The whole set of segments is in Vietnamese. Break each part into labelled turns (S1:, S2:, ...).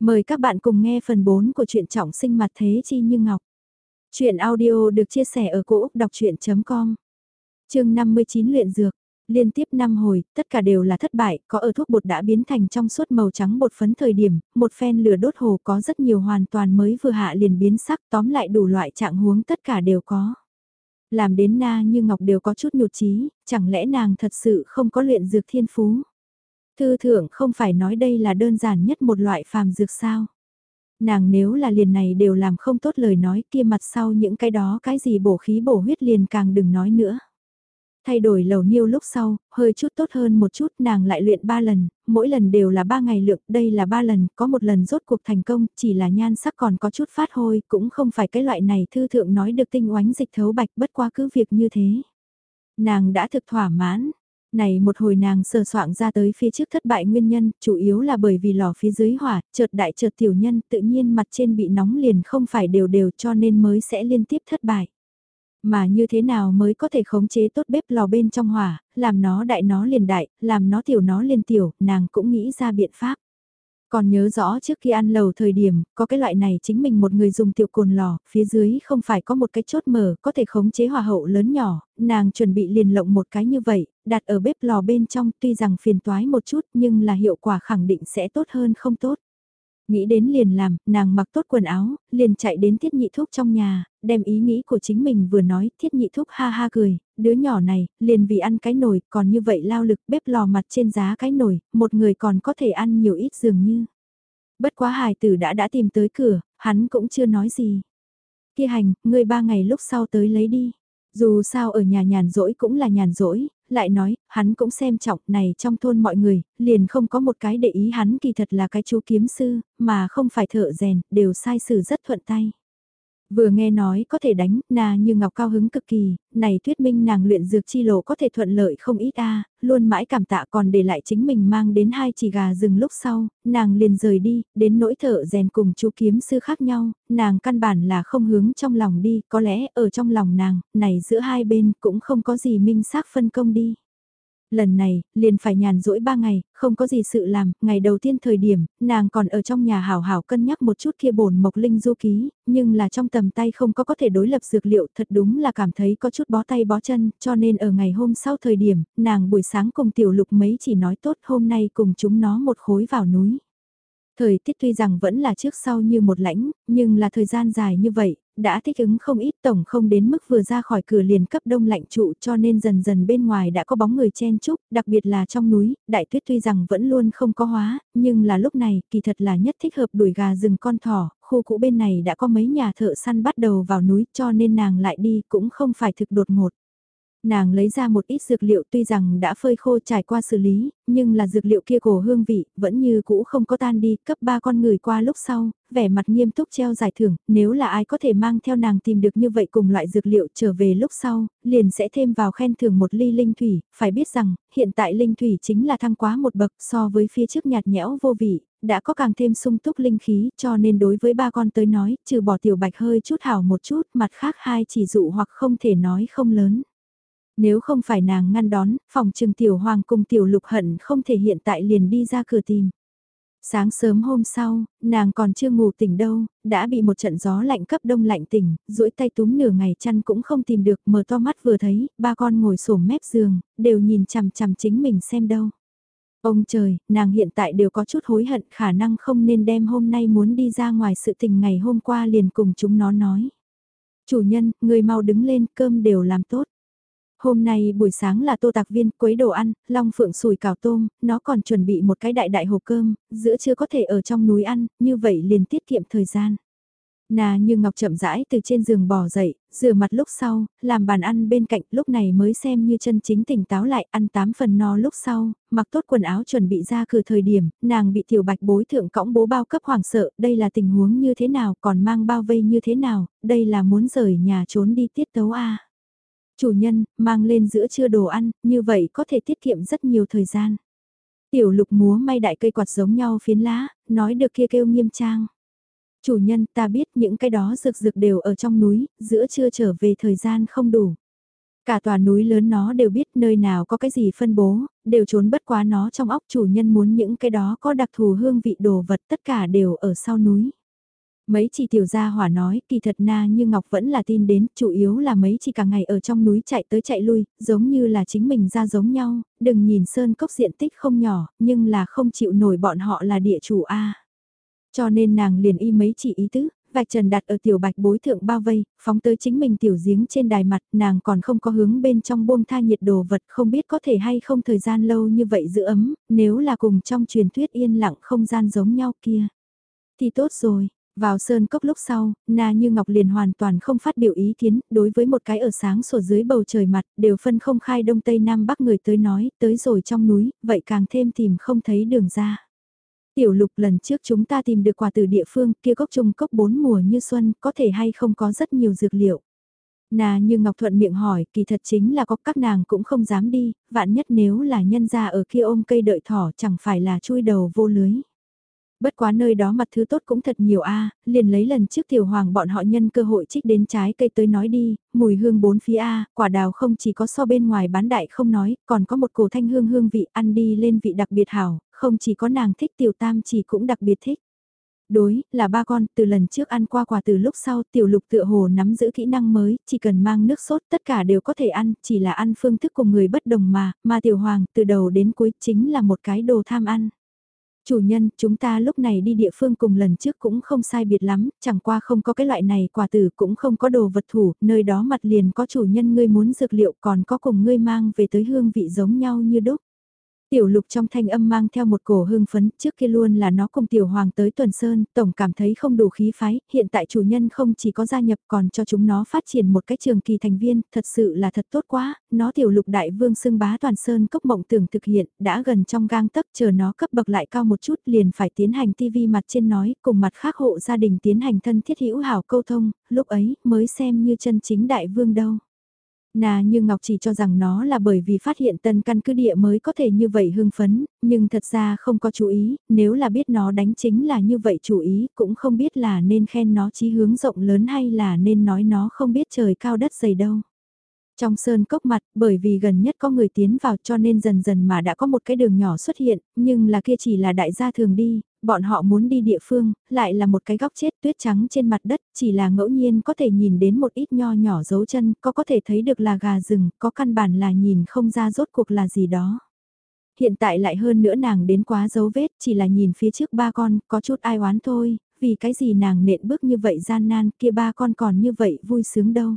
S1: Mời các bạn cùng nghe phần 4 của truyện trọng sinh mặt thế chi như ngọc. Chuyện audio được chia sẻ ở cỗ đọc chuyện.com Trường 59 luyện dược, liên tiếp 5 hồi, tất cả đều là thất bại, có ở thuốc bột đã biến thành trong suốt màu trắng bột phấn thời điểm, một phen lửa đốt hồ có rất nhiều hoàn toàn mới vừa hạ liền biến sắc tóm lại đủ loại trạng huống tất cả đều có. Làm đến na như ngọc đều có chút nhụt chí chẳng lẽ nàng thật sự không có luyện dược thiên phú. Thư thượng không phải nói đây là đơn giản nhất một loại phàm dược sao. Nàng nếu là liền này đều làm không tốt lời nói kia mặt sau những cái đó cái gì bổ khí bổ huyết liền càng đừng nói nữa. Thay đổi lầu niêu lúc sau, hơi chút tốt hơn một chút nàng lại luyện ba lần, mỗi lần đều là ba ngày lượng, đây là ba lần, có một lần rốt cuộc thành công, chỉ là nhan sắc còn có chút phát hôi, cũng không phải cái loại này thư thượng nói được tinh oánh dịch thấu bạch bất qua cứ việc như thế. Nàng đã thực thỏa mãn, này một hồi nàng sờ soạn ra tới phía trước thất bại nguyên nhân, chủ yếu là bởi vì lò phía dưới hỏa, chợt đại chợt tiểu nhân tự nhiên mặt trên bị nóng liền không phải đều đều cho nên mới sẽ liên tiếp thất bại. Mà như thế nào mới có thể khống chế tốt bếp lò bên trong hỏa, làm nó đại nó liền đại, làm nó tiểu nó liền tiểu, nàng cũng nghĩ ra biện pháp. Còn nhớ rõ trước khi ăn lầu thời điểm, có cái loại này chính mình một người dùng tiểu cồn lò, phía dưới không phải có một cái chốt mở, có thể khống chế hòa hậu lớn nhỏ, nàng chuẩn bị liền lộng một cái như vậy, đặt ở bếp lò bên trong tuy rằng phiền toái một chút nhưng là hiệu quả khẳng định sẽ tốt hơn không tốt. Nghĩ đến liền làm, nàng mặc tốt quần áo, liền chạy đến thiết nhị thúc trong nhà, đem ý nghĩ của chính mình vừa nói, thiết nhị thúc ha ha cười, đứa nhỏ này, liền vì ăn cái nồi, còn như vậy lao lực bếp lò mặt trên giá cái nồi, một người còn có thể ăn nhiều ít dường như. Bất quá hài tử đã đã tìm tới cửa, hắn cũng chưa nói gì. Kia hành, ngươi ba ngày lúc sau tới lấy đi. Dù sao ở nhà nhàn rỗi cũng là nhàn rỗi, lại nói, hắn cũng xem trọng này trong thôn mọi người, liền không có một cái để ý hắn kỳ thật là cái chú kiếm sư, mà không phải thợ rèn, đều sai sử rất thuận tay. Vừa nghe nói có thể đánh, nà như ngọc cao hứng cực kỳ, này thuyết minh nàng luyện dược chi lộ có thể thuận lợi không ít a luôn mãi cảm tạ còn để lại chính mình mang đến hai chỉ gà rừng lúc sau, nàng liền rời đi, đến nỗi thợ rèn cùng chú kiếm sư khác nhau, nàng căn bản là không hướng trong lòng đi, có lẽ ở trong lòng nàng, này giữa hai bên cũng không có gì minh xác phân công đi. Lần này, liền phải nhàn rỗi ba ngày, không có gì sự làm, ngày đầu tiên thời điểm, nàng còn ở trong nhà hảo hảo cân nhắc một chút kia bổn mộc linh du ký, nhưng là trong tầm tay không có có thể đối lập dược liệu, thật đúng là cảm thấy có chút bó tay bó chân, cho nên ở ngày hôm sau thời điểm, nàng buổi sáng cùng tiểu lục mấy chỉ nói tốt hôm nay cùng chúng nó một khối vào núi. Thời tiết tuy rằng vẫn là trước sau như một lãnh, nhưng là thời gian dài như vậy, đã thích ứng không ít tổng không đến mức vừa ra khỏi cửa liền cấp đông lạnh trụ cho nên dần dần bên ngoài đã có bóng người chen chúc, đặc biệt là trong núi, đại tuyết tuy rằng vẫn luôn không có hóa, nhưng là lúc này kỳ thật là nhất thích hợp đuổi gà rừng con thỏ, khu cũ bên này đã có mấy nhà thợ săn bắt đầu vào núi cho nên nàng lại đi cũng không phải thực đột ngột. Nàng lấy ra một ít dược liệu tuy rằng đã phơi khô trải qua xử lý, nhưng là dược liệu kia cổ hương vị, vẫn như cũ không có tan đi, cấp ba con người qua lúc sau, vẻ mặt nghiêm túc treo giải thưởng, nếu là ai có thể mang theo nàng tìm được như vậy cùng loại dược liệu trở về lúc sau, liền sẽ thêm vào khen thưởng một ly linh thủy, phải biết rằng, hiện tại linh thủy chính là thăng quá một bậc so với phía trước nhạt nhẽo vô vị, đã có càng thêm sung túc linh khí cho nên đối với ba con tới nói, trừ bỏ tiểu bạch hơi chút hảo một chút, mặt khác hai chỉ dụ hoặc không thể nói không lớn. Nếu không phải nàng ngăn đón, phòng trừng tiểu hoàng cùng tiểu lục hận không thể hiện tại liền đi ra cửa tìm. Sáng sớm hôm sau, nàng còn chưa ngủ tỉnh đâu, đã bị một trận gió lạnh cấp đông lạnh tỉnh, duỗi tay túm nửa ngày chăn cũng không tìm được, mở to mắt vừa thấy, ba con ngồi sổ mép giường, đều nhìn chằm chằm chính mình xem đâu. Ông trời, nàng hiện tại đều có chút hối hận khả năng không nên đem hôm nay muốn đi ra ngoài sự tình ngày hôm qua liền cùng chúng nó nói. Chủ nhân, người mau đứng lên, cơm đều làm tốt. Hôm nay buổi sáng là tô tạc viên quấy đồ ăn, long phượng sùi cào tôm, nó còn chuẩn bị một cái đại đại hộp cơm, giữa chưa có thể ở trong núi ăn, như vậy liền tiết kiệm thời gian. Nà như ngọc chậm rãi từ trên giường bò dậy, rửa mặt lúc sau, làm bàn ăn bên cạnh lúc này mới xem như chân chính tỉnh táo lại ăn tám phần no lúc sau, mặc tốt quần áo chuẩn bị ra cửa thời điểm, nàng bị tiểu bạch bối thượng cõng bố bao cấp hoảng sợ, đây là tình huống như thế nào còn mang bao vây như thế nào, đây là muốn rời nhà trốn đi tiết tấu a Chủ nhân, mang lên giữa trưa đồ ăn, như vậy có thể tiết kiệm rất nhiều thời gian. Tiểu lục múa may đại cây quạt giống nhau phiến lá, nói được kia kêu nghiêm trang. Chủ nhân ta biết những cái đó rực rực đều ở trong núi, giữa trưa trở về thời gian không đủ. Cả tòa núi lớn nó đều biết nơi nào có cái gì phân bố, đều trốn bất quá nó trong óc chủ nhân muốn những cái đó có đặc thù hương vị đồ vật tất cả đều ở sau núi. Mấy chị tiểu gia hỏa nói kỳ thật na như Ngọc vẫn là tin đến, chủ yếu là mấy chị cả ngày ở trong núi chạy tới chạy lui, giống như là chính mình ra giống nhau, đừng nhìn sơn cốc diện tích không nhỏ, nhưng là không chịu nổi bọn họ là địa chủ A. Cho nên nàng liền y mấy chị ý tứ, vạch trần đặt ở tiểu bạch bối thượng bao vây, phóng tới chính mình tiểu giếng trên đài mặt, nàng còn không có hướng bên trong buông tha nhiệt đồ vật không biết có thể hay không thời gian lâu như vậy giữ ấm, nếu là cùng trong truyền thuyết yên lặng không gian giống nhau kia. Thì tốt rồi, vào sơn cốc lúc sau, Na Như Ngọc liền hoàn toàn không phát biểu ý kiến, đối với một cái ở sáng sủa dưới bầu trời mặt, đều phân không khai đông tây nam bắc người tới nói, tới rồi trong núi, vậy càng thêm tìm không thấy đường ra. Tiểu lục lần trước chúng ta tìm được quả từ địa phương kia cốc trung cốc bốn mùa như xuân, có thể hay không có rất nhiều dược liệu. Nà như Ngọc Thuận miệng hỏi, kỳ thật chính là có các nàng cũng không dám đi, vạn nhất nếu là nhân gia ở kia ôm cây đợi thỏ chẳng phải là chui đầu vô lưới. Bất quá nơi đó mặt thứ tốt cũng thật nhiều a liền lấy lần trước tiểu hoàng bọn họ nhân cơ hội trích đến trái cây tới nói đi, mùi hương bốn phía a quả đào không chỉ có so bên ngoài bán đại không nói, còn có một cổ thanh hương hương vị ăn đi lên vị đặc biệt hảo, không chỉ có nàng thích tiểu tam chỉ cũng đặc biệt thích. Đối, là ba con, từ lần trước ăn qua quả từ lúc sau tiểu lục tựa hồ nắm giữ kỹ năng mới, chỉ cần mang nước sốt tất cả đều có thể ăn, chỉ là ăn phương thức của người bất đồng mà, mà tiểu hoàng từ đầu đến cuối chính là một cái đồ tham ăn. Chủ nhân, chúng ta lúc này đi địa phương cùng lần trước cũng không sai biệt lắm, chẳng qua không có cái loại này quả tử cũng không có đồ vật thủ, nơi đó mặt liền có chủ nhân ngươi muốn dược liệu còn có cùng ngươi mang về tới hương vị giống nhau như đúc. Tiểu lục trong thanh âm mang theo một cổ hương phấn, trước kia luôn là nó cùng tiểu hoàng tới tuần sơn, tổng cảm thấy không đủ khí phái, hiện tại chủ nhân không chỉ có gia nhập còn cho chúng nó phát triển một cái trường kỳ thành viên, thật sự là thật tốt quá, nó tiểu lục đại vương xưng bá toàn sơn cốc mộng tưởng thực hiện, đã gần trong gang tấc chờ nó cấp bậc lại cao một chút liền phải tiến hành tivi mặt trên nói, cùng mặt khác hộ gia đình tiến hành thân thiết hữu hảo câu thông, lúc ấy mới xem như chân chính đại vương đâu. Nà như Ngọc chỉ cho rằng nó là bởi vì phát hiện tân căn cứ địa mới có thể như vậy hưng phấn, nhưng thật ra không có chú ý, nếu là biết nó đánh chính là như vậy chú ý, cũng không biết là nên khen nó chí hướng rộng lớn hay là nên nói nó không biết trời cao đất dày đâu. Trong sơn cốc mặt, bởi vì gần nhất có người tiến vào cho nên dần dần mà đã có một cái đường nhỏ xuất hiện, nhưng là kia chỉ là đại gia thường đi, bọn họ muốn đi địa phương, lại là một cái góc chết tuyết trắng trên mặt đất, chỉ là ngẫu nhiên có thể nhìn đến một ít nho nhỏ dấu chân, có có thể thấy được là gà rừng, có căn bản là nhìn không ra rốt cuộc là gì đó. Hiện tại lại hơn nữa nàng đến quá dấu vết, chỉ là nhìn phía trước ba con, có chút ai oán thôi, vì cái gì nàng nện bước như vậy gian nan, kia ba con còn như vậy vui sướng đâu.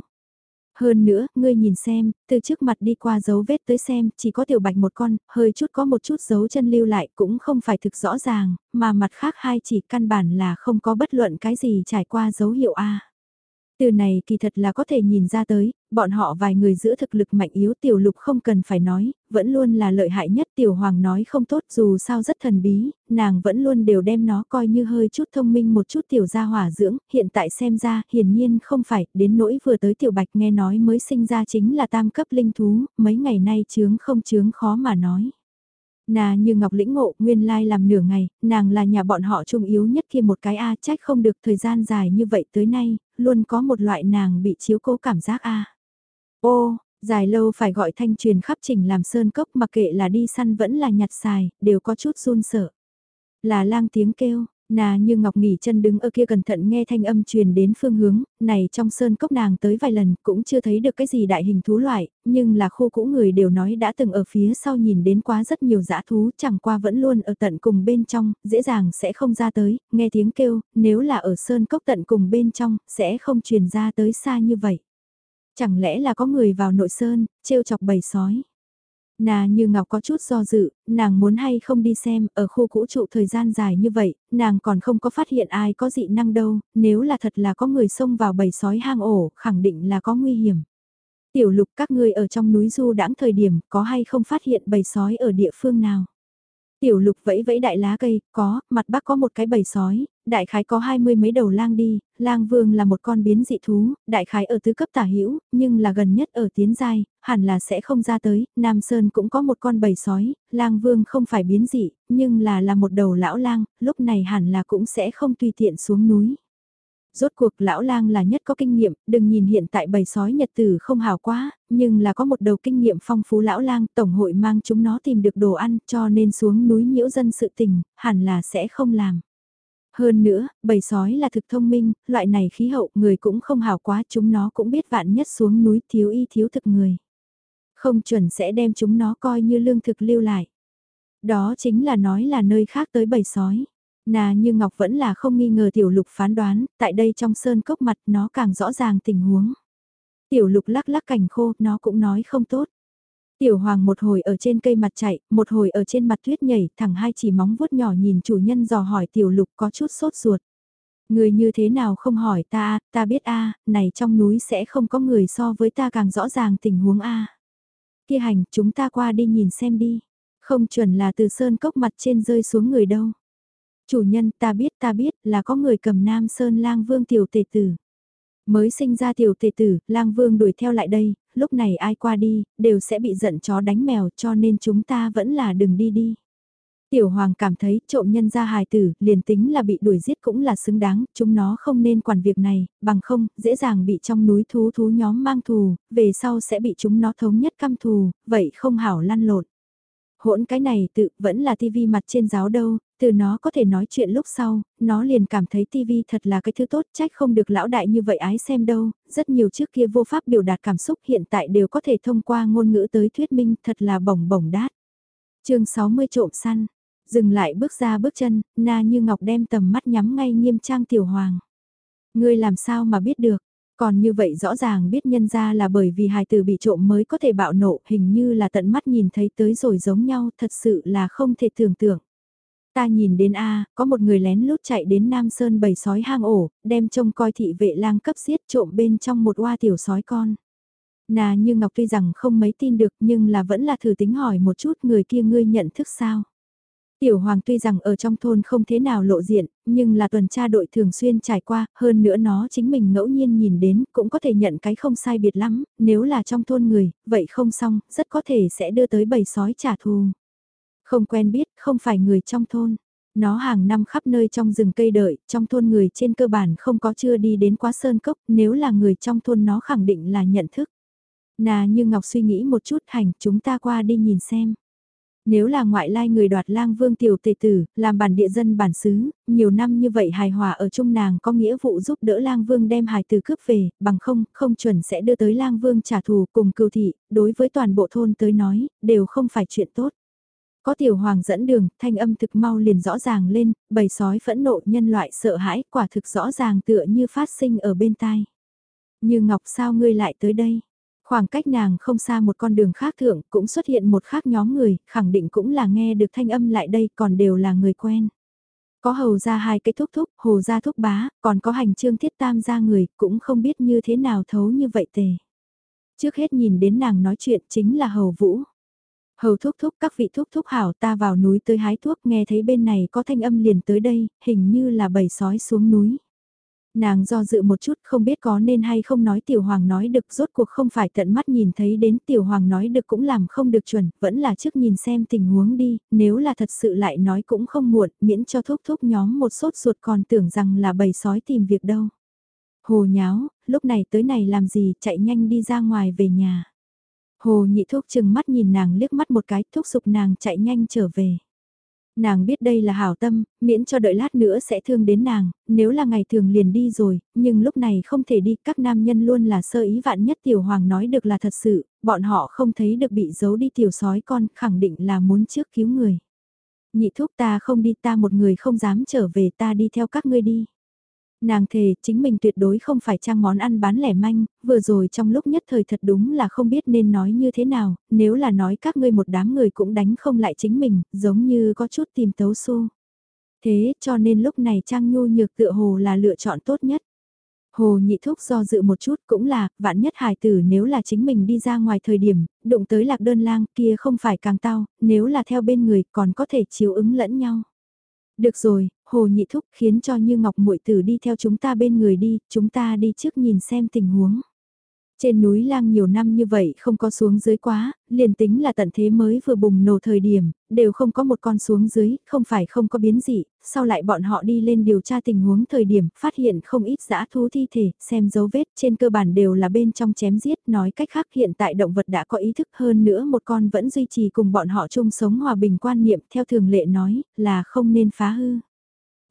S1: Hơn nữa, ngươi nhìn xem, từ trước mặt đi qua dấu vết tới xem, chỉ có tiểu bạch một con, hơi chút có một chút dấu chân lưu lại cũng không phải thực rõ ràng, mà mặt khác hai chỉ căn bản là không có bất luận cái gì trải qua dấu hiệu A. Từ này kỳ thật là có thể nhìn ra tới, bọn họ vài người giữa thực lực mạnh yếu tiểu lục không cần phải nói, vẫn luôn là lợi hại nhất tiểu hoàng nói không tốt dù sao rất thần bí, nàng vẫn luôn đều đem nó coi như hơi chút thông minh một chút tiểu gia hỏa dưỡng, hiện tại xem ra hiển nhiên không phải, đến nỗi vừa tới tiểu bạch nghe nói mới sinh ra chính là tam cấp linh thú, mấy ngày nay chướng không chướng khó mà nói. Nà như Ngọc lĩnh ngộ, nguyên lai làm nửa ngày, nàng là nhà bọn họ trung yếu nhất kia một cái A trách không được thời gian dài như vậy tới nay, luôn có một loại nàng bị chiếu cố cảm giác A. Ô, dài lâu phải gọi thanh truyền khắp trình làm sơn cốc mặc kệ là đi săn vẫn là nhặt xài, đều có chút run sợ. Là lang tiếng kêu, Nà như Ngọc nghỉ chân đứng ở kia cẩn thận nghe thanh âm truyền đến phương hướng, này trong sơn cốc nàng tới vài lần cũng chưa thấy được cái gì đại hình thú loại, nhưng là khu cũ người đều nói đã từng ở phía sau nhìn đến quá rất nhiều dã thú chẳng qua vẫn luôn ở tận cùng bên trong, dễ dàng sẽ không ra tới, nghe tiếng kêu, nếu là ở sơn cốc tận cùng bên trong, sẽ không truyền ra tới xa như vậy. Chẳng lẽ là có người vào nội sơn, trêu chọc bầy sói. Nà như Ngọc có chút do dự, nàng muốn hay không đi xem, ở khu cũ trụ thời gian dài như vậy, nàng còn không có phát hiện ai có dị năng đâu, nếu là thật là có người xông vào bầy sói hang ổ, khẳng định là có nguy hiểm. Tiểu lục các ngươi ở trong núi du đãng thời điểm, có hay không phát hiện bầy sói ở địa phương nào? Tiểu lục vẫy vẫy đại lá cây, có, mặt bắc có một cái bầy sói, đại khái có hai mươi mấy đầu lang đi, lang vương là một con biến dị thú, đại khái ở tứ cấp tả hữu nhưng là gần nhất ở tiến giai, hẳn là sẽ không ra tới, Nam Sơn cũng có một con bầy sói, lang vương không phải biến dị, nhưng là là một đầu lão lang, lúc này hẳn là cũng sẽ không tùy tiện xuống núi. Rốt cuộc lão lang là nhất có kinh nghiệm, đừng nhìn hiện tại bầy sói nhật tử không hào quá, nhưng là có một đầu kinh nghiệm phong phú lão lang, tổng hội mang chúng nó tìm được đồ ăn cho nên xuống núi nhiễu dân sự tình, hẳn là sẽ không làm. Hơn nữa, bầy sói là thực thông minh, loại này khí hậu người cũng không hào quá chúng nó cũng biết vạn nhất xuống núi thiếu y thiếu thực người. Không chuẩn sẽ đem chúng nó coi như lương thực lưu lại. Đó chính là nói là nơi khác tới bầy sói. Nà như Ngọc vẫn là không nghi ngờ tiểu lục phán đoán, tại đây trong sơn cốc mặt nó càng rõ ràng tình huống. Tiểu lục lắc lắc cảnh khô, nó cũng nói không tốt. Tiểu hoàng một hồi ở trên cây mặt chạy, một hồi ở trên mặt tuyết nhảy, thẳng hai chỉ móng vuốt nhỏ nhìn chủ nhân dò hỏi tiểu lục có chút sốt ruột. Người như thế nào không hỏi ta, ta biết a này trong núi sẽ không có người so với ta càng rõ ràng tình huống a Kia hành, chúng ta qua đi nhìn xem đi. Không chuẩn là từ sơn cốc mặt trên rơi xuống người đâu. Chủ nhân ta biết ta biết là có người cầm nam sơn lang vương tiểu tề tử. Mới sinh ra tiểu tề tử, lang vương đuổi theo lại đây, lúc này ai qua đi, đều sẽ bị giận chó đánh mèo cho nên chúng ta vẫn là đừng đi đi. Tiểu hoàng cảm thấy trộm nhân ra hài tử, liền tính là bị đuổi giết cũng là xứng đáng, chúng nó không nên quản việc này, bằng không, dễ dàng bị trong núi thú thú nhóm mang thù, về sau sẽ bị chúng nó thống nhất căm thù, vậy không hảo lăn lộn. Hỗn cái này tự vẫn là tivi mặt trên giáo đâu, từ nó có thể nói chuyện lúc sau, nó liền cảm thấy tivi thật là cái thứ tốt trách không được lão đại như vậy ái xem đâu, rất nhiều trước kia vô pháp biểu đạt cảm xúc hiện tại đều có thể thông qua ngôn ngữ tới thuyết minh thật là bổng bổng đát. chương 60 trộm săn, dừng lại bước ra bước chân, na như ngọc đem tầm mắt nhắm ngay nghiêm trang tiểu hoàng. Ngươi làm sao mà biết được, còn như vậy rõ ràng biết nhân ra là bởi vì hài tử bị trộm mới có thể bạo nộ, hình như là tận mắt nhìn thấy tới rồi giống nhau, thật sự là không thể tưởng tượng. Ta nhìn đến A, có một người lén lút chạy đến Nam Sơn bầy sói hang ổ, đem trông coi thị vệ lang cấp giết trộm bên trong một oa tiểu sói con. Nà như Ngọc tuy rằng không mấy tin được nhưng là vẫn là thử tính hỏi một chút người kia ngươi nhận thức sao. Tiểu Hoàng tuy rằng ở trong thôn không thế nào lộ diện, nhưng là tuần tra đội thường xuyên trải qua, hơn nữa nó chính mình ngẫu nhiên nhìn đến cũng có thể nhận cái không sai biệt lắm, nếu là trong thôn người, vậy không xong, rất có thể sẽ đưa tới bầy sói trả thù. Không quen biết, không phải người trong thôn. Nó hàng năm khắp nơi trong rừng cây đợi, trong thôn người trên cơ bản không có chưa đi đến quá sơn cốc, nếu là người trong thôn nó khẳng định là nhận thức. Nà như Ngọc suy nghĩ một chút hành, chúng ta qua đi nhìn xem. Nếu là ngoại lai người đoạt lang vương tiểu tề tử, làm bản địa dân bản xứ, nhiều năm như vậy hài hòa ở chung nàng có nghĩa vụ giúp đỡ lang vương đem hài tử cướp về, bằng không, không chuẩn sẽ đưa tới lang vương trả thù cùng cưu thị, đối với toàn bộ thôn tới nói, đều không phải chuyện tốt. Có tiểu hoàng dẫn đường, thanh âm thực mau liền rõ ràng lên, bầy sói phẫn nộ nhân loại sợ hãi, quả thực rõ ràng tựa như phát sinh ở bên tai. Như Ngọc sao ngươi lại tới đây? Khoảng cách nàng không xa một con đường khác thượng cũng xuất hiện một khác nhóm người, khẳng định cũng là nghe được thanh âm lại đây còn đều là người quen. Có hầu ra hai cái thúc thúc, hồ ra thúc bá, còn có hành trương thiết tam ra người, cũng không biết như thế nào thấu như vậy tề. Trước hết nhìn đến nàng nói chuyện chính là hầu vũ. Hầu thúc thúc các vị thúc thúc hảo ta vào núi tới hái thuốc nghe thấy bên này có thanh âm liền tới đây, hình như là bầy sói xuống núi. Nàng do dự một chút không biết có nên hay không nói tiểu hoàng nói được rốt cuộc không phải tận mắt nhìn thấy đến tiểu hoàng nói được cũng làm không được chuẩn, vẫn là trước nhìn xem tình huống đi, nếu là thật sự lại nói cũng không muộn, miễn cho thúc thúc nhóm một sốt ruột còn tưởng rằng là bầy sói tìm việc đâu. Hồ nháo, lúc này tới này làm gì, chạy nhanh đi ra ngoài về nhà. Hồ nhị thúc chừng mắt nhìn nàng liếc mắt một cái, thúc giục nàng chạy nhanh trở về. Nàng biết đây là hảo tâm, miễn cho đợi lát nữa sẽ thương đến nàng, nếu là ngày thường liền đi rồi, nhưng lúc này không thể đi, các nam nhân luôn là sơ ý vạn nhất tiểu hoàng nói được là thật sự, bọn họ không thấy được bị giấu đi tiểu sói con, khẳng định là muốn trước cứu người. Nhị thúc ta không đi ta một người không dám trở về ta đi theo các ngươi đi. Nàng thề chính mình tuyệt đối không phải trang món ăn bán lẻ manh, vừa rồi trong lúc nhất thời thật đúng là không biết nên nói như thế nào, nếu là nói các ngươi một đám người cũng đánh không lại chính mình, giống như có chút tìm tấu su. Thế cho nên lúc này trang nhu nhược tựa hồ là lựa chọn tốt nhất. Hồ nhị thúc do dự một chút cũng là, vạn nhất hài tử nếu là chính mình đi ra ngoài thời điểm, đụng tới lạc đơn lang kia không phải càng tao, nếu là theo bên người còn có thể chiếu ứng lẫn nhau. Được rồi, Hồ Nhị Thúc khiến cho Như Ngọc muội tử đi theo chúng ta bên người đi, chúng ta đi trước nhìn xem tình huống. Trên núi lang nhiều năm như vậy không có xuống dưới quá, liền tính là tận thế mới vừa bùng nổ thời điểm, đều không có một con xuống dưới, không phải không có biến dị, sau lại bọn họ đi lên điều tra tình huống thời điểm phát hiện không ít dã thú thi thể, xem dấu vết trên cơ bản đều là bên trong chém giết, nói cách khác hiện tại động vật đã có ý thức hơn nữa một con vẫn duy trì cùng bọn họ chung sống hòa bình quan niệm theo thường lệ nói là không nên phá hư.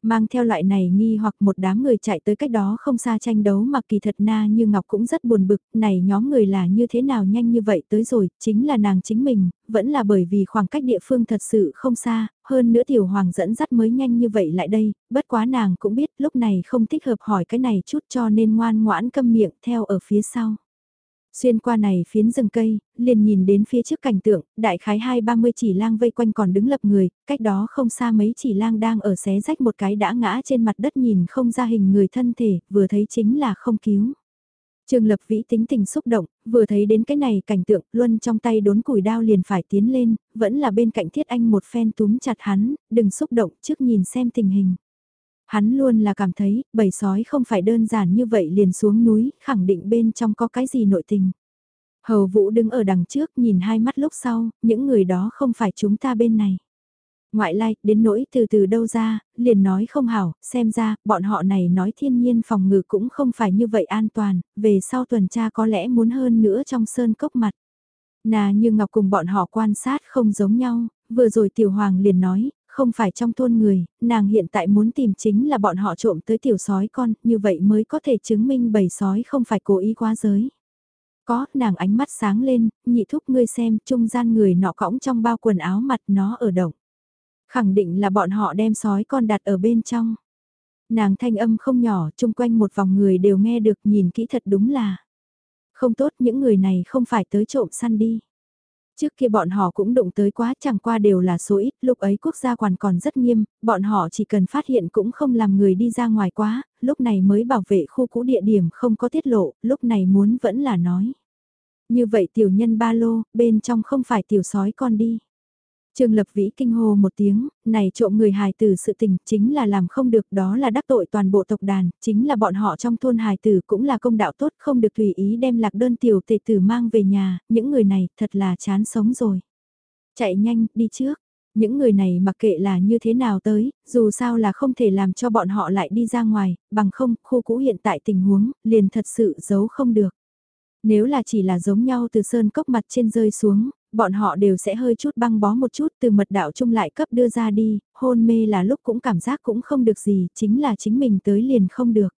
S1: Mang theo loại này nghi hoặc một đám người chạy tới cách đó không xa tranh đấu mà kỳ thật na như Ngọc cũng rất buồn bực, này nhóm người là như thế nào nhanh như vậy tới rồi, chính là nàng chính mình, vẫn là bởi vì khoảng cách địa phương thật sự không xa, hơn nữa tiểu hoàng dẫn dắt mới nhanh như vậy lại đây, bất quá nàng cũng biết lúc này không thích hợp hỏi cái này chút cho nên ngoan ngoãn câm miệng theo ở phía sau. Xuyên qua này phiến rừng cây, liền nhìn đến phía trước cảnh tượng, đại khái hai ba mươi chỉ lang vây quanh còn đứng lập người, cách đó không xa mấy chỉ lang đang ở xé rách một cái đã ngã trên mặt đất nhìn không ra hình người thân thể, vừa thấy chính là không cứu. Trường lập vĩ tính tình xúc động, vừa thấy đến cái này cảnh tượng, luân trong tay đốn củi đao liền phải tiến lên, vẫn là bên cạnh thiết anh một phen túm chặt hắn, đừng xúc động trước nhìn xem tình hình. Hắn luôn là cảm thấy, bầy sói không phải đơn giản như vậy liền xuống núi, khẳng định bên trong có cái gì nội tình. Hầu Vũ đứng ở đằng trước nhìn hai mắt lúc sau, những người đó không phải chúng ta bên này. Ngoại lai, đến nỗi từ từ đâu ra, liền nói không hảo, xem ra, bọn họ này nói thiên nhiên phòng ngự cũng không phải như vậy an toàn, về sau tuần tra có lẽ muốn hơn nữa trong sơn cốc mặt. Nà như Ngọc cùng bọn họ quan sát không giống nhau, vừa rồi Tiểu Hoàng liền nói, không phải trong thôn người, nàng hiện tại muốn tìm chính là bọn họ trộm tới tiểu sói con, như vậy mới có thể chứng minh bầy sói không phải cố ý quá giới. Có, nàng ánh mắt sáng lên, nhị thúc ngươi xem, trung gian người nọ cõng trong bao quần áo mặt nó ở động. Khẳng định là bọn họ đem sói con đặt ở bên trong. Nàng thanh âm không nhỏ, chung quanh một vòng người đều nghe được nhìn kỹ thật đúng là. Không tốt những người này không phải tới trộm săn đi. Trước kia bọn họ cũng đụng tới quá chẳng qua đều là số ít, lúc ấy quốc gia quản còn rất nghiêm, bọn họ chỉ cần phát hiện cũng không làm người đi ra ngoài quá, lúc này mới bảo vệ khu cũ địa điểm không có tiết lộ, lúc này muốn vẫn là nói. Như vậy tiểu nhân ba lô, bên trong không phải tiểu sói con đi. Trương Lập Vĩ kinh hô một tiếng, này trộm người hài tử sự tình chính là làm không được đó là đắc tội toàn bộ tộc đàn, chính là bọn họ trong thôn hài tử cũng là công đạo tốt không được tùy ý đem lạc đơn tiểu tệ tử mang về nhà, những người này thật là chán sống rồi. Chạy nhanh, đi trước. Những người này mặc kệ là như thế nào tới, dù sao là không thể làm cho bọn họ lại đi ra ngoài, bằng không, khu cũ hiện tại tình huống, liền thật sự giấu không được. Nếu là chỉ là giống nhau từ sơn cốc mặt trên rơi xuống, bọn họ đều sẽ hơi chút băng bó một chút từ mật đạo chung lại cấp đưa ra đi, hôn mê là lúc cũng cảm giác cũng không được gì, chính là chính mình tới liền không được.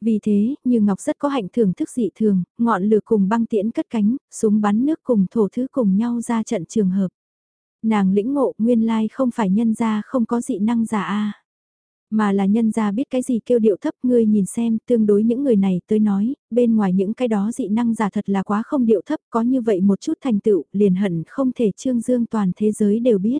S1: Vì thế, như Ngọc rất có hạnh thưởng thức dị thường, ngọn lửa cùng băng tiễn cất cánh, súng bắn nước cùng thổ thứ cùng nhau ra trận trường hợp. Nàng lĩnh ngộ nguyên lai không phải nhân ra không có dị năng giả a mà là nhân ra biết cái gì kêu điệu thấp ngươi nhìn xem tương đối những người này tới nói, bên ngoài những cái đó dị năng giả thật là quá không điệu thấp có như vậy một chút thành tựu liền hận không thể trương dương toàn thế giới đều biết.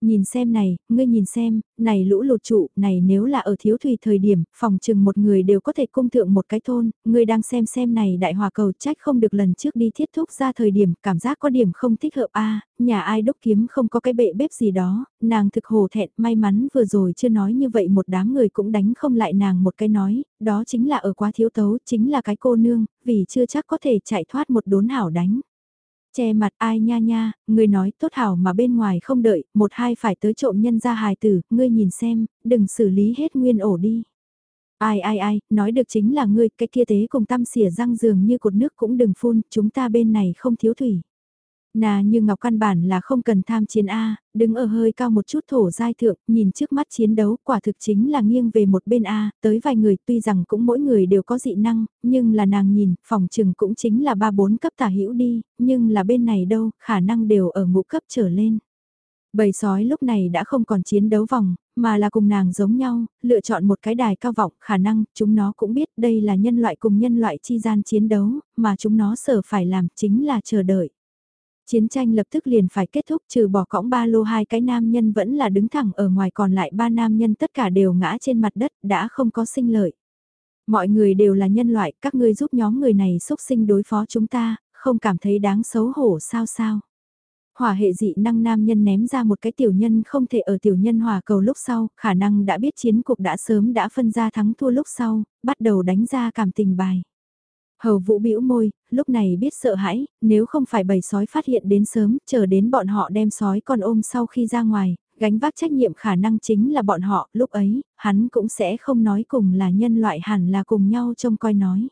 S1: Nhìn xem này, ngươi nhìn xem, này lũ lụt trụ, này nếu là ở thiếu thủy thời điểm, phòng chừng một người đều có thể cung thượng một cái thôn, ngươi đang xem xem này đại hòa cầu trách không được lần trước đi thiết thúc ra thời điểm, cảm giác có điểm không thích hợp a nhà ai đúc kiếm không có cái bệ bếp gì đó, nàng thực hồ thẹn, may mắn vừa rồi chưa nói như vậy một đám người cũng đánh không lại nàng một cái nói, đó chính là ở quá thiếu tấu, chính là cái cô nương, vì chưa chắc có thể chạy thoát một đốn hảo đánh. Che mặt ai nha nha, ngươi nói tốt hảo mà bên ngoài không đợi, một hai phải tới trộm nhân ra hài tử, ngươi nhìn xem, đừng xử lý hết nguyên ổ đi. Ai ai ai, nói được chính là ngươi, cái kia tế cùng tăm xỉa răng giường như cột nước cũng đừng phun, chúng ta bên này không thiếu thủy. Nà như Ngọc căn bản là không cần tham chiến A, đứng ở hơi cao một chút thổ giai thượng, nhìn trước mắt chiến đấu quả thực chính là nghiêng về một bên A, tới vài người tuy rằng cũng mỗi người đều có dị năng, nhưng là nàng nhìn, phòng trừng cũng chính là ba bốn cấp tả hữu đi, nhưng là bên này đâu, khả năng đều ở ngũ cấp trở lên. Bầy sói lúc này đã không còn chiến đấu vòng, mà là cùng nàng giống nhau, lựa chọn một cái đài cao vọng, khả năng chúng nó cũng biết đây là nhân loại cùng nhân loại chi gian chiến đấu, mà chúng nó sở phải làm chính là chờ đợi. Chiến tranh lập tức liền phải kết thúc trừ bỏ cõng ba lô hai cái nam nhân vẫn là đứng thẳng ở ngoài còn lại ba nam nhân tất cả đều ngã trên mặt đất đã không có sinh lợi. Mọi người đều là nhân loại, các ngươi giúp nhóm người này xúc sinh đối phó chúng ta, không cảm thấy đáng xấu hổ sao sao. Hỏa hệ dị năng nam nhân ném ra một cái tiểu nhân không thể ở tiểu nhân hỏa cầu lúc sau, khả năng đã biết chiến cuộc đã sớm đã phân ra thắng thua lúc sau, bắt đầu đánh ra cảm tình bài. Hầu vũ bĩu môi, lúc này biết sợ hãi, nếu không phải bầy sói phát hiện đến sớm, chờ đến bọn họ đem sói con ôm sau khi ra ngoài, gánh vác trách nhiệm khả năng chính là bọn họ, lúc ấy, hắn cũng sẽ không nói cùng là nhân loại hẳn là cùng nhau trông coi nói.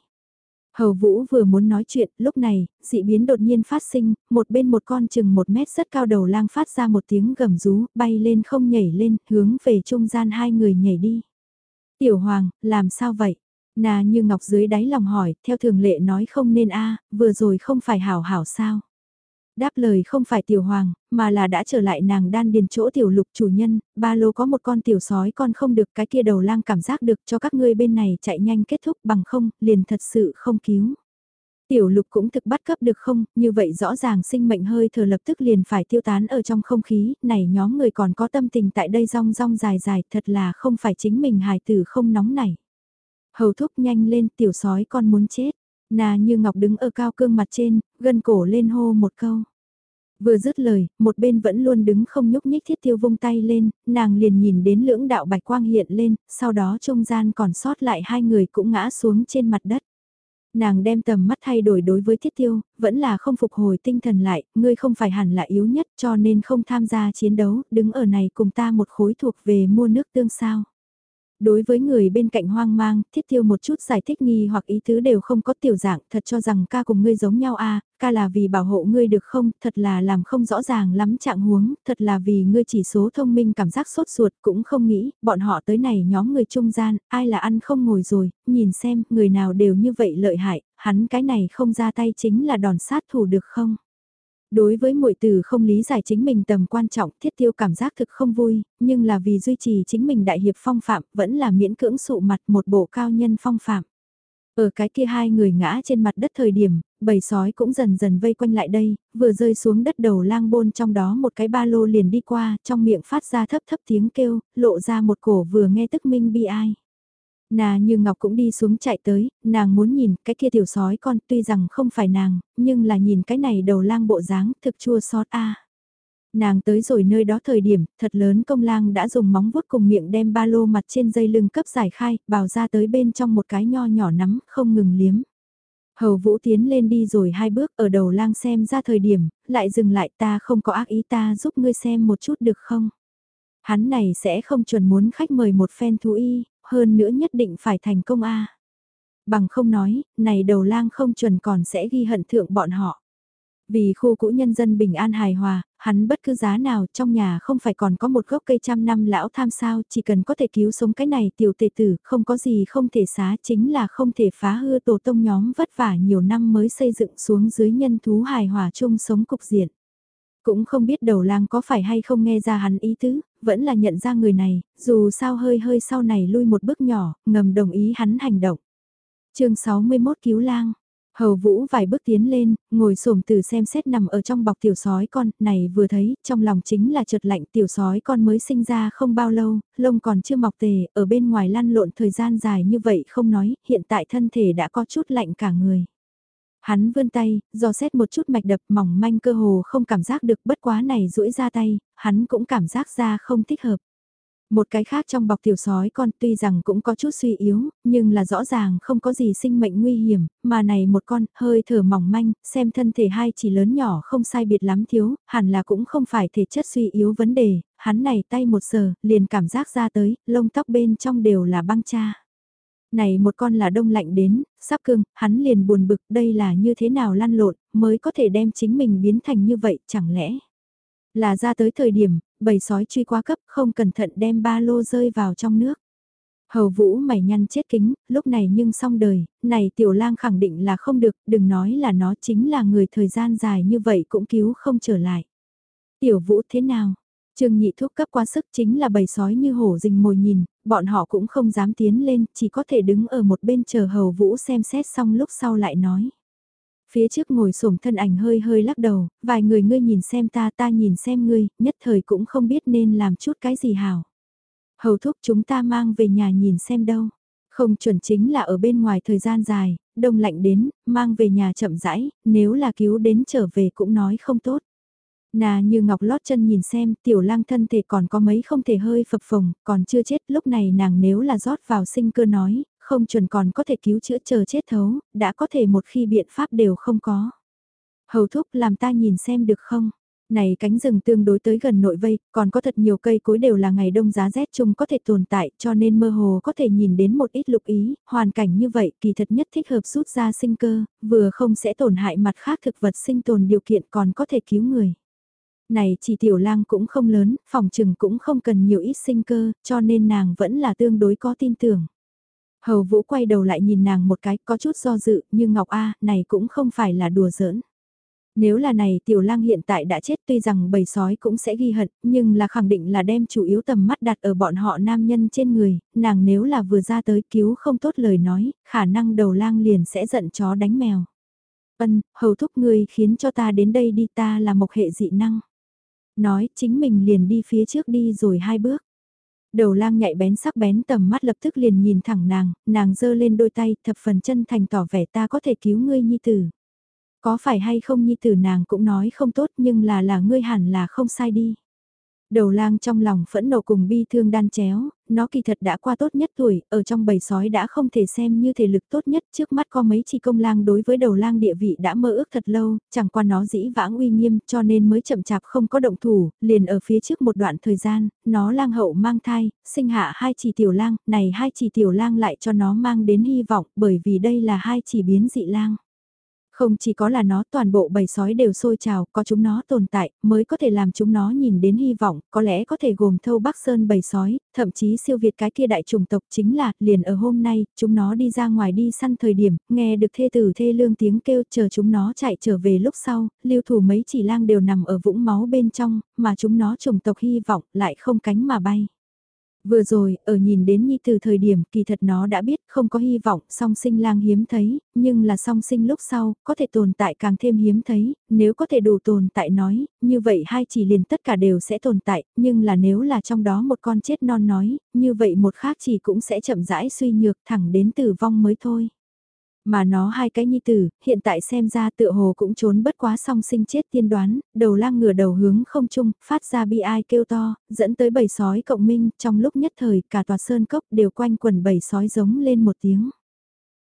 S1: Hầu Vũ vừa muốn nói chuyện, lúc này, dị biến đột nhiên phát sinh, một bên một con chừng một mét rất cao đầu lang phát ra một tiếng gầm rú, bay lên không nhảy lên, hướng về trung gian hai người nhảy đi. Tiểu Hoàng, làm sao vậy? Nà như ngọc dưới đáy lòng hỏi, theo thường lệ nói không nên a vừa rồi không phải hảo hảo sao? Đáp lời không phải tiểu hoàng, mà là đã trở lại nàng đan điền chỗ tiểu lục chủ nhân, ba lô có một con tiểu sói con không được cái kia đầu lang cảm giác được cho các ngươi bên này chạy nhanh kết thúc bằng không, liền thật sự không cứu. Tiểu lục cũng thực bắt cấp được không, như vậy rõ ràng sinh mệnh hơi thở lập tức liền phải tiêu tán ở trong không khí, này nhóm người còn có tâm tình tại đây rong rong dài dài thật là không phải chính mình hài tử không nóng này. Hầu thúc nhanh lên tiểu sói con muốn chết. Nà như ngọc đứng ở cao cương mặt trên, gân cổ lên hô một câu. Vừa dứt lời, một bên vẫn luôn đứng không nhúc nhích thiết tiêu vung tay lên, nàng liền nhìn đến lưỡng đạo bạch quang hiện lên, sau đó trung gian còn sót lại hai người cũng ngã xuống trên mặt đất. Nàng đem tầm mắt thay đổi đối với thiết tiêu, vẫn là không phục hồi tinh thần lại, ngươi không phải hẳn là yếu nhất cho nên không tham gia chiến đấu, đứng ở này cùng ta một khối thuộc về mua nước tương sao. Đối với người bên cạnh hoang mang, thiết tiêu một chút giải thích nghi hoặc ý thứ đều không có tiểu dạng, thật cho rằng ca cùng ngươi giống nhau a ca là vì bảo hộ ngươi được không, thật là làm không rõ ràng lắm trạng huống, thật là vì ngươi chỉ số thông minh cảm giác sốt ruột cũng không nghĩ, bọn họ tới này nhóm người trung gian, ai là ăn không ngồi rồi, nhìn xem, người nào đều như vậy lợi hại, hắn cái này không ra tay chính là đòn sát thủ được không? Đối với muội tử không lý giải chính mình tầm quan trọng, thiết tiêu cảm giác thực không vui, nhưng là vì duy trì chính mình đại hiệp phong phạm, vẫn là miễn cưỡng sụ mặt một bộ cao nhân phong phạm. Ở cái kia hai người ngã trên mặt đất thời điểm, bầy sói cũng dần dần vây quanh lại đây, vừa rơi xuống đất đầu lang bôn trong đó một cái ba lô liền đi qua, trong miệng phát ra thấp thấp tiếng kêu, lộ ra một cổ vừa nghe tức minh bi ai. Nà như Ngọc cũng đi xuống chạy tới, nàng muốn nhìn cái kia tiểu sói con tuy rằng không phải nàng, nhưng là nhìn cái này đầu lang bộ dáng thực chua xót a. Nàng tới rồi nơi đó thời điểm, thật lớn công lang đã dùng móng vuốt cùng miệng đem ba lô mặt trên dây lưng cấp giải khai, bào ra tới bên trong một cái nho nhỏ nắm, không ngừng liếm. Hầu Vũ tiến lên đi rồi hai bước ở đầu lang xem ra thời điểm, lại dừng lại ta không có ác ý ta giúp ngươi xem một chút được không? Hắn này sẽ không chuẩn muốn khách mời một phen thú y, hơn nữa nhất định phải thành công a. Bằng không nói, này đầu lang không chuẩn còn sẽ ghi hận thượng bọn họ. Vì khu cũ nhân dân bình an hài hòa, hắn bất cứ giá nào trong nhà không phải còn có một gốc cây trăm năm lão tham sao, chỉ cần có thể cứu sống cái này tiểu tề tử, không có gì không thể xá chính là không thể phá hư tổ tông nhóm vất vả nhiều năm mới xây dựng xuống dưới nhân thú hài hòa chung sống cục diện. Cũng không biết đầu lang có phải hay không nghe ra hắn ý tứ, vẫn là nhận ra người này, dù sao hơi hơi sau này lui một bước nhỏ, ngầm đồng ý hắn hành động. chương 61 cứu lang. Hầu Vũ vài bước tiến lên, ngồi xổm từ xem xét nằm ở trong bọc tiểu sói con, này vừa thấy, trong lòng chính là chợt lạnh tiểu sói con mới sinh ra không bao lâu, lông còn chưa mọc tề, ở bên ngoài lăn lộn thời gian dài như vậy không nói, hiện tại thân thể đã có chút lạnh cả người. Hắn vươn tay, do xét một chút mạch đập mỏng manh cơ hồ không cảm giác được bất quá này duỗi ra tay, hắn cũng cảm giác ra không thích hợp. Một cái khác trong bọc tiểu sói con tuy rằng cũng có chút suy yếu, nhưng là rõ ràng không có gì sinh mệnh nguy hiểm, mà này một con hơi thở mỏng manh, xem thân thể hai chỉ lớn nhỏ không sai biệt lắm thiếu, hẳn là cũng không phải thể chất suy yếu vấn đề, hắn này tay một sờ, liền cảm giác ra tới, lông tóc bên trong đều là băng cha. Này một con là đông lạnh đến, sắp cương, hắn liền buồn bực đây là như thế nào lăn lộn, mới có thể đem chính mình biến thành như vậy, chẳng lẽ là ra tới thời điểm, bầy sói truy qua cấp không cẩn thận đem ba lô rơi vào trong nước. Hầu vũ mày nhăn chết kính, lúc này nhưng xong đời, này tiểu lang khẳng định là không được, đừng nói là nó chính là người thời gian dài như vậy cũng cứu không trở lại. Tiểu vũ thế nào? Trương nhị thuốc cấp quá sức chính là bầy sói như hổ rình mồi nhìn, bọn họ cũng không dám tiến lên, chỉ có thể đứng ở một bên chờ hầu vũ xem xét xong lúc sau lại nói. Phía trước ngồi sổm thân ảnh hơi hơi lắc đầu, vài người ngươi nhìn xem ta ta nhìn xem ngươi, nhất thời cũng không biết nên làm chút cái gì hảo. Hầu thúc chúng ta mang về nhà nhìn xem đâu. Không chuẩn chính là ở bên ngoài thời gian dài, đông lạnh đến, mang về nhà chậm rãi, nếu là cứu đến trở về cũng nói không tốt. Nà như ngọc lót chân nhìn xem tiểu lang thân thể còn có mấy không thể hơi phập phồng, còn chưa chết lúc này nàng nếu là rót vào sinh cơ nói, không chuẩn còn có thể cứu chữa chờ chết thấu, đã có thể một khi biện pháp đều không có. Hầu thúc làm ta nhìn xem được không? Này cánh rừng tương đối tới gần nội vây, còn có thật nhiều cây cối đều là ngày đông giá rét chung có thể tồn tại cho nên mơ hồ có thể nhìn đến một ít lục ý, hoàn cảnh như vậy kỳ thật nhất thích hợp rút ra sinh cơ, vừa không sẽ tổn hại mặt khác thực vật sinh tồn điều kiện còn có thể cứu người. Này chỉ tiểu lang cũng không lớn, phòng trừng cũng không cần nhiều ít sinh cơ, cho nên nàng vẫn là tương đối có tin tưởng. Hầu Vũ quay đầu lại nhìn nàng một cái, có chút do dự, nhưng Ngọc A, này cũng không phải là đùa giỡn. Nếu là này tiểu lang hiện tại đã chết tuy rằng bầy sói cũng sẽ ghi hận, nhưng là khẳng định là đem chủ yếu tầm mắt đặt ở bọn họ nam nhân trên người, nàng nếu là vừa ra tới cứu không tốt lời nói, khả năng đầu lang liền sẽ giận chó đánh mèo. Ân, hầu thúc ngươi khiến cho ta đến đây đi ta là một hệ dị năng. Nói chính mình liền đi phía trước đi rồi hai bước. Đầu lang nhạy bén sắc bén tầm mắt lập tức liền nhìn thẳng nàng, nàng giơ lên đôi tay thập phần chân thành tỏ vẻ ta có thể cứu ngươi nhi tử. Có phải hay không nhi tử nàng cũng nói không tốt nhưng là là ngươi hẳn là không sai đi. Đầu lang trong lòng phẫn nộ cùng bi thương đan chéo, nó kỳ thật đã qua tốt nhất tuổi, ở trong bầy sói đã không thể xem như thể lực tốt nhất trước mắt có mấy chi công lang đối với đầu lang địa vị đã mơ ước thật lâu, chẳng qua nó dĩ vãng uy nghiêm cho nên mới chậm chạp không có động thủ, liền ở phía trước một đoạn thời gian, nó lang hậu mang thai, sinh hạ hai chỉ tiểu lang, này hai chỉ tiểu lang lại cho nó mang đến hy vọng bởi vì đây là hai chỉ biến dị lang. Không chỉ có là nó toàn bộ bầy sói đều sôi trào, có chúng nó tồn tại, mới có thể làm chúng nó nhìn đến hy vọng, có lẽ có thể gồm thâu Bắc Sơn bầy sói, thậm chí siêu việt cái kia đại chủng tộc chính là, liền ở hôm nay, chúng nó đi ra ngoài đi săn thời điểm, nghe được thê tử thê lương tiếng kêu chờ chúng nó chạy trở về lúc sau, lưu thủ mấy chỉ lang đều nằm ở vũng máu bên trong, mà chúng nó chủng tộc hy vọng lại không cánh mà bay. Vừa rồi, ở nhìn đến Nhi từ thời điểm kỳ thật nó đã biết không có hy vọng song sinh lang hiếm thấy, nhưng là song sinh lúc sau, có thể tồn tại càng thêm hiếm thấy, nếu có thể đủ tồn tại nói, như vậy hai chỉ liền tất cả đều sẽ tồn tại, nhưng là nếu là trong đó một con chết non nói, như vậy một khác chỉ cũng sẽ chậm rãi suy nhược thẳng đến tử vong mới thôi. Mà nó hai cái nhi tử, hiện tại xem ra tựa hồ cũng trốn bất quá song sinh chết tiên đoán, đầu lang ngửa đầu hướng không chung, phát ra bi ai kêu to, dẫn tới bầy sói cộng minh, trong lúc nhất thời cả tòa sơn cốc đều quanh quần bầy sói giống lên một tiếng.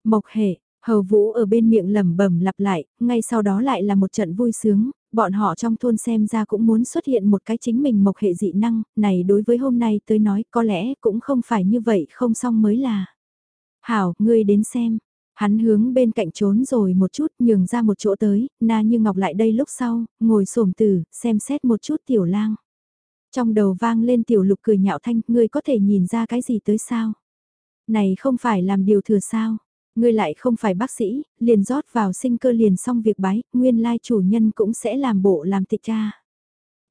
S1: Mộc hệ, hầu vũ ở bên miệng lẩm bẩm lặp lại, ngay sau đó lại là một trận vui sướng, bọn họ trong thôn xem ra cũng muốn xuất hiện một cái chính mình mộc hệ dị năng, này đối với hôm nay tới nói có lẽ cũng không phải như vậy không xong mới là. Hảo, ngươi đến xem, Hắn hướng bên cạnh trốn rồi một chút nhường ra một chỗ tới, na như ngọc lại đây lúc sau, ngồi xổm từ xem xét một chút tiểu lang. Trong đầu vang lên tiểu lục cười nhạo thanh, ngươi có thể nhìn ra cái gì tới sao? Này không phải làm điều thừa sao? Ngươi lại không phải bác sĩ, liền rót vào sinh cơ liền xong việc bái, nguyên lai chủ nhân cũng sẽ làm bộ làm tịch cha.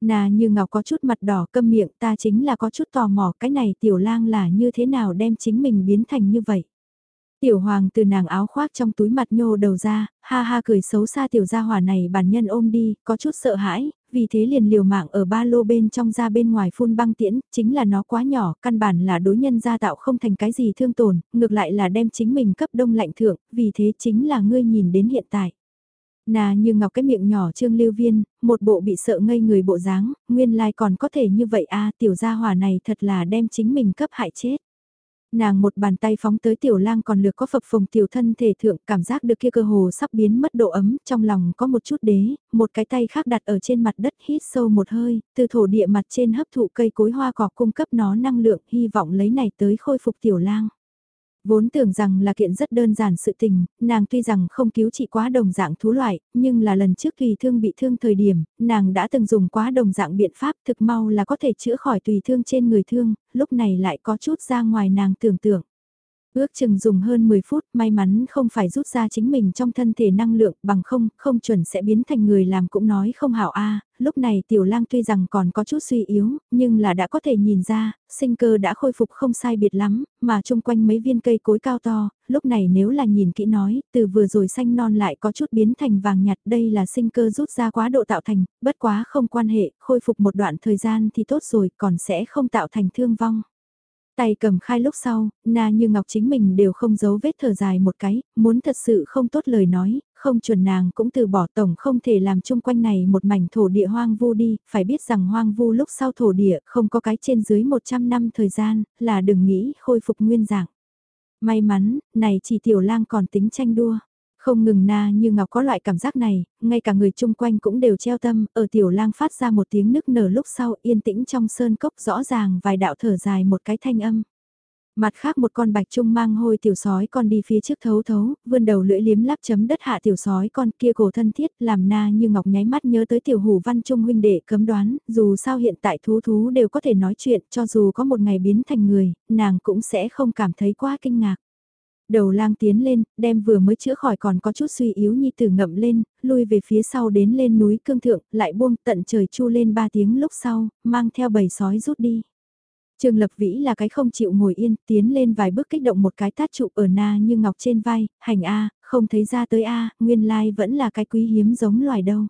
S1: Nà như ngọc có chút mặt đỏ câm miệng ta chính là có chút tò mò cái này tiểu lang là như thế nào đem chính mình biến thành như vậy. Tiểu hoàng từ nàng áo khoác trong túi mặt nhô đầu ra, ha ha cười xấu xa tiểu gia hỏa này bản nhân ôm đi, có chút sợ hãi, vì thế liền liều mạng ở ba lô bên trong ra bên ngoài phun băng tiễn, chính là nó quá nhỏ, căn bản là đối nhân gia tạo không thành cái gì thương tổn, ngược lại là đem chính mình cấp đông lạnh thượng, vì thế chính là ngươi nhìn đến hiện tại. Nà như ngọc cái miệng nhỏ trương lưu viên, một bộ bị sợ ngây người bộ dáng, nguyên lai còn có thể như vậy a tiểu gia hỏa này thật là đem chính mình cấp hại chết. Nàng một bàn tay phóng tới tiểu lang còn lược có phập phồng tiểu thân thể thượng cảm giác được kia cơ hồ sắp biến mất độ ấm, trong lòng có một chút đế, một cái tay khác đặt ở trên mặt đất hít sâu một hơi, từ thổ địa mặt trên hấp thụ cây cối hoa cỏ cung cấp nó năng lượng, hy vọng lấy này tới khôi phục tiểu lang. Vốn tưởng rằng là kiện rất đơn giản sự tình, nàng tuy rằng không cứu trị quá đồng dạng thú loại, nhưng là lần trước tùy thương bị thương thời điểm, nàng đã từng dùng quá đồng dạng biện pháp thực mau là có thể chữa khỏi tùy thương trên người thương, lúc này lại có chút ra ngoài nàng tưởng tượng. Ước chừng dùng hơn 10 phút, may mắn không phải rút ra chính mình trong thân thể năng lượng, bằng không, không chuẩn sẽ biến thành người làm cũng nói không hảo a lúc này tiểu lang tuy rằng còn có chút suy yếu, nhưng là đã có thể nhìn ra, sinh cơ đã khôi phục không sai biệt lắm, mà chung quanh mấy viên cây cối cao to, lúc này nếu là nhìn kỹ nói, từ vừa rồi xanh non lại có chút biến thành vàng nhạt, đây là sinh cơ rút ra quá độ tạo thành, bất quá không quan hệ, khôi phục một đoạn thời gian thì tốt rồi, còn sẽ không tạo thành thương vong. Tay cầm khai lúc sau, na như ngọc chính mình đều không giấu vết thở dài một cái, muốn thật sự không tốt lời nói, không chuẩn nàng cũng từ bỏ tổng không thể làm chung quanh này một mảnh thổ địa hoang vu đi, phải biết rằng hoang vu lúc sau thổ địa không có cái trên dưới 100 năm thời gian, là đừng nghĩ khôi phục nguyên dạng. May mắn, này chỉ tiểu lang còn tính tranh đua. Không ngừng na như ngọc có loại cảm giác này, ngay cả người chung quanh cũng đều treo tâm, ở tiểu lang phát ra một tiếng nức nở lúc sau yên tĩnh trong sơn cốc rõ ràng vài đạo thở dài một cái thanh âm. Mặt khác một con bạch trung mang hôi tiểu sói con đi phía trước thấu thấu, vươn đầu lưỡi liếm lắp chấm đất hạ tiểu sói con kia cổ thân thiết làm na như ngọc nháy mắt nhớ tới tiểu hủ văn trung huynh đệ cấm đoán, dù sao hiện tại thú thú đều có thể nói chuyện cho dù có một ngày biến thành người, nàng cũng sẽ không cảm thấy quá kinh ngạc. Đầu lang tiến lên, đem vừa mới chữa khỏi còn có chút suy yếu nhi tử ngậm lên, lui về phía sau đến lên núi cương thượng, lại buông tận trời chu lên ba tiếng lúc sau, mang theo bầy sói rút đi. Trương Lập Vĩ là cái không chịu ngồi yên, tiến lên vài bước kích động một cái tát trụ ở na như ngọc trên vai, hành A, không thấy ra tới A, nguyên lai vẫn là cái quý hiếm giống loài đâu.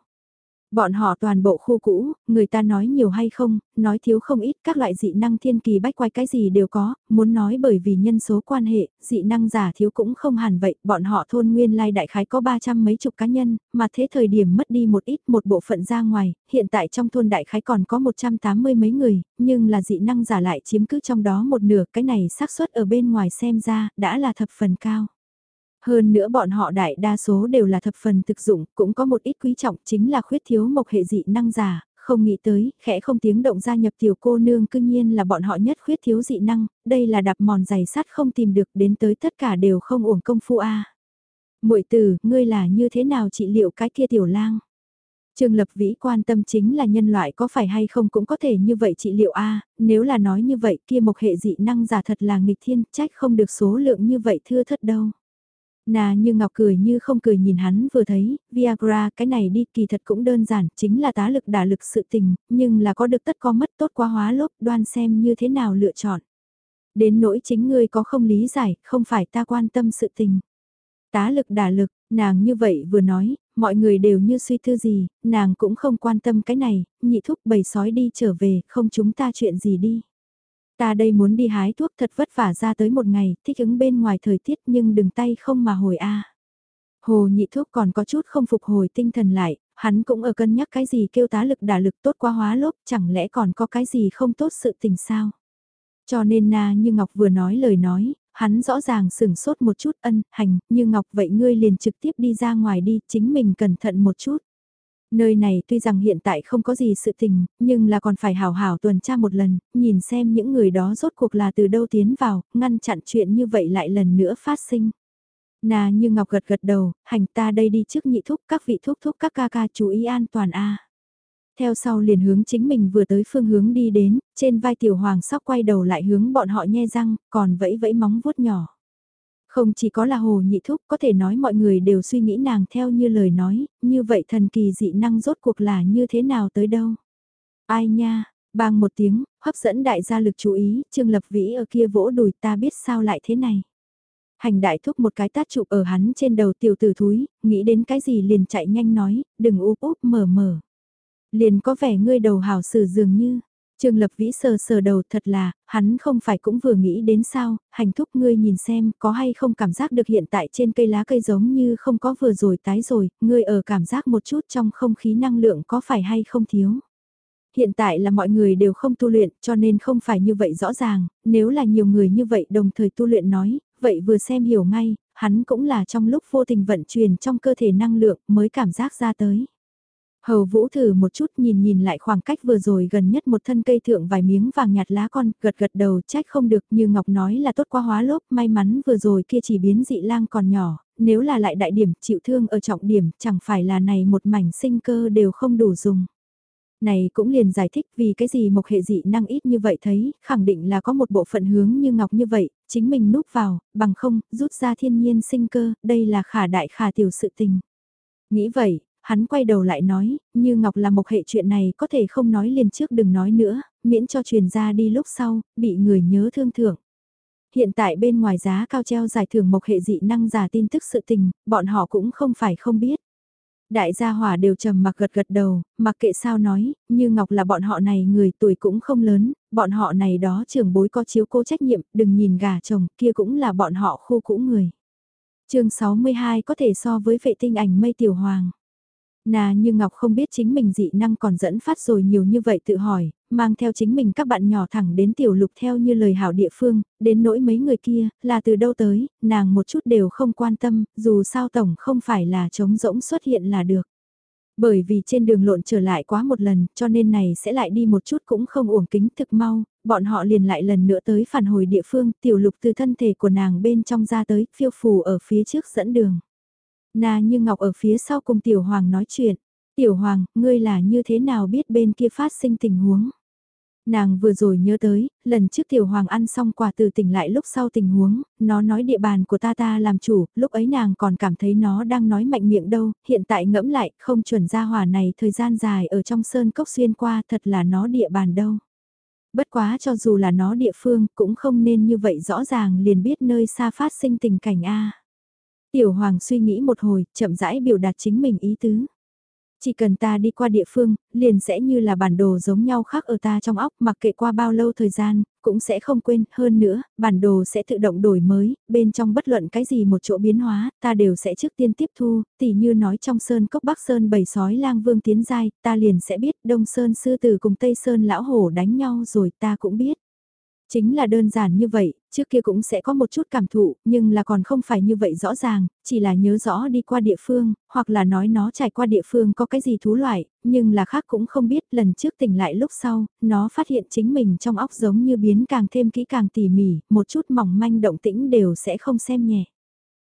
S1: Bọn họ toàn bộ khu cũ, người ta nói nhiều hay không, nói thiếu không ít, các loại dị năng thiên kỳ bách quay cái gì đều có, muốn nói bởi vì nhân số quan hệ, dị năng giả thiếu cũng không hẳn vậy, bọn họ thôn nguyên lai đại khái có 300 mấy chục cá nhân, mà thế thời điểm mất đi một ít một bộ phận ra ngoài, hiện tại trong thôn đại khái còn có 180 mấy người, nhưng là dị năng giả lại chiếm cứ trong đó một nửa, cái này xác suất ở bên ngoài xem ra, đã là thập phần cao. Hơn nữa bọn họ đại đa số đều là thập phần thực dụng, cũng có một ít quý trọng chính là khuyết thiếu mộc hệ dị năng giả, không nghĩ tới, khẽ không tiếng động gia nhập tiểu cô nương cương nhiên là bọn họ nhất khuyết thiếu dị năng, đây là đạp mòn giày sắt không tìm được đến tới tất cả đều không uổng công phu a. Muội tử, ngươi là như thế nào trị liệu cái kia tiểu lang? Trương Lập Vĩ quan tâm chính là nhân loại có phải hay không cũng có thể như vậy trị liệu a nếu là nói như vậy kia mộc hệ dị năng giả thật là nghịch thiên trách không được số lượng như vậy thưa thất đâu. Nà như ngọc cười như không cười nhìn hắn vừa thấy, Viagra cái này đi kỳ thật cũng đơn giản, chính là tá lực đả lực sự tình, nhưng là có được tất có mất tốt quá hóa lốp đoan xem như thế nào lựa chọn. Đến nỗi chính ngươi có không lý giải, không phải ta quan tâm sự tình. Tá lực đả lực, nàng như vậy vừa nói, mọi người đều như suy thư gì, nàng cũng không quan tâm cái này, nhị thúc bầy sói đi trở về, không chúng ta chuyện gì đi. Ta đây muốn đi hái thuốc thật vất vả ra tới một ngày, thích ứng bên ngoài thời tiết nhưng đừng tay không mà hồi a. Hồ nhị thuốc còn có chút không phục hồi tinh thần lại, hắn cũng ở cân nhắc cái gì kêu tá lực đả lực tốt quá hóa lốp, chẳng lẽ còn có cái gì không tốt sự tình sao. Cho nên na như Ngọc vừa nói lời nói, hắn rõ ràng sửng sốt một chút ân, hành, như Ngọc vậy ngươi liền trực tiếp đi ra ngoài đi, chính mình cẩn thận một chút. Nơi này tuy rằng hiện tại không có gì sự tình, nhưng là còn phải hào hảo tuần tra một lần, nhìn xem những người đó rốt cuộc là từ đâu tiến vào, ngăn chặn chuyện như vậy lại lần nữa phát sinh. Nà như Ngọc gật gật đầu, hành ta đây đi trước nhị thúc các vị thúc thúc các ca ca chú ý an toàn a. Theo sau liền hướng chính mình vừa tới phương hướng đi đến, trên vai tiểu hoàng sóc quay đầu lại hướng bọn họ nhe răng, còn vẫy vẫy móng vuốt nhỏ. Không chỉ có là hồ nhị thúc, có thể nói mọi người đều suy nghĩ nàng theo như lời nói, như vậy thần kỳ dị năng rốt cuộc là như thế nào tới đâu. Ai nha, bang một tiếng, hấp dẫn đại gia lực chú ý, Trương Lập Vĩ ở kia vỗ đùi ta biết sao lại thế này. Hành đại thúc một cái tát chụp ở hắn trên đầu tiểu tử thúi, nghĩ đến cái gì liền chạy nhanh nói, đừng úp úp mở mở. Liền có vẻ ngươi đầu hào sử dường như, Trương Lập Vĩ sờ sờ đầu thật là, hắn không phải cũng vừa nghĩ đến sao, hành thúc ngươi nhìn xem có hay không cảm giác được hiện tại trên cây lá cây giống như không có vừa rồi tái rồi, ngươi ở cảm giác một chút trong không khí năng lượng có phải hay không thiếu. Hiện tại là mọi người đều không tu luyện cho nên không phải như vậy rõ ràng, nếu là nhiều người như vậy đồng thời tu luyện nói, vậy vừa xem hiểu ngay, hắn cũng là trong lúc vô tình vận chuyển trong cơ thể năng lượng mới cảm giác ra tới. Hầu Vũ thử một chút nhìn nhìn lại khoảng cách vừa rồi gần nhất một thân cây thượng vài miếng vàng nhạt lá con, gật gật đầu trách không được như Ngọc nói là tốt quá hóa lốp, may mắn vừa rồi kia chỉ biến dị lang còn nhỏ, nếu là lại đại điểm chịu thương ở trọng điểm chẳng phải là này một mảnh sinh cơ đều không đủ dùng. Này cũng liền giải thích vì cái gì một hệ dị năng ít như vậy thấy, khẳng định là có một bộ phận hướng như Ngọc như vậy, chính mình núp vào, bằng không, rút ra thiên nhiên sinh cơ, đây là khả đại khả tiểu sự tình. Nghĩ vậy, hắn quay đầu lại nói, như Ngọc là một hệ chuyện này có thể không nói liền trước đừng nói nữa, miễn cho truyền ra đi lúc sau, bị người nhớ thương thưởng. Hiện tại bên ngoài giá cao treo giải thưởng mộc hệ dị năng giả tin tức sự tình, bọn họ cũng không phải không biết. Đại gia hỏa đều trầm mặc gật gật đầu, mặc kệ sao nói, như Ngọc là bọn họ này người tuổi cũng không lớn, bọn họ này đó trưởng bối có chiếu cố trách nhiệm, đừng nhìn gà chồng, kia cũng là bọn họ khu cũ người. chương 62 có thể so với vệ tinh ảnh mây tiểu hoàng. Nà như Ngọc không biết chính mình dị năng còn dẫn phát rồi nhiều như vậy tự hỏi, mang theo chính mình các bạn nhỏ thẳng đến tiểu lục theo như lời hảo địa phương, đến nỗi mấy người kia, là từ đâu tới, nàng một chút đều không quan tâm, dù sao tổng không phải là trống rỗng xuất hiện là được. Bởi vì trên đường lộn trở lại quá một lần, cho nên này sẽ lại đi một chút cũng không uổng kính thực mau, bọn họ liền lại lần nữa tới phản hồi địa phương, tiểu lục từ thân thể của nàng bên trong ra tới, phiêu phù ở phía trước dẫn đường. Na như Ngọc ở phía sau cùng Tiểu Hoàng nói chuyện. Tiểu Hoàng, ngươi là như thế nào biết bên kia phát sinh tình huống? Nàng vừa rồi nhớ tới, lần trước Tiểu Hoàng ăn xong quà từ tỉnh lại lúc sau tình huống, nó nói địa bàn của ta ta làm chủ, lúc ấy nàng còn cảm thấy nó đang nói mạnh miệng đâu, hiện tại ngẫm lại, không chuẩn ra hỏa này thời gian dài ở trong sơn cốc xuyên qua thật là nó địa bàn đâu. Bất quá cho dù là nó địa phương, cũng không nên như vậy rõ ràng liền biết nơi xa phát sinh tình cảnh A. Tiểu Hoàng suy nghĩ một hồi, chậm rãi biểu đạt chính mình ý tứ. Chỉ cần ta đi qua địa phương, liền sẽ như là bản đồ giống nhau khác ở ta trong óc mặc kệ qua bao lâu thời gian, cũng sẽ không quên, hơn nữa, bản đồ sẽ tự động đổi mới, bên trong bất luận cái gì một chỗ biến hóa, ta đều sẽ trước tiên tiếp thu, tỉ như nói trong sơn cốc Bắc Sơn bầy sói lang vương tiến giai, ta liền sẽ biết Đông Sơn sư tử cùng Tây Sơn lão hổ đánh nhau rồi ta cũng biết. Chính là đơn giản như vậy, trước kia cũng sẽ có một chút cảm thụ, nhưng là còn không phải như vậy rõ ràng, chỉ là nhớ rõ đi qua địa phương, hoặc là nói nó trải qua địa phương có cái gì thú loại, nhưng là khác cũng không biết lần trước tỉnh lại lúc sau, nó phát hiện chính mình trong óc giống như biến càng thêm kỹ càng tỉ mỉ, một chút mỏng manh động tĩnh đều sẽ không xem nhẹ.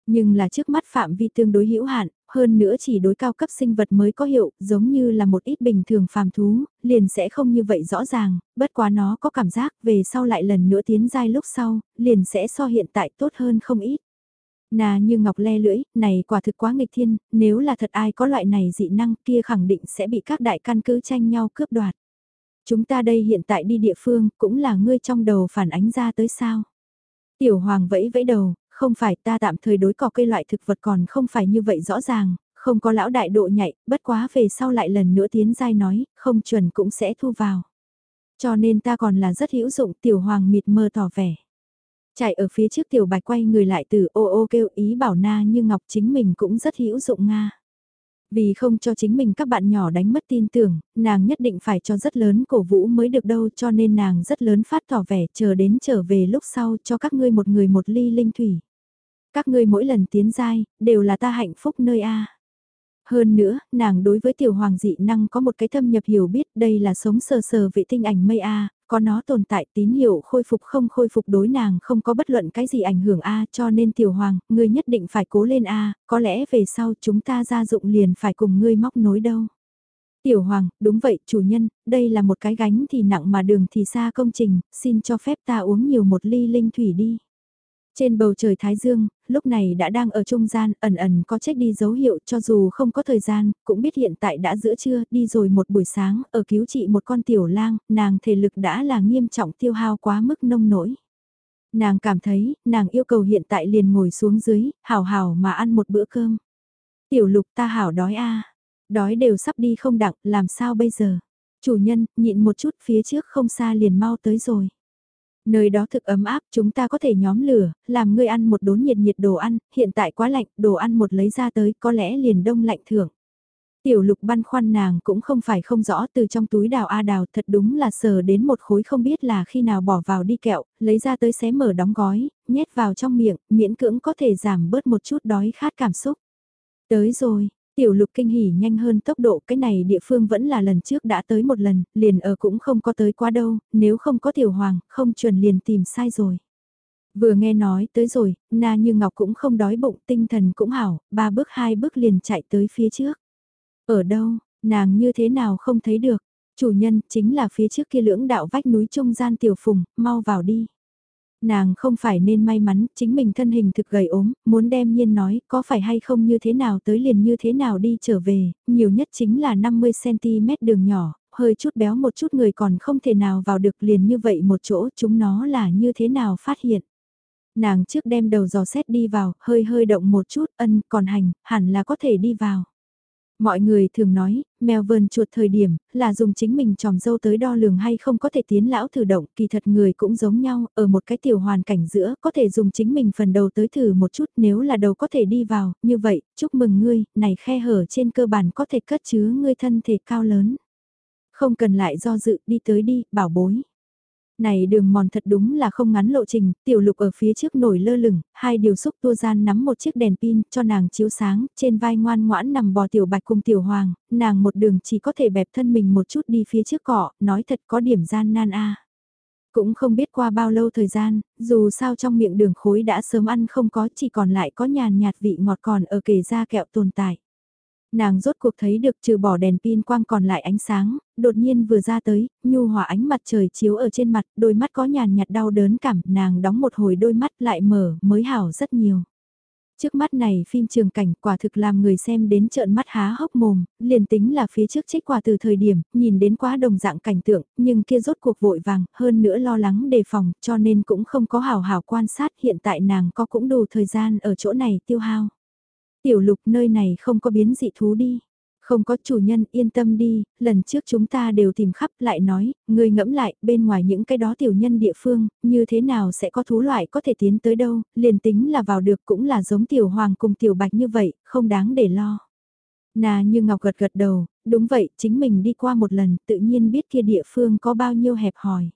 S1: Nhưng là trước mắt phạm vi tương đối hữu hạn, hơn nữa chỉ đối cao cấp sinh vật mới có hiệu, giống như là một ít bình thường phàm thú, liền sẽ không như vậy rõ ràng, bất quá nó có cảm giác về sau lại lần nữa tiến giai lúc sau, liền sẽ so hiện tại tốt hơn không ít. Nà như ngọc le lưỡi, này quả thực quá nghịch thiên, nếu là thật ai có loại này dị năng kia khẳng định sẽ bị các đại căn cứ tranh nhau cướp đoạt. Chúng ta đây hiện tại đi địa phương cũng là ngươi trong đầu phản ánh ra tới sao. Tiểu hoàng vẫy vẫy đầu, không phải ta tạm thời đối cỏ cây loại thực vật còn không phải như vậy rõ ràng, không có lão đại độ nhạy, bất quá về sau lại lần nữa tiến giai nói, không chuẩn cũng sẽ thu vào. Cho nên ta còn là rất hữu dụng tiểu hoàng mịt mơ tỏ vẻ. Chạy ở phía trước tiểu bạch quay người lại từ ô ô kêu ý bảo na như ngọc chính mình cũng rất hữu dụng Nga. Vì không cho chính mình các bạn nhỏ đánh mất tin tưởng, nàng nhất định phải cho rất lớn cổ vũ mới được đâu cho nên nàng rất lớn phát tỏ vẻ chờ đến trở về lúc sau cho các ngươi một người một ly linh thủy. Các ngươi mỗi lần tiến giai, đều là ta hạnh phúc nơi A. Hơn nữa, nàng đối với tiểu hoàng dị năng có một cái thâm nhập hiểu biết đây là sống sờ sờ vệ tinh ảnh mây A, có nó tồn tại tín hiệu khôi phục không khôi phục đối nàng không có bất luận cái gì ảnh hưởng A cho nên tiểu hoàng, ngươi nhất định phải cố lên A, có lẽ về sau chúng ta ra dụng liền phải cùng ngươi móc nối đâu. Tiểu hoàng, đúng vậy chủ nhân, đây là một cái gánh thì nặng mà đường thì xa công trình, xin cho phép ta uống nhiều một ly linh thủy đi. Trên bầu trời Thái Dương, lúc này đã đang ở trung gian, ẩn ẩn có chết đi dấu hiệu cho dù không có thời gian, cũng biết hiện tại đã giữa trưa, đi rồi một buổi sáng, ở cứu trị một con tiểu lang, nàng thể lực đã là nghiêm trọng tiêu hao quá mức nông nổi. Nàng cảm thấy, nàng yêu cầu hiện tại liền ngồi xuống dưới, hào hào mà ăn một bữa cơm. Tiểu lục ta hảo đói a đói đều sắp đi không đặng, làm sao bây giờ? Chủ nhân, nhịn một chút phía trước không xa liền mau tới rồi. Nơi đó thực ấm áp, chúng ta có thể nhóm lửa, làm ngươi ăn một đốn nhiệt nhiệt đồ ăn, hiện tại quá lạnh, đồ ăn một lấy ra tới, có lẽ liền đông lạnh thưởng. Tiểu lục băn khoăn nàng cũng không phải không rõ từ trong túi đào A đào thật đúng là sờ đến một khối không biết là khi nào bỏ vào đi kẹo, lấy ra tới xé mở đóng gói, nhét vào trong miệng, miễn cưỡng có thể giảm bớt một chút đói khát cảm xúc. Tới rồi, Tiểu lục kinh hỉ nhanh hơn tốc độ cái này địa phương vẫn là lần trước đã tới một lần, liền ở cũng không có tới quá đâu, nếu không có tiểu hoàng, không chuẩn liền tìm sai rồi. Vừa nghe nói tới rồi, na như ngọc cũng không đói bụng, tinh thần cũng hảo, ba bước hai bước liền chạy tới phía trước. Ở đâu, nàng như thế nào không thấy được, chủ nhân chính là phía trước kia lưỡng đạo vách núi trung gian tiểu phùng, mau vào đi. Nàng không phải nên may mắn, chính mình thân hình thực gầy ốm, muốn đem nhiên nói có phải hay không như thế nào tới liền như thế nào đi trở về, nhiều nhất chính là 50cm đường nhỏ, hơi chút béo một chút người còn không thể nào vào được liền như vậy một chỗ chúng nó là như thế nào phát hiện. Nàng trước đem đầu dò xét đi vào, hơi hơi động một chút, ân còn hành, hẳn là có thể đi vào. Mọi người thường nói, mèo vờn chuột thời điểm, là dùng chính mình tròm dâu tới đo lường hay không có thể tiến lão thử động, kỳ thật người cũng giống nhau, ở một cái tiểu hoàn cảnh giữa, có thể dùng chính mình phần đầu tới thử một chút, nếu là đầu có thể đi vào, như vậy, chúc mừng ngươi, này khe hở trên cơ bản có thể cất chứa ngươi thân thể cao lớn. Không cần lại do dự, đi tới đi, bảo bối. Này đường mòn thật đúng là không ngắn lộ trình, tiểu lục ở phía trước nổi lơ lửng, hai điều xúc tua gian nắm một chiếc đèn pin cho nàng chiếu sáng, trên vai ngoan ngoãn nằm bò tiểu bạch cùng tiểu hoàng, nàng một đường chỉ có thể bẹp thân mình một chút đi phía trước cọ, nói thật có điểm gian nan a. Cũng không biết qua bao lâu thời gian, dù sao trong miệng đường khối đã sớm ăn không có chỉ còn lại có nhàn nhạt vị ngọt còn ở kề da kẹo tồn tại. Nàng rốt cuộc thấy được trừ bỏ đèn pin quang còn lại ánh sáng, đột nhiên vừa ra tới, nhu hòa ánh mặt trời chiếu ở trên mặt, đôi mắt có nhàn nhạt đau đớn cảm, nàng đóng một hồi đôi mắt lại mở, mới hảo rất nhiều. Trước mắt này phim trường cảnh quả thực làm người xem đến trợn mắt há hốc mồm, liền tính là phía trước trích quả từ thời điểm, nhìn đến quá đồng dạng cảnh tượng, nhưng kia rốt cuộc vội vàng, hơn nữa lo lắng đề phòng, cho nên cũng không có hào hào quan sát, hiện tại nàng có cũng đủ thời gian ở chỗ này tiêu hao. Tiểu lục nơi này không có biến dị thú đi. Không có chủ nhân yên tâm đi, lần trước chúng ta đều tìm khắp lại nói, người ngẫm lại, bên ngoài những cái đó tiểu nhân địa phương, như thế nào sẽ có thú loại có thể tiến tới đâu, liền tính là vào được cũng là giống tiểu hoàng cùng tiểu bạch như vậy, không đáng để lo. Nà như ngọc gật gật đầu, đúng vậy, chính mình đi qua một lần, tự nhiên biết kia địa phương có bao nhiêu hẹp hòi.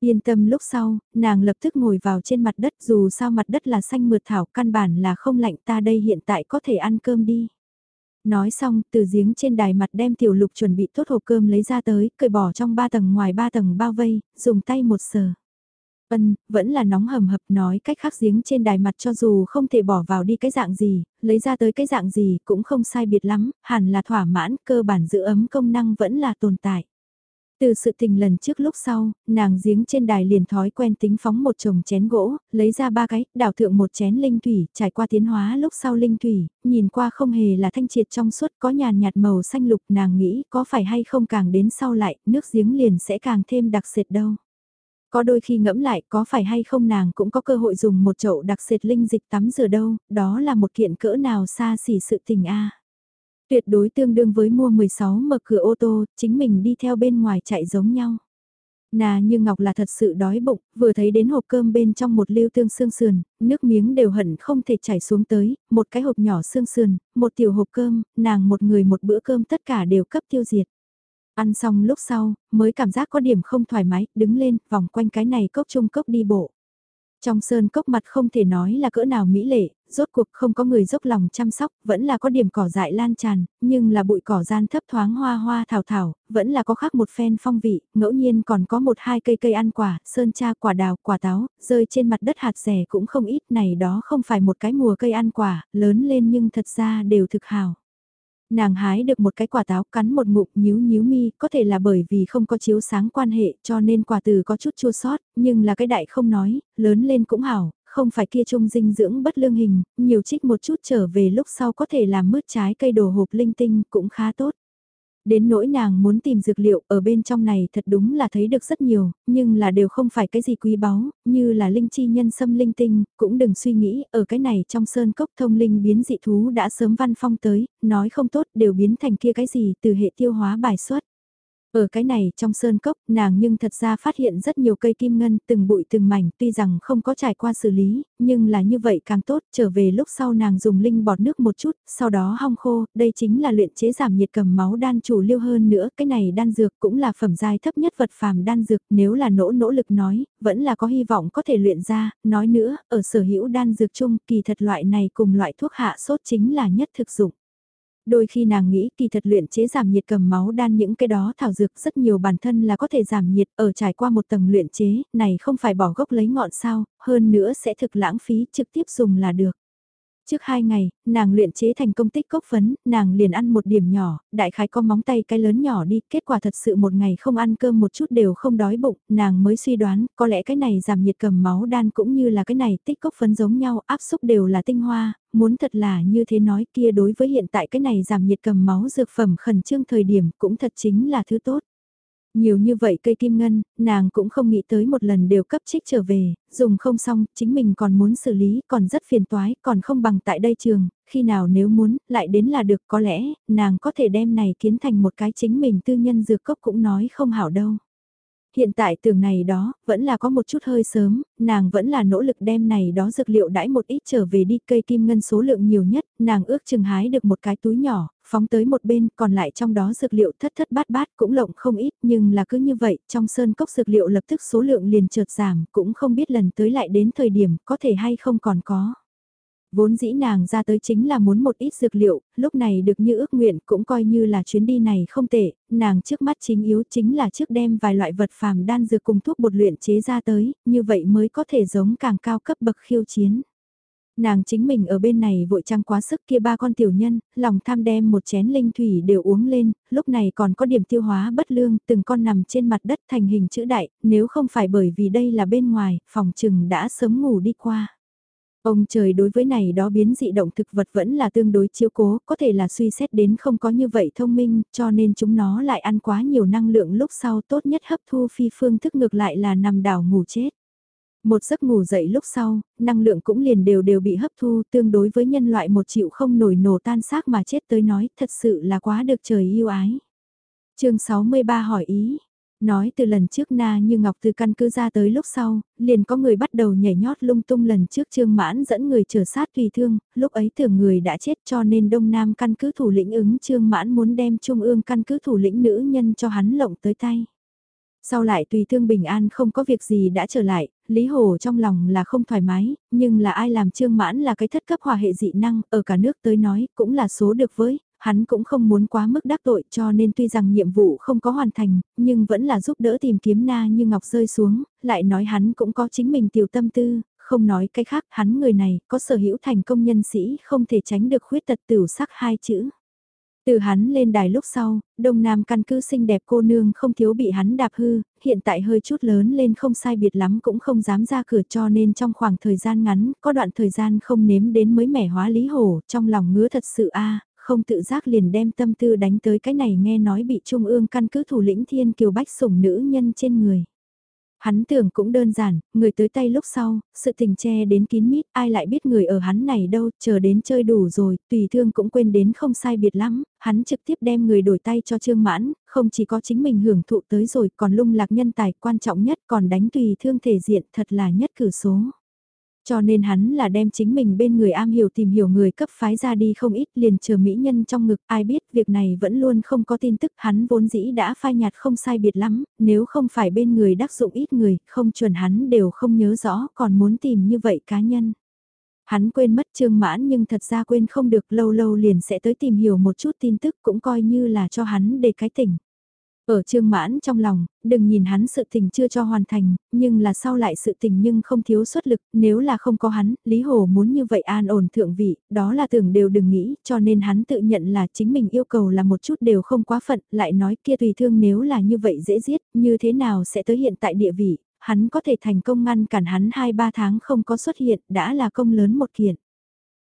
S1: Yên tâm lúc sau, nàng lập tức ngồi vào trên mặt đất dù sao mặt đất là xanh mượt thảo căn bản là không lạnh ta đây hiện tại có thể ăn cơm đi. Nói xong, từ giếng trên đài mặt đem tiểu lục chuẩn bị tốt hộp cơm lấy ra tới, cởi bỏ trong ba tầng ngoài ba tầng bao vây, dùng tay một sờ. Ân, vẫn là nóng hầm hập nói cách khác giếng trên đài mặt cho dù không thể bỏ vào đi cái dạng gì, lấy ra tới cái dạng gì cũng không sai biệt lắm, hẳn là thỏa mãn, cơ bản giữ ấm công năng vẫn là tồn tại. Từ sự tình lần trước lúc sau, nàng giếng trên đài liền thói quen tính phóng một chồng chén gỗ, lấy ra ba cái, đảo thượng một chén linh thủy, trải qua tiến hóa lúc sau linh thủy, nhìn qua không hề là thanh triệt trong suốt có nhàn nhạt màu xanh lục nàng nghĩ có phải hay không càng đến sau lại, nước giếng liền sẽ càng thêm đặc sệt đâu. Có đôi khi ngẫm lại có phải hay không nàng cũng có cơ hội dùng một chậu đặc sệt linh dịch tắm rửa đâu, đó là một kiện cỡ nào xa xỉ sự tình a Tuyệt đối tương đương với mua 16 mở cửa ô tô, chính mình đi theo bên ngoài chạy giống nhau. Nà như Ngọc là thật sự đói bụng, vừa thấy đến hộp cơm bên trong một lưu tương xương sườn, nước miếng đều hận không thể chảy xuống tới, một cái hộp nhỏ xương sườn, một tiểu hộp cơm, nàng một người một bữa cơm tất cả đều cấp tiêu diệt. Ăn xong lúc sau, mới cảm giác có điểm không thoải mái, đứng lên, vòng quanh cái này cốc trung cốc đi bộ. Trong sơn cốc mặt không thể nói là cỡ nào mỹ lệ, rốt cuộc không có người dốc lòng chăm sóc, vẫn là có điểm cỏ dại lan tràn, nhưng là bụi cỏ gian thấp thoáng hoa hoa thảo thảo, vẫn là có khác một phen phong vị, ngẫu nhiên còn có một hai cây cây ăn quả, sơn cha quả đào, quả táo, rơi trên mặt đất hạt rẻ cũng không ít này đó không phải một cái mùa cây ăn quả, lớn lên nhưng thật ra đều thực hào. Nàng hái được một cái quả táo cắn một ngụm nhíu nhíu mi, có thể là bởi vì không có chiếu sáng quan hệ cho nên quả từ có chút chua sót, nhưng là cái đại không nói, lớn lên cũng hảo, không phải kia trung dinh dưỡng bất lương hình, nhiều trích một chút trở về lúc sau có thể làm mứt trái cây đồ hộp linh tinh cũng khá tốt. Đến nỗi nàng muốn tìm dược liệu ở bên trong này thật đúng là thấy được rất nhiều, nhưng là đều không phải cái gì quý báu, như là linh chi nhân sâm linh tinh, cũng đừng suy nghĩ, ở cái này trong sơn cốc thông linh biến dị thú đã sớm văn phong tới, nói không tốt đều biến thành kia cái gì từ hệ tiêu hóa bài xuất. Ở cái này trong sơn cốc, nàng nhưng thật ra phát hiện rất nhiều cây kim ngân, từng bụi từng mảnh, tuy rằng không có trải qua xử lý, nhưng là như vậy càng tốt, trở về lúc sau nàng dùng linh bọt nước một chút, sau đó hong khô, đây chính là luyện chế giảm nhiệt cầm máu đan chủ liêu hơn nữa, cái này đan dược cũng là phẩm giai thấp nhất vật phàm đan dược, nếu là nỗ nỗ lực nói, vẫn là có hy vọng có thể luyện ra, nói nữa, ở sở hữu đan dược chung, kỳ thật loại này cùng loại thuốc hạ sốt chính là nhất thực dụng. Đôi khi nàng nghĩ kỳ thật luyện chế giảm nhiệt cầm máu đan những cái đó thảo dược rất nhiều bản thân là có thể giảm nhiệt ở trải qua một tầng luyện chế, này không phải bỏ gốc lấy ngọn sao, hơn nữa sẽ thực lãng phí trực tiếp dùng là được. Trước hai ngày, nàng luyện chế thành công tích cốc phấn, nàng liền ăn một điểm nhỏ, đại khái có móng tay cái lớn nhỏ đi, kết quả thật sự một ngày không ăn cơm một chút đều không đói bụng, nàng mới suy đoán, có lẽ cái này giảm nhiệt cầm máu đan cũng như là cái này tích cốc phấn giống nhau, áp xúc đều là tinh hoa, muốn thật là như thế nói kia đối với hiện tại cái này giảm nhiệt cầm máu dược phẩm khẩn trương thời điểm cũng thật chính là thứ tốt. Nhiều như vậy cây kim ngân, nàng cũng không nghĩ tới một lần đều cấp trích trở về, dùng không xong, chính mình còn muốn xử lý, còn rất phiền toái, còn không bằng tại đây trường, khi nào nếu muốn, lại đến là được có lẽ, nàng có thể đem này kiến thành một cái chính mình tư nhân dược cốc cũng nói không hảo đâu. Hiện tại tưởng này đó, vẫn là có một chút hơi sớm, nàng vẫn là nỗ lực đem này đó dược liệu đãi một ít trở về đi cây kim ngân số lượng nhiều nhất, nàng ước chừng hái được một cái túi nhỏ, phóng tới một bên, còn lại trong đó dược liệu thất thất bát bát cũng lộng không ít, nhưng là cứ như vậy, trong sơn cốc dược liệu lập tức số lượng liền chợt giảm, cũng không biết lần tới lại đến thời điểm có thể hay không còn có. Vốn dĩ nàng ra tới chính là muốn một ít dược liệu, lúc này được như ước nguyện cũng coi như là chuyến đi này không tệ, nàng trước mắt chính yếu chính là trước đem vài loại vật phàm đan dược cùng thuốc bột luyện chế ra tới, như vậy mới có thể giống càng cao cấp bậc khiêu chiến. Nàng chính mình ở bên này vội trăng quá sức kia ba con tiểu nhân, lòng tham đem một chén linh thủy đều uống lên, lúc này còn có điểm tiêu hóa bất lương, từng con nằm trên mặt đất thành hình chữ đại, nếu không phải bởi vì đây là bên ngoài, phòng trừng đã sớm ngủ đi qua. Ông trời đối với này đó biến dị động thực vật vẫn là tương đối chiếu cố, có thể là suy xét đến không có như vậy thông minh, cho nên chúng nó lại ăn quá nhiều năng lượng lúc sau tốt nhất hấp thu phi phương thức ngược lại là nằm đảo ngủ chết. Một giấc ngủ dậy lúc sau, năng lượng cũng liền đều đều bị hấp thu tương đối với nhân loại một triệu không nổi nổ tan xác mà chết tới nói thật sự là quá được trời yêu ái. chương 63 hỏi ý, Nói từ lần trước Na như Ngọc từ căn cứ ra tới lúc sau, liền có người bắt đầu nhảy nhót lung tung lần trước Trương Mãn dẫn người chờ sát tùy thương, lúc ấy tưởng người đã chết cho nên Đông Nam căn cứ thủ lĩnh ứng Trương Mãn muốn đem Trung ương căn cứ thủ lĩnh nữ nhân cho hắn lộng tới tay. Sau lại tùy thương bình an không có việc gì đã trở lại, Lý Hồ trong lòng là không thoải mái, nhưng là ai làm trương mãn là cái thất cấp hòa hệ dị năng, ở cả nước tới nói cũng là số được với, hắn cũng không muốn quá mức đắc tội cho nên tuy rằng nhiệm vụ không có hoàn thành, nhưng vẫn là giúp đỡ tìm kiếm na như ngọc rơi xuống, lại nói hắn cũng có chính mình tiểu tâm tư, không nói cái khác, hắn người này có sở hữu thành công nhân sĩ không thể tránh được khuyết tật tiểu sắc hai chữ. Từ hắn lên đài lúc sau, Đông Nam căn cứ xinh đẹp cô nương không thiếu bị hắn đạp hư, hiện tại hơi chút lớn lên không sai biệt lắm cũng không dám ra cửa cho nên trong khoảng thời gian ngắn, có đoạn thời gian không nếm đến mới mẻ hóa lý hổ, trong lòng ngứa thật sự a không tự giác liền đem tâm tư đánh tới cái này nghe nói bị Trung ương căn cứ thủ lĩnh Thiên Kiều Bách sủng nữ nhân trên người. Hắn tưởng cũng đơn giản, người tới tay lúc sau, sự tình che đến kín mít, ai lại biết người ở hắn này đâu, chờ đến chơi đủ rồi, tùy thương cũng quên đến không sai biệt lắm, hắn trực tiếp đem người đổi tay cho Trương Mãn, không chỉ có chính mình hưởng thụ tới rồi, còn lung lạc nhân tài quan trọng nhất, còn đánh tùy thương thể diện thật là nhất cử số. Cho nên hắn là đem chính mình bên người am hiểu tìm hiểu người cấp phái ra đi không ít liền chờ mỹ nhân trong ngực ai biết việc này vẫn luôn không có tin tức hắn vốn dĩ đã phai nhạt không sai biệt lắm, nếu không phải bên người đắc dụng ít người, không chuẩn hắn đều không nhớ rõ còn muốn tìm như vậy cá nhân. Hắn quên mất trương mãn nhưng thật ra quên không được lâu lâu liền sẽ tới tìm hiểu một chút tin tức cũng coi như là cho hắn để cái tỉnh. Ở trương mãn trong lòng, đừng nhìn hắn sự tình chưa cho hoàn thành, nhưng là sau lại sự tình nhưng không thiếu xuất lực, nếu là không có hắn, Lý Hồ muốn như vậy an ổn thượng vị, đó là tưởng đều đừng nghĩ, cho nên hắn tự nhận là chính mình yêu cầu là một chút đều không quá phận, lại nói kia tùy thương nếu là như vậy dễ giết, như thế nào sẽ tới hiện tại địa vị, hắn có thể thành công ngăn cản hắn 2-3 tháng không có xuất hiện, đã là công lớn một kiện.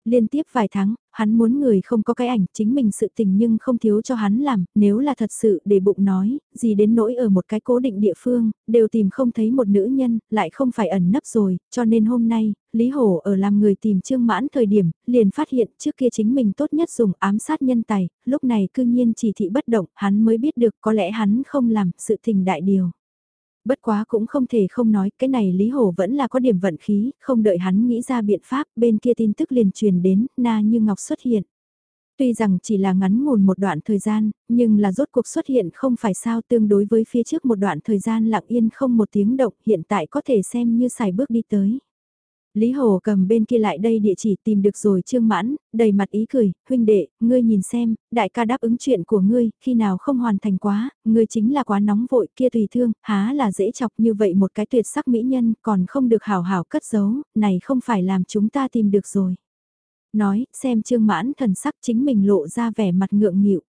S1: Liên tiếp vài tháng, hắn muốn người không có cái ảnh chính mình sự tình nhưng không thiếu cho hắn làm, nếu là thật sự để bụng nói, gì đến nỗi ở một cái cố định địa phương, đều tìm không thấy một nữ nhân, lại không phải ẩn nấp rồi, cho nên hôm nay, Lý Hổ ở làm người tìm Trương Mãn thời điểm, liền phát hiện trước kia chính mình tốt nhất dùng ám sát nhân tài, lúc này cư nhiên chỉ thị bất động, hắn mới biết được có lẽ hắn không làm sự tình đại điều. Bất quá cũng không thể không nói, cái này Lý Hổ vẫn là có điểm vận khí, không đợi hắn nghĩ ra biện pháp, bên kia tin tức liền truyền đến, Na Như Ngọc xuất hiện. Tuy rằng chỉ là ngắn ngủn một đoạn thời gian, nhưng là rốt cuộc xuất hiện không phải sao tương đối với phía trước một đoạn thời gian lặng yên không một tiếng động hiện tại có thể xem như xài bước đi tới. Lý Hồ cầm bên kia lại đây địa chỉ tìm được rồi trương mãn, đầy mặt ý cười, huynh đệ, ngươi nhìn xem, đại ca đáp ứng chuyện của ngươi, khi nào không hoàn thành quá, ngươi chính là quá nóng vội kia tùy thương, há là dễ chọc như vậy một cái tuyệt sắc mỹ nhân còn không được hào hào cất giấu, này không phải làm chúng ta tìm được rồi. Nói, xem trương mãn thần sắc chính mình lộ ra vẻ mặt ngượng nghịu.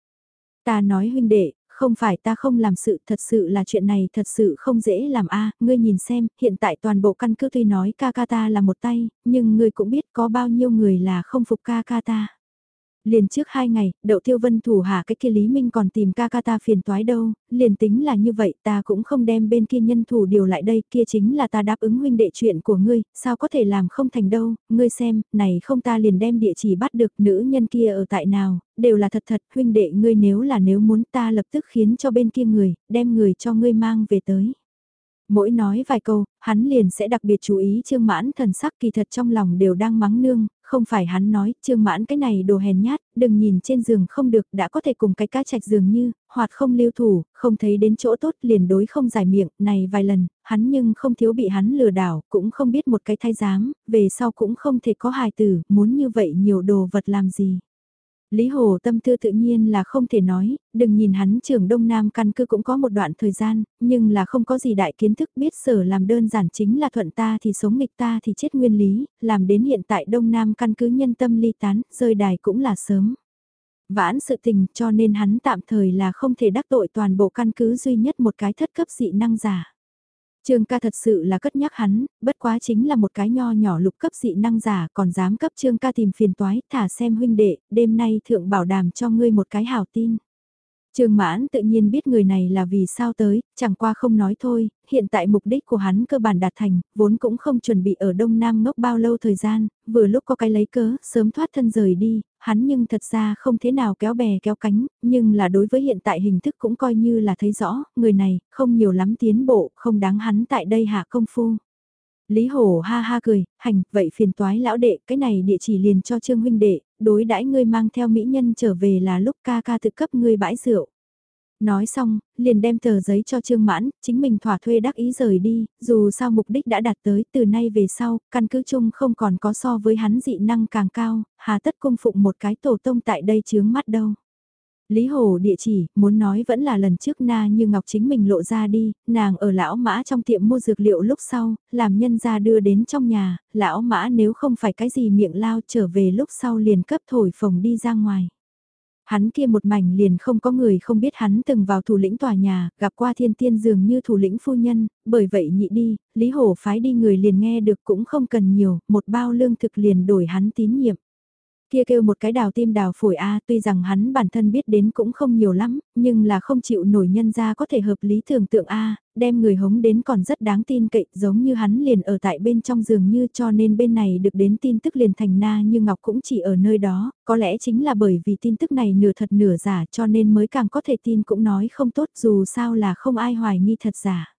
S1: Ta nói huynh đệ, không phải ta không làm sự, thật sự là chuyện này thật sự không dễ làm a ngươi nhìn xem, hiện tại toàn bộ căn cứ tuy nói ca ca ta là một tay, nhưng ngươi cũng biết có bao nhiêu người là không phục ca ca ta. Liền trước hai ngày, đậu tiêu vân thủ hạ cái kia Lý Minh còn tìm ca ca ta phiền toái đâu, liền tính là như vậy ta cũng không đem bên kia nhân thủ điều lại đây, kia chính là ta đáp ứng huynh đệ chuyện của ngươi, sao có thể làm không thành đâu, ngươi xem, này không ta liền đem địa chỉ bắt được nữ nhân kia ở tại nào, đều là thật thật, huynh đệ ngươi nếu là nếu muốn ta lập tức khiến cho bên kia người, đem người cho ngươi mang về tới. Mỗi nói vài câu, hắn liền sẽ đặc biệt chú ý Trương Mãn thần sắc kỳ thật trong lòng đều đang mắng nương, không phải hắn nói, Trương Mãn cái này đồ hèn nhát, đừng nhìn trên giường không được, đã có thể cùng cái cá trạch giường như, hoạt không lưu thủ, không thấy đến chỗ tốt liền đối không giải miệng, này vài lần, hắn nhưng không thiếu bị hắn lừa đảo, cũng không biết một cái thay giám, về sau cũng không thể có hài tử, muốn như vậy nhiều đồ vật làm gì. Lý Hồ tâm tư tự nhiên là không thể nói, đừng nhìn hắn trưởng Đông Nam căn cứ cũng có một đoạn thời gian, nhưng là không có gì đại kiến thức biết sở làm đơn giản chính là thuận ta thì sống nghịch ta thì chết nguyên lý, làm đến hiện tại Đông Nam căn cứ nhân tâm ly tán, rơi đài cũng là sớm. Vãn sự tình cho nên hắn tạm thời là không thể đắc tội toàn bộ căn cứ duy nhất một cái thất cấp dị năng giả. Trương ca thật sự là cất nhắc hắn, bất quá chính là một cái nho nhỏ lục cấp dị năng giả còn dám cấp trương ca tìm phiền toái, thả xem huynh đệ, đêm nay thượng bảo đảm cho ngươi một cái hảo tin. Trương Mãn tự nhiên biết người này là vì sao tới, chẳng qua không nói thôi, hiện tại mục đích của hắn cơ bản đạt thành, vốn cũng không chuẩn bị ở Đông Nam ngốc bao lâu thời gian, vừa lúc có cái lấy cớ, sớm thoát thân rời đi, hắn nhưng thật ra không thế nào kéo bè kéo cánh, nhưng là đối với hiện tại hình thức cũng coi như là thấy rõ, người này không nhiều lắm tiến bộ, không đáng hắn tại đây hạ công phu. Lý Hổ ha ha cười, hành, vậy phiền toái lão đệ, cái này địa chỉ liền cho Trương huynh đệ, đối đãi ngươi mang theo mỹ nhân trở về là lúc ca ca tự cấp ngươi bãi rượu. Nói xong, liền đem tờ giấy cho Trương Mãn, chính mình thỏa thuê đắc ý rời đi, dù sao mục đích đã đạt tới, từ nay về sau, căn cứ chung không còn có so với hắn dị năng càng cao, hà tất cung phụng một cái tổ tông tại đây chướng mắt đâu. Lý Hồ địa chỉ, muốn nói vẫn là lần trước na như Ngọc chính mình lộ ra đi, nàng ở lão mã trong tiệm mua dược liệu lúc sau, làm nhân ra đưa đến trong nhà, lão mã nếu không phải cái gì miệng lao trở về lúc sau liền cấp thổi phồng đi ra ngoài. Hắn kia một mảnh liền không có người không biết hắn từng vào thủ lĩnh tòa nhà, gặp qua thiên tiên dường như thủ lĩnh phu nhân, bởi vậy nhị đi, Lý Hổ phái đi người liền nghe được cũng không cần nhiều, một bao lương thực liền đổi hắn tín nhiệm. Kia kêu một cái đào tim đào phổi A tuy rằng hắn bản thân biết đến cũng không nhiều lắm, nhưng là không chịu nổi nhân ra có thể hợp lý tưởng tượng A, đem người hống đến còn rất đáng tin cậy giống như hắn liền ở tại bên trong giường như cho nên bên này được đến tin tức liền thành na như Ngọc cũng chỉ ở nơi đó, có lẽ chính là bởi vì tin tức này nửa thật nửa giả cho nên mới càng có thể tin cũng nói không tốt dù sao là không ai hoài nghi thật giả.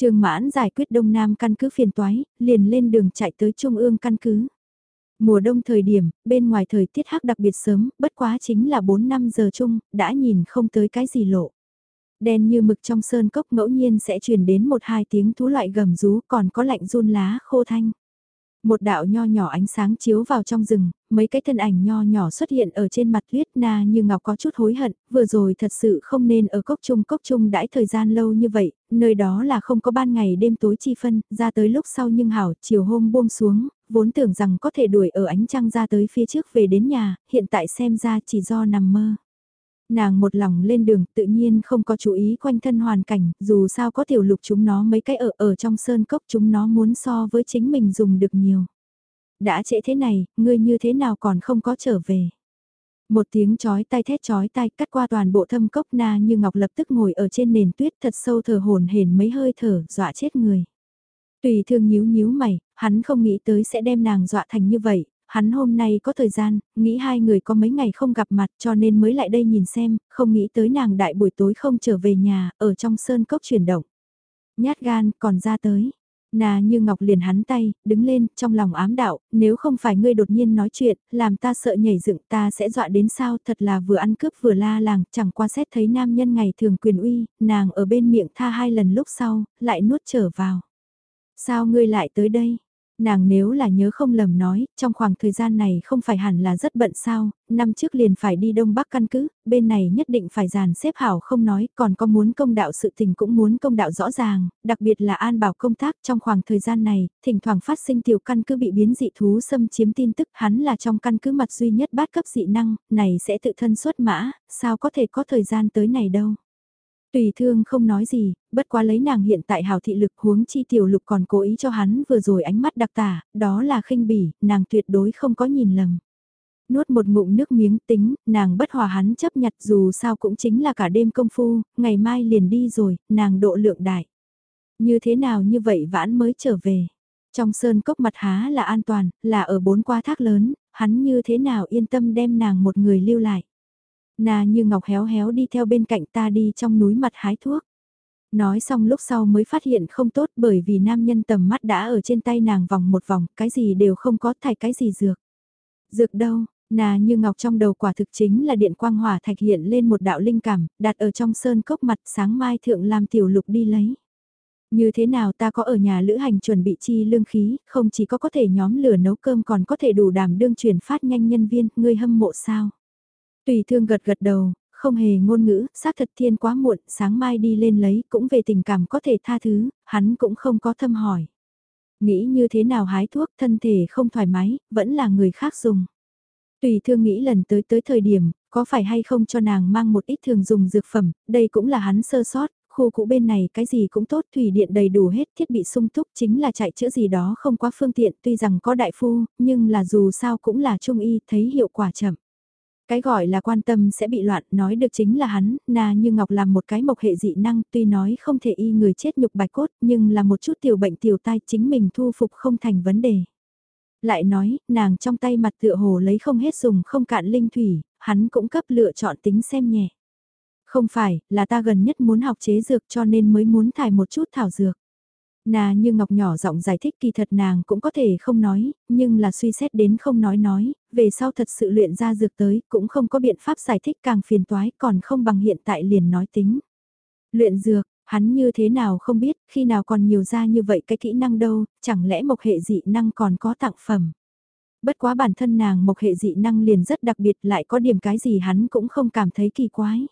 S1: Trường mãn giải quyết đông nam căn cứ phiền toái, liền lên đường chạy tới trung ương căn cứ. Mùa đông thời điểm, bên ngoài thời tiết hắc đặc biệt sớm, bất quá chính là 4-5 giờ chung, đã nhìn không tới cái gì lộ. Đen như mực trong sơn cốc ngẫu nhiên sẽ truyền đến một hai tiếng thú loại gầm rú còn có lạnh run lá khô thanh. Một đạo nho nhỏ ánh sáng chiếu vào trong rừng, mấy cái thân ảnh nho nhỏ xuất hiện ở trên mặt tuyết na như ngọc có chút hối hận, vừa rồi thật sự không nên ở cốc trung cốc trung đãi thời gian lâu như vậy, nơi đó là không có ban ngày đêm tối chi phân, ra tới lúc sau nhưng hảo, chiều hôm buông xuống, vốn tưởng rằng có thể đuổi ở ánh trăng ra tới phía trước về đến nhà, hiện tại xem ra chỉ do nằm mơ. Nàng một lòng lên đường tự nhiên không có chú ý quanh thân hoàn cảnh, dù sao có tiểu lục chúng nó mấy cái ở ở trong sơn cốc chúng nó muốn so với chính mình dùng được nhiều. Đã trễ thế này, ngươi như thế nào còn không có trở về. Một tiếng chói tay thét chói tay cắt qua toàn bộ thâm cốc na như ngọc lập tức ngồi ở trên nền tuyết thật sâu thở hồn hển mấy hơi thở, dọa chết người. Tùy thương nhíu nhíu mày, hắn không nghĩ tới sẽ đem nàng dọa thành như vậy, hắn hôm nay có thời gian, nghĩ hai người có mấy ngày không gặp mặt cho nên mới lại đây nhìn xem, không nghĩ tới nàng đại buổi tối không trở về nhà, ở trong sơn cốc chuyển động. Nhát gan còn ra tới. Nà như ngọc liền hắn tay, đứng lên, trong lòng ám đạo, nếu không phải ngươi đột nhiên nói chuyện, làm ta sợ nhảy dựng ta sẽ dọa đến sao, thật là vừa ăn cướp vừa la làng, chẳng qua xét thấy nam nhân ngày thường quyền uy, nàng ở bên miệng tha hai lần lúc sau, lại nuốt trở vào. Sao ngươi lại tới đây? Nàng nếu là nhớ không lầm nói, trong khoảng thời gian này không phải hẳn là rất bận sao, năm trước liền phải đi Đông Bắc căn cứ, bên này nhất định phải dàn xếp hảo không nói, còn có muốn công đạo sự tình cũng muốn công đạo rõ ràng, đặc biệt là an bảo công tác trong khoảng thời gian này, thỉnh thoảng phát sinh tiểu căn cứ bị biến dị thú xâm chiếm tin tức hắn là trong căn cứ mặt duy nhất bát cấp dị năng, này sẽ tự thân xuất mã, sao có thể có thời gian tới này đâu. Tùy thương không nói gì, bất quá lấy nàng hiện tại hào thị lực huống chi tiểu lục còn cố ý cho hắn vừa rồi ánh mắt đặc tả, đó là khinh bỉ, nàng tuyệt đối không có nhìn lầm. Nuốt một ngụm nước miếng tính, nàng bất hòa hắn chấp nhặt dù sao cũng chính là cả đêm công phu, ngày mai liền đi rồi, nàng độ lượng đại. Như thế nào như vậy vãn mới trở về. Trong sơn cốc mặt há là an toàn, là ở bốn qua thác lớn, hắn như thế nào yên tâm đem nàng một người lưu lại. Nà như ngọc héo héo đi theo bên cạnh ta đi trong núi mặt hái thuốc. Nói xong lúc sau mới phát hiện không tốt bởi vì nam nhân tầm mắt đã ở trên tay nàng vòng một vòng, cái gì đều không có thay cái gì dược. Dược đâu, nà như ngọc trong đầu quả thực chính là điện quang hỏa thạch hiện lên một đạo linh cảm, đặt ở trong sơn cốc mặt sáng mai thượng làm tiểu lục đi lấy. Như thế nào ta có ở nhà lữ hành chuẩn bị chi lương khí, không chỉ có có thể nhóm lửa nấu cơm còn có thể đủ đảm đương chuyển phát nhanh nhân viên, ngươi hâm mộ sao? Tùy thương gật gật đầu, không hề ngôn ngữ, xác thật thiên quá muộn, sáng mai đi lên lấy, cũng về tình cảm có thể tha thứ, hắn cũng không có thâm hỏi. Nghĩ như thế nào hái thuốc, thân thể không thoải mái, vẫn là người khác dùng. Tùy thương nghĩ lần tới tới thời điểm, có phải hay không cho nàng mang một ít thường dùng dược phẩm, đây cũng là hắn sơ sót, khu cũ bên này cái gì cũng tốt, thủy điện đầy đủ hết, thiết bị sung túc chính là chạy chữa gì đó không quá phương tiện, tuy rằng có đại phu, nhưng là dù sao cũng là trung y, thấy hiệu quả chậm. Cái gọi là quan tâm sẽ bị loạn, nói được chính là hắn, na như ngọc làm một cái mộc hệ dị năng, tuy nói không thể y người chết nhục bạch cốt, nhưng là một chút tiểu bệnh tiểu tai chính mình thu phục không thành vấn đề. Lại nói, nàng trong tay mặt tựa hồ lấy không hết dùng không cạn linh thủy, hắn cũng cấp lựa chọn tính xem nhẹ. Không phải, là ta gần nhất muốn học chế dược cho nên mới muốn thải một chút thảo dược. Nà như Ngọc nhỏ giọng giải thích kỳ thật nàng cũng có thể không nói, nhưng là suy xét đến không nói nói, về sau thật sự luyện ra dược tới cũng không có biện pháp giải thích càng phiền toái còn không bằng hiện tại liền nói tính. Luyện dược, hắn như thế nào không biết, khi nào còn nhiều ra như vậy cái kỹ năng đâu, chẳng lẽ mộc hệ dị năng còn có tặng phẩm. Bất quá bản thân nàng mộc hệ dị năng liền rất đặc biệt lại có điểm cái gì hắn cũng không cảm thấy kỳ quái.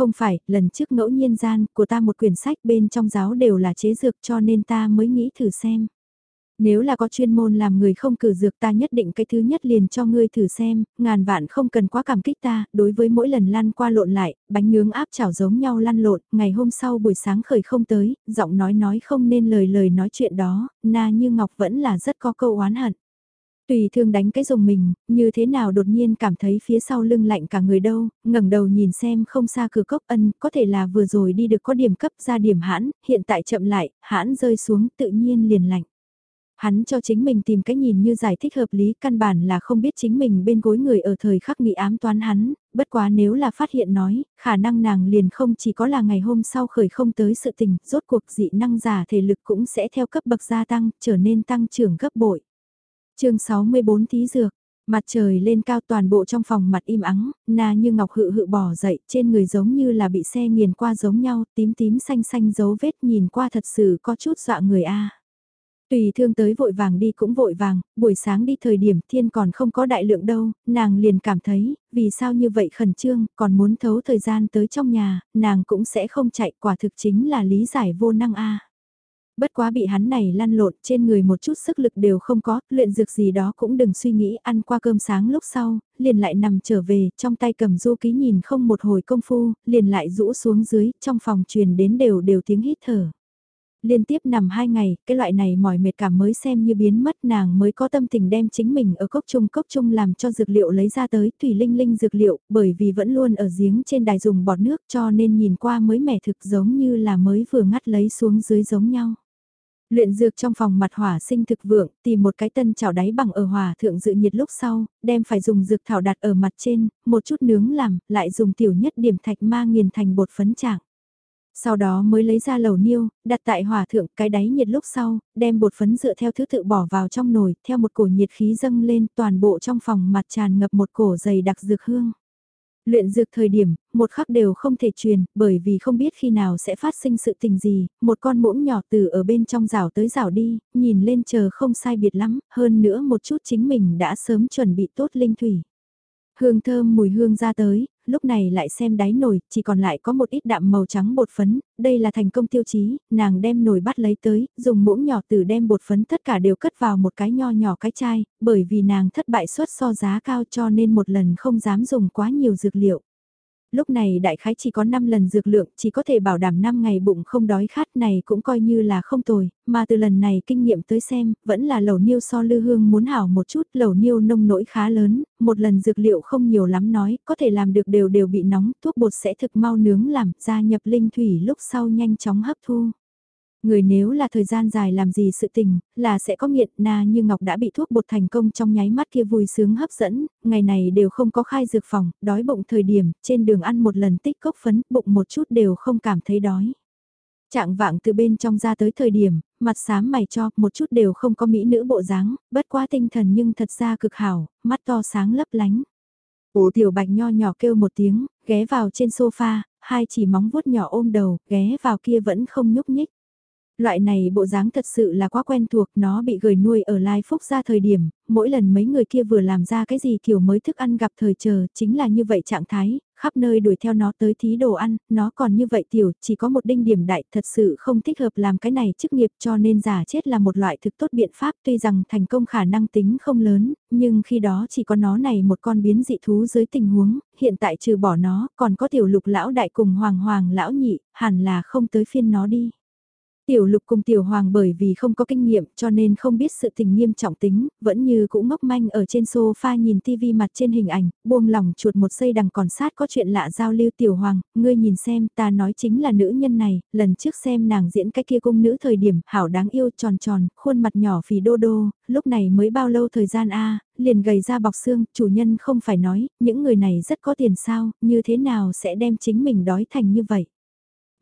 S1: Không phải, lần trước ngẫu nhiên gian của ta một quyển sách bên trong giáo đều là chế dược cho nên ta mới nghĩ thử xem. Nếu là có chuyên môn làm người không cử dược ta nhất định cái thứ nhất liền cho ngươi thử xem, ngàn vạn không cần quá cảm kích ta, đối với mỗi lần lăn qua lộn lại, bánh nướng áp chảo giống nhau lăn lộn, ngày hôm sau buổi sáng khởi không tới, giọng nói nói không nên lời lời nói chuyện đó, na như ngọc vẫn là rất có câu oán hận. Tùy thương đánh cái rồng mình, như thế nào đột nhiên cảm thấy phía sau lưng lạnh cả người đâu, ngẩng đầu nhìn xem không xa cửa cốc ân, có thể là vừa rồi đi được có điểm cấp ra điểm hãn, hiện tại chậm lại, hãn rơi xuống tự nhiên liền lạnh. Hắn cho chính mình tìm cách nhìn như giải thích hợp lý căn bản là không biết chính mình bên gối người ở thời khắc nghị ám toán hắn, bất quá nếu là phát hiện nói, khả năng nàng liền không chỉ có là ngày hôm sau khởi không tới sự tình, rốt cuộc dị năng giả thể lực cũng sẽ theo cấp bậc gia tăng, trở nên tăng trưởng gấp bội chương 64 thí dược, mặt trời lên cao toàn bộ trong phòng mặt im ắng, na như ngọc hự hự bỏ dậy, trên người giống như là bị xe nghiền qua giống nhau, tím tím xanh xanh dấu vết nhìn qua thật sự có chút dọa người a. Tùy thương tới vội vàng đi cũng vội vàng, buổi sáng đi thời điểm thiên còn không có đại lượng đâu, nàng liền cảm thấy, vì sao như vậy khẩn trương, còn muốn thấu thời gian tới trong nhà, nàng cũng sẽ không chạy quả thực chính là lý giải vô năng a. Bất quá bị hắn này lăn lộn trên người một chút sức lực đều không có, luyện dược gì đó cũng đừng suy nghĩ ăn qua cơm sáng lúc sau, liền lại nằm trở về, trong tay cầm du ký nhìn không một hồi công phu, liền lại rũ xuống dưới, trong phòng truyền đến đều đều tiếng hít thở. Liên tiếp nằm hai ngày, cái loại này mỏi mệt cảm mới xem như biến mất nàng mới có tâm tình đem chính mình ở cốc trung cốc trung làm cho dược liệu lấy ra tới thủy linh linh dược liệu, bởi vì vẫn luôn ở giếng trên đài dùng bọt nước cho nên nhìn qua mới mẻ thực giống như là mới vừa ngắt lấy xuống dưới giống nhau. Luyện dược trong phòng mặt hỏa sinh thực vượng, tìm một cái tân chảo đáy bằng ở hỏa thượng dự nhiệt lúc sau, đem phải dùng dược thảo đặt ở mặt trên, một chút nướng làm, lại dùng tiểu nhất điểm thạch ma nghiền thành bột phấn trạng. Sau đó mới lấy ra lầu niêu, đặt tại hỏa thượng cái đáy nhiệt lúc sau, đem bột phấn dựa theo thứ tự bỏ vào trong nồi, theo một cổ nhiệt khí dâng lên toàn bộ trong phòng mặt tràn ngập một cổ dày đặc dược hương. Luyện dược thời điểm, một khắc đều không thể truyền, bởi vì không biết khi nào sẽ phát sinh sự tình gì, một con muỗng nhỏ từ ở bên trong rào tới rào đi, nhìn lên chờ không sai biệt lắm, hơn nữa một chút chính mình đã sớm chuẩn bị tốt linh thủy. Hương thơm mùi hương ra tới, lúc này lại xem đáy nồi, chỉ còn lại có một ít đạm màu trắng bột phấn, đây là thành công tiêu chí, nàng đem nồi bắt lấy tới, dùng muỗng nhỏ từ đem bột phấn tất cả đều cất vào một cái nho nhỏ cái chai, bởi vì nàng thất bại suất so giá cao cho nên một lần không dám dùng quá nhiều dược liệu lúc này đại khái chỉ có 5 lần dược lượng, chỉ có thể bảo đảm 5 ngày bụng không đói khát này cũng coi như là không tồi, mà từ lần này kinh nghiệm tới xem, vẫn là lẩu niêu so lư hương muốn hảo một chút, lẩu niêu nông nỗi khá lớn, một lần dược liệu không nhiều lắm nói, có thể làm được đều đều bị nóng, thuốc bột sẽ thực mau nướng làm, gia nhập linh thủy lúc sau nhanh chóng hấp thu. Người nếu là thời gian dài làm gì sự tình, là sẽ có nghiện na như Ngọc đã bị thuốc bột thành công trong nháy mắt kia vui sướng hấp dẫn, ngày này đều không có khai dược phòng, đói bụng thời điểm, trên đường ăn một lần tích cốc phấn, bụng một chút đều không cảm thấy đói. Trạng vạng từ bên trong ra tới thời điểm, mặt xám mày cho, một chút đều không có mỹ nữ bộ dáng, bất quá tinh thần nhưng thật ra cực hảo, mắt to sáng lấp lánh. Ủ tiểu bạch nho nhỏ kêu một tiếng, ghé vào trên sofa, hai chỉ móng vuốt nhỏ ôm đầu, ghé vào kia vẫn không nhúc nhích. Loại này bộ dáng thật sự là quá quen thuộc, nó bị gửi nuôi ở Lai Phúc ra thời điểm, mỗi lần mấy người kia vừa làm ra cái gì kiểu mới thức ăn gặp thời chờ, chính là như vậy trạng thái, khắp nơi đuổi theo nó tới thí đồ ăn, nó còn như vậy tiểu, chỉ có một đinh điểm đại, thật sự không thích hợp làm cái này chức nghiệp cho nên giả chết là một loại thực tốt biện pháp tuy rằng thành công khả năng tính không lớn, nhưng khi đó chỉ có nó này một con biến dị thú dưới tình huống, hiện tại trừ bỏ nó, còn có tiểu lục lão đại cùng hoàng hoàng lão nhị, hẳn là không tới phiên nó đi. Tiểu lục cùng tiểu hoàng bởi vì không có kinh nghiệm cho nên không biết sự tình nghiêm trọng tính, vẫn như cũng ngốc manh ở trên sofa nhìn tivi mặt trên hình ảnh, buông lòng chuột một giây đằng còn sát có chuyện lạ giao lưu tiểu hoàng, ngươi nhìn xem ta nói chính là nữ nhân này, lần trước xem nàng diễn cái kia cung nữ thời điểm hảo đáng yêu tròn tròn, khuôn mặt nhỏ phì đô đô, lúc này mới bao lâu thời gian a liền gầy ra bọc xương, chủ nhân không phải nói, những người này rất có tiền sao, như thế nào sẽ đem chính mình đói thành như vậy.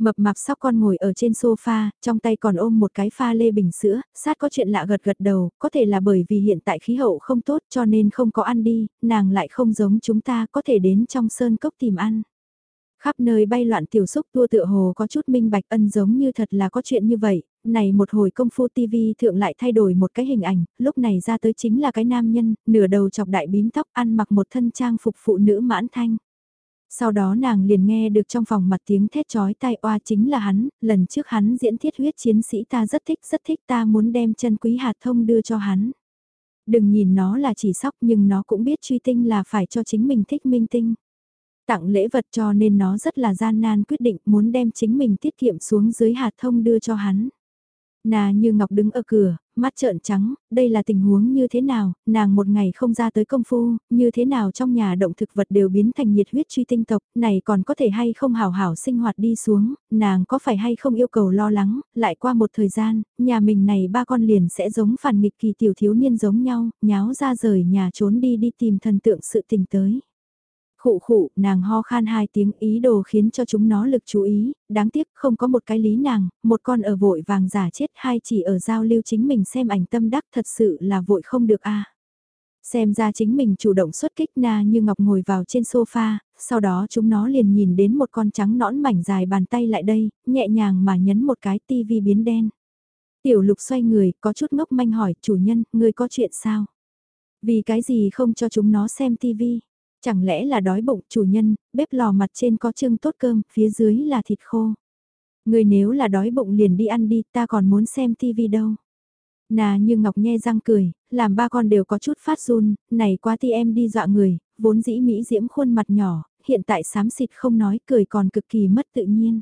S1: Mập mạp sóc con ngồi ở trên sofa, trong tay còn ôm một cái pha lê bình sữa, sát có chuyện lạ gật gật đầu, có thể là bởi vì hiện tại khí hậu không tốt cho nên không có ăn đi, nàng lại không giống chúng ta có thể đến trong sơn cốc tìm ăn. Khắp nơi bay loạn tiểu xúc tua tựa hồ có chút minh bạch ân giống như thật là có chuyện như vậy, này một hồi công phu TV thượng lại thay đổi một cái hình ảnh, lúc này ra tới chính là cái nam nhân, nửa đầu chọc đại bím tóc ăn mặc một thân trang phục phụ nữ mãn thanh. Sau đó nàng liền nghe được trong phòng mặt tiếng thét chói tai oa chính là hắn, lần trước hắn diễn thiết huyết chiến sĩ ta rất thích rất thích ta muốn đem chân quý hạt thông đưa cho hắn. Đừng nhìn nó là chỉ sóc nhưng nó cũng biết truy tinh là phải cho chính mình thích minh tinh. Tặng lễ vật cho nên nó rất là gian nan quyết định muốn đem chính mình tiết kiệm xuống dưới hạt thông đưa cho hắn. Nà như Ngọc đứng ở cửa, mắt trợn trắng, đây là tình huống như thế nào, nàng một ngày không ra tới công phu, như thế nào trong nhà động thực vật đều biến thành nhiệt huyết truy tinh tộc, này còn có thể hay không hào hảo sinh hoạt đi xuống, nàng có phải hay không yêu cầu lo lắng, lại qua một thời gian, nhà mình này ba con liền sẽ giống phản nghịch kỳ tiểu thiếu niên giống nhau, nháo ra rời nhà trốn đi đi tìm thần tượng sự tình tới. Khụ khụ, nàng ho khan hai tiếng ý đồ khiến cho chúng nó lực chú ý, đáng tiếc không có một cái lý nàng, một con ở vội vàng giả chết hai chỉ ở giao lưu chính mình xem ảnh tâm đắc thật sự là vội không được a Xem ra chính mình chủ động xuất kích na như ngọc ngồi vào trên sofa, sau đó chúng nó liền nhìn đến một con trắng nõn mảnh dài bàn tay lại đây, nhẹ nhàng mà nhấn một cái tivi biến đen. Tiểu lục xoay người, có chút ngốc manh hỏi, chủ nhân, ngươi có chuyện sao? Vì cái gì không cho chúng nó xem tivi? Chẳng lẽ là đói bụng chủ nhân, bếp lò mặt trên có trưng tốt cơm, phía dưới là thịt khô. Người nếu là đói bụng liền đi ăn đi, ta còn muốn xem tivi đâu. Nà như Ngọc nhe răng cười, làm ba con đều có chút phát run, này quá ti em đi dọa người, vốn dĩ Mỹ diễm khuôn mặt nhỏ, hiện tại xám xịt không nói cười còn cực kỳ mất tự nhiên.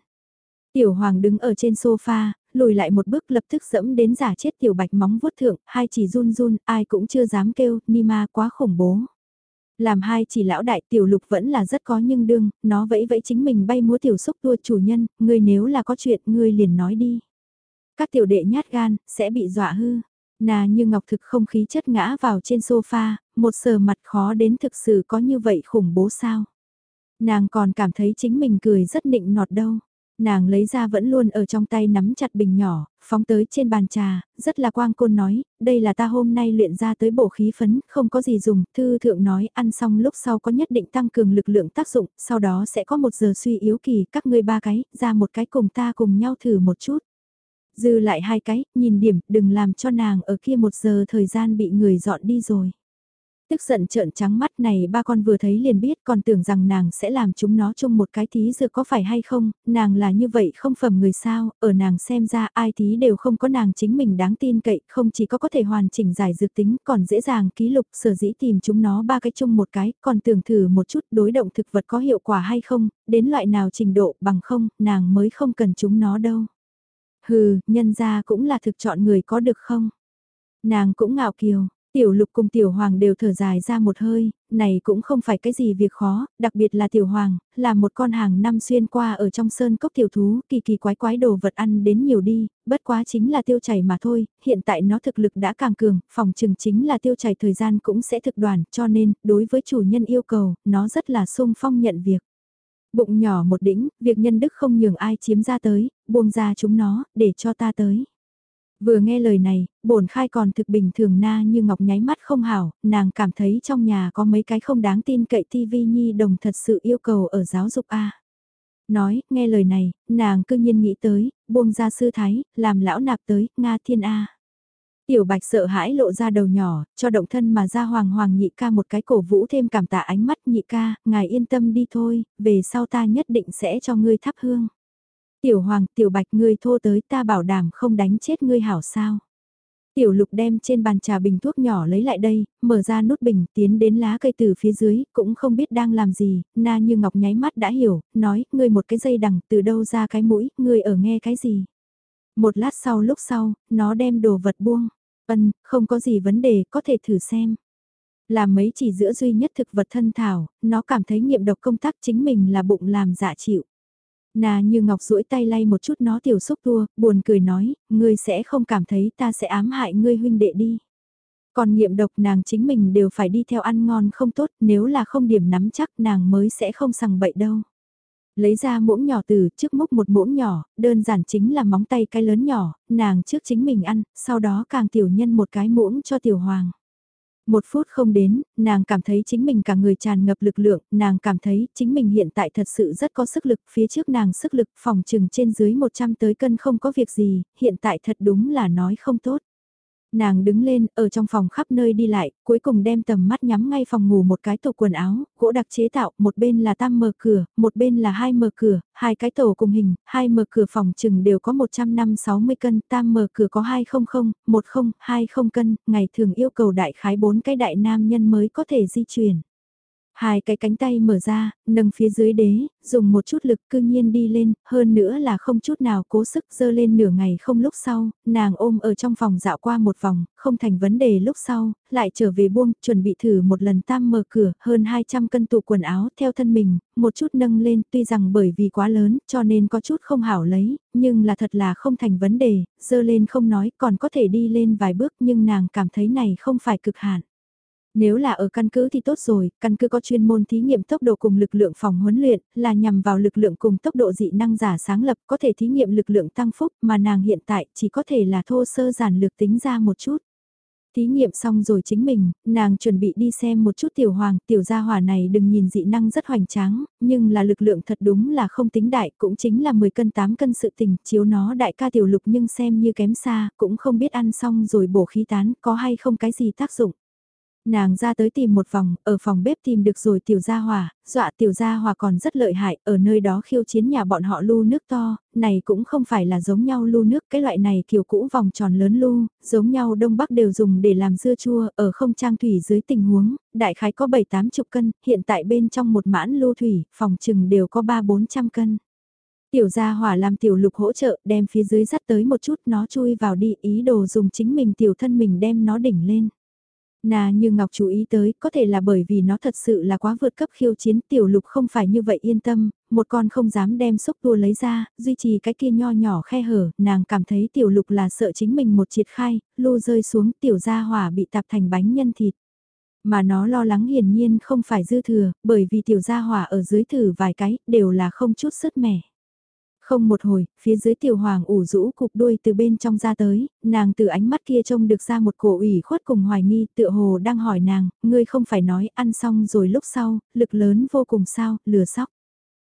S1: Tiểu Hoàng đứng ở trên sofa, lùi lại một bước lập tức dẫm đến giả chết tiểu bạch móng vuốt thượng, hai chỉ run run, ai cũng chưa dám kêu, Nima quá khủng bố. Làm hai chỉ lão đại tiểu lục vẫn là rất có nhưng đương, nó vẫy vẫy chính mình bay múa tiểu xúc tua chủ nhân, ngươi nếu là có chuyện ngươi liền nói đi. Các tiểu đệ nhát gan, sẽ bị dọa hư. Nà như ngọc thực không khí chất ngã vào trên sofa, một sờ mặt khó đến thực sự có như vậy khủng bố sao. Nàng còn cảm thấy chính mình cười rất nịnh nọt đâu. Nàng lấy ra vẫn luôn ở trong tay nắm chặt bình nhỏ, phóng tới trên bàn trà, rất là quang côn nói, đây là ta hôm nay luyện ra tới bổ khí phấn, không có gì dùng, thư thượng nói ăn xong lúc sau có nhất định tăng cường lực lượng tác dụng, sau đó sẽ có một giờ suy yếu kỳ, các ngươi ba cái, ra một cái cùng ta cùng nhau thử một chút. Dư lại hai cái, nhìn điểm, đừng làm cho nàng ở kia một giờ thời gian bị người dọn đi rồi. Tức giận trợn trắng mắt này ba con vừa thấy liền biết còn tưởng rằng nàng sẽ làm chúng nó chung một cái thí dược có phải hay không, nàng là như vậy không phẩm người sao, ở nàng xem ra ai thí đều không có nàng chính mình đáng tin cậy, không chỉ có có thể hoàn chỉnh giải dược tính còn dễ dàng ký lục sở dĩ tìm chúng nó ba cái chung một cái, còn tưởng thử một chút đối động thực vật có hiệu quả hay không, đến loại nào trình độ bằng không, nàng mới không cần chúng nó đâu. Hừ, nhân ra cũng là thực chọn người có được không? Nàng cũng ngạo kiều Tiểu lục cùng tiểu hoàng đều thở dài ra một hơi, này cũng không phải cái gì việc khó, đặc biệt là tiểu hoàng, là một con hàng năm xuyên qua ở trong sơn cốc tiểu thú, kỳ kỳ quái quái đồ vật ăn đến nhiều đi, bất quá chính là tiêu chảy mà thôi, hiện tại nó thực lực đã càng cường, phòng trừng chính là tiêu chảy thời gian cũng sẽ thực đoàn, cho nên, đối với chủ nhân yêu cầu, nó rất là sung phong nhận việc. Bụng nhỏ một đỉnh, việc nhân đức không nhường ai chiếm ra tới, buông ra chúng nó, để cho ta tới. Vừa nghe lời này, bổn khai còn thực bình thường na như ngọc nháy mắt không hảo, nàng cảm thấy trong nhà có mấy cái không đáng tin cậy tivi nhi đồng thật sự yêu cầu ở giáo dục A. Nói, nghe lời này, nàng cư nhiên nghĩ tới, buông ra sư thái, làm lão nạp tới, Nga thiên A. Tiểu bạch sợ hãi lộ ra đầu nhỏ, cho động thân mà ra hoàng hoàng nhị ca một cái cổ vũ thêm cảm tạ ánh mắt nhị ca, ngài yên tâm đi thôi, về sau ta nhất định sẽ cho ngươi thắp hương. Tiểu hoàng, tiểu bạch ngươi thô tới ta bảo đảm không đánh chết ngươi hảo sao. Tiểu lục đem trên bàn trà bình thuốc nhỏ lấy lại đây, mở ra nút bình tiến đến lá cây từ phía dưới, cũng không biết đang làm gì, na như ngọc nháy mắt đã hiểu, nói, ngươi một cái dây đằng từ đâu ra cái mũi, ngươi ở nghe cái gì. Một lát sau lúc sau, nó đem đồ vật buông, ân, không có gì vấn đề, có thể thử xem. Là mấy chỉ giữa duy nhất thực vật thân thảo, nó cảm thấy nghiệm độc công tác chính mình là bụng làm dạ chịu. Nà như ngọc duỗi tay lay một chút nó tiểu xúc tua, buồn cười nói, ngươi sẽ không cảm thấy ta sẽ ám hại ngươi huynh đệ đi. Còn nghiệm độc nàng chính mình đều phải đi theo ăn ngon không tốt, nếu là không điểm nắm chắc nàng mới sẽ không sằng bậy đâu. Lấy ra muỗng nhỏ từ trước múc một muỗng nhỏ, đơn giản chính là móng tay cái lớn nhỏ, nàng trước chính mình ăn, sau đó càng tiểu nhân một cái muỗng cho tiểu hoàng. Một phút không đến, nàng cảm thấy chính mình cả người tràn ngập lực lượng, nàng cảm thấy chính mình hiện tại thật sự rất có sức lực, phía trước nàng sức lực phòng trừng trên dưới 100 tới cân không có việc gì, hiện tại thật đúng là nói không tốt. Nàng đứng lên, ở trong phòng khắp nơi đi lại, cuối cùng đem tầm mắt nhắm ngay phòng ngủ một cái tổ quần áo, gỗ đặc chế tạo, một bên là tam mở cửa, một bên là hai mở cửa, hai cái tổ cùng hình, hai mở cửa phòng chừng đều có 160 cân, tam mở cửa có 200, 10, 20 cân, ngày thường yêu cầu đại khái bốn cái đại nam nhân mới có thể di chuyển. Hai cái cánh tay mở ra, nâng phía dưới đế, dùng một chút lực cư nhiên đi lên, hơn nữa là không chút nào cố sức dơ lên nửa ngày không lúc sau, nàng ôm ở trong phòng dạo qua một vòng, không thành vấn đề lúc sau, lại trở về buông, chuẩn bị thử một lần tam mở cửa, hơn 200 cân tụ quần áo theo thân mình, một chút nâng lên, tuy rằng bởi vì quá lớn, cho nên có chút không hảo lấy, nhưng là thật là không thành vấn đề, dơ lên không nói, còn có thể đi lên vài bước nhưng nàng cảm thấy này không phải cực hạn. Nếu là ở căn cứ thì tốt rồi, căn cứ có chuyên môn thí nghiệm tốc độ cùng lực lượng phòng huấn luyện, là nhằm vào lực lượng cùng tốc độ dị năng giả sáng lập có thể thí nghiệm lực lượng tăng phúc mà nàng hiện tại chỉ có thể là thô sơ giản lược tính ra một chút. Thí nghiệm xong rồi chính mình, nàng chuẩn bị đi xem một chút tiểu hoàng, tiểu gia hỏa này đừng nhìn dị năng rất hoành tráng, nhưng là lực lượng thật đúng là không tính đại, cũng chính là 10 cân 8 cân sự tình, chiếu nó đại ca tiểu lục nhưng xem như kém xa, cũng không biết ăn xong rồi bổ khí tán, có hay không cái gì tác dụng. Nàng ra tới tìm một vòng, ở phòng bếp tìm được rồi tiểu gia hòa, dọa tiểu gia hòa còn rất lợi hại, ở nơi đó khiêu chiến nhà bọn họ lu nước to, này cũng không phải là giống nhau lu nước, cái loại này kiểu cũ vòng tròn lớn lu, giống nhau đông bắc đều dùng để làm dưa chua, ở không trang thủy dưới tình huống, đại khái có 7-8 chục cân, hiện tại bên trong một mãn lu thủy, phòng chừng đều có 3-400 cân. Tiểu gia hỏa làm tiểu lục hỗ trợ, đem phía dưới dắt tới một chút nó chui vào đi, ý đồ dùng chính mình tiểu thân mình đem nó đỉnh lên. Nà như Ngọc chú ý tới, có thể là bởi vì nó thật sự là quá vượt cấp khiêu chiến tiểu lục không phải như vậy yên tâm, một con không dám đem xúc tua lấy ra, duy trì cái kia nho nhỏ khe hở, nàng cảm thấy tiểu lục là sợ chính mình một triệt khai, lô rơi xuống tiểu gia hỏa bị tạp thành bánh nhân thịt. Mà nó lo lắng hiển nhiên không phải dư thừa, bởi vì tiểu gia hỏa ở dưới thử vài cái, đều là không chút sức mẻ. Không một hồi, phía dưới tiểu hoàng ủ rũ cục đuôi từ bên trong ra tới, nàng từ ánh mắt kia trông được ra một cổ ủy khuất cùng hoài nghi, tựa hồ đang hỏi nàng, ngươi không phải nói ăn xong rồi lúc sau, lực lớn vô cùng sao, lừa sóc.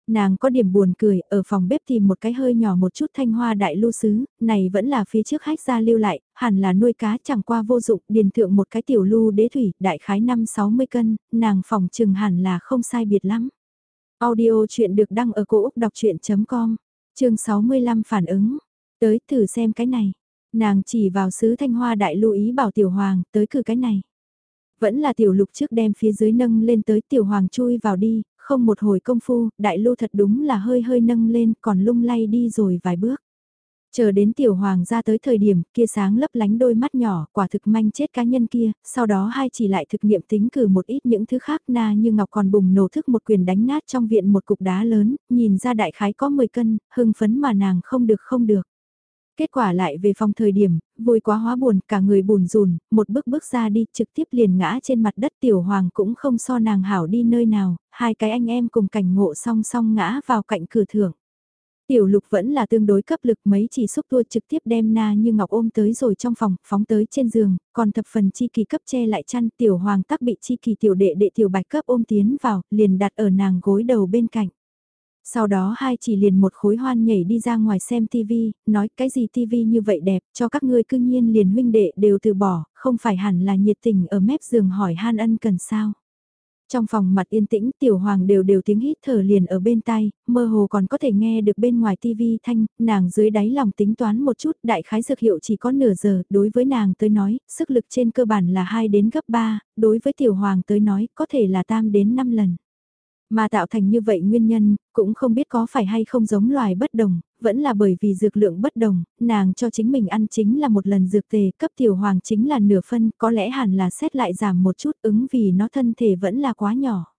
S1: Nàng có điểm buồn cười, ở phòng bếp tìm một cái hơi nhỏ một chút thanh hoa đại lưu sứ, này vẫn là phía trước hách ra lưu lại, hẳn là nuôi cá chẳng qua vô dụng, điền thượng một cái tiểu lưu đế thủy, đại khái 5-60 cân, nàng phòng trừng hẳn là không sai biệt lắm. Audio chuyện được đăng ở cổ Úc đọc chuyện.com chương 65 phản ứng, tới thử xem cái này. Nàng chỉ vào sứ thanh hoa đại lưu ý bảo tiểu hoàng tới cử cái này. Vẫn là tiểu lục trước đem phía dưới nâng lên tới tiểu hoàng chui vào đi, không một hồi công phu, đại lưu thật đúng là hơi hơi nâng lên còn lung lay đi rồi vài bước. Chờ đến tiểu hoàng ra tới thời điểm kia sáng lấp lánh đôi mắt nhỏ, quả thực manh chết cá nhân kia, sau đó hai chỉ lại thực nghiệm tính cử một ít những thứ khác na như ngọc còn bùng nổ thức một quyền đánh nát trong viện một cục đá lớn, nhìn ra đại khái có 10 cân, hưng phấn mà nàng không được không được. Kết quả lại về phòng thời điểm, vui quá hóa buồn, cả người buồn rùn, một bước bước ra đi, trực tiếp liền ngã trên mặt đất tiểu hoàng cũng không so nàng hảo đi nơi nào, hai cái anh em cùng cảnh ngộ song song ngã vào cạnh cửa thưởng. Tiểu lục vẫn là tương đối cấp lực mấy chỉ xúc tua trực tiếp đem na như ngọc ôm tới rồi trong phòng, phóng tới trên giường, còn thập phần chi kỳ cấp che lại chăn tiểu hoàng tắc bị chi kỳ tiểu đệ đệ tiểu bạch cấp ôm tiến vào, liền đặt ở nàng gối đầu bên cạnh. Sau đó hai chỉ liền một khối hoan nhảy đi ra ngoài xem tivi, nói cái gì tivi như vậy đẹp, cho các ngươi cương nhiên liền huynh đệ đều từ bỏ, không phải hẳn là nhiệt tình ở mép giường hỏi han ân cần sao. Trong phòng mặt yên tĩnh tiểu hoàng đều đều tiếng hít thở liền ở bên tai, mơ hồ còn có thể nghe được bên ngoài tivi thanh, nàng dưới đáy lòng tính toán một chút, đại khái dược hiệu chỉ có nửa giờ, đối với nàng tới nói, sức lực trên cơ bản là 2 đến gấp 3, đối với tiểu hoàng tới nói có thể là tam đến 5 lần. Mà tạo thành như vậy nguyên nhân, cũng không biết có phải hay không giống loài bất đồng, vẫn là bởi vì dược lượng bất đồng, nàng cho chính mình ăn chính là một lần dược tề, cấp tiểu hoàng chính là nửa phân, có lẽ hẳn là xét lại giảm một chút ứng vì nó thân thể vẫn là quá nhỏ.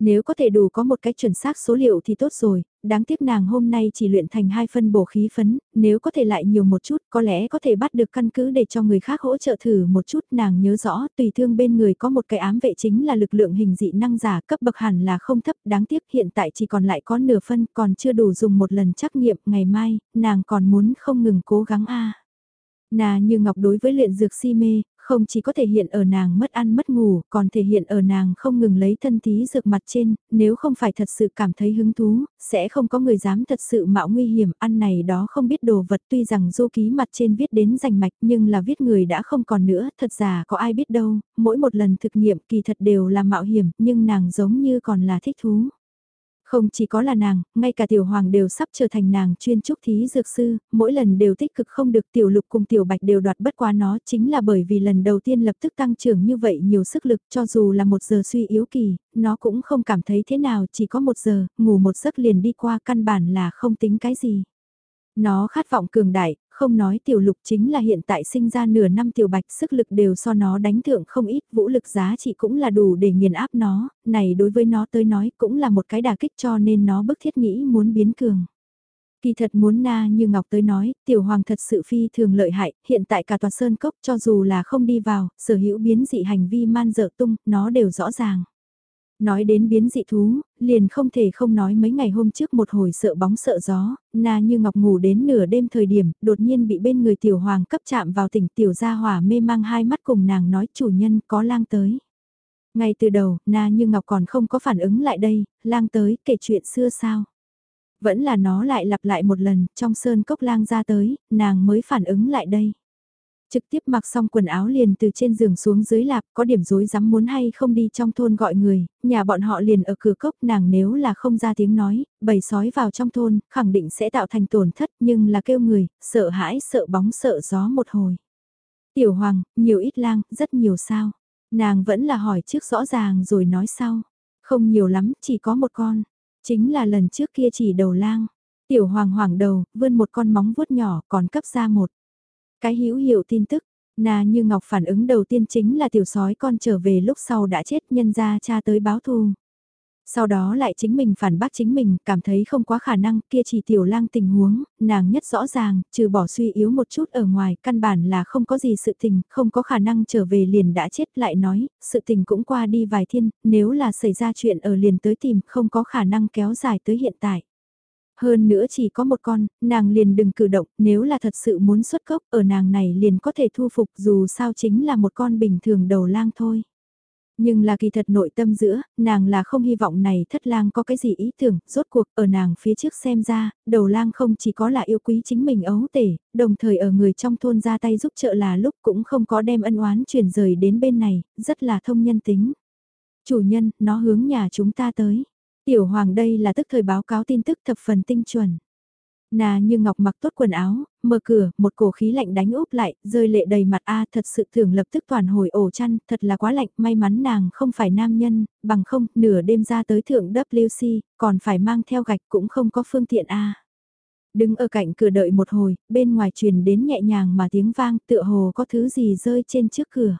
S1: Nếu có thể đủ có một cái chuẩn xác số liệu thì tốt rồi, đáng tiếc nàng hôm nay chỉ luyện thành hai phân bổ khí phấn, nếu có thể lại nhiều một chút có lẽ có thể bắt được căn cứ để cho người khác hỗ trợ thử một chút nàng nhớ rõ tùy thương bên người có một cái ám vệ chính là lực lượng hình dị năng giả cấp bậc hẳn là không thấp đáng tiếc hiện tại chỉ còn lại có nửa phân còn chưa đủ dùng một lần trắc nghiệm ngày mai, nàng còn muốn không ngừng cố gắng a. Nà như ngọc đối với luyện dược si mê, không chỉ có thể hiện ở nàng mất ăn mất ngủ, còn thể hiện ở nàng không ngừng lấy thân tí dược mặt trên, nếu không phải thật sự cảm thấy hứng thú, sẽ không có người dám thật sự mạo nguy hiểm, ăn này đó không biết đồ vật tuy rằng du ký mặt trên viết đến rành mạch nhưng là viết người đã không còn nữa, thật giả có ai biết đâu, mỗi một lần thực nghiệm kỳ thật đều là mạo hiểm, nhưng nàng giống như còn là thích thú. Không chỉ có là nàng, ngay cả tiểu hoàng đều sắp trở thành nàng chuyên trúc thí dược sư, mỗi lần đều tích cực không được tiểu lục cùng tiểu bạch đều đoạt bất quá nó chính là bởi vì lần đầu tiên lập tức tăng trưởng như vậy nhiều sức lực cho dù là một giờ suy yếu kỳ, nó cũng không cảm thấy thế nào chỉ có một giờ, ngủ một giấc liền đi qua căn bản là không tính cái gì. Nó khát vọng cường đại, không nói tiểu lục chính là hiện tại sinh ra nửa năm tiểu bạch sức lực đều so nó đánh thượng không ít, vũ lực giá trị cũng là đủ để nghiền áp nó, này đối với nó tới nói cũng là một cái đà kích cho nên nó bức thiết nghĩ muốn biến cường. Kỳ thật muốn na như Ngọc tới nói, tiểu hoàng thật sự phi thường lợi hại, hiện tại cả tòa sơn cốc cho dù là không đi vào, sở hữu biến dị hành vi man dợ tung, nó đều rõ ràng. Nói đến biến dị thú, liền không thể không nói mấy ngày hôm trước một hồi sợ bóng sợ gió, na như ngọc ngủ đến nửa đêm thời điểm, đột nhiên bị bên người tiểu hoàng cấp chạm vào tỉnh tiểu gia hỏa mê mang hai mắt cùng nàng nói chủ nhân có lang tới. Ngay từ đầu, na như ngọc còn không có phản ứng lại đây, lang tới kể chuyện xưa sao. Vẫn là nó lại lặp lại một lần, trong sơn cốc lang ra tới, nàng mới phản ứng lại đây. Trực tiếp mặc xong quần áo liền từ trên giường xuống dưới lạp, có điểm rối rắm muốn hay không đi trong thôn gọi người, nhà bọn họ liền ở cửa cốc nàng nếu là không ra tiếng nói, bầy sói vào trong thôn, khẳng định sẽ tạo thành tổn thất nhưng là kêu người, sợ hãi sợ bóng sợ gió một hồi. Tiểu hoàng, nhiều ít lang, rất nhiều sao. Nàng vẫn là hỏi trước rõ ràng rồi nói sau. Không nhiều lắm, chỉ có một con. Chính là lần trước kia chỉ đầu lang. Tiểu hoàng hoàng đầu, vươn một con móng vuốt nhỏ còn cấp ra một. Cái hữu hiệu tin tức, Na như Ngọc phản ứng đầu tiên chính là tiểu sói con trở về lúc sau đã chết nhân ra cha tới báo thù. Sau đó lại chính mình phản bác chính mình, cảm thấy không quá khả năng, kia chỉ tiểu lang tình huống, nàng nhất rõ ràng, trừ bỏ suy yếu một chút ở ngoài, căn bản là không có gì sự tình, không có khả năng trở về liền đã chết lại nói, sự tình cũng qua đi vài thiên, nếu là xảy ra chuyện ở liền tới tìm, không có khả năng kéo dài tới hiện tại. Hơn nữa chỉ có một con, nàng liền đừng cử động, nếu là thật sự muốn xuất cốc ở nàng này liền có thể thu phục dù sao chính là một con bình thường đầu lang thôi. Nhưng là kỳ thật nội tâm giữa, nàng là không hy vọng này thất lang có cái gì ý tưởng, rốt cuộc ở nàng phía trước xem ra, đầu lang không chỉ có là yêu quý chính mình ấu tể, đồng thời ở người trong thôn ra tay giúp trợ là lúc cũng không có đem ân oán chuyển rời đến bên này, rất là thông nhân tính. Chủ nhân, nó hướng nhà chúng ta tới. Tiểu hoàng đây là tức thời báo cáo tin tức thập phần tinh chuẩn. Nà như ngọc mặc tốt quần áo, mở cửa, một cổ khí lạnh đánh úp lại, rơi lệ đầy mặt A thật sự thường lập tức toàn hồi ổ chăn, thật là quá lạnh, may mắn nàng không phải nam nhân, bằng không, nửa đêm ra tới thượng WC, còn phải mang theo gạch cũng không có phương tiện A. Đứng ở cạnh cửa đợi một hồi, bên ngoài truyền đến nhẹ nhàng mà tiếng vang tựa hồ có thứ gì rơi trên trước cửa.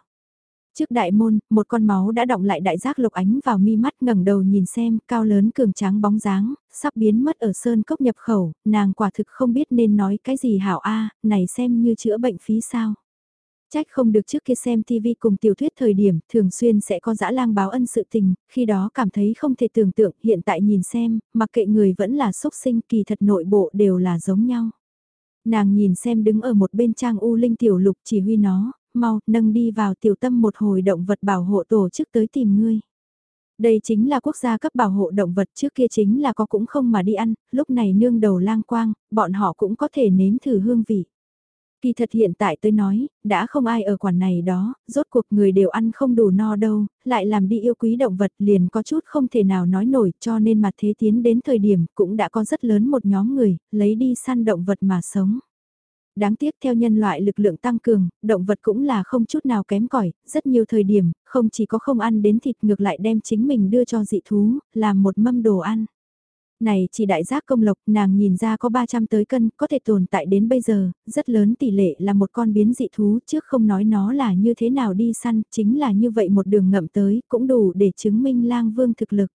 S1: Trước đại môn, một con máu đã động lại đại giác lục ánh vào mi mắt ngẩng đầu nhìn xem, cao lớn cường tráng bóng dáng, sắp biến mất ở sơn cốc nhập khẩu, nàng quả thực không biết nên nói cái gì hảo a này xem như chữa bệnh phí sao. Trách không được trước kia xem TV cùng tiểu thuyết thời điểm thường xuyên sẽ có dã lang báo ân sự tình, khi đó cảm thấy không thể tưởng tượng hiện tại nhìn xem, mặc kệ người vẫn là xúc sinh kỳ thật nội bộ đều là giống nhau. Nàng nhìn xem đứng ở một bên trang U Linh tiểu lục chỉ huy nó, mau nâng đi vào tiểu tâm một hồi động vật bảo hộ tổ chức tới tìm ngươi. Đây chính là quốc gia cấp bảo hộ động vật trước kia chính là có cũng không mà đi ăn, lúc này nương đầu lang quang, bọn họ cũng có thể nếm thử hương vị. Kỳ thật hiện tại tôi nói, đã không ai ở quản này đó, rốt cuộc người đều ăn không đủ no đâu, lại làm đi yêu quý động vật liền có chút không thể nào nói nổi cho nên mà thế tiến đến thời điểm cũng đã có rất lớn một nhóm người, lấy đi săn động vật mà sống. Đáng tiếc theo nhân loại lực lượng tăng cường, động vật cũng là không chút nào kém cỏi rất nhiều thời điểm, không chỉ có không ăn đến thịt ngược lại đem chính mình đưa cho dị thú, làm một mâm đồ ăn. Này chỉ đại giác công lộc, nàng nhìn ra có 300 tới cân, có thể tồn tại đến bây giờ, rất lớn tỷ lệ là một con biến dị thú, trước không nói nó là như thế nào đi săn, chính là như vậy một đường ngậm tới, cũng đủ để chứng minh lang vương thực lực.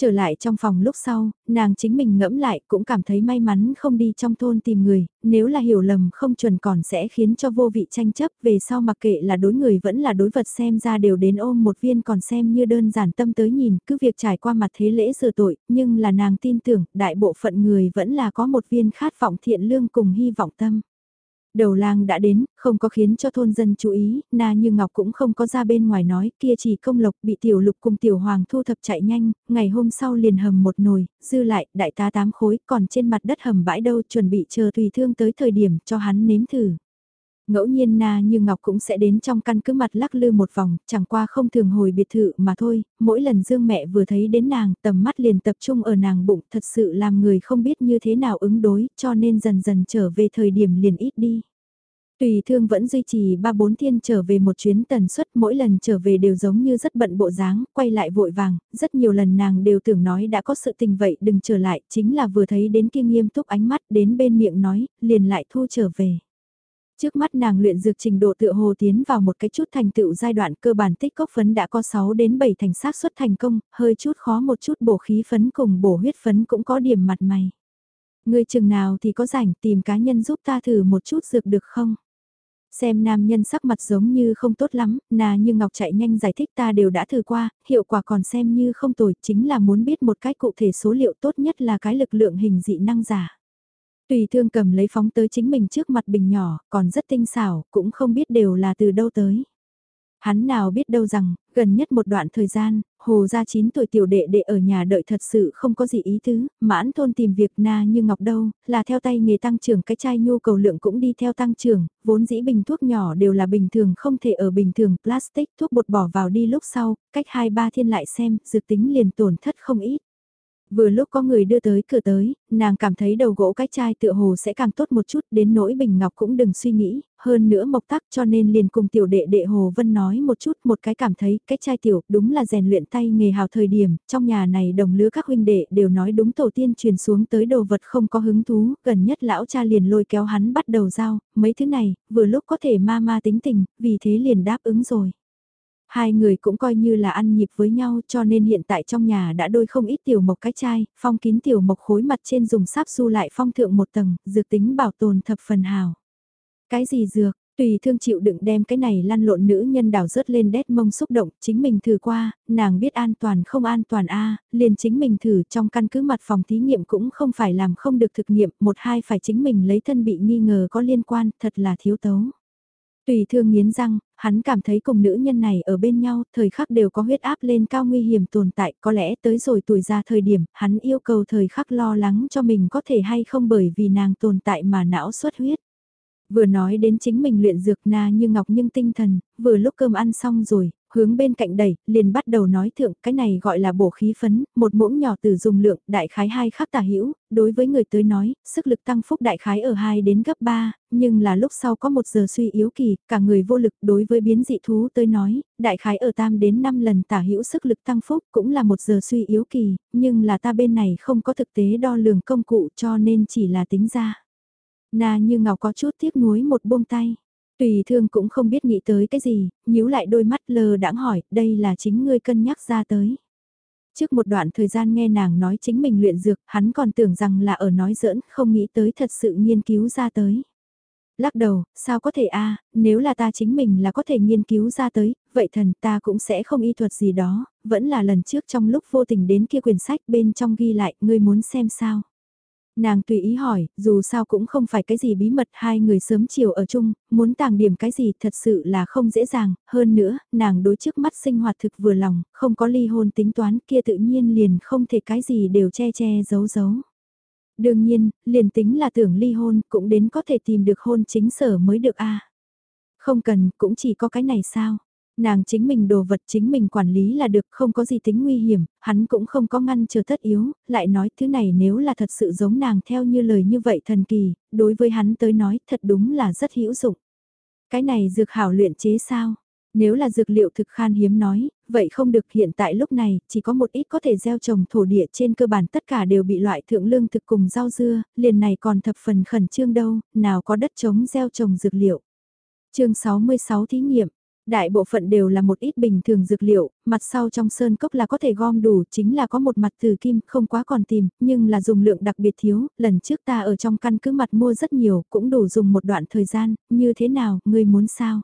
S1: Trở lại trong phòng lúc sau, nàng chính mình ngẫm lại cũng cảm thấy may mắn không đi trong thôn tìm người, nếu là hiểu lầm không chuẩn còn sẽ khiến cho vô vị tranh chấp về sau mặc kệ là đối người vẫn là đối vật xem ra đều đến ôm một viên còn xem như đơn giản tâm tới nhìn cứ việc trải qua mặt thế lễ sửa tội, nhưng là nàng tin tưởng đại bộ phận người vẫn là có một viên khát vọng thiện lương cùng hy vọng tâm. Đầu lang đã đến, không có khiến cho thôn dân chú ý, na như ngọc cũng không có ra bên ngoài nói, kia chỉ công lộc bị tiểu lục cùng tiểu hoàng thu thập chạy nhanh, ngày hôm sau liền hầm một nồi, dư lại, đại tá tám khối, còn trên mặt đất hầm bãi đâu chuẩn bị chờ tùy thương tới thời điểm cho hắn nếm thử. Ngẫu nhiên na như ngọc cũng sẽ đến trong căn cứ mặt lắc lư một vòng, chẳng qua không thường hồi biệt thự mà thôi, mỗi lần dương mẹ vừa thấy đến nàng tầm mắt liền tập trung ở nàng bụng thật sự làm người không biết như thế nào ứng đối cho nên dần dần trở về thời điểm liền ít đi. Tùy thương vẫn duy trì ba bốn thiên trở về một chuyến tần suất mỗi lần trở về đều giống như rất bận bộ dáng, quay lại vội vàng, rất nhiều lần nàng đều tưởng nói đã có sự tình vậy đừng trở lại, chính là vừa thấy đến kia nghiêm túc ánh mắt đến bên miệng nói, liền lại thu trở về. Trước mắt nàng luyện dược trình độ tựa hồ tiến vào một cái chút thành tựu giai đoạn cơ bản tích cốc phấn đã có 6 đến 7 thành xác suất thành công, hơi chút khó một chút bổ khí phấn cùng bổ huyết phấn cũng có điểm mặt mày. Người chừng nào thì có rảnh tìm cá nhân giúp ta thử một chút dược được không? Xem nam nhân sắc mặt giống như không tốt lắm, nà như Ngọc chạy nhanh giải thích ta đều đã thử qua, hiệu quả còn xem như không tồi, chính là muốn biết một cách cụ thể số liệu tốt nhất là cái lực lượng hình dị năng giả. Tùy thương cầm lấy phóng tới chính mình trước mặt bình nhỏ, còn rất tinh xảo, cũng không biết đều là từ đâu tới. Hắn nào biết đâu rằng, gần nhất một đoạn thời gian, hồ gia 9 tuổi tiểu đệ đệ ở nhà đợi thật sự không có gì ý tứ, mãn thôn tìm việc na như ngọc đâu, là theo tay nghề tăng trưởng cái chai nhu cầu lượng cũng đi theo tăng trưởng, vốn dĩ bình thuốc nhỏ đều là bình thường không thể ở bình thường, plastic thuốc bột bỏ vào đi lúc sau, cách 2-3 thiên lại xem, dược tính liền tổn thất không ít. Vừa lúc có người đưa tới cửa tới, nàng cảm thấy đầu gỗ cái chai tựa hồ sẽ càng tốt một chút đến nỗi bình ngọc cũng đừng suy nghĩ, hơn nữa mộc tắc cho nên liền cùng tiểu đệ đệ Hồ Vân nói một chút một cái cảm thấy cái chai tiểu đúng là rèn luyện tay nghề hào thời điểm, trong nhà này đồng lứa các huynh đệ đều nói đúng tổ tiên truyền xuống tới đồ vật không có hứng thú, gần nhất lão cha liền lôi kéo hắn bắt đầu giao, mấy thứ này, vừa lúc có thể ma ma tính tình, vì thế liền đáp ứng rồi. Hai người cũng coi như là ăn nhịp với nhau cho nên hiện tại trong nhà đã đôi không ít tiểu mộc cái chai, phong kín tiểu mộc khối mặt trên dùng sáp su lại phong thượng một tầng, dược tính bảo tồn thập phần hào. Cái gì dược? Tùy thương chịu đựng đem cái này lăn lộn nữ nhân đảo rớt lên đét mông xúc động, chính mình thử qua, nàng biết an toàn không an toàn a liền chính mình thử trong căn cứ mặt phòng thí nghiệm cũng không phải làm không được thực nghiệm, một hai phải chính mình lấy thân bị nghi ngờ có liên quan, thật là thiếu tấu. Tùy thương nghiến răng, hắn cảm thấy cùng nữ nhân này ở bên nhau, thời khắc đều có huyết áp lên cao nguy hiểm tồn tại, có lẽ tới rồi tuổi ra thời điểm, hắn yêu cầu thời khắc lo lắng cho mình có thể hay không bởi vì nàng tồn tại mà não xuất huyết. Vừa nói đến chính mình luyện dược na như ngọc nhưng tinh thần, vừa lúc cơm ăn xong rồi, hướng bên cạnh đẩy, liền bắt đầu nói thượng, cái này gọi là bổ khí phấn, một muỗng nhỏ từ dùng lượng, đại khái hai khắc tả hữu đối với người tới nói, sức lực tăng phúc đại khái ở 2 đến gấp 3, nhưng là lúc sau có một giờ suy yếu kỳ, cả người vô lực đối với biến dị thú tới nói, đại khái ở tam đến 5 lần tả hữu sức lực tăng phúc cũng là một giờ suy yếu kỳ, nhưng là ta bên này không có thực tế đo lường công cụ cho nên chỉ là tính ra. Na như ngọc có chút tiếc nuối một buông tay. Tùy thương cũng không biết nghĩ tới cái gì, nhíu lại đôi mắt lờ đãng hỏi, đây là chính ngươi cân nhắc ra tới. Trước một đoạn thời gian nghe nàng nói chính mình luyện dược, hắn còn tưởng rằng là ở nói giỡn, không nghĩ tới thật sự nghiên cứu ra tới. Lắc đầu, sao có thể a nếu là ta chính mình là có thể nghiên cứu ra tới, vậy thần ta cũng sẽ không y thuật gì đó, vẫn là lần trước trong lúc vô tình đến kia quyển sách bên trong ghi lại, ngươi muốn xem sao. Nàng tùy ý hỏi, dù sao cũng không phải cái gì bí mật hai người sớm chiều ở chung, muốn tàng điểm cái gì thật sự là không dễ dàng, hơn nữa, nàng đối trước mắt sinh hoạt thực vừa lòng, không có ly hôn tính toán kia tự nhiên liền không thể cái gì đều che che giấu giấu. Đương nhiên, liền tính là tưởng ly hôn cũng đến có thể tìm được hôn chính sở mới được a Không cần, cũng chỉ có cái này sao. Nàng chính mình đồ vật chính mình quản lý là được không có gì tính nguy hiểm, hắn cũng không có ngăn chờ tất yếu, lại nói thứ này nếu là thật sự giống nàng theo như lời như vậy thần kỳ, đối với hắn tới nói thật đúng là rất hữu dụng. Cái này dược hảo luyện chế sao? Nếu là dược liệu thực khan hiếm nói, vậy không được hiện tại lúc này, chỉ có một ít có thể gieo trồng thổ địa trên cơ bản tất cả đều bị loại thượng lương thực cùng rau dưa, liền này còn thập phần khẩn trương đâu, nào có đất trống gieo trồng dược liệu. chương 66 thí nghiệm, Đại bộ phận đều là một ít bình thường dược liệu, mặt sau trong sơn cốc là có thể gom đủ, chính là có một mặt từ kim, không quá còn tìm, nhưng là dùng lượng đặc biệt thiếu, lần trước ta ở trong căn cứ mặt mua rất nhiều, cũng đủ dùng một đoạn thời gian, như thế nào, ngươi muốn sao?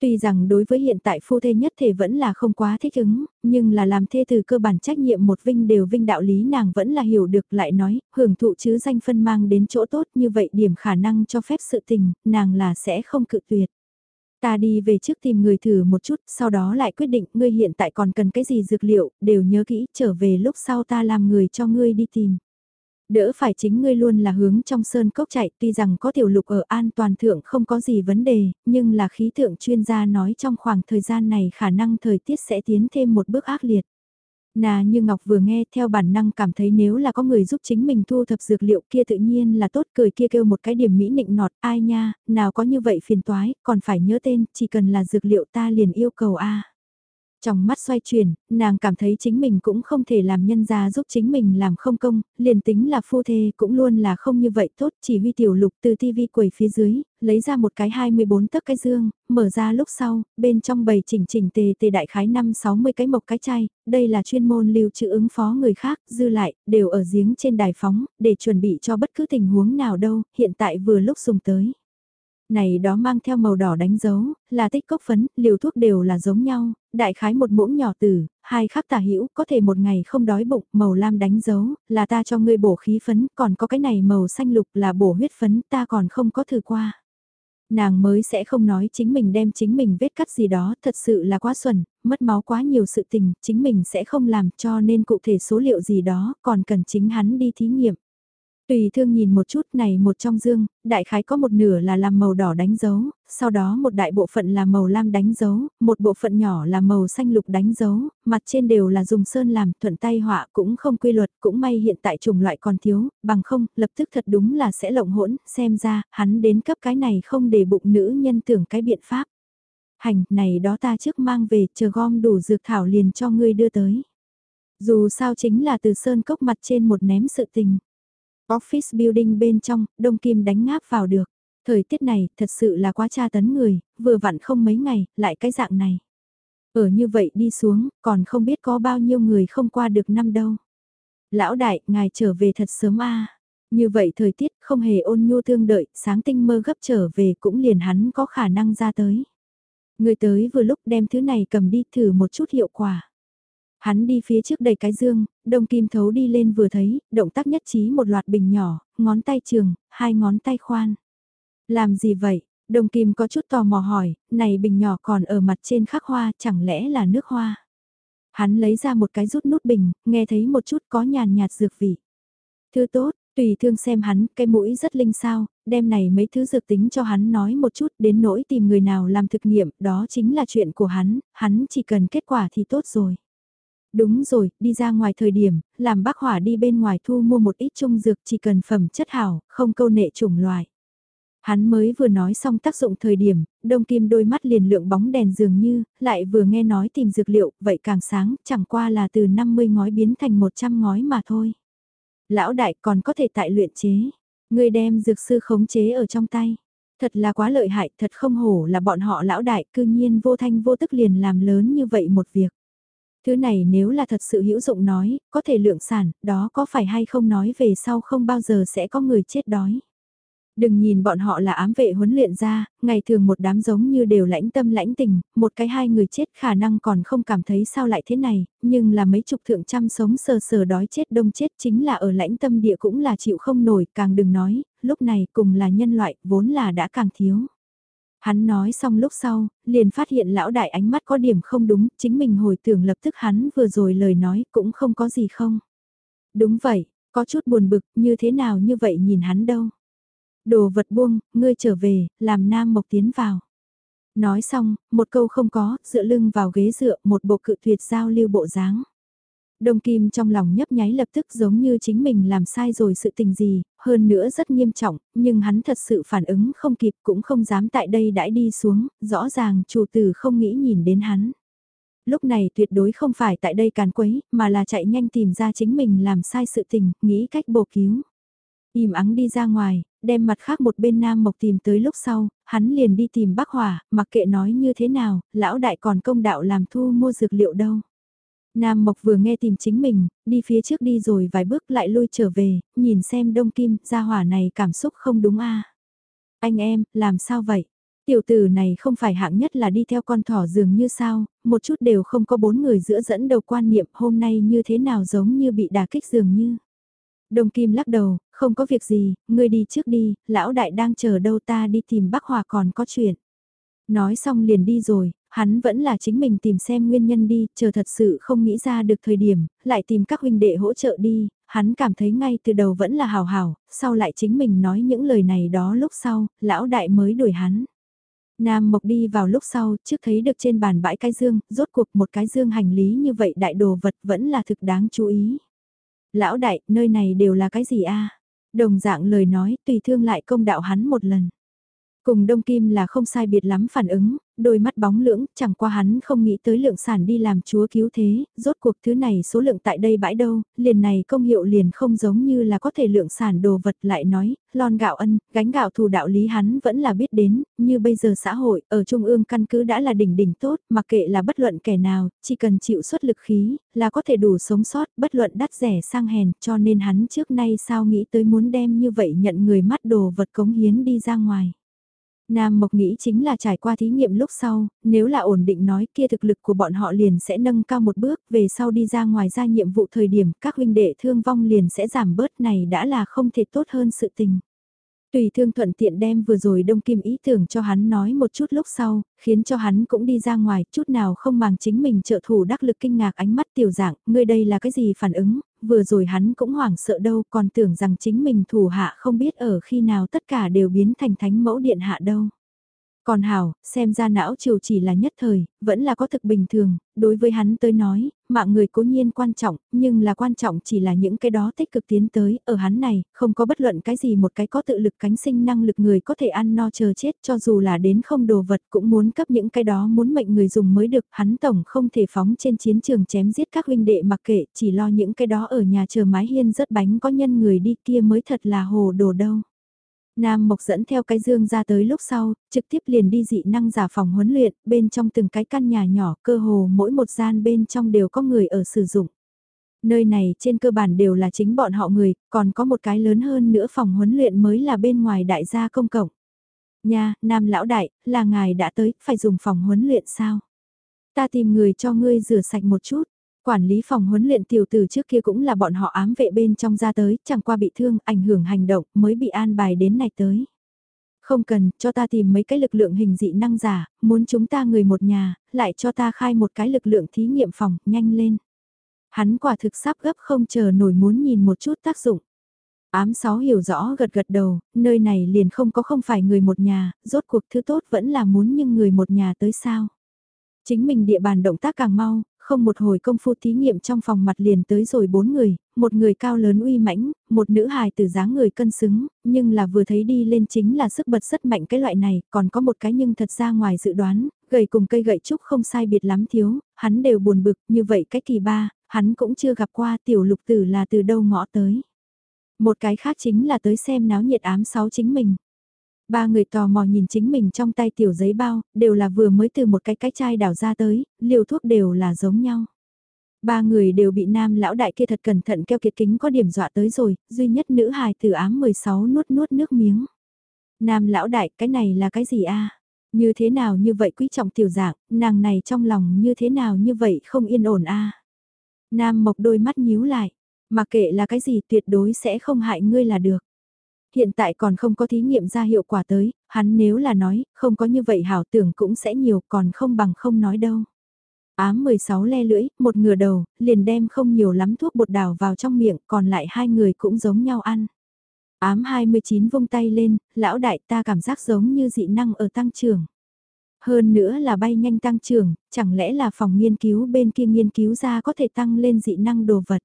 S1: Tuy rằng đối với hiện tại phu thê nhất thể vẫn là không quá thích ứng, nhưng là làm thê từ cơ bản trách nhiệm một vinh đều vinh đạo lý nàng vẫn là hiểu được lại nói, hưởng thụ chứ danh phân mang đến chỗ tốt như vậy điểm khả năng cho phép sự tình, nàng là sẽ không cự tuyệt. Ta đi về trước tìm người thử một chút, sau đó lại quyết định ngươi hiện tại còn cần cái gì dược liệu, đều nhớ kỹ, trở về lúc sau ta làm người cho ngươi đi tìm. Đỡ phải chính ngươi luôn là hướng trong sơn cốc chạy, tuy rằng có tiểu lục ở an toàn thượng không có gì vấn đề, nhưng là khí tượng chuyên gia nói trong khoảng thời gian này khả năng thời tiết sẽ tiến thêm một bước ác liệt. Nà như Ngọc vừa nghe theo bản năng cảm thấy nếu là có người giúp chính mình thu thập dược liệu kia tự nhiên là tốt cười kia kêu một cái điểm mỹ nịnh nọt ai nha, nào có như vậy phiền toái, còn phải nhớ tên, chỉ cần là dược liệu ta liền yêu cầu a trong mắt xoay chuyển, nàng cảm thấy chính mình cũng không thể làm nhân gia giúp chính mình làm không công, liền tính là phu thê cũng luôn là không như vậy tốt, chỉ huy tiểu lục từ tivi quầy phía dưới, lấy ra một cái 24 tấc cái dương, mở ra lúc sau, bên trong bầy chỉnh chỉnh tề tề đại khái 5-60 cái mộc cái chai, đây là chuyên môn lưu trữ ứng phó người khác, dư lại, đều ở giếng trên đài phóng, để chuẩn bị cho bất cứ tình huống nào đâu, hiện tại vừa lúc dùng tới này đó mang theo màu đỏ đánh dấu, là tích cốc phấn, liều thuốc đều là giống nhau, đại khái một muỗng nhỏ tử, hai khắc tả hữu có thể một ngày không đói bụng, màu lam đánh dấu, là ta cho ngươi bổ khí phấn, còn có cái này màu xanh lục là bổ huyết phấn, ta còn không có thử qua. Nàng mới sẽ không nói chính mình đem chính mình vết cắt gì đó, thật sự là quá xuẩn, mất máu quá nhiều sự tình, chính mình sẽ không làm cho nên cụ thể số liệu gì đó, còn cần chính hắn đi thí nghiệm. Tùy thương nhìn một chút này một trong dương, đại khái có một nửa là làm màu đỏ đánh dấu, sau đó một đại bộ phận là màu lam đánh dấu, một bộ phận nhỏ là màu xanh lục đánh dấu, mặt trên đều là dùng sơn làm thuận tay họa cũng không quy luật, cũng may hiện tại chủng loại còn thiếu, bằng không, lập tức thật đúng là sẽ lộng hỗn, xem ra, hắn đến cấp cái này không để bụng nữ nhân tưởng cái biện pháp. Hành, này đó ta trước mang về, chờ gom đủ dược thảo liền cho ngươi đưa tới. Dù sao chính là từ sơn cốc mặt trên một ném sự tình. Office building bên trong, đông kim đánh ngáp vào được. Thời tiết này thật sự là quá tra tấn người, vừa vặn không mấy ngày, lại cái dạng này. Ở như vậy đi xuống, còn không biết có bao nhiêu người không qua được năm đâu. Lão đại, ngài trở về thật sớm a Như vậy thời tiết không hề ôn nhu thương đợi, sáng tinh mơ gấp trở về cũng liền hắn có khả năng ra tới. Người tới vừa lúc đem thứ này cầm đi thử một chút hiệu quả. Hắn đi phía trước đầy cái dương, đông kim thấu đi lên vừa thấy, động tác nhất trí một loạt bình nhỏ, ngón tay trường, hai ngón tay khoan. Làm gì vậy? Đông kim có chút tò mò hỏi, này bình nhỏ còn ở mặt trên khắc hoa, chẳng lẽ là nước hoa? Hắn lấy ra một cái rút nút bình, nghe thấy một chút có nhàn nhạt dược vị. Thứ tốt, tùy thương xem hắn, cái mũi rất linh sao, đem này mấy thứ dược tính cho hắn nói một chút đến nỗi tìm người nào làm thực nghiệm, đó chính là chuyện của hắn, hắn chỉ cần kết quả thì tốt rồi. Đúng rồi, đi ra ngoài thời điểm, làm bác hỏa đi bên ngoài thu mua một ít trung dược chỉ cần phẩm chất hảo, không câu nệ chủng loại. Hắn mới vừa nói xong tác dụng thời điểm, đông kim đôi mắt liền lượng bóng đèn dường như, lại vừa nghe nói tìm dược liệu, vậy càng sáng, chẳng qua là từ 50 ngói biến thành 100 ngói mà thôi. Lão đại còn có thể tại luyện chế, người đem dược sư khống chế ở trong tay. Thật là quá lợi hại, thật không hổ là bọn họ lão đại, cư nhiên vô thanh vô tức liền làm lớn như vậy một việc. Thứ này nếu là thật sự hữu dụng nói, có thể lượng sản, đó có phải hay không nói về sau không bao giờ sẽ có người chết đói. Đừng nhìn bọn họ là ám vệ huấn luyện ra, ngày thường một đám giống như đều lãnh tâm lãnh tình, một cái hai người chết khả năng còn không cảm thấy sao lại thế này, nhưng là mấy chục thượng trăm sống sờ sờ đói chết đông chết chính là ở lãnh tâm địa cũng là chịu không nổi, càng đừng nói, lúc này cùng là nhân loại, vốn là đã càng thiếu. Hắn nói xong lúc sau, liền phát hiện lão đại ánh mắt có điểm không đúng, chính mình hồi tưởng lập tức hắn vừa rồi lời nói cũng không có gì không. Đúng vậy, có chút buồn bực, như thế nào như vậy nhìn hắn đâu. Đồ vật buông, ngươi trở về, làm nam mộc tiến vào. Nói xong, một câu không có, dựa lưng vào ghế dựa, một bộ cự tuyệt giao lưu bộ dáng. Đông Kim trong lòng nhấp nháy lập tức giống như chính mình làm sai rồi sự tình gì, hơn nữa rất nghiêm trọng, nhưng hắn thật sự phản ứng không kịp cũng không dám tại đây đãi đi xuống, rõ ràng chủ tử không nghĩ nhìn đến hắn. Lúc này tuyệt đối không phải tại đây càn quấy, mà là chạy nhanh tìm ra chính mình làm sai sự tình, nghĩ cách bổ cứu. Im ắng đi ra ngoài, đem mặt khác một bên Nam Mộc tìm tới lúc sau, hắn liền đi tìm bác Hỏa, mặc kệ nói như thế nào, lão đại còn công đạo làm thu mua dược liệu đâu. Nam Mộc vừa nghe tìm chính mình, đi phía trước đi rồi vài bước lại lui trở về, nhìn xem Đông Kim, gia hỏa này cảm xúc không đúng a Anh em, làm sao vậy? Tiểu tử này không phải hạng nhất là đi theo con thỏ dường như sao, một chút đều không có bốn người giữa dẫn đầu quan niệm hôm nay như thế nào giống như bị đà kích dường như. Đông Kim lắc đầu, không có việc gì, ngươi đi trước đi, lão đại đang chờ đâu ta đi tìm bác Hòa còn có chuyện. Nói xong liền đi rồi, hắn vẫn là chính mình tìm xem nguyên nhân đi, chờ thật sự không nghĩ ra được thời điểm, lại tìm các huynh đệ hỗ trợ đi, hắn cảm thấy ngay từ đầu vẫn là hào hào, sau lại chính mình nói những lời này đó lúc sau, lão đại mới đuổi hắn. Nam Mộc đi vào lúc sau, trước thấy được trên bàn bãi cái dương, rốt cuộc một cái dương hành lý như vậy đại đồ vật vẫn là thực đáng chú ý. Lão đại, nơi này đều là cái gì a? Đồng dạng lời nói, tùy thương lại công đạo hắn một lần. Cùng Đông Kim là không sai biệt lắm phản ứng, đôi mắt bóng lưỡng, chẳng qua hắn không nghĩ tới lượng sản đi làm chúa cứu thế, rốt cuộc thứ này số lượng tại đây bãi đâu, liền này công hiệu liền không giống như là có thể lượng sản đồ vật lại nói, lon gạo ân, gánh gạo thù đạo lý hắn vẫn là biết đến, như bây giờ xã hội, ở trung ương căn cứ đã là đỉnh đỉnh tốt, mặc kệ là bất luận kẻ nào, chỉ cần chịu xuất lực khí, là có thể đủ sống sót, bất luận đắt rẻ sang hèn, cho nên hắn trước nay sao nghĩ tới muốn đem như vậy nhận người mắt đồ vật cống hiến đi ra ngoài. Nam Mộc nghĩ chính là trải qua thí nghiệm lúc sau, nếu là ổn định nói kia thực lực của bọn họ liền sẽ nâng cao một bước, về sau đi ra ngoài ra nhiệm vụ thời điểm các huynh đệ thương vong liền sẽ giảm bớt này đã là không thể tốt hơn sự tình. Tùy thương thuận tiện đem vừa rồi Đông Kim ý tưởng cho hắn nói một chút lúc sau, khiến cho hắn cũng đi ra ngoài, chút nào không màng chính mình trợ thủ đắc lực kinh ngạc ánh mắt tiểu dạng, ngươi đây là cái gì phản ứng, vừa rồi hắn cũng hoảng sợ đâu, còn tưởng rằng chính mình thủ hạ không biết ở khi nào tất cả đều biến thành thánh mẫu điện hạ đâu. Còn Hảo, xem ra não chiều chỉ là nhất thời, vẫn là có thực bình thường, đối với hắn tới nói, mạng người cố nhiên quan trọng, nhưng là quan trọng chỉ là những cái đó tích cực tiến tới, ở hắn này, không có bất luận cái gì một cái có tự lực cánh sinh năng lực người có thể ăn no chờ chết cho dù là đến không đồ vật cũng muốn cấp những cái đó muốn mệnh người dùng mới được, hắn tổng không thể phóng trên chiến trường chém giết các huynh đệ mặc kệ, chỉ lo những cái đó ở nhà chờ mái hiên rớt bánh có nhân người đi kia mới thật là hồ đồ đâu. Nam Mộc dẫn theo cái dương ra tới lúc sau, trực tiếp liền đi dị năng giả phòng huấn luyện, bên trong từng cái căn nhà nhỏ cơ hồ mỗi một gian bên trong đều có người ở sử dụng. Nơi này trên cơ bản đều là chính bọn họ người, còn có một cái lớn hơn nữa phòng huấn luyện mới là bên ngoài đại gia công cộng. Nha, Nam Lão Đại, là ngài đã tới, phải dùng phòng huấn luyện sao? Ta tìm người cho ngươi rửa sạch một chút. Quản lý phòng huấn luyện tiểu tử trước kia cũng là bọn họ ám vệ bên trong ra tới, chẳng qua bị thương, ảnh hưởng hành động, mới bị an bài đến này tới. Không cần, cho ta tìm mấy cái lực lượng hình dị năng giả, muốn chúng ta người một nhà, lại cho ta khai một cái lực lượng thí nghiệm phòng, nhanh lên. Hắn quả thực sắp gấp không chờ nổi muốn nhìn một chút tác dụng. Ám sáu hiểu rõ gật gật đầu, nơi này liền không có không phải người một nhà, rốt cuộc thứ tốt vẫn là muốn nhưng người một nhà tới sao. Chính mình địa bàn động tác càng mau, không một hồi công phu thí nghiệm trong phòng mặt liền tới rồi bốn người, một người cao lớn uy mãnh, một nữ hài từ dáng người cân xứng, nhưng là vừa thấy đi lên chính là sức bật rất mạnh cái loại này, còn có một cái nhưng thật ra ngoài dự đoán, gầy cùng cây gậy trúc không sai biệt lắm thiếu, hắn đều buồn bực, như vậy cái kỳ ba, hắn cũng chưa gặp qua tiểu lục tử là từ đâu ngõ tới. Một cái khác chính là tới xem náo nhiệt ám sáu chính mình. Ba người tò mò nhìn chính mình trong tay tiểu giấy bao, đều là vừa mới từ một cái cái chai đảo ra tới, liều thuốc đều là giống nhau. Ba người đều bị nam lão đại kia thật cẩn thận keo kiệt kính có điểm dọa tới rồi, duy nhất nữ hài từ ám 16 nuốt nuốt nước miếng. Nam lão đại, cái này là cái gì a? Như thế nào như vậy quý trọng tiểu dạng, nàng này trong lòng như thế nào như vậy không yên ổn a. Nam mộc đôi mắt nhíu lại, mà kệ là cái gì tuyệt đối sẽ không hại ngươi là được. Hiện tại còn không có thí nghiệm ra hiệu quả tới, hắn nếu là nói, không có như vậy hảo tưởng cũng sẽ nhiều còn không bằng không nói đâu. Ám 16 le lưỡi, một ngửa đầu, liền đem không nhiều lắm thuốc bột đào vào trong miệng, còn lại hai người cũng giống nhau ăn. Ám 29 vung tay lên, lão đại ta cảm giác giống như dị năng ở tăng trưởng. Hơn nữa là bay nhanh tăng trưởng, chẳng lẽ là phòng nghiên cứu bên kia nghiên cứu ra có thể tăng lên dị năng đồ vật.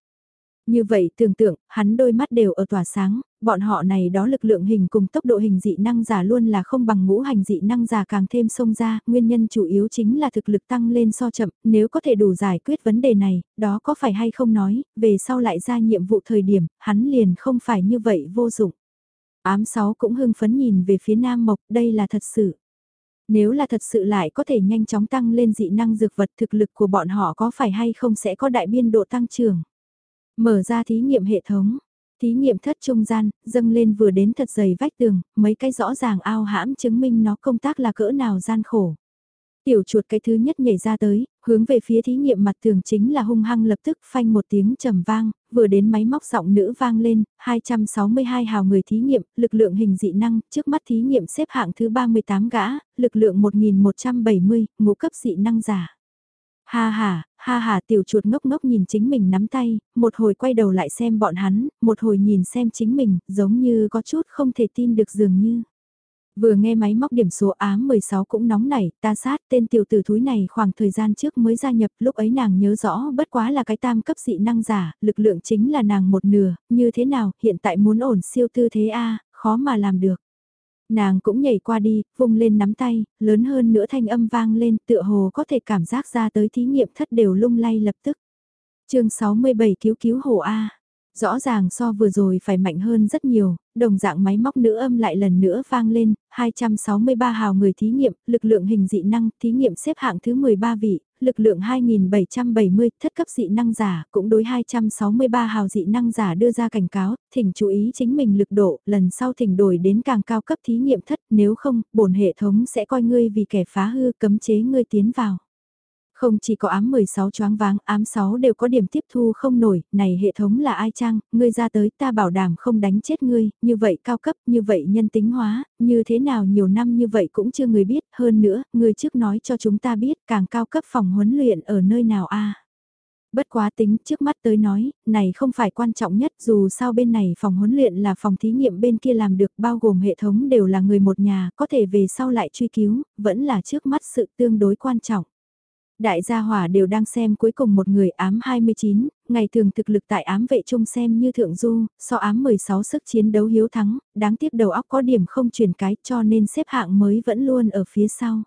S1: Như vậy tưởng tượng, hắn đôi mắt đều ở tỏa sáng, bọn họ này đó lực lượng hình cùng tốc độ hình dị năng giả luôn là không bằng ngũ hành dị năng giả càng thêm sông ra, nguyên nhân chủ yếu chính là thực lực tăng lên so chậm, nếu có thể đủ giải quyết vấn đề này, đó có phải hay không nói, về sau lại ra nhiệm vụ thời điểm, hắn liền không phải như vậy vô dụng. Ám sáu cũng hưng phấn nhìn về phía Nam Mộc, đây là thật sự. Nếu là thật sự lại có thể nhanh chóng tăng lên dị năng dược vật thực lực của bọn họ có phải hay không sẽ có đại biên độ tăng trưởng. Mở ra thí nghiệm hệ thống, thí nghiệm thất trung gian, dâng lên vừa đến thật dày vách tường, mấy cái rõ ràng ao hãm chứng minh nó công tác là cỡ nào gian khổ. Tiểu chuột cái thứ nhất nhảy ra tới, hướng về phía thí nghiệm mặt tường chính là hung hăng lập tức phanh một tiếng trầm vang, vừa đến máy móc giọng nữ vang lên, 262 hào người thí nghiệm, lực lượng hình dị năng, trước mắt thí nghiệm xếp hạng thứ 38 gã, lực lượng 1170, ngũ cấp dị năng giả. Ha ha, ha ha tiểu chuột ngốc ngốc nhìn chính mình nắm tay, một hồi quay đầu lại xem bọn hắn, một hồi nhìn xem chính mình, giống như có chút không thể tin được dường như. Vừa nghe máy móc điểm số ám 16 cũng nóng nảy, ta sát tên tiểu tử thúi này khoảng thời gian trước mới gia nhập, lúc ấy nàng nhớ rõ bất quá là cái tam cấp dị năng giả, lực lượng chính là nàng một nửa, như thế nào, hiện tại muốn ổn siêu tư thế A, khó mà làm được. Nàng cũng nhảy qua đi, vung lên nắm tay, lớn hơn nữa thanh âm vang lên tựa hồ có thể cảm giác ra tới thí nghiệm thất đều lung lay lập tức. chương 67 cứu cứu hồ A. Rõ ràng so vừa rồi phải mạnh hơn rất nhiều, đồng dạng máy móc nữ âm lại lần nữa vang lên, 263 hào người thí nghiệm, lực lượng hình dị năng, thí nghiệm xếp hạng thứ 13 vị, lực lượng 2770, thất cấp dị năng giả, cũng đối 263 hào dị năng giả đưa ra cảnh cáo, thỉnh chú ý chính mình lực độ, lần sau thỉnh đổi đến càng cao cấp thí nghiệm thất, nếu không, bổn hệ thống sẽ coi ngươi vì kẻ phá hư cấm chế ngươi tiến vào. Không chỉ có ám 16 choáng váng, ám 6 đều có điểm tiếp thu không nổi, này hệ thống là ai chăng, ngươi ra tới ta bảo đảm không đánh chết ngươi, như vậy cao cấp, như vậy nhân tính hóa, như thế nào nhiều năm như vậy cũng chưa người biết, hơn nữa, ngươi trước nói cho chúng ta biết càng cao cấp phòng huấn luyện ở nơi nào a Bất quá tính trước mắt tới nói, này không phải quan trọng nhất dù sao bên này phòng huấn luyện là phòng thí nghiệm bên kia làm được bao gồm hệ thống đều là người một nhà, có thể về sau lại truy cứu, vẫn là trước mắt sự tương đối quan trọng. Đại gia hỏa đều đang xem cuối cùng một người ám 29, ngày thường thực lực tại ám vệ trung xem như thượng du, so ám 16 sức chiến đấu hiếu thắng, đáng tiếc đầu óc có điểm không chuyển cái cho nên xếp hạng mới vẫn luôn ở phía sau.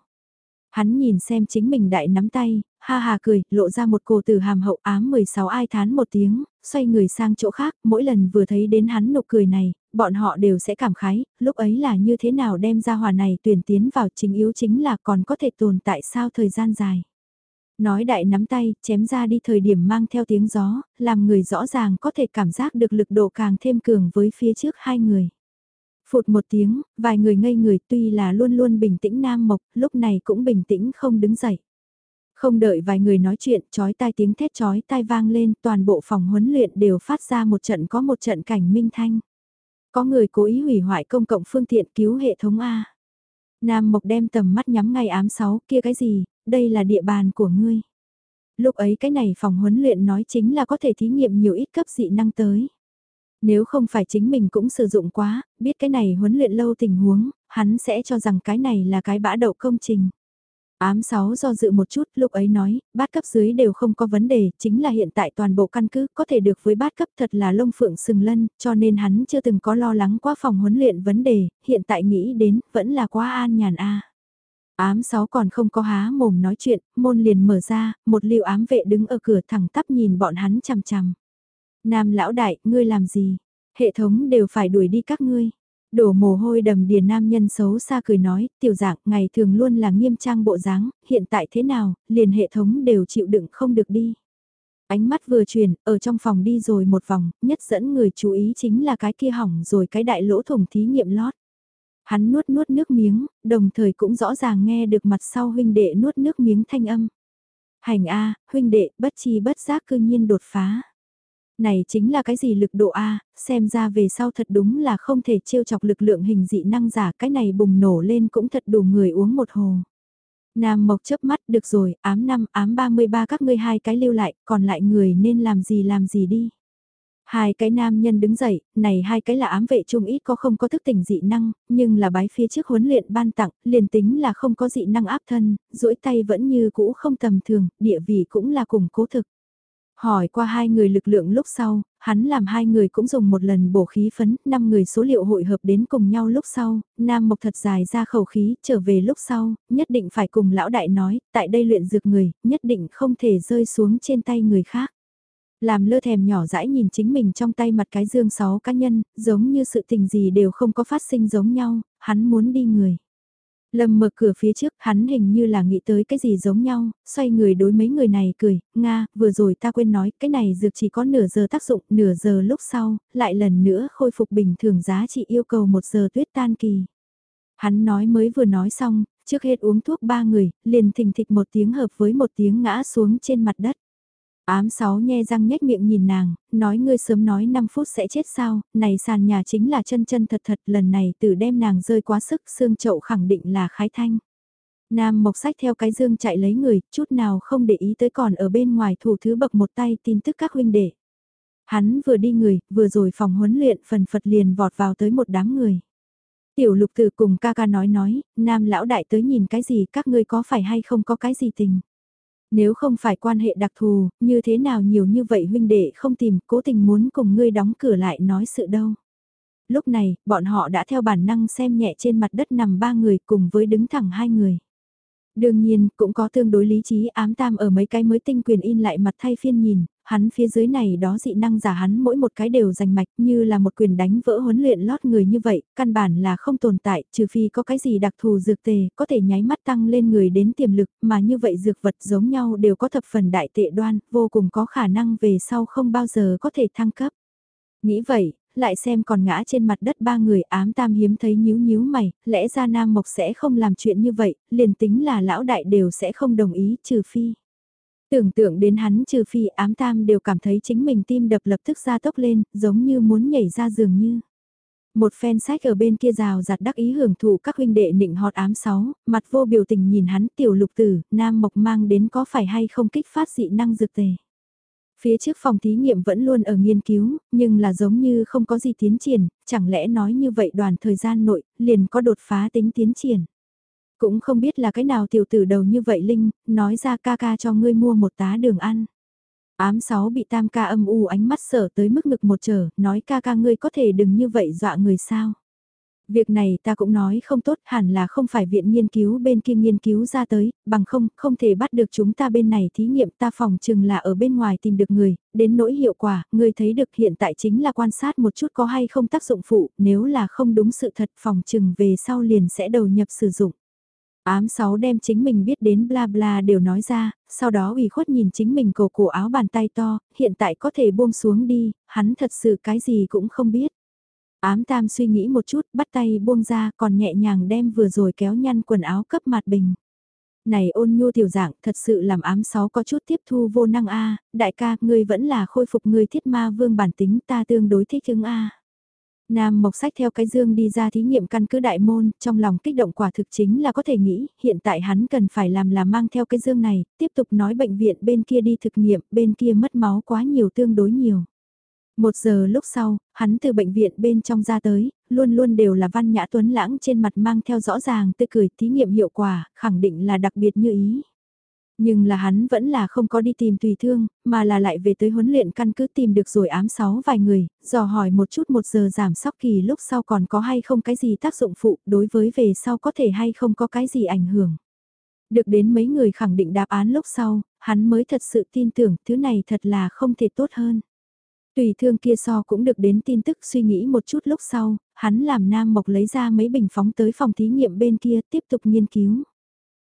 S1: Hắn nhìn xem chính mình đại nắm tay, ha ha cười, lộ ra một cổ từ hàm hậu ám 16 ai thán một tiếng, xoay người sang chỗ khác, mỗi lần vừa thấy đến hắn nụ cười này, bọn họ đều sẽ cảm khái, lúc ấy là như thế nào đem ra hòa này tuyển tiến vào chính yếu chính là còn có thể tồn tại sao thời gian dài. Nói đại nắm tay, chém ra đi thời điểm mang theo tiếng gió, làm người rõ ràng có thể cảm giác được lực độ càng thêm cường với phía trước hai người. Phụt một tiếng, vài người ngây người tuy là luôn luôn bình tĩnh nam mộc, lúc này cũng bình tĩnh không đứng dậy. Không đợi vài người nói chuyện, chói tai tiếng thét chói tai vang lên, toàn bộ phòng huấn luyện đều phát ra một trận có một trận cảnh minh thanh. Có người cố ý hủy hoại công cộng phương tiện cứu hệ thống A. Nam Mộc đem tầm mắt nhắm ngay ám sáu kia cái gì, đây là địa bàn của ngươi. Lúc ấy cái này phòng huấn luyện nói chính là có thể thí nghiệm nhiều ít cấp dị năng tới. Nếu không phải chính mình cũng sử dụng quá, biết cái này huấn luyện lâu tình huống, hắn sẽ cho rằng cái này là cái bã đậu công trình. Ám 6 do dự một chút, lúc ấy nói, bát cấp dưới đều không có vấn đề, chính là hiện tại toàn bộ căn cứ có thể được với bát cấp thật là lông phượng sừng lân, cho nên hắn chưa từng có lo lắng qua phòng huấn luyện vấn đề, hiện tại nghĩ đến, vẫn là quá an nhàn a. Ám sáu còn không có há mồm nói chuyện, môn liền mở ra, một lưu ám vệ đứng ở cửa thẳng tắp nhìn bọn hắn chằm chằm. Nam lão đại, ngươi làm gì? Hệ thống đều phải đuổi đi các ngươi. Đổ mồ hôi đầm điền nam nhân xấu xa cười nói, tiểu dạng ngày thường luôn là nghiêm trang bộ dáng, hiện tại thế nào, liền hệ thống đều chịu đựng không được đi. Ánh mắt vừa chuyển, ở trong phòng đi rồi một vòng, nhất dẫn người chú ý chính là cái kia hỏng rồi cái đại lỗ thủng thí nghiệm lót. Hắn nuốt nuốt nước miếng, đồng thời cũng rõ ràng nghe được mặt sau huynh đệ nuốt nước miếng thanh âm. Hành A, huynh đệ, bất chi bất giác cư nhiên đột phá. Này chính là cái gì lực độ A, xem ra về sau thật đúng là không thể trêu chọc lực lượng hình dị năng giả, cái này bùng nổ lên cũng thật đủ người uống một hồ. Nam Mộc chớp mắt, được rồi, ám năm, ám 33 các ngươi hai cái lưu lại, còn lại người nên làm gì làm gì đi. Hai cái nam nhân đứng dậy, này hai cái là ám vệ trung ít có không có thức tỉnh dị năng, nhưng là bái phía trước huấn luyện ban tặng, liền tính là không có dị năng áp thân, duỗi tay vẫn như cũ không tầm thường, địa vị cũng là cùng cố thực. Hỏi qua hai người lực lượng lúc sau, hắn làm hai người cũng dùng một lần bổ khí phấn, năm người số liệu hội hợp đến cùng nhau lúc sau, Nam Mộc thật dài ra khẩu khí, trở về lúc sau, nhất định phải cùng lão đại nói, tại đây luyện dược người, nhất định không thể rơi xuống trên tay người khác. Làm lơ thèm nhỏ dãi nhìn chính mình trong tay mặt cái dương sáu cá nhân, giống như sự tình gì đều không có phát sinh giống nhau, hắn muốn đi người. Lâm mở cửa phía trước, hắn hình như là nghĩ tới cái gì giống nhau, xoay người đối mấy người này cười, Nga, vừa rồi ta quên nói, cái này dược chỉ có nửa giờ tác dụng, nửa giờ lúc sau, lại lần nữa khôi phục bình thường giá trị yêu cầu một giờ tuyết tan kỳ. Hắn nói mới vừa nói xong, trước hết uống thuốc ba người, liền thình thịch một tiếng hợp với một tiếng ngã xuống trên mặt đất. Ám sáu nhe răng nhếch miệng nhìn nàng, nói ngươi sớm nói 5 phút sẽ chết sao, này sàn nhà chính là chân chân thật thật lần này từ đem nàng rơi quá sức xương chậu khẳng định là khái thanh. Nam mộc sách theo cái dương chạy lấy người, chút nào không để ý tới còn ở bên ngoài thủ thứ bậc một tay tin tức các huynh đệ. Hắn vừa đi người, vừa rồi phòng huấn luyện phần phật liền vọt vào tới một đám người. Tiểu lục tử cùng ca ca nói nói, nam lão đại tới nhìn cái gì các ngươi có phải hay không có cái gì tình. Nếu không phải quan hệ đặc thù, như thế nào nhiều như vậy huynh đệ không tìm, cố tình muốn cùng ngươi đóng cửa lại nói sự đâu. Lúc này, bọn họ đã theo bản năng xem nhẹ trên mặt đất nằm ba người cùng với đứng thẳng hai người. Đương nhiên, cũng có tương đối lý trí ám tam ở mấy cái mới tinh quyền in lại mặt thay phiên nhìn, hắn phía dưới này đó dị năng giả hắn mỗi một cái đều giành mạch như là một quyền đánh vỡ huấn luyện lót người như vậy, căn bản là không tồn tại, trừ phi có cái gì đặc thù dược tề, có thể nháy mắt tăng lên người đến tiềm lực, mà như vậy dược vật giống nhau đều có thập phần đại tệ đoan, vô cùng có khả năng về sau không bao giờ có thể thăng cấp. Nghĩ vậy, lại xem còn ngã trên mặt đất ba người ám tam hiếm thấy nhíu nhíu mày, lẽ ra Nam Mộc sẽ không làm chuyện như vậy, liền tính là lão đại đều sẽ không đồng ý trừ phi. Tưởng tượng đến hắn trừ phi ám tam đều cảm thấy chính mình tim đập lập tức ra tốc lên, giống như muốn nhảy ra giường như. Một phen sách ở bên kia rào giặt đắc ý hưởng thụ các huynh đệ nịnh họt ám sáu, mặt vô biểu tình nhìn hắn tiểu lục tử, nam mộc mang đến có phải hay không kích phát dị năng dược tề. Phía trước phòng thí nghiệm vẫn luôn ở nghiên cứu, nhưng là giống như không có gì tiến triển, chẳng lẽ nói như vậy đoàn thời gian nội, liền có đột phá tính tiến triển. Cũng không biết là cái nào tiểu tử đầu như vậy Linh, nói ra ca ca cho ngươi mua một tá đường ăn. Ám sáu bị tam ca âm u ánh mắt sở tới mức ngực một trở, nói ca ca ngươi có thể đừng như vậy dọa người sao. Việc này ta cũng nói không tốt hẳn là không phải viện nghiên cứu bên kia nghiên cứu ra tới, bằng không, không thể bắt được chúng ta bên này thí nghiệm ta phòng chừng là ở bên ngoài tìm được người, đến nỗi hiệu quả, người thấy được hiện tại chính là quan sát một chút có hay không tác dụng phụ, nếu là không đúng sự thật phòng chừng về sau liền sẽ đầu nhập sử dụng. Ám sáu đem chính mình biết đến bla bla đều nói ra, sau đó ủy khuất nhìn chính mình cổ cổ áo bàn tay to, hiện tại có thể buông xuống đi, hắn thật sự cái gì cũng không biết. Ám tam suy nghĩ một chút, bắt tay buông ra còn nhẹ nhàng đem vừa rồi kéo nhăn quần áo cấp mặt bình. Này ôn nhu tiểu dạng thật sự làm ám sáu có chút tiếp thu vô năng a đại ca, ngươi vẫn là khôi phục ngươi thiết ma vương bản tính ta tương đối thích ứng a Nam Mộc Sách theo cái dương đi ra thí nghiệm căn cứ đại môn, trong lòng kích động quả thực chính là có thể nghĩ, hiện tại hắn cần phải làm là mang theo cái dương này, tiếp tục nói bệnh viện bên kia đi thực nghiệm, bên kia mất máu quá nhiều tương đối nhiều. Một giờ lúc sau, hắn từ bệnh viện bên trong ra tới, luôn luôn đều là văn nhã tuấn lãng trên mặt mang theo rõ ràng tươi cười thí nghiệm hiệu quả, khẳng định là đặc biệt như ý. Nhưng là hắn vẫn là không có đi tìm tùy thương, mà là lại về tới huấn luyện căn cứ tìm được rồi ám sáu vài người, dò hỏi một chút một giờ giảm sóc kỳ lúc sau còn có hay không cái gì tác dụng phụ đối với về sau có thể hay không có cái gì ảnh hưởng. Được đến mấy người khẳng định đáp án lúc sau, hắn mới thật sự tin tưởng thứ này thật là không thể tốt hơn. Tùy thương kia so cũng được đến tin tức suy nghĩ một chút lúc sau, hắn làm Nam Mộc lấy ra mấy bình phóng tới phòng thí nghiệm bên kia tiếp tục nghiên cứu.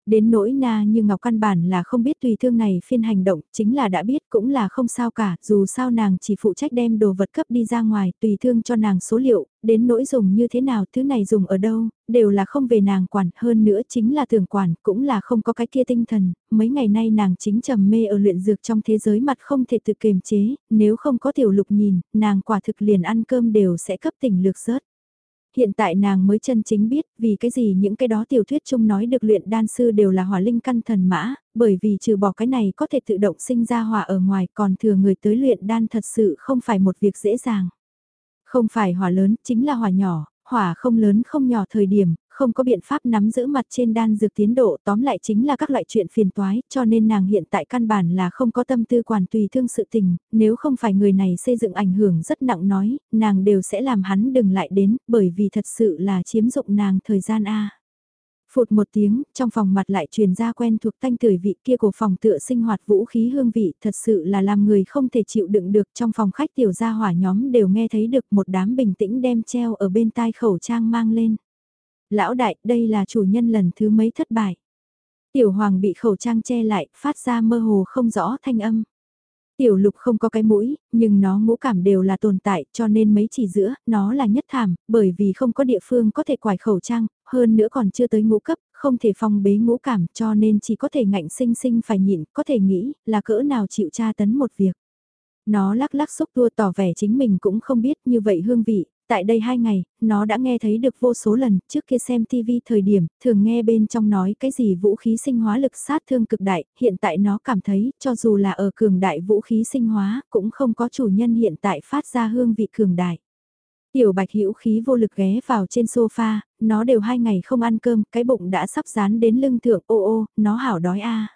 S1: Đến nỗi na như Ngọc căn bản là không biết tùy thương này phiên hành động, chính là đã biết cũng là không sao cả, dù sao nàng chỉ phụ trách đem đồ vật cấp đi ra ngoài, tùy thương cho nàng số liệu, đến nỗi dùng như thế nào, thứ này dùng ở đâu, đều là không về nàng quản, hơn nữa chính là tưởng quản, cũng là không có cái kia tinh thần, mấy ngày nay nàng chính trầm mê ở luyện dược trong thế giới mặt không thể tự kiềm chế, nếu không có tiểu lục nhìn, nàng quả thực liền ăn cơm đều sẽ cấp tỉnh lược rớt. Hiện tại nàng mới chân chính biết vì cái gì những cái đó tiểu thuyết chung nói được luyện đan sư đều là hỏa linh căn thần mã, bởi vì trừ bỏ cái này có thể tự động sinh ra hỏa ở ngoài còn thừa người tới luyện đan thật sự không phải một việc dễ dàng. Không phải hỏa lớn, chính là hỏa nhỏ, hỏa không lớn không nhỏ thời điểm, không có biện pháp nắm giữ mặt trên đan dược tiến độ tóm lại chính là các loại chuyện phiền toái, cho nên nàng hiện tại căn bản là không có tâm tư quản tùy thương sự tình, nếu không phải người này xây dựng ảnh hưởng rất nặng nói, nàng đều sẽ làm hắn đừng lại đến, bởi vì thật sự là chiếm dụng nàng thời gian A. Phụt một tiếng, trong phòng mặt lại truyền ra quen thuộc thanh tưởi vị kia của phòng tựa sinh hoạt vũ khí hương vị, thật sự là làm người không thể chịu đựng được trong phòng khách tiểu gia hỏa nhóm đều nghe thấy được một đám bình tĩnh đem treo ở bên tai khẩu trang mang lên. Lão đại, đây là chủ nhân lần thứ mấy thất bại. Tiểu hoàng bị khẩu trang che lại, phát ra mơ hồ không rõ thanh âm. Tiểu lục không có cái mũi, nhưng nó ngũ cảm đều là tồn tại cho nên mấy chỉ giữa, nó là nhất thảm, bởi vì không có địa phương có thể quải khẩu trang, hơn nữa còn chưa tới ngũ cấp, không thể phong bế ngũ cảm cho nên chỉ có thể ngạnh sinh sinh phải nhịn, có thể nghĩ là cỡ nào chịu tra tấn một việc. Nó lắc lắc xúc tua tỏ vẻ chính mình cũng không biết như vậy hương vị, tại đây hai ngày, nó đã nghe thấy được vô số lần, trước kia xem TV thời điểm, thường nghe bên trong nói cái gì vũ khí sinh hóa lực sát thương cực đại, hiện tại nó cảm thấy, cho dù là ở cường đại vũ khí sinh hóa, cũng không có chủ nhân hiện tại phát ra hương vị cường đại. Tiểu bạch hữu khí vô lực ghé vào trên sofa, nó đều hai ngày không ăn cơm, cái bụng đã sắp dán đến lưng thượng, ô ô, nó hảo đói a.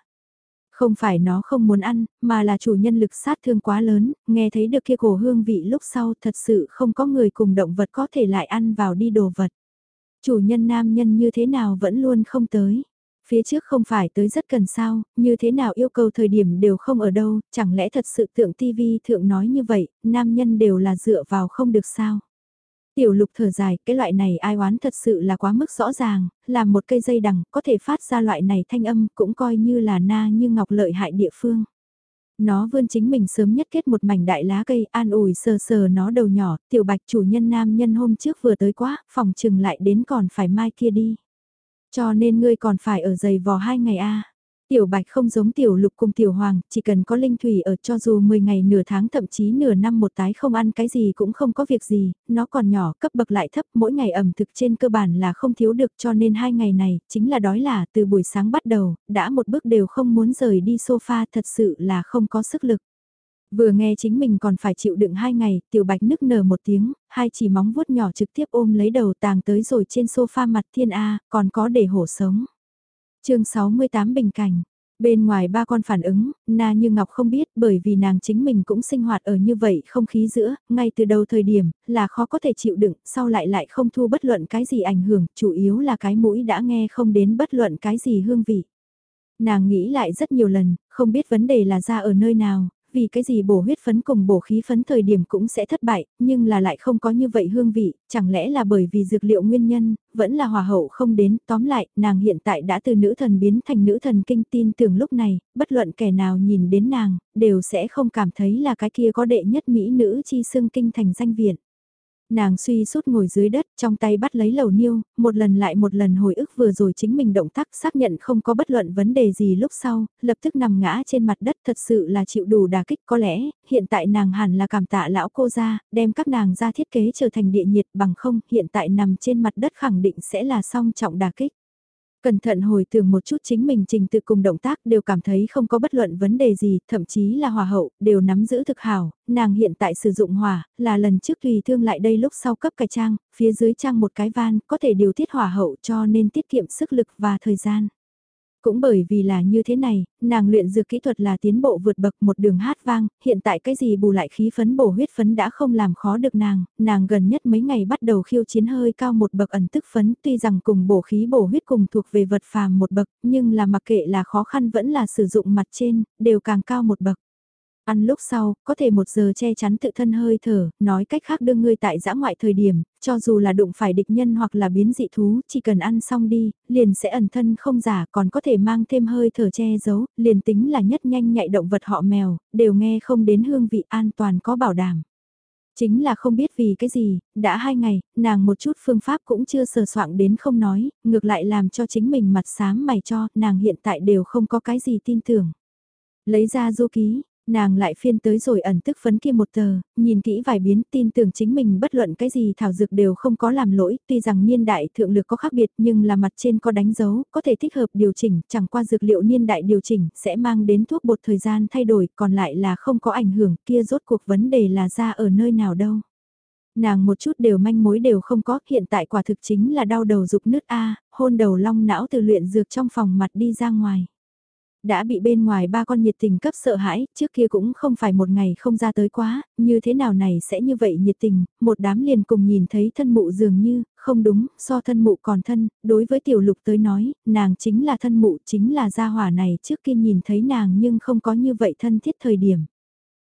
S1: Không phải nó không muốn ăn, mà là chủ nhân lực sát thương quá lớn, nghe thấy được kia cổ hương vị lúc sau thật sự không có người cùng động vật có thể lại ăn vào đi đồ vật. Chủ nhân nam nhân như thế nào vẫn luôn không tới. Phía trước không phải tới rất cần sao, như thế nào yêu cầu thời điểm đều không ở đâu, chẳng lẽ thật sự tượng TV thượng nói như vậy, nam nhân đều là dựa vào không được sao. Tiểu lục thở dài, cái loại này ai oán thật sự là quá mức rõ ràng, làm một cây dây đằng, có thể phát ra loại này thanh âm, cũng coi như là na như ngọc lợi hại địa phương. Nó vươn chính mình sớm nhất kết một mảnh đại lá cây an ủi sờ sờ nó đầu nhỏ, tiểu bạch chủ nhân nam nhân hôm trước vừa tới quá, phòng trừng lại đến còn phải mai kia đi. Cho nên ngươi còn phải ở giày vò hai ngày a Tiểu bạch không giống tiểu lục cùng tiểu hoàng, chỉ cần có linh thủy ở cho dù 10 ngày nửa tháng thậm chí nửa năm một tái không ăn cái gì cũng không có việc gì, nó còn nhỏ cấp bậc lại thấp mỗi ngày ẩm thực trên cơ bản là không thiếu được cho nên hai ngày này chính là đói là từ buổi sáng bắt đầu, đã một bước đều không muốn rời đi sofa thật sự là không có sức lực. Vừa nghe chính mình còn phải chịu đựng hai ngày, tiểu bạch nức nở một tiếng, hai chỉ móng vuốt nhỏ trực tiếp ôm lấy đầu tàng tới rồi trên sofa mặt thiên A, còn có để hổ sống chương 68 bình cảnh. Bên ngoài ba con phản ứng, Na Như Ngọc không biết bởi vì nàng chính mình cũng sinh hoạt ở như vậy không khí giữa, ngay từ đầu thời điểm, là khó có thể chịu đựng, sau lại lại không thu bất luận cái gì ảnh hưởng, chủ yếu là cái mũi đã nghe không đến bất luận cái gì hương vị. Nàng nghĩ lại rất nhiều lần, không biết vấn đề là ra ở nơi nào, vì cái gì bổ huyết phấn cùng bổ khí phấn thời điểm cũng sẽ thất bại, nhưng là lại không có như vậy hương vị, chẳng lẽ là bởi vì dược liệu nguyên nhân, vẫn là hòa hậu không đến, tóm lại, nàng hiện tại đã từ nữ thần biến thành nữ thần kinh tin tưởng lúc này, bất luận kẻ nào nhìn đến nàng, đều sẽ không cảm thấy là cái kia có đệ nhất mỹ nữ chi xưng kinh thành danh viện. Nàng suy sút ngồi dưới đất, trong tay bắt lấy lầu niêu, một lần lại một lần hồi ức vừa rồi chính mình động tác xác nhận không có bất luận vấn đề gì lúc sau, lập tức nằm ngã trên mặt đất thật sự là chịu đủ đà kích có lẽ, hiện tại nàng hẳn là cảm tạ lão cô ra, đem các nàng ra thiết kế trở thành địa nhiệt bằng không, hiện tại nằm trên mặt đất khẳng định sẽ là song trọng đà kích. Cẩn thận hồi tưởng một chút chính mình trình tự cùng động tác đều cảm thấy không có bất luận vấn đề gì, thậm chí là hòa hậu, đều nắm giữ thực hảo, nàng hiện tại sử dụng hỏa, là lần trước tùy thương lại đây lúc sau cấp cải trang, phía dưới trang một cái van, có thể điều tiết hỏa hậu cho nên tiết kiệm sức lực và thời gian. Cũng bởi vì là như thế này, nàng luyện dược kỹ thuật là tiến bộ vượt bậc một đường hát vang, hiện tại cái gì bù lại khí phấn bổ huyết phấn đã không làm khó được nàng, nàng gần nhất mấy ngày bắt đầu khiêu chiến hơi cao một bậc ẩn tức phấn tuy rằng cùng bổ khí bổ huyết cùng thuộc về vật phàm một bậc, nhưng là mặc kệ là khó khăn vẫn là sử dụng mặt trên, đều càng cao một bậc. Ăn lúc sau, có thể một giờ che chắn tự thân hơi thở, nói cách khác đưa ngươi tại giã ngoại thời điểm, cho dù là đụng phải địch nhân hoặc là biến dị thú, chỉ cần ăn xong đi, liền sẽ ẩn thân không giả còn có thể mang thêm hơi thở che giấu, liền tính là nhất nhanh nhạy động vật họ mèo, đều nghe không đến hương vị an toàn có bảo đảm. Chính là không biết vì cái gì, đã hai ngày, nàng một chút phương pháp cũng chưa sờ soạn đến không nói, ngược lại làm cho chính mình mặt sáng mày cho, nàng hiện tại đều không có cái gì tin tưởng. Lấy ra du ký, Nàng lại phiên tới rồi ẩn tức phấn kia một tờ, nhìn kỹ vài biến tin tưởng chính mình bất luận cái gì thảo dược đều không có làm lỗi, tuy rằng niên đại thượng lược có khác biệt nhưng là mặt trên có đánh dấu, có thể thích hợp điều chỉnh, chẳng qua dược liệu niên đại điều chỉnh sẽ mang đến thuốc bột thời gian thay đổi, còn lại là không có ảnh hưởng, kia rốt cuộc vấn đề là ra ở nơi nào đâu. Nàng một chút đều manh mối đều không có, hiện tại quả thực chính là đau đầu dục nứt A, hôn đầu long não từ luyện dược trong phòng mặt đi ra ngoài. Đã bị bên ngoài ba con nhiệt tình cấp sợ hãi, trước kia cũng không phải một ngày không ra tới quá, như thế nào này sẽ như vậy nhiệt tình, một đám liền cùng nhìn thấy thân mụ dường như, không đúng, so thân mụ còn thân, đối với tiểu lục tới nói, nàng chính là thân mụ, chính là gia hỏa này trước kia nhìn thấy nàng nhưng không có như vậy thân thiết thời điểm.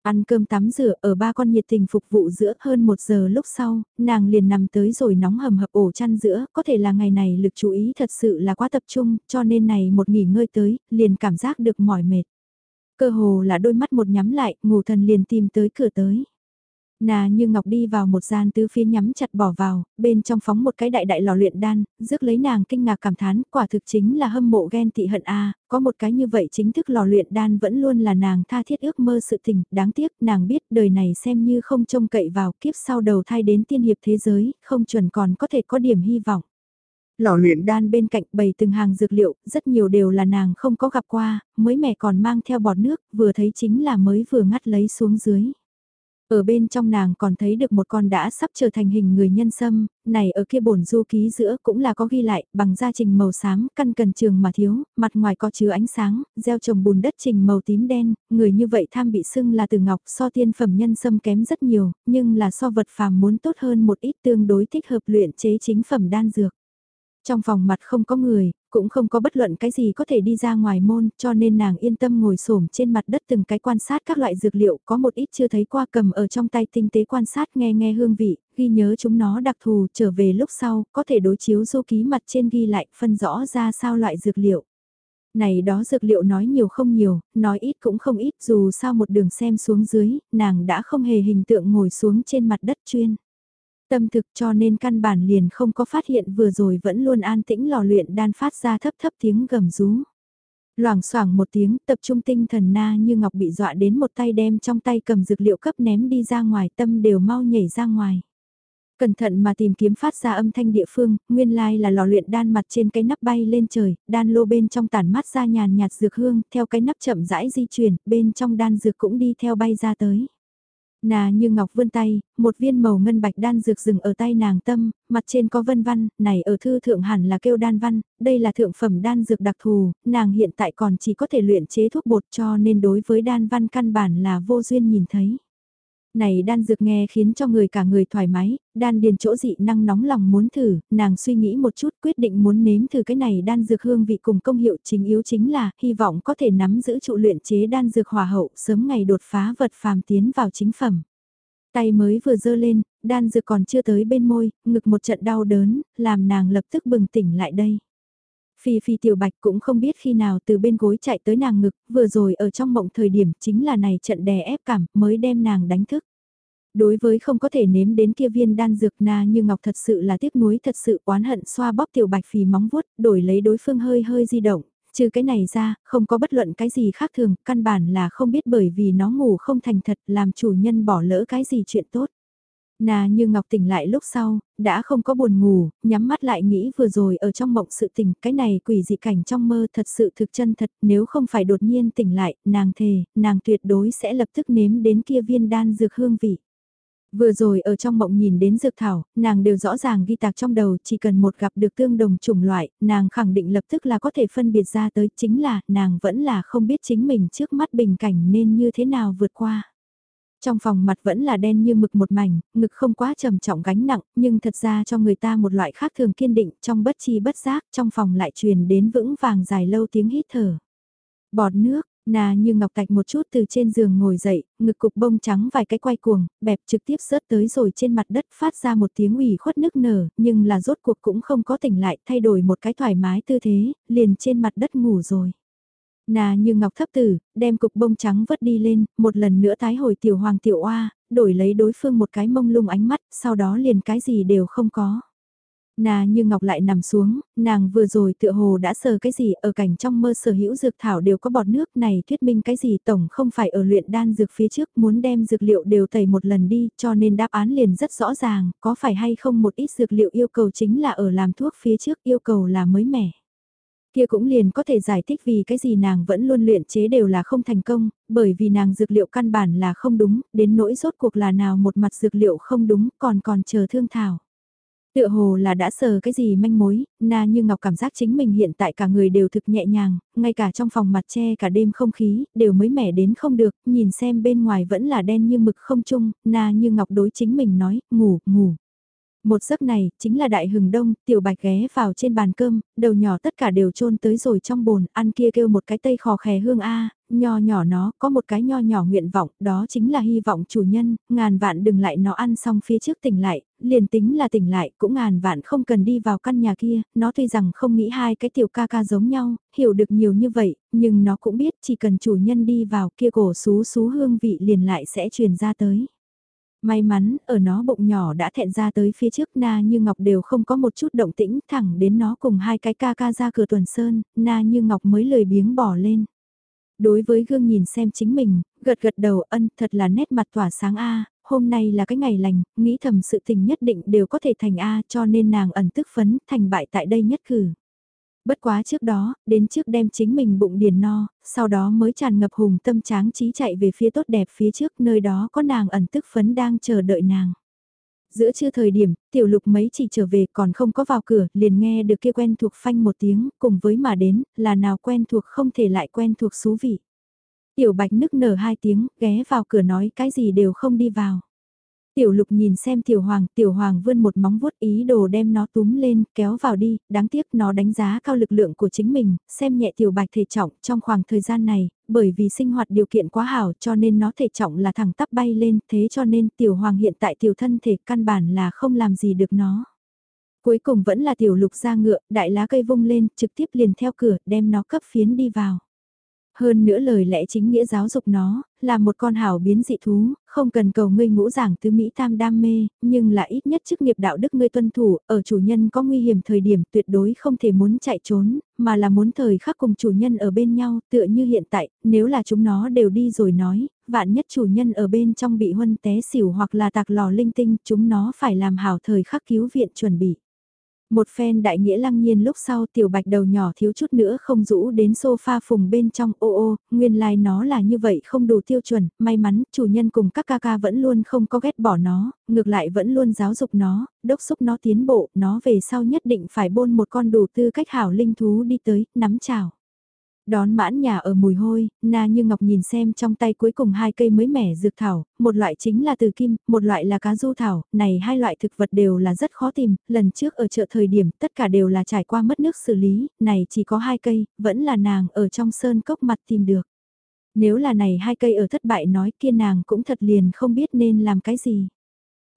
S1: Ăn cơm tắm rửa ở ba con nhiệt tình phục vụ giữa hơn một giờ lúc sau, nàng liền nằm tới rồi nóng hầm hập ổ chăn giữa, có thể là ngày này lực chú ý thật sự là quá tập trung, cho nên này một nghỉ ngơi tới, liền cảm giác được mỏi mệt. Cơ hồ là đôi mắt một nhắm lại, ngủ thần liền tìm tới cửa tới. Nà như ngọc đi vào một gian tứ phía nhắm chặt bỏ vào, bên trong phóng một cái đại đại lò luyện đan, rước lấy nàng kinh ngạc cảm thán, quả thực chính là hâm mộ ghen tị hận a có một cái như vậy chính thức lò luyện đan vẫn luôn là nàng tha thiết ước mơ sự tình, đáng tiếc nàng biết đời này xem như không trông cậy vào kiếp sau đầu thai đến tiên hiệp thế giới, không chuẩn còn có thể có điểm hy vọng. Lò luyện đan bên cạnh bày từng hàng dược liệu, rất nhiều đều là nàng không có gặp qua, mới mẻ còn mang theo bọt nước, vừa thấy chính là mới vừa ngắt lấy xuống dưới. Ở bên trong nàng còn thấy được một con đã sắp trở thành hình người nhân sâm, này ở kia bổn du ký giữa cũng là có ghi lại, bằng gia trình màu xám, căn cần trường mà thiếu, mặt ngoài có chứa ánh sáng, gieo trồng bùn đất trình màu tím đen, người như vậy tham bị xưng là từ ngọc so tiên phẩm nhân sâm kém rất nhiều, nhưng là so vật phàm muốn tốt hơn một ít tương đối thích hợp luyện chế chính phẩm đan dược. Trong phòng mặt không có người, cũng không có bất luận cái gì có thể đi ra ngoài môn, cho nên nàng yên tâm ngồi xổm trên mặt đất từng cái quan sát các loại dược liệu, có một ít chưa thấy qua cầm ở trong tay tinh tế quan sát nghe nghe hương vị, ghi nhớ chúng nó đặc thù, trở về lúc sau, có thể đối chiếu du ký mặt trên ghi lại, phân rõ ra sao loại dược liệu. Này đó dược liệu nói nhiều không nhiều, nói ít cũng không ít, dù sao một đường xem xuống dưới, nàng đã không hề hình tượng ngồi xuống trên mặt đất chuyên. Tâm thực cho nên căn bản liền không có phát hiện vừa rồi vẫn luôn an tĩnh lò luyện đan phát ra thấp thấp tiếng gầm rú. Loảng xoảng một tiếng tập trung tinh thần na như ngọc bị dọa đến một tay đem trong tay cầm dược liệu cấp ném đi ra ngoài tâm đều mau nhảy ra ngoài. Cẩn thận mà tìm kiếm phát ra âm thanh địa phương, nguyên lai là lò luyện đan mặt trên cái nắp bay lên trời, đan lô bên trong tản mát ra nhàn nhạt dược hương, theo cái nắp chậm rãi di chuyển, bên trong đan dược cũng đi theo bay ra tới. Nà như ngọc vươn tay, một viên màu ngân bạch đan dược rừng ở tay nàng tâm, mặt trên có vân văn, này ở thư thượng hẳn là kêu đan văn, đây là thượng phẩm đan dược đặc thù, nàng hiện tại còn chỉ có thể luyện chế thuốc bột cho nên đối với đan văn căn bản là vô duyên nhìn thấy. Này đan dược nghe khiến cho người cả người thoải mái, đan điền chỗ dị năng nóng lòng muốn thử, nàng suy nghĩ một chút quyết định muốn nếm thử cái này đan dược hương vị cùng công hiệu chính yếu chính là hy vọng có thể nắm giữ trụ luyện chế đan dược hòa hậu sớm ngày đột phá vật phàm tiến vào chính phẩm. Tay mới vừa dơ lên, đan dược còn chưa tới bên môi, ngực một trận đau đớn, làm nàng lập tức bừng tỉnh lại đây. Phi Phi Tiểu Bạch cũng không biết khi nào từ bên gối chạy tới nàng ngực, vừa rồi ở trong mộng thời điểm chính là này trận đè ép cảm mới đem nàng đánh thức. Đối với không có thể nếm đến kia viên đan dược na như ngọc thật sự là tiếc nuối thật sự oán hận xoa bóp Tiểu Bạch phì móng vuốt, đổi lấy đối phương hơi hơi di động, trừ cái này ra, không có bất luận cái gì khác thường, căn bản là không biết bởi vì nó ngủ không thành thật làm chủ nhân bỏ lỡ cái gì chuyện tốt. Nà như Ngọc tỉnh lại lúc sau, đã không có buồn ngủ, nhắm mắt lại nghĩ vừa rồi ở trong mộng sự tình, cái này quỷ dị cảnh trong mơ thật sự thực chân thật, nếu không phải đột nhiên tỉnh lại, nàng thề, nàng tuyệt đối sẽ lập tức nếm đến kia viên đan dược hương vị. Vừa rồi ở trong mộng nhìn đến dược thảo, nàng đều rõ ràng ghi tạc trong đầu, chỉ cần một gặp được tương đồng chủng loại, nàng khẳng định lập tức là có thể phân biệt ra tới, chính là, nàng vẫn là không biết chính mình trước mắt bình cảnh nên như thế nào vượt qua. Trong phòng mặt vẫn là đen như mực một mảnh, ngực không quá trầm trọng gánh nặng, nhưng thật ra cho người ta một loại khác thường kiên định, trong bất chi bất giác, trong phòng lại truyền đến vững vàng dài lâu tiếng hít thở. Bọt nước, Nà như ngọc tạch một chút từ trên giường ngồi dậy, ngực cục bông trắng vài cái quay cuồng, bẹp trực tiếp rớt tới rồi trên mặt đất phát ra một tiếng ủy khuất nức nở, nhưng là rốt cuộc cũng không có tỉnh lại thay đổi một cái thoải mái tư thế, liền trên mặt đất ngủ rồi. Nà như ngọc thấp tử, đem cục bông trắng vớt đi lên, một lần nữa tái hồi tiểu hoàng tiểu oa, đổi lấy đối phương một cái mông lung ánh mắt, sau đó liền cái gì đều không có. Nà như ngọc lại nằm xuống, nàng vừa rồi tựa hồ đã sờ cái gì ở cảnh trong mơ sở hữu dược thảo đều có bọt nước này thuyết minh cái gì tổng không phải ở luyện đan dược phía trước muốn đem dược liệu đều tẩy một lần đi cho nên đáp án liền rất rõ ràng, có phải hay không một ít dược liệu yêu cầu chính là ở làm thuốc phía trước yêu cầu là mới mẻ. Kia cũng liền có thể giải thích vì cái gì nàng vẫn luôn luyện chế đều là không thành công, bởi vì nàng dược liệu căn bản là không đúng, đến nỗi rốt cuộc là nào một mặt dược liệu không đúng còn còn chờ thương thảo. Tựa hồ là đã sờ cái gì manh mối, na như ngọc cảm giác chính mình hiện tại cả người đều thực nhẹ nhàng, ngay cả trong phòng mặt che cả đêm không khí, đều mới mẻ đến không được, nhìn xem bên ngoài vẫn là đen như mực không chung, na như ngọc đối chính mình nói, ngủ, ngủ. Một giấc này, chính là đại hừng đông, tiểu bạch ghé vào trên bàn cơm, đầu nhỏ tất cả đều trôn tới rồi trong bồn, ăn kia kêu một cái tây khò khè hương A, nho nhỏ nó, có một cái nho nhỏ nguyện vọng, đó chính là hy vọng chủ nhân, ngàn vạn đừng lại nó ăn xong phía trước tỉnh lại, liền tính là tỉnh lại, cũng ngàn vạn không cần đi vào căn nhà kia, nó tuy rằng không nghĩ hai cái tiểu ca ca giống nhau, hiểu được nhiều như vậy, nhưng nó cũng biết chỉ cần chủ nhân đi vào kia cổ xú xú hương vị liền lại sẽ truyền ra tới. May mắn, ở nó bụng nhỏ đã thẹn ra tới phía trước Na Như Ngọc đều không có một chút động tĩnh thẳng đến nó cùng hai cái ca ca ra cửa tuần sơn, Na Như Ngọc mới lời biếng bỏ lên. Đối với gương nhìn xem chính mình, gật gật đầu ân thật là nét mặt tỏa sáng A, hôm nay là cái ngày lành, nghĩ thầm sự tình nhất định đều có thể thành A cho nên nàng ẩn tức phấn thành bại tại đây nhất cử. Bất quá trước đó, đến trước đem chính mình bụng điền no, sau đó mới tràn ngập hùng tâm tráng trí chạy về phía tốt đẹp phía trước nơi đó có nàng ẩn tức phấn đang chờ đợi nàng. Giữa trưa thời điểm, tiểu lục mấy chỉ trở về còn không có vào cửa, liền nghe được kia quen thuộc phanh một tiếng, cùng với mà đến, là nào quen thuộc không thể lại quen thuộc xú vị. Tiểu bạch nức nở hai tiếng, ghé vào cửa nói cái gì đều không đi vào. Tiểu lục nhìn xem tiểu hoàng, tiểu hoàng vươn một móng vuốt ý đồ đem nó túm lên, kéo vào đi, đáng tiếc nó đánh giá cao lực lượng của chính mình, xem nhẹ tiểu bạch thể trọng trong khoảng thời gian này, bởi vì sinh hoạt điều kiện quá hảo cho nên nó thể trọng là thẳng tắp bay lên, thế cho nên tiểu hoàng hiện tại tiểu thân thể căn bản là không làm gì được nó. Cuối cùng vẫn là tiểu lục ra ngựa, đại lá cây vung lên, trực tiếp liền theo cửa, đem nó cấp phiến đi vào. Hơn nữa lời lẽ chính nghĩa giáo dục nó, là một con hảo biến dị thú, không cần cầu ngươi ngũ giảng tứ Mỹ tam đam mê, nhưng là ít nhất chức nghiệp đạo đức ngươi tuân thủ, ở chủ nhân có nguy hiểm thời điểm tuyệt đối không thể muốn chạy trốn, mà là muốn thời khắc cùng chủ nhân ở bên nhau, tựa như hiện tại, nếu là chúng nó đều đi rồi nói, vạn nhất chủ nhân ở bên trong bị huân té xỉu hoặc là tạc lò linh tinh, chúng nó phải làm hảo thời khắc cứu viện chuẩn bị. Một phen đại nghĩa lăng nhiên lúc sau tiểu bạch đầu nhỏ thiếu chút nữa không rũ đến sofa phùng bên trong ô ô, nguyên lai like nó là như vậy không đủ tiêu chuẩn, may mắn chủ nhân cùng các ca ca vẫn luôn không có ghét bỏ nó, ngược lại vẫn luôn giáo dục nó, đốc xúc nó tiến bộ, nó về sau nhất định phải bôn một con đủ tư cách hảo linh thú đi tới, nắm chào. Đón mãn nhà ở mùi hôi, Na Như Ngọc nhìn xem trong tay cuối cùng hai cây mới mẻ dược thảo, một loại chính là từ kim, một loại là cá du thảo, này hai loại thực vật đều là rất khó tìm, lần trước ở chợ thời điểm tất cả đều là trải qua mất nước xử lý, này chỉ có hai cây, vẫn là nàng ở trong sơn cốc mặt tìm được. Nếu là này hai cây ở thất bại nói kia nàng cũng thật liền không biết nên làm cái gì.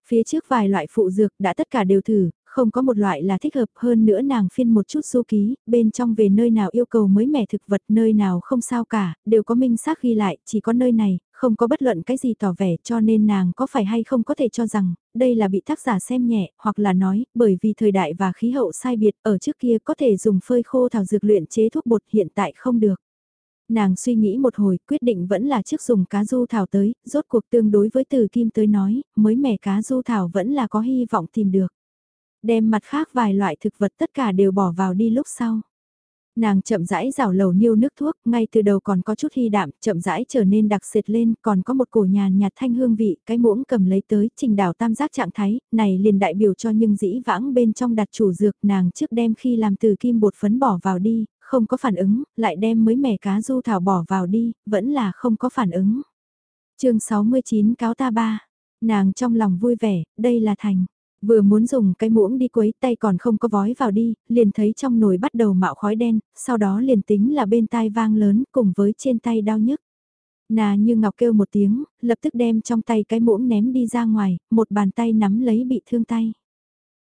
S1: Phía trước vài loại phụ dược đã tất cả đều thử, không có một loại là thích hợp hơn nữa nàng phiên một chút du ký, bên trong về nơi nào yêu cầu mới mẻ thực vật nơi nào không sao cả, đều có minh xác ghi lại, chỉ có nơi này, không có bất luận cái gì tỏ vẻ cho nên nàng có phải hay không có thể cho rằng, đây là bị tác giả xem nhẹ, hoặc là nói, bởi vì thời đại và khí hậu sai biệt, ở trước kia có thể dùng phơi khô thảo dược luyện chế thuốc bột hiện tại không được. Nàng suy nghĩ một hồi, quyết định vẫn là trước dùng cá du thảo tới, rốt cuộc tương đối với từ kim tới nói, mới mẻ cá du thảo vẫn là có hy vọng tìm được đem mặt khác vài loại thực vật tất cả đều bỏ vào đi lúc sau. Nàng chậm rãi rào lầu niêu nước thuốc, ngay từ đầu còn có chút hy đạm, chậm rãi trở nên đặc sệt lên, còn có một cổ nhàn nhạt thanh hương vị, cái muỗng cầm lấy tới, trình đảo tam giác trạng thái, này liền đại biểu cho nhưng dĩ vãng bên trong đặt chủ dược nàng trước đem khi làm từ kim bột phấn bỏ vào đi, không có phản ứng, lại đem mới mẻ cá du thảo bỏ vào đi, vẫn là không có phản ứng. chương 69 cáo ta ba, nàng trong lòng vui vẻ, đây là thành. Vừa muốn dùng cái muỗng đi quấy tay còn không có vói vào đi, liền thấy trong nồi bắt đầu mạo khói đen, sau đó liền tính là bên tai vang lớn cùng với trên tay đau nhức. Nà như ngọc kêu một tiếng, lập tức đem trong tay cái muỗng ném đi ra ngoài, một bàn tay nắm lấy bị thương tay.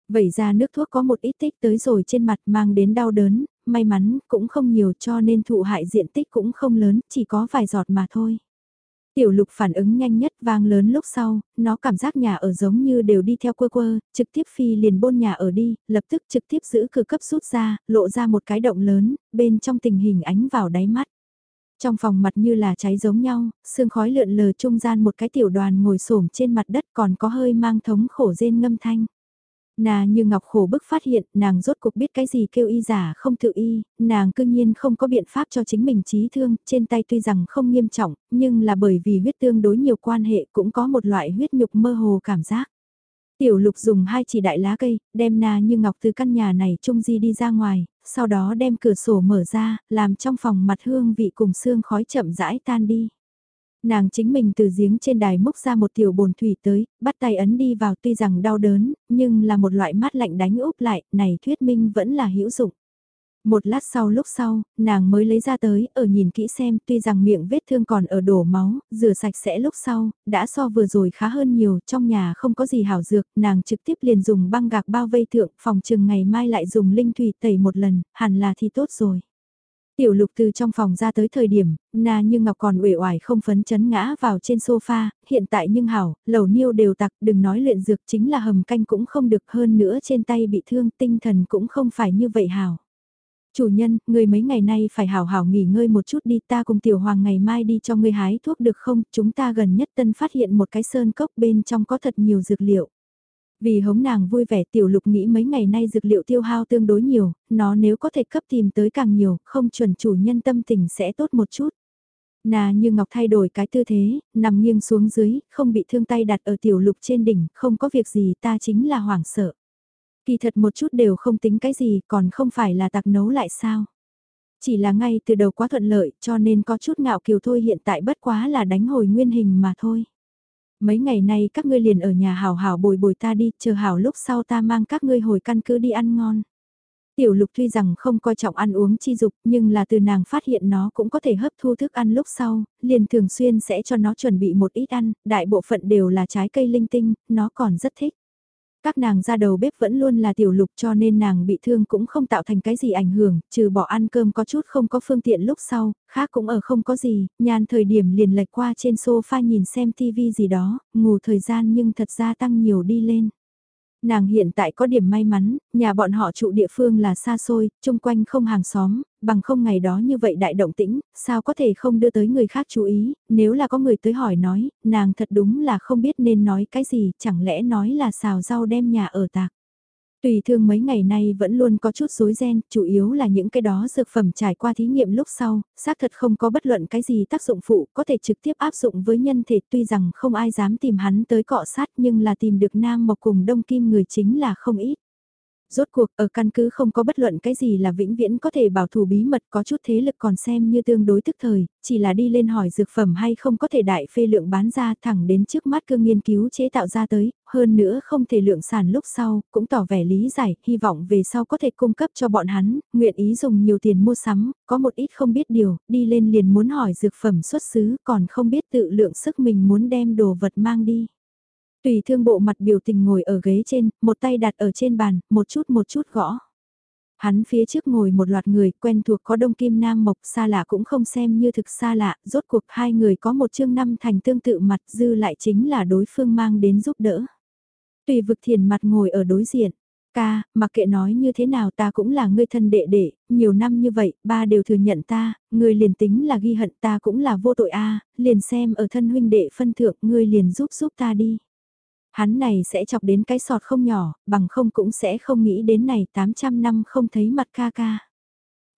S1: vậy ra nước thuốc có một ít tích tới rồi trên mặt mang đến đau đớn, may mắn cũng không nhiều cho nên thụ hại diện tích cũng không lớn, chỉ có vài giọt mà thôi. Tiểu lục phản ứng nhanh nhất vang lớn lúc sau, nó cảm giác nhà ở giống như đều đi theo quơ quơ, trực tiếp phi liền bôn nhà ở đi, lập tức trực tiếp giữ cửa cấp rút ra, lộ ra một cái động lớn, bên trong tình hình ánh vào đáy mắt. Trong phòng mặt như là cháy giống nhau, sương khói lượn lờ trung gian một cái tiểu đoàn ngồi xổm trên mặt đất còn có hơi mang thống khổ rên ngâm thanh. Nà như ngọc khổ bức phát hiện, nàng rốt cuộc biết cái gì kêu y giả không tự y, nàng cương nhiên không có biện pháp cho chính mình trí thương, trên tay tuy rằng không nghiêm trọng, nhưng là bởi vì huyết tương đối nhiều quan hệ cũng có một loại huyết nhục mơ hồ cảm giác. Tiểu lục dùng hai chỉ đại lá cây, đem nà như ngọc từ căn nhà này trung di đi ra ngoài, sau đó đem cửa sổ mở ra, làm trong phòng mặt hương vị cùng xương khói chậm rãi tan đi. Nàng chính mình từ giếng trên đài múc ra một tiểu bồn thủy tới, bắt tay ấn đi vào tuy rằng đau đớn, nhưng là một loại mát lạnh đánh úp lại, này thuyết minh vẫn là hữu dụng. Một lát sau lúc sau, nàng mới lấy ra tới, ở nhìn kỹ xem, tuy rằng miệng vết thương còn ở đổ máu, rửa sạch sẽ lúc sau, đã so vừa rồi khá hơn nhiều, trong nhà không có gì hảo dược, nàng trực tiếp liền dùng băng gạc bao vây thượng, phòng chừng ngày mai lại dùng linh thủy tẩy một lần, hẳn là thì tốt rồi. Tiểu lục từ trong phòng ra tới thời điểm, na như ngọc còn uể oải không phấn chấn ngã vào trên sofa, hiện tại nhưng hảo, lầu niêu đều tặc, đừng nói luyện dược chính là hầm canh cũng không được hơn nữa trên tay bị thương, tinh thần cũng không phải như vậy hảo. Chủ nhân, người mấy ngày nay phải hảo hảo nghỉ ngơi một chút đi ta cùng tiểu hoàng ngày mai đi cho ngươi hái thuốc được không, chúng ta gần nhất tân phát hiện một cái sơn cốc bên trong có thật nhiều dược liệu. Vì hống nàng vui vẻ tiểu lục nghĩ mấy ngày nay dược liệu tiêu hao tương đối nhiều, nó nếu có thể cấp tìm tới càng nhiều, không chuẩn chủ nhân tâm tình sẽ tốt một chút. Nà như ngọc thay đổi cái tư thế, nằm nghiêng xuống dưới, không bị thương tay đặt ở tiểu lục trên đỉnh, không có việc gì ta chính là hoảng sợ. Kỳ thật một chút đều không tính cái gì, còn không phải là tặc nấu lại sao. Chỉ là ngay từ đầu quá thuận lợi, cho nên có chút ngạo kiều thôi hiện tại bất quá là đánh hồi nguyên hình mà thôi mấy ngày nay các ngươi liền ở nhà hảo hảo bồi bồi ta đi, chờ hảo lúc sau ta mang các ngươi hồi căn cứ đi ăn ngon. Tiểu lục tuy rằng không coi trọng ăn uống chi dục nhưng là từ nàng phát hiện nó cũng có thể hấp thu thức ăn lúc sau, liền thường xuyên sẽ cho nó chuẩn bị một ít ăn, đại bộ phận đều là trái cây linh tinh, nó còn rất thích. Các nàng ra đầu bếp vẫn luôn là tiểu lục cho nên nàng bị thương cũng không tạo thành cái gì ảnh hưởng, trừ bỏ ăn cơm có chút không có phương tiện lúc sau, khác cũng ở không có gì, nhàn thời điểm liền lệch qua trên sofa nhìn xem tivi gì đó, ngủ thời gian nhưng thật ra tăng nhiều đi lên. Nàng hiện tại có điểm may mắn, nhà bọn họ trụ địa phương là xa xôi, chung quanh không hàng xóm, bằng không ngày đó như vậy đại động tĩnh, sao có thể không đưa tới người khác chú ý, nếu là có người tới hỏi nói, nàng thật đúng là không biết nên nói cái gì, chẳng lẽ nói là xào rau đem nhà ở tạc. Tùy thương mấy ngày nay vẫn luôn có chút rối ren, chủ yếu là những cái đó dược phẩm trải qua thí nghiệm lúc sau, xác thật không có bất luận cái gì tác dụng phụ có thể trực tiếp áp dụng với nhân thể tuy rằng không ai dám tìm hắn tới cọ sát nhưng là tìm được nam mộc cùng đông kim người chính là không ít. Rốt cuộc ở căn cứ không có bất luận cái gì là vĩnh viễn có thể bảo thủ bí mật có chút thế lực còn xem như tương đối tức thời, chỉ là đi lên hỏi dược phẩm hay không có thể đại phê lượng bán ra thẳng đến trước mắt cương nghiên cứu chế tạo ra tới, hơn nữa không thể lượng sản lúc sau, cũng tỏ vẻ lý giải, hy vọng về sau có thể cung cấp cho bọn hắn, nguyện ý dùng nhiều tiền mua sắm, có một ít không biết điều, đi lên liền muốn hỏi dược phẩm xuất xứ còn không biết tự lượng sức mình muốn đem đồ vật mang đi. Tùy thương bộ mặt biểu tình ngồi ở ghế trên, một tay đặt ở trên bàn, một chút một chút gõ. Hắn phía trước ngồi một loạt người quen thuộc có đông kim nam mộc xa lạ cũng không xem như thực xa lạ, rốt cuộc hai người có một chương năm thành tương tự mặt dư lại chính là đối phương mang đến giúp đỡ. Tùy vực thiền mặt ngồi ở đối diện. Ca, mặc kệ nói như thế nào ta cũng là người thân đệ đệ, nhiều năm như vậy, ba đều thừa nhận ta, người liền tính là ghi hận ta cũng là vô tội a liền xem ở thân huynh đệ phân thượng, người liền giúp giúp ta đi. Hắn này sẽ chọc đến cái sọt không nhỏ, bằng không cũng sẽ không nghĩ đến này 800 năm không thấy mặt ca ca.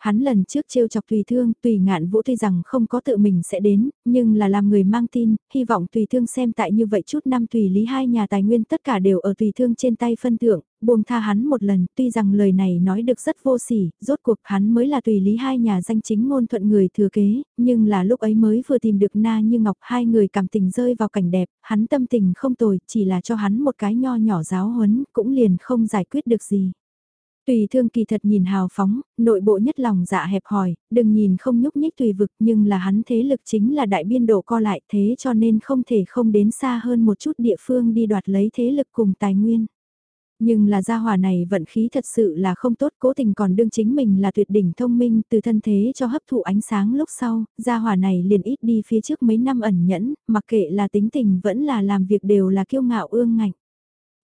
S1: Hắn lần trước trêu chọc tùy thương, tùy ngạn vũ tuy rằng không có tự mình sẽ đến, nhưng là làm người mang tin, hy vọng tùy thương xem tại như vậy chút năm tùy lý hai nhà tài nguyên tất cả đều ở tùy thương trên tay phân thượng, buông tha hắn một lần, tuy rằng lời này nói được rất vô sỉ, rốt cuộc hắn mới là tùy lý hai nhà danh chính ngôn thuận người thừa kế, nhưng là lúc ấy mới vừa tìm được na như ngọc hai người cảm tình rơi vào cảnh đẹp, hắn tâm tình không tồi, chỉ là cho hắn một cái nho nhỏ giáo huấn, cũng liền không giải quyết được gì. Tùy thương kỳ thật nhìn hào phóng, nội bộ nhất lòng dạ hẹp hòi, đừng nhìn không nhúc nhích tùy vực nhưng là hắn thế lực chính là đại biên độ co lại thế cho nên không thể không đến xa hơn một chút địa phương đi đoạt lấy thế lực cùng tài nguyên. Nhưng là gia hỏa này vận khí thật sự là không tốt cố tình còn đương chính mình là tuyệt đỉnh thông minh từ thân thế cho hấp thụ ánh sáng lúc sau, gia hỏa này liền ít đi phía trước mấy năm ẩn nhẫn, mặc kệ là tính tình vẫn là làm việc đều là kiêu ngạo ương ngạnh.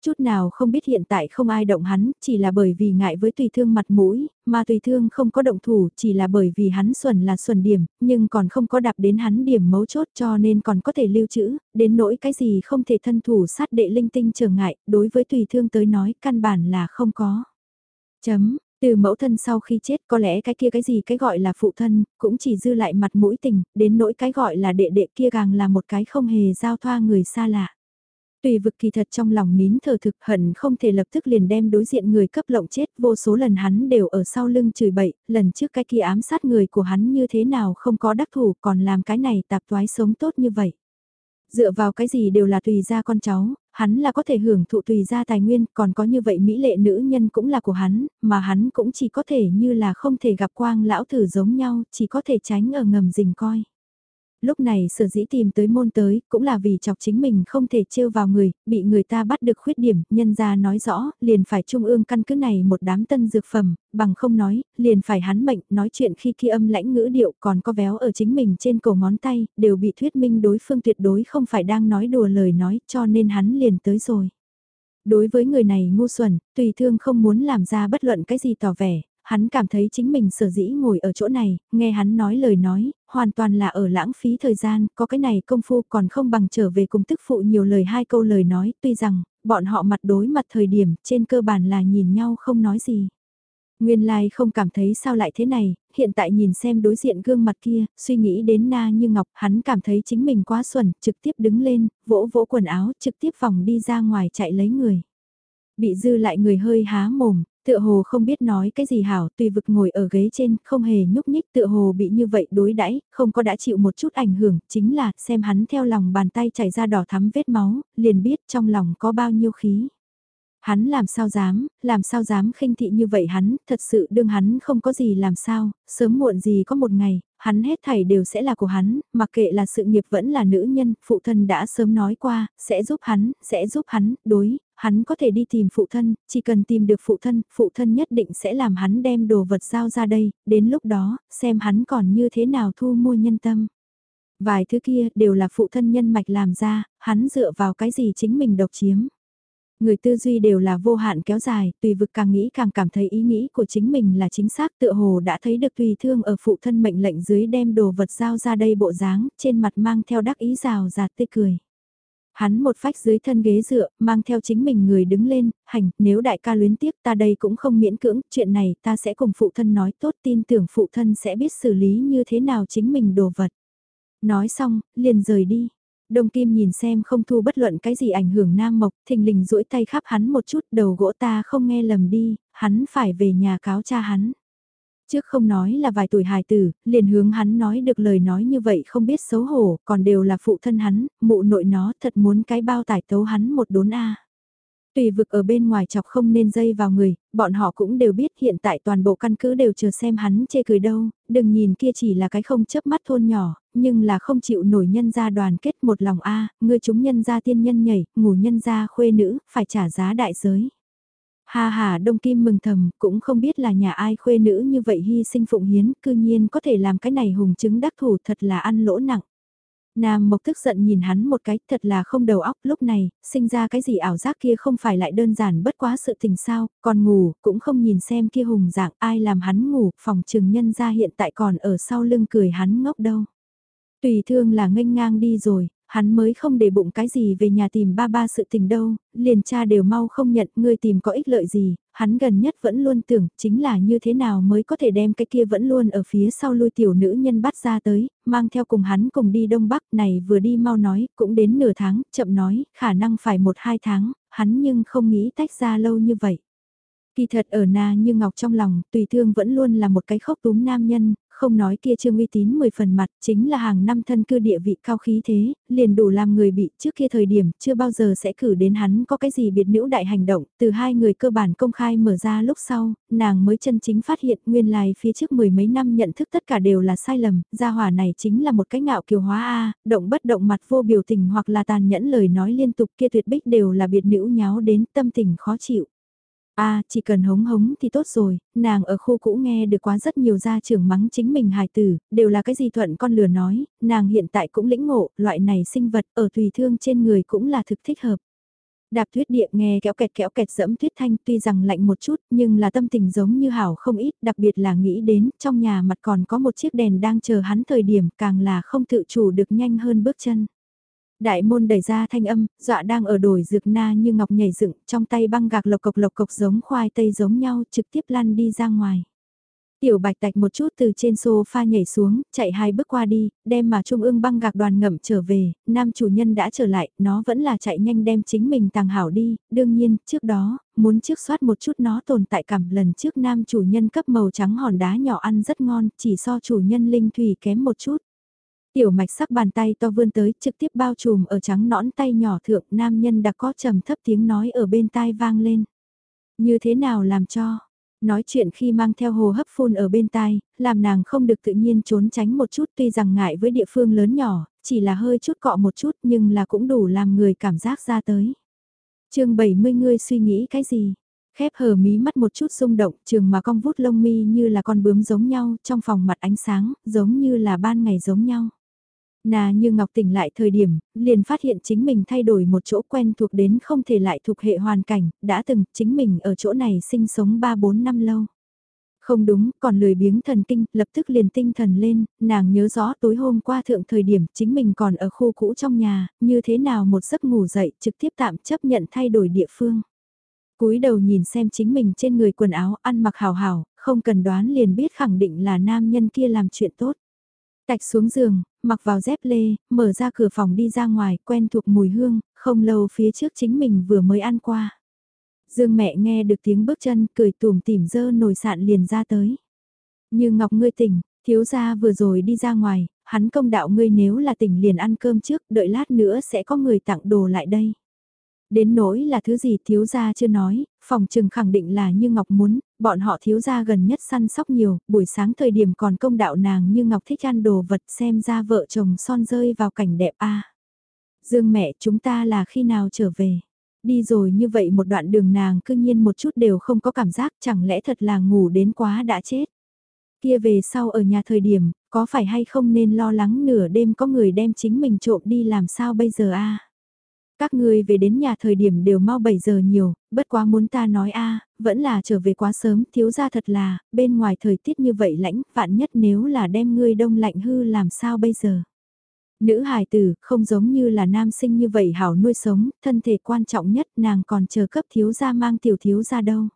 S1: Chút nào không biết hiện tại không ai động hắn, chỉ là bởi vì ngại với tùy thương mặt mũi, mà tùy thương không có động thủ chỉ là bởi vì hắn xuẩn là xuẩn điểm, nhưng còn không có đạp đến hắn điểm mấu chốt cho nên còn có thể lưu trữ, đến nỗi cái gì không thể thân thủ sát đệ linh tinh trở ngại, đối với tùy thương tới nói căn bản là không có. Chấm, từ mẫu thân sau khi chết có lẽ cái kia cái gì cái gọi là phụ thân, cũng chỉ dư lại mặt mũi tình, đến nỗi cái gọi là đệ đệ kia càng là một cái không hề giao thoa người xa lạ. Tùy vực kỳ thật trong lòng nín thờ thực hận không thể lập tức liền đem đối diện người cấp lộng chết vô số lần hắn đều ở sau lưng chửi bậy, lần trước cái kia ám sát người của hắn như thế nào không có đắc thủ còn làm cái này tạp toái sống tốt như vậy. Dựa vào cái gì đều là tùy ra con cháu, hắn là có thể hưởng thụ tùy ra tài nguyên, còn có như vậy mỹ lệ nữ nhân cũng là của hắn, mà hắn cũng chỉ có thể như là không thể gặp quang lão thử giống nhau, chỉ có thể tránh ở ngầm rình coi lúc này sở dĩ tìm tới môn tới, cũng là vì chọc chính mình không thể trêu vào người, bị người ta bắt được khuyết điểm, nhân ra nói rõ, liền phải trung ương căn cứ này một đám tân dược phẩm, bằng không nói, liền phải hắn mệnh, nói chuyện khi khi âm lãnh ngữ điệu còn có véo ở chính mình trên cổ ngón tay, đều bị thuyết minh đối phương tuyệt đối không phải đang nói đùa lời nói, cho nên hắn liền tới rồi. Đối với người này ngu xuẩn, tùy thương không muốn làm ra bất luận cái gì tỏ vẻ, hắn cảm thấy chính mình sở dĩ ngồi ở chỗ này, nghe hắn nói lời nói, hoàn toàn là ở lãng phí thời gian, có cái này công phu còn không bằng trở về cùng tức phụ nhiều lời hai câu lời nói, tuy rằng, bọn họ mặt đối mặt thời điểm trên cơ bản là nhìn nhau không nói gì. Nguyên lai like không cảm thấy sao lại thế này, hiện tại nhìn xem đối diện gương mặt kia, suy nghĩ đến na như ngọc, hắn cảm thấy chính mình quá xuẩn, trực tiếp đứng lên, vỗ vỗ quần áo, trực tiếp vòng đi ra ngoài chạy lấy người. Bị dư lại người hơi há mồm, Tựa hồ không biết nói cái gì hảo, tùy vực ngồi ở ghế trên, không hề nhúc nhích tựa hồ bị như vậy đối đãi không có đã chịu một chút ảnh hưởng, chính là xem hắn theo lòng bàn tay chảy ra đỏ thắm vết máu, liền biết trong lòng có bao nhiêu khí. Hắn làm sao dám, làm sao dám khinh thị như vậy hắn, thật sự đương hắn không có gì làm sao, sớm muộn gì có một ngày, hắn hết thảy đều sẽ là của hắn, mặc kệ là sự nghiệp vẫn là nữ nhân, phụ thân đã sớm nói qua, sẽ giúp hắn, sẽ giúp hắn, đối, hắn có thể đi tìm phụ thân, chỉ cần tìm được phụ thân, phụ thân nhất định sẽ làm hắn đem đồ vật giao ra đây, đến lúc đó, xem hắn còn như thế nào thu mua nhân tâm. Vài thứ kia đều là phụ thân nhân mạch làm ra, hắn dựa vào cái gì chính mình độc chiếm. Người tư duy đều là vô hạn kéo dài, tùy vực càng nghĩ càng cảm thấy ý nghĩ của chính mình là chính xác tựa hồ đã thấy được tùy thương ở phụ thân mệnh lệnh dưới đem đồ vật giao ra đây bộ dáng, trên mặt mang theo đắc ý rào rạt tươi cười. Hắn một phách dưới thân ghế dựa, mang theo chính mình người đứng lên, hành, nếu đại ca luyến tiếc ta đây cũng không miễn cưỡng, chuyện này ta sẽ cùng phụ thân nói tốt tin tưởng phụ thân sẽ biết xử lý như thế nào chính mình đồ vật. Nói xong, liền rời đi. Đông Kim nhìn xem không thu bất luận cái gì ảnh hưởng Nam Mộc, thình lình duỗi tay khắp hắn một chút, đầu gỗ ta không nghe lầm đi, hắn phải về nhà cáo cha hắn. Trước không nói là vài tuổi hài tử, liền hướng hắn nói được lời nói như vậy không biết xấu hổ, còn đều là phụ thân hắn, mụ nội nó thật muốn cái bao tải tấu hắn một đốn A. Tùy vực ở bên ngoài chọc không nên dây vào người, bọn họ cũng đều biết hiện tại toàn bộ căn cứ đều chờ xem hắn chê cười đâu, đừng nhìn kia chỉ là cái không chớp mắt thôn nhỏ, nhưng là không chịu nổi nhân gia đoàn kết một lòng A, à, ngươi chúng nhân gia tiên nhân nhảy, ngủ nhân gia khuê nữ, phải trả giá đại giới. Ha hà Đông Kim mừng thầm, cũng không biết là nhà ai khuê nữ như vậy hy sinh phụng hiến, cư nhiên có thể làm cái này hùng chứng đắc thủ thật là ăn lỗ nặng. Nam Mộc tức giận nhìn hắn một cái, thật là không đầu óc lúc này, sinh ra cái gì ảo giác kia không phải lại đơn giản bất quá sự tình sao, còn ngủ, cũng không nhìn xem kia hùng dạng ai làm hắn ngủ, phòng trừng nhân ra hiện tại còn ở sau lưng cười hắn ngốc đâu. Tùy thương là nghênh ngang đi rồi, hắn mới không để bụng cái gì về nhà tìm ba ba sự tình đâu, liền cha đều mau không nhận ngươi tìm có ích lợi gì, hắn gần nhất vẫn luôn tưởng chính là như thế nào mới có thể đem cái kia vẫn luôn ở phía sau lui tiểu nữ nhân bắt ra tới, mang theo cùng hắn cùng đi Đông Bắc này vừa đi mau nói, cũng đến nửa tháng, chậm nói, khả năng phải một hai tháng, hắn nhưng không nghĩ tách ra lâu như vậy. Kỳ thật ở na như ngọc trong lòng, tùy thương vẫn luôn là một cái khốc túm nam nhân, không nói kia trương uy tín 10 phần mặt, chính là hàng năm thân cư địa vị cao khí thế, liền đủ làm người bị trước kia thời điểm, chưa bao giờ sẽ cử đến hắn có cái gì biệt nữ đại hành động, từ hai người cơ bản công khai mở ra lúc sau, nàng mới chân chính phát hiện nguyên lai phía trước mười mấy năm nhận thức tất cả đều là sai lầm, gia hỏa này chính là một cái ngạo kiều hóa A, động bất động mặt vô biểu tình hoặc là tàn nhẫn lời nói liên tục kia tuyệt bích đều là biệt nữ nháo đến tâm tình khó chịu a à, chỉ cần hống hống thì tốt rồi, nàng ở khu cũ nghe được quá rất nhiều gia trưởng mắng chính mình hài tử, đều là cái gì thuận con lừa nói, nàng hiện tại cũng lĩnh ngộ, loại này sinh vật ở tùy thương trên người cũng là thực thích hợp. Đạp tuyết địa nghe kéo kẹt kéo kẹt dẫm tuyết thanh tuy rằng lạnh một chút nhưng là tâm tình giống như hảo không ít, đặc biệt là nghĩ đến trong nhà mặt còn có một chiếc đèn đang chờ hắn thời điểm càng là không tự chủ được nhanh hơn bước chân. Đại môn đẩy ra thanh âm, dọa đang ở đồi dược na như ngọc nhảy dựng, trong tay băng gạc lộc cộc lộc cộc giống khoai tây giống nhau, trực tiếp lăn đi ra ngoài. Tiểu bạch tạch một chút từ trên sofa nhảy xuống, chạy hai bước qua đi, đem mà trung ương băng gạc đoàn ngậm trở về, nam chủ nhân đã trở lại, nó vẫn là chạy nhanh đem chính mình tàng hảo đi, đương nhiên, trước đó, muốn trước soát một chút nó tồn tại cảm lần trước nam chủ nhân cấp màu trắng hòn đá nhỏ ăn rất ngon, chỉ so chủ nhân linh thủy kém một chút. Tiểu mạch sắc bàn tay to vươn tới trực tiếp bao trùm ở trắng nõn tay nhỏ thượng nam nhân đã có trầm thấp tiếng nói ở bên tai vang lên. Như thế nào làm cho? Nói chuyện khi mang theo hồ hấp phun ở bên tai, làm nàng không được tự nhiên trốn tránh một chút tuy rằng ngại với địa phương lớn nhỏ, chỉ là hơi chút cọ một chút nhưng là cũng đủ làm người cảm giác ra tới. chương 70 ngươi suy nghĩ cái gì? Khép hờ mí mắt một chút rung động, trường mà cong vút lông mi như là con bướm giống nhau, trong phòng mặt ánh sáng, giống như là ban ngày giống nhau. Nà như Ngọc tỉnh lại thời điểm, liền phát hiện chính mình thay đổi một chỗ quen thuộc đến không thể lại thuộc hệ hoàn cảnh, đã từng chính mình ở chỗ này sinh sống 3-4 năm lâu. Không đúng, còn lười biếng thần kinh, lập tức liền tinh thần lên, nàng nhớ rõ tối hôm qua thượng thời điểm chính mình còn ở khu cũ trong nhà, như thế nào một giấc ngủ dậy trực tiếp tạm chấp nhận thay đổi địa phương. cúi đầu nhìn xem chính mình trên người quần áo ăn mặc hào hào, không cần đoán liền biết khẳng định là nam nhân kia làm chuyện tốt. Tạch xuống giường, mặc vào dép lê, mở ra cửa phòng đi ra ngoài, quen thuộc mùi hương, không lâu phía trước chính mình vừa mới ăn qua. Dương mẹ nghe được tiếng bước chân, cười tùm tìm dơ nồi sạn liền ra tới. Như Ngọc ngươi tỉnh, thiếu gia vừa rồi đi ra ngoài, hắn công đạo ngươi nếu là tỉnh liền ăn cơm trước, đợi lát nữa sẽ có người tặng đồ lại đây. Đến nỗi là thứ gì thiếu gia chưa nói, phòng trừng khẳng định là như Ngọc muốn, bọn họ thiếu gia gần nhất săn sóc nhiều, buổi sáng thời điểm còn công đạo nàng như Ngọc thích ăn đồ vật xem ra vợ chồng son rơi vào cảnh đẹp a Dương mẹ chúng ta là khi nào trở về? Đi rồi như vậy một đoạn đường nàng cương nhiên một chút đều không có cảm giác chẳng lẽ thật là ngủ đến quá đã chết. Kia về sau ở nhà thời điểm, có phải hay không nên lo lắng nửa đêm có người đem chính mình trộm đi làm sao bây giờ a các ngươi về đến nhà thời điểm đều mau 7 giờ nhiều, bất quá muốn ta nói a vẫn là trở về quá sớm, thiếu ra thật là, bên ngoài thời tiết như vậy lãnh, vạn nhất nếu là đem ngươi đông lạnh hư làm sao bây giờ. Nữ hài tử, không giống như là nam sinh như vậy hảo nuôi sống, thân thể quan trọng nhất nàng còn chờ cấp thiếu gia mang tiểu thiếu gia đâu.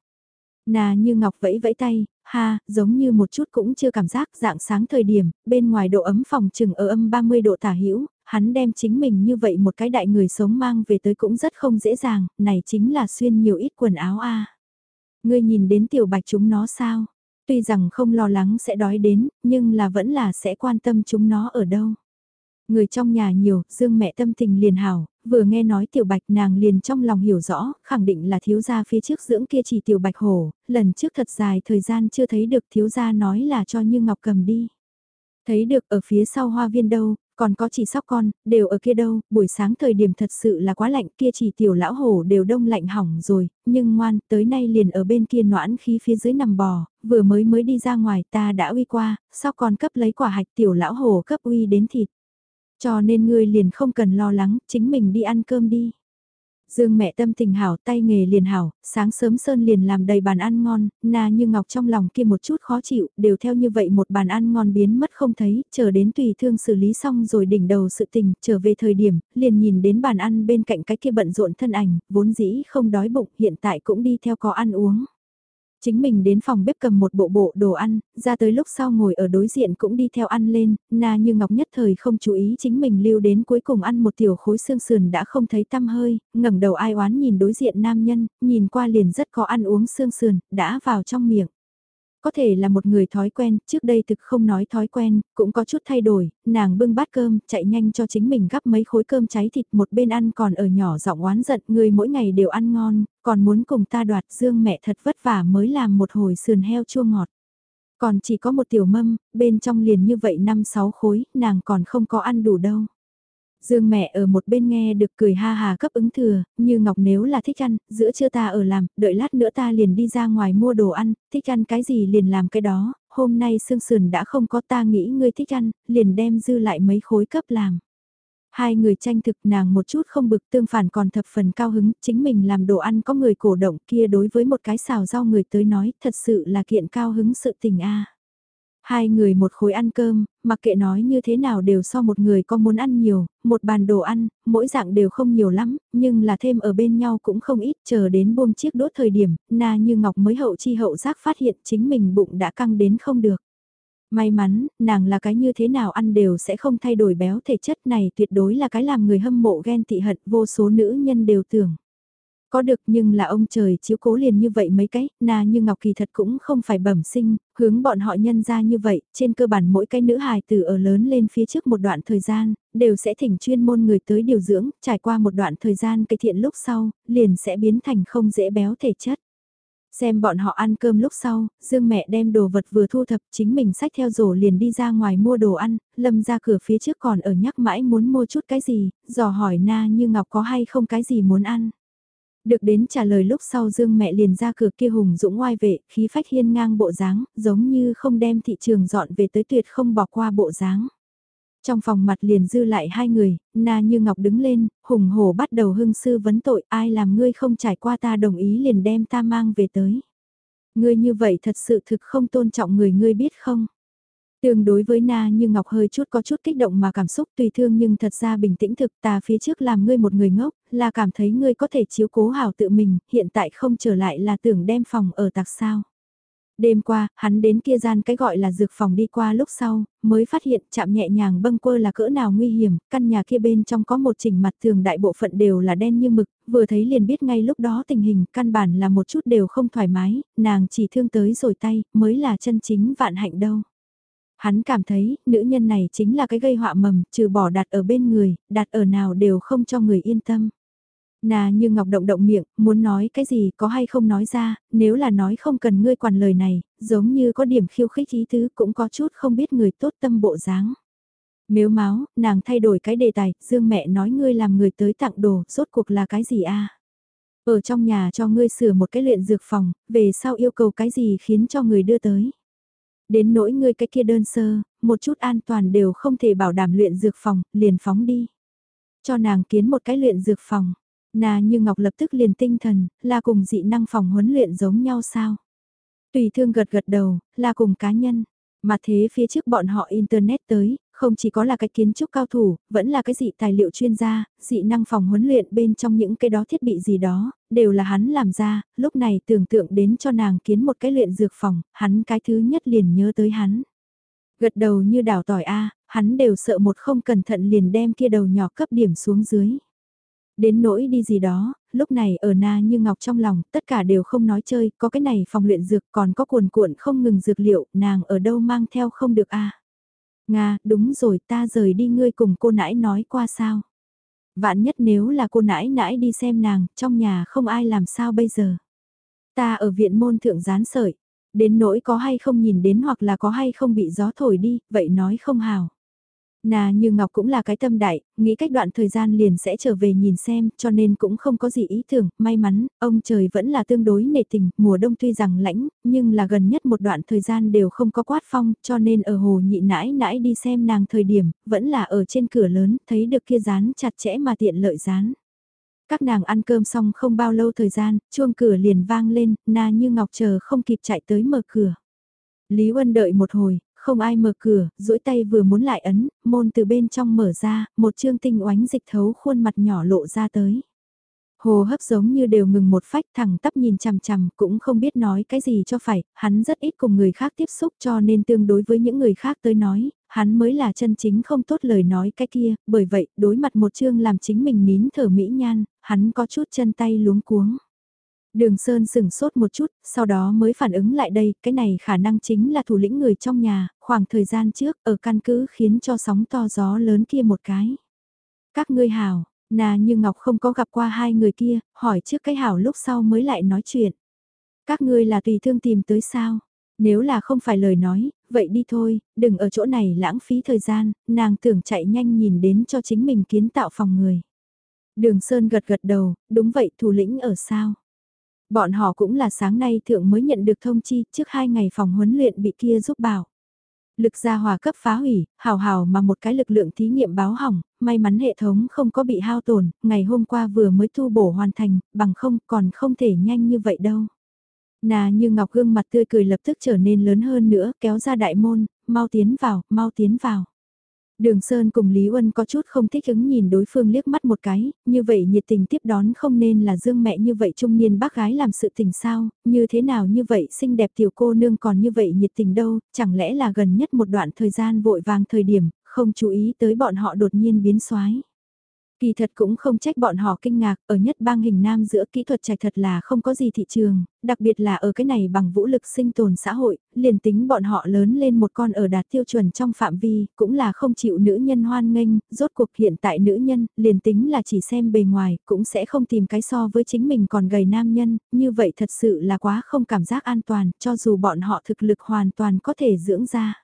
S1: Nà như ngọc vẫy vẫy tay, ha, giống như một chút cũng chưa cảm giác dạng sáng thời điểm, bên ngoài độ ấm phòng chừng ở âm 30 độ tả hữu hắn đem chính mình như vậy một cái đại người sống mang về tới cũng rất không dễ dàng, này chính là xuyên nhiều ít quần áo a. Ngươi nhìn đến tiểu bạch chúng nó sao? Tuy rằng không lo lắng sẽ đói đến, nhưng là vẫn là sẽ quan tâm chúng nó ở đâu. Người trong nhà nhiều, dương mẹ tâm tình liền hảo, vừa nghe nói tiểu bạch nàng liền trong lòng hiểu rõ, khẳng định là thiếu gia phía trước dưỡng kia chỉ tiểu bạch hổ, lần trước thật dài thời gian chưa thấy được thiếu gia nói là cho như ngọc cầm đi. Thấy được ở phía sau hoa viên đâu, còn có chỉ sóc con, đều ở kia đâu, buổi sáng thời điểm thật sự là quá lạnh kia chỉ tiểu lão hổ đều đông lạnh hỏng rồi, nhưng ngoan, tới nay liền ở bên kia noãn khí phía dưới nằm bò, vừa mới mới đi ra ngoài ta đã uy qua, sóc con cấp lấy quả hạch tiểu lão hổ cấp uy đến thịt. Cho nên ngươi liền không cần lo lắng, chính mình đi ăn cơm đi. Dương mẹ tâm tình hảo, tay nghề liền hảo, sáng sớm Sơn liền làm đầy bàn ăn ngon, na như ngọc trong lòng kia một chút khó chịu, đều theo như vậy một bàn ăn ngon biến mất không thấy, chờ đến tùy thương xử lý xong rồi đỉnh đầu sự tình, trở về thời điểm, liền nhìn đến bàn ăn bên cạnh cái kia bận rộn thân ảnh, vốn dĩ không đói bụng, hiện tại cũng đi theo có ăn uống. Chính mình đến phòng bếp cầm một bộ bộ đồ ăn, ra tới lúc sau ngồi ở đối diện cũng đi theo ăn lên, na như ngọc nhất thời không chú ý chính mình lưu đến cuối cùng ăn một tiểu khối xương sườn đã không thấy tăm hơi, ngẩng đầu ai oán nhìn đối diện nam nhân, nhìn qua liền rất có ăn uống xương sườn, đã vào trong miệng. Có thể là một người thói quen, trước đây thực không nói thói quen, cũng có chút thay đổi, nàng bưng bát cơm, chạy nhanh cho chính mình gắp mấy khối cơm cháy thịt một bên ăn còn ở nhỏ giọng oán giận, người mỗi ngày đều ăn ngon, còn muốn cùng ta đoạt dương mẹ thật vất vả mới làm một hồi sườn heo chua ngọt. Còn chỉ có một tiểu mâm, bên trong liền như vậy năm sáu khối, nàng còn không có ăn đủ đâu. Dương mẹ ở một bên nghe được cười ha hà cấp ứng thừa, như Ngọc nếu là thích ăn, giữa trưa ta ở làm, đợi lát nữa ta liền đi ra ngoài mua đồ ăn, thích ăn cái gì liền làm cái đó, hôm nay xương sườn đã không có ta nghĩ ngươi thích ăn, liền đem dư lại mấy khối cấp làm. Hai người tranh thực nàng một chút không bực tương phản còn thập phần cao hứng, chính mình làm đồ ăn có người cổ động kia đối với một cái xào rau người tới nói thật sự là kiện cao hứng sự tình a Hai người một khối ăn cơm, mặc kệ nói như thế nào đều so một người có muốn ăn nhiều, một bàn đồ ăn, mỗi dạng đều không nhiều lắm, nhưng là thêm ở bên nhau cũng không ít, chờ đến buông chiếc đốt thời điểm, na như ngọc mới hậu chi hậu giác phát hiện chính mình bụng đã căng đến không được. May mắn, nàng là cái như thế nào ăn đều sẽ không thay đổi béo thể chất này tuyệt đối là cái làm người hâm mộ ghen tị hận vô số nữ nhân đều tưởng. Có được nhưng là ông trời chiếu cố liền như vậy mấy cái, na như Ngọc Kỳ thật cũng không phải bẩm sinh, hướng bọn họ nhân ra như vậy, trên cơ bản mỗi cái nữ hài từ ở lớn lên phía trước một đoạn thời gian, đều sẽ thỉnh chuyên môn người tới điều dưỡng, trải qua một đoạn thời gian cải thiện lúc sau, liền sẽ biến thành không dễ béo thể chất. Xem bọn họ ăn cơm lúc sau, Dương mẹ đem đồ vật vừa thu thập chính mình sách theo rổ liền đi ra ngoài mua đồ ăn, lâm ra cửa phía trước còn ở nhắc mãi muốn mua chút cái gì, dò hỏi na như Ngọc có hay không cái gì muốn ăn. Được đến trả lời lúc sau Dương mẹ liền ra cửa kia hùng dũng ngoai vệ, khí phách hiên ngang bộ dáng, giống như không đem thị trường dọn về tới tuyệt không bỏ qua bộ dáng. Trong phòng mặt liền dư lại hai người, na như ngọc đứng lên, hùng hổ bắt đầu hưng sư vấn tội ai làm ngươi không trải qua ta đồng ý liền đem ta mang về tới. Ngươi như vậy thật sự thực không tôn trọng người ngươi biết không? Tương đối với Na như Ngọc hơi chút có chút kích động mà cảm xúc tùy thương nhưng thật ra bình tĩnh thực ta phía trước làm ngươi một người ngốc, là cảm thấy ngươi có thể chiếu cố hảo tự mình, hiện tại không trở lại là tưởng đem phòng ở tạc sao. Đêm qua, hắn đến kia gian cái gọi là dược phòng đi qua lúc sau, mới phát hiện chạm nhẹ nhàng bâng quơ là cỡ nào nguy hiểm, căn nhà kia bên trong có một chỉnh mặt thường đại bộ phận đều là đen như mực, vừa thấy liền biết ngay lúc đó tình hình căn bản là một chút đều không thoải mái, nàng chỉ thương tới rồi tay, mới là chân chính vạn hạnh đâu. Hắn cảm thấy, nữ nhân này chính là cái gây họa mầm, trừ bỏ đặt ở bên người, đặt ở nào đều không cho người yên tâm. Nà như ngọc động động miệng, muốn nói cái gì có hay không nói ra, nếu là nói không cần ngươi quản lời này, giống như có điểm khiêu khích ý tứ cũng có chút không biết người tốt tâm bộ dáng. Miếu máu, nàng thay đổi cái đề tài, dương mẹ nói ngươi làm người tới tặng đồ, rốt cuộc là cái gì a Ở trong nhà cho ngươi sửa một cái luyện dược phòng, về sau yêu cầu cái gì khiến cho người đưa tới. Đến nỗi ngươi cái kia đơn sơ, một chút an toàn đều không thể bảo đảm luyện dược phòng, liền phóng đi. Cho nàng kiến một cái luyện dược phòng. Nà như Ngọc lập tức liền tinh thần, là cùng dị năng phòng huấn luyện giống nhau sao? Tùy thương gật gật đầu, là cùng cá nhân. Mà thế phía trước bọn họ Internet tới, không chỉ có là cái kiến trúc cao thủ, vẫn là cái dị tài liệu chuyên gia, dị năng phòng huấn luyện bên trong những cái đó thiết bị gì đó, đều là hắn làm ra, lúc này tưởng tượng đến cho nàng kiến một cái luyện dược phòng, hắn cái thứ nhất liền nhớ tới hắn. Gật đầu như đảo tỏi A, hắn đều sợ một không cẩn thận liền đem kia đầu nhỏ cấp điểm xuống dưới. Đến nỗi đi gì đó, lúc này ở na như ngọc trong lòng, tất cả đều không nói chơi, có cái này phòng luyện dược còn có cuồn cuộn không ngừng dược liệu, nàng ở đâu mang theo không được a Nga, đúng rồi ta rời đi ngươi cùng cô nãi nói qua sao. Vạn nhất nếu là cô nãi nãi đi xem nàng, trong nhà không ai làm sao bây giờ. Ta ở viện môn thượng gián sợi, đến nỗi có hay không nhìn đến hoặc là có hay không bị gió thổi đi, vậy nói không hào. Nà như Ngọc cũng là cái tâm đại, nghĩ cách đoạn thời gian liền sẽ trở về nhìn xem, cho nên cũng không có gì ý tưởng, may mắn, ông trời vẫn là tương đối nề tình, mùa đông tuy rằng lãnh, nhưng là gần nhất một đoạn thời gian đều không có quát phong, cho nên ở hồ nhị nãi nãi đi xem nàng thời điểm, vẫn là ở trên cửa lớn, thấy được kia dán chặt chẽ mà tiện lợi dán. Các nàng ăn cơm xong không bao lâu thời gian, chuông cửa liền vang lên, na như ngọc chờ không kịp chạy tới mở cửa. Lý Uân đợi một hồi, không ai mở cửa, duỗi tay vừa muốn lại ấn, môn từ bên trong mở ra, một trương tinh oánh dịch thấu khuôn mặt nhỏ lộ ra tới. Hồ hấp giống như đều ngừng một phách thẳng tắp nhìn chằm chằm cũng không biết nói cái gì cho phải, hắn rất ít cùng người khác tiếp xúc cho nên tương đối với những người khác tới nói, hắn mới là chân chính không tốt lời nói cái kia, bởi vậy đối mặt một chương làm chính mình nín thở mỹ nhan, hắn có chút chân tay luống cuống. Đường Sơn sừng sốt một chút, sau đó mới phản ứng lại đây, cái này khả năng chính là thủ lĩnh người trong nhà, khoảng thời gian trước ở căn cứ khiến cho sóng to gió lớn kia một cái. Các ngươi hảo, nà như Ngọc không có gặp qua hai người kia, hỏi trước cái hảo lúc sau mới lại nói chuyện. Các ngươi là tùy thương tìm tới sao? Nếu là không phải lời nói, vậy đi thôi, đừng ở chỗ này lãng phí thời gian, nàng tưởng chạy nhanh nhìn đến cho chính mình kiến tạo phòng người. Đường Sơn gật gật đầu, đúng vậy thủ lĩnh ở sao? Bọn họ cũng là sáng nay thượng mới nhận được thông chi trước hai ngày phòng huấn luyện bị kia giúp bảo. Lực gia hòa cấp phá hủy, hào hào mà một cái lực lượng thí nghiệm báo hỏng, may mắn hệ thống không có bị hao tổn, ngày hôm qua vừa mới thu bổ hoàn thành, bằng không còn không thể nhanh như vậy đâu. Nà như ngọc gương mặt tươi cười lập tức trở nên lớn hơn nữa, kéo ra đại môn, mau tiến vào, mau tiến vào. Đường Sơn cùng Lý Uân có chút không thích ứng nhìn đối phương liếc mắt một cái, như vậy nhiệt tình tiếp đón không nên là dương mẹ như vậy trung niên bác gái làm sự tình sao, như thế nào như vậy xinh đẹp tiểu cô nương còn như vậy nhiệt tình đâu, chẳng lẽ là gần nhất một đoạn thời gian vội vàng thời điểm, không chú ý tới bọn họ đột nhiên biến xoái. Kỳ thật cũng không trách bọn họ kinh ngạc, ở nhất bang hình nam giữa kỹ thuật trạch thật là không có gì thị trường, đặc biệt là ở cái này bằng vũ lực sinh tồn xã hội, liền tính bọn họ lớn lên một con ở đạt tiêu chuẩn trong phạm vi, cũng là không chịu nữ nhân hoan nghênh, rốt cuộc hiện tại nữ nhân, liền tính là chỉ xem bề ngoài, cũng sẽ không tìm cái so với chính mình còn gầy nam nhân, như vậy thật sự là quá không cảm giác an toàn, cho dù bọn họ thực lực hoàn toàn có thể dưỡng ra.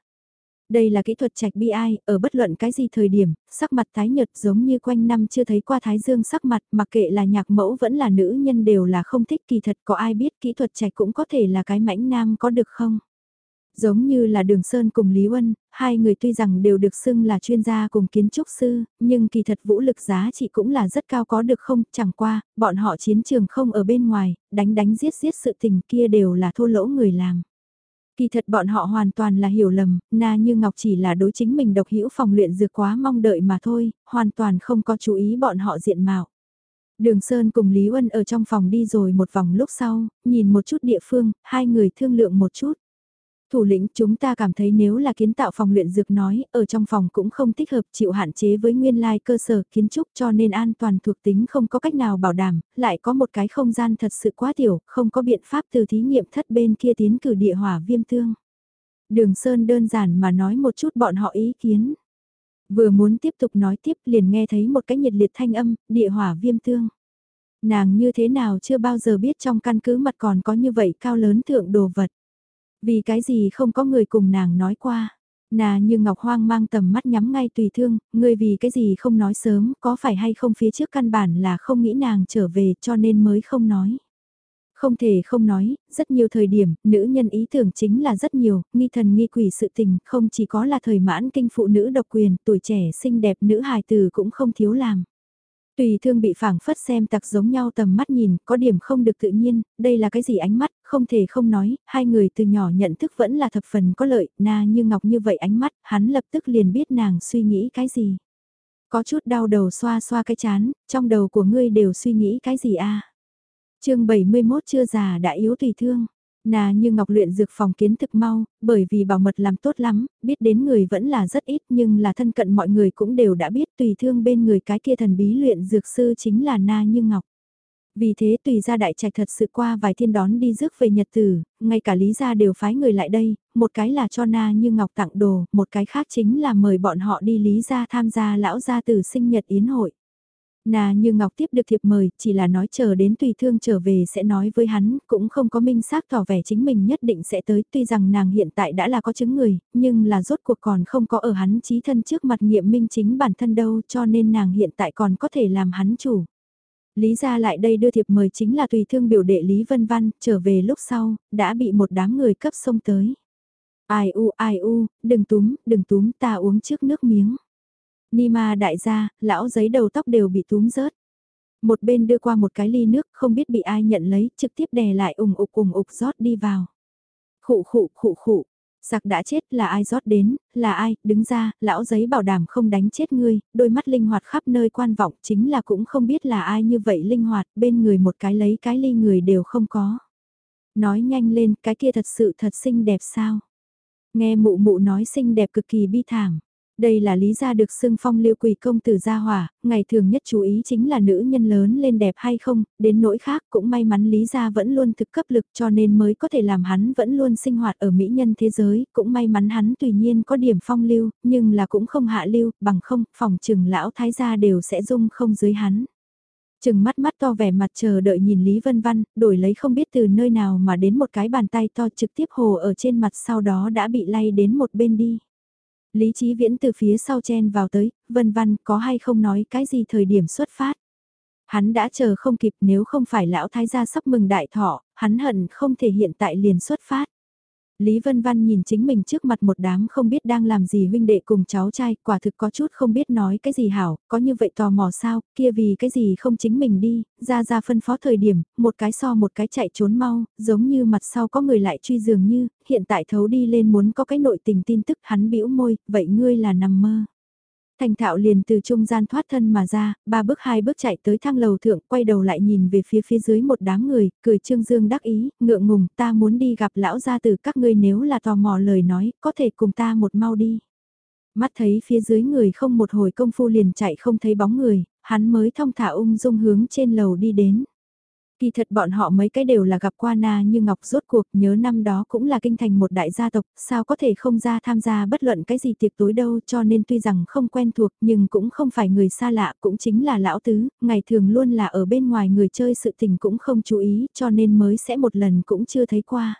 S1: Đây là kỹ thuật trạch bi ai, ở bất luận cái gì thời điểm, sắc mặt tái nhợt giống như quanh năm chưa thấy qua thái dương sắc mặt, mặc kệ là nhạc mẫu vẫn là nữ nhân đều là không thích kỳ thật có ai biết kỹ thuật trạch cũng có thể là cái mãnh nam có được không? Giống như là Đường Sơn cùng Lý Uân, hai người tuy rằng đều được xưng là chuyên gia cùng kiến trúc sư, nhưng kỳ thật vũ lực giá trị cũng là rất cao có được không, chẳng qua, bọn họ chiến trường không ở bên ngoài, đánh đánh giết giết sự tình kia đều là thua lỗ người làm. Kỳ thật bọn họ hoàn toàn là hiểu lầm, na như Ngọc chỉ là đối chính mình độc hữu phòng luyện dược quá mong đợi mà thôi, hoàn toàn không có chú ý bọn họ diện mạo. Đường Sơn cùng Lý Uân ở trong phòng đi rồi một vòng lúc sau, nhìn một chút địa phương, hai người thương lượng một chút. Thủ lĩnh chúng ta cảm thấy nếu là kiến tạo phòng luyện dược nói, ở trong phòng cũng không thích hợp chịu hạn chế với nguyên lai cơ sở kiến trúc cho nên an toàn thuộc tính không có cách nào bảo đảm, lại có một cái không gian thật sự quá tiểu, không có biện pháp từ thí nghiệm thất bên kia tiến cử địa hỏa viêm tương. Đường Sơn đơn giản mà nói một chút bọn họ ý kiến. Vừa muốn tiếp tục nói tiếp liền nghe thấy một cái nhiệt liệt thanh âm, địa hỏa viêm tương. Nàng như thế nào chưa bao giờ biết trong căn cứ mặt còn có như vậy cao lớn thượng đồ vật. Vì cái gì không có người cùng nàng nói qua. Nà như Ngọc Hoang mang tầm mắt nhắm ngay tùy thương, người vì cái gì không nói sớm, có phải hay không phía trước căn bản là không nghĩ nàng trở về cho nên mới không nói. Không thể không nói, rất nhiều thời điểm, nữ nhân ý tưởng chính là rất nhiều, nghi thần nghi quỷ sự tình, không chỉ có là thời mãn kinh phụ nữ độc quyền, tuổi trẻ xinh đẹp nữ hài tử cũng không thiếu làm. Tùy thương bị phảng phất xem tặc giống nhau tầm mắt nhìn, có điểm không được tự nhiên, đây là cái gì ánh mắt, không thể không nói, hai người từ nhỏ nhận thức vẫn là thập phần có lợi, na như ngọc như vậy ánh mắt, hắn lập tức liền biết nàng suy nghĩ cái gì. Có chút đau đầu xoa xoa cái chán, trong đầu của ngươi đều suy nghĩ cái gì a à? chương 71 chưa già đã yếu tùy thương. Nà như Ngọc luyện dược phòng kiến thực mau, bởi vì bảo mật làm tốt lắm, biết đến người vẫn là rất ít nhưng là thân cận mọi người cũng đều đã biết tùy thương bên người cái kia thần bí luyện dược sư chính là Na như Ngọc. Vì thế tùy ra đại trạch thật sự qua vài thiên đón đi rước về nhật tử, ngay cả lý gia đều phái người lại đây, một cái là cho Na như Ngọc tặng đồ, một cái khác chính là mời bọn họ đi lý gia tham gia lão gia tử sinh nhật yến hội. na như Ngọc tiếp được thiệp mời, chỉ là nói chờ đến tùy thương trở về sẽ nói với hắn, cũng không có minh xác tỏ vẻ chính mình nhất định sẽ tới, tuy rằng nàng hiện tại đã là có chứng người, nhưng là rốt cuộc còn không có ở hắn trí thân trước mặt nghiệm minh chính bản thân đâu cho nên nàng hiện tại còn có thể làm hắn chủ. Lý ra lại đây đưa thiệp mời chính là tùy thương biểu đệ Lý Vân Văn, trở về lúc sau, đã bị một đám người cấp sông tới. Ai u ai u, đừng túm, đừng túm ta uống trước nước miếng. Nima đại gia, lão giấy đầu tóc đều bị túm rớt. Một bên đưa qua một cái ly nước không biết bị ai nhận lấy trực tiếp đè lại ủng ục ủng ục rót đi vào. Khụ khụ khụ khụ, Giặc đã chết là ai rót đến, là ai, đứng ra, lão giấy bảo đảm không đánh chết ngươi, đôi mắt linh hoạt khắp nơi quan vọng chính là cũng không biết là ai như vậy linh hoạt, bên người một cái lấy cái ly người đều không có. Nói nhanh lên, cái kia thật sự thật xinh đẹp sao? Nghe mụ mụ nói xinh đẹp cực kỳ bi thảm. Đây là lý gia được xưng phong lưu quỳ công tử gia hỏa, ngày thường nhất chú ý chính là nữ nhân lớn lên đẹp hay không, đến nỗi khác cũng may mắn lý gia vẫn luôn thực cấp lực cho nên mới có thể làm hắn vẫn luôn sinh hoạt ở mỹ nhân thế giới, cũng may mắn hắn tùy nhiên có điểm phong lưu, nhưng là cũng không hạ lưu, bằng không, phòng trừng lão thái gia đều sẽ dung không dưới hắn. Chừng mắt mắt to vẻ mặt chờ đợi nhìn Lý Vân Văn, đổi lấy không biết từ nơi nào mà đến một cái bàn tay to trực tiếp hồ ở trên mặt sau đó đã bị lay đến một bên đi. Lý Chí Viễn từ phía sau chen vào tới, Vân Văn có hay không nói cái gì thời điểm xuất phát. Hắn đã chờ không kịp nếu không phải lão thái gia sắp mừng đại thọ, hắn hận không thể hiện tại liền xuất phát. Lý Vân Văn nhìn chính mình trước mặt một đám không biết đang làm gì huynh đệ cùng cháu trai, quả thực có chút không biết nói cái gì hảo, có như vậy tò mò sao, kia vì cái gì không chính mình đi, ra ra phân phó thời điểm, một cái so một cái chạy trốn mau, giống như mặt sau có người lại truy dường như, hiện tại thấu đi lên muốn có cái nội tình tin tức hắn bĩu môi, vậy ngươi là nằm mơ. Thành thạo liền từ trung gian thoát thân mà ra, ba bước hai bước chạy tới thang lầu thượng, quay đầu lại nhìn về phía phía dưới một đám người, cười trương dương đắc ý, ngượng ngùng, ta muốn đi gặp lão gia từ các ngươi nếu là tò mò lời nói, có thể cùng ta một mau đi. Mắt thấy phía dưới người không một hồi công phu liền chạy không thấy bóng người, hắn mới thong thả ung dung hướng trên lầu đi đến. Kỳ thật bọn họ mấy cái đều là gặp qua Na như Ngọc rốt cuộc nhớ năm đó cũng là kinh thành một đại gia tộc, sao có thể không ra tham gia bất luận cái gì tiệc tối đâu cho nên tuy rằng không quen thuộc nhưng cũng không phải người xa lạ cũng chính là lão tứ, ngày thường luôn là ở bên ngoài người chơi sự tình cũng không chú ý cho nên mới sẽ một lần cũng chưa thấy qua.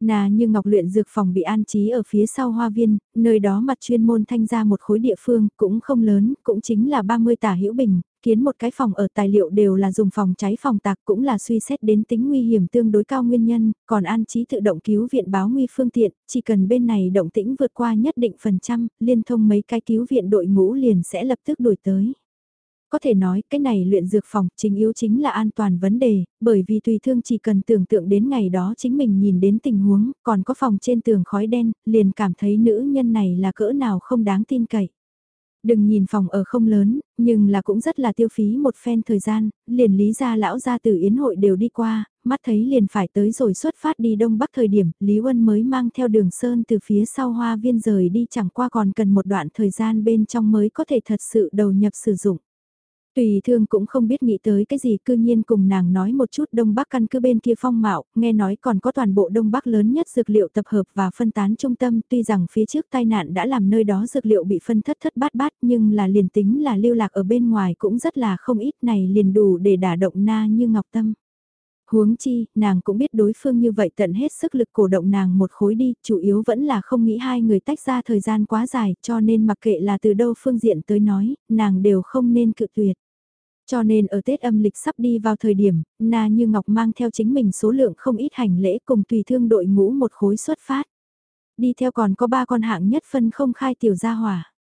S1: Nà như ngọc luyện dược phòng bị an trí ở phía sau hoa viên, nơi đó mặt chuyên môn thanh ra một khối địa phương, cũng không lớn, cũng chính là 30 tả hữu bình, kiến một cái phòng ở tài liệu đều là dùng phòng cháy phòng tạc cũng là suy xét đến tính nguy hiểm tương đối cao nguyên nhân, còn an trí tự động cứu viện báo nguy phương tiện, chỉ cần bên này động tĩnh vượt qua nhất định phần trăm, liên thông mấy cái cứu viện đội ngũ liền sẽ lập tức đổi tới. Có thể nói cái này luyện dược phòng chính yếu chính là an toàn vấn đề, bởi vì tùy thương chỉ cần tưởng tượng đến ngày đó chính mình nhìn đến tình huống, còn có phòng trên tường khói đen, liền cảm thấy nữ nhân này là cỡ nào không đáng tin cậy. Đừng nhìn phòng ở không lớn, nhưng là cũng rất là tiêu phí một phen thời gian, liền lý gia lão gia từ yến hội đều đi qua, mắt thấy liền phải tới rồi xuất phát đi đông bắc thời điểm, Lý Uân mới mang theo đường sơn từ phía sau hoa viên rời đi chẳng qua còn cần một đoạn thời gian bên trong mới có thể thật sự đầu nhập sử dụng. Tùy thương cũng không biết nghĩ tới cái gì cư nhiên cùng nàng nói một chút Đông Bắc căn cứ bên kia phong mạo, nghe nói còn có toàn bộ Đông Bắc lớn nhất dược liệu tập hợp và phân tán trung tâm tuy rằng phía trước tai nạn đã làm nơi đó dược liệu bị phân thất thất bát bát nhưng là liền tính là lưu lạc ở bên ngoài cũng rất là không ít này liền đủ để đả động na như ngọc tâm. Huống chi, nàng cũng biết đối phương như vậy tận hết sức lực cổ động nàng một khối đi, chủ yếu vẫn là không nghĩ hai người tách ra thời gian quá dài cho nên mặc kệ là từ đâu phương diện tới nói, nàng đều không nên cự tuyệt. Cho nên ở Tết âm lịch sắp đi vào thời điểm, Na Như Ngọc mang theo chính mình số lượng không ít hành lễ cùng tùy thương đội ngũ một khối xuất phát. Đi theo còn có ba con hạng nhất phân không khai tiểu gia hỏa.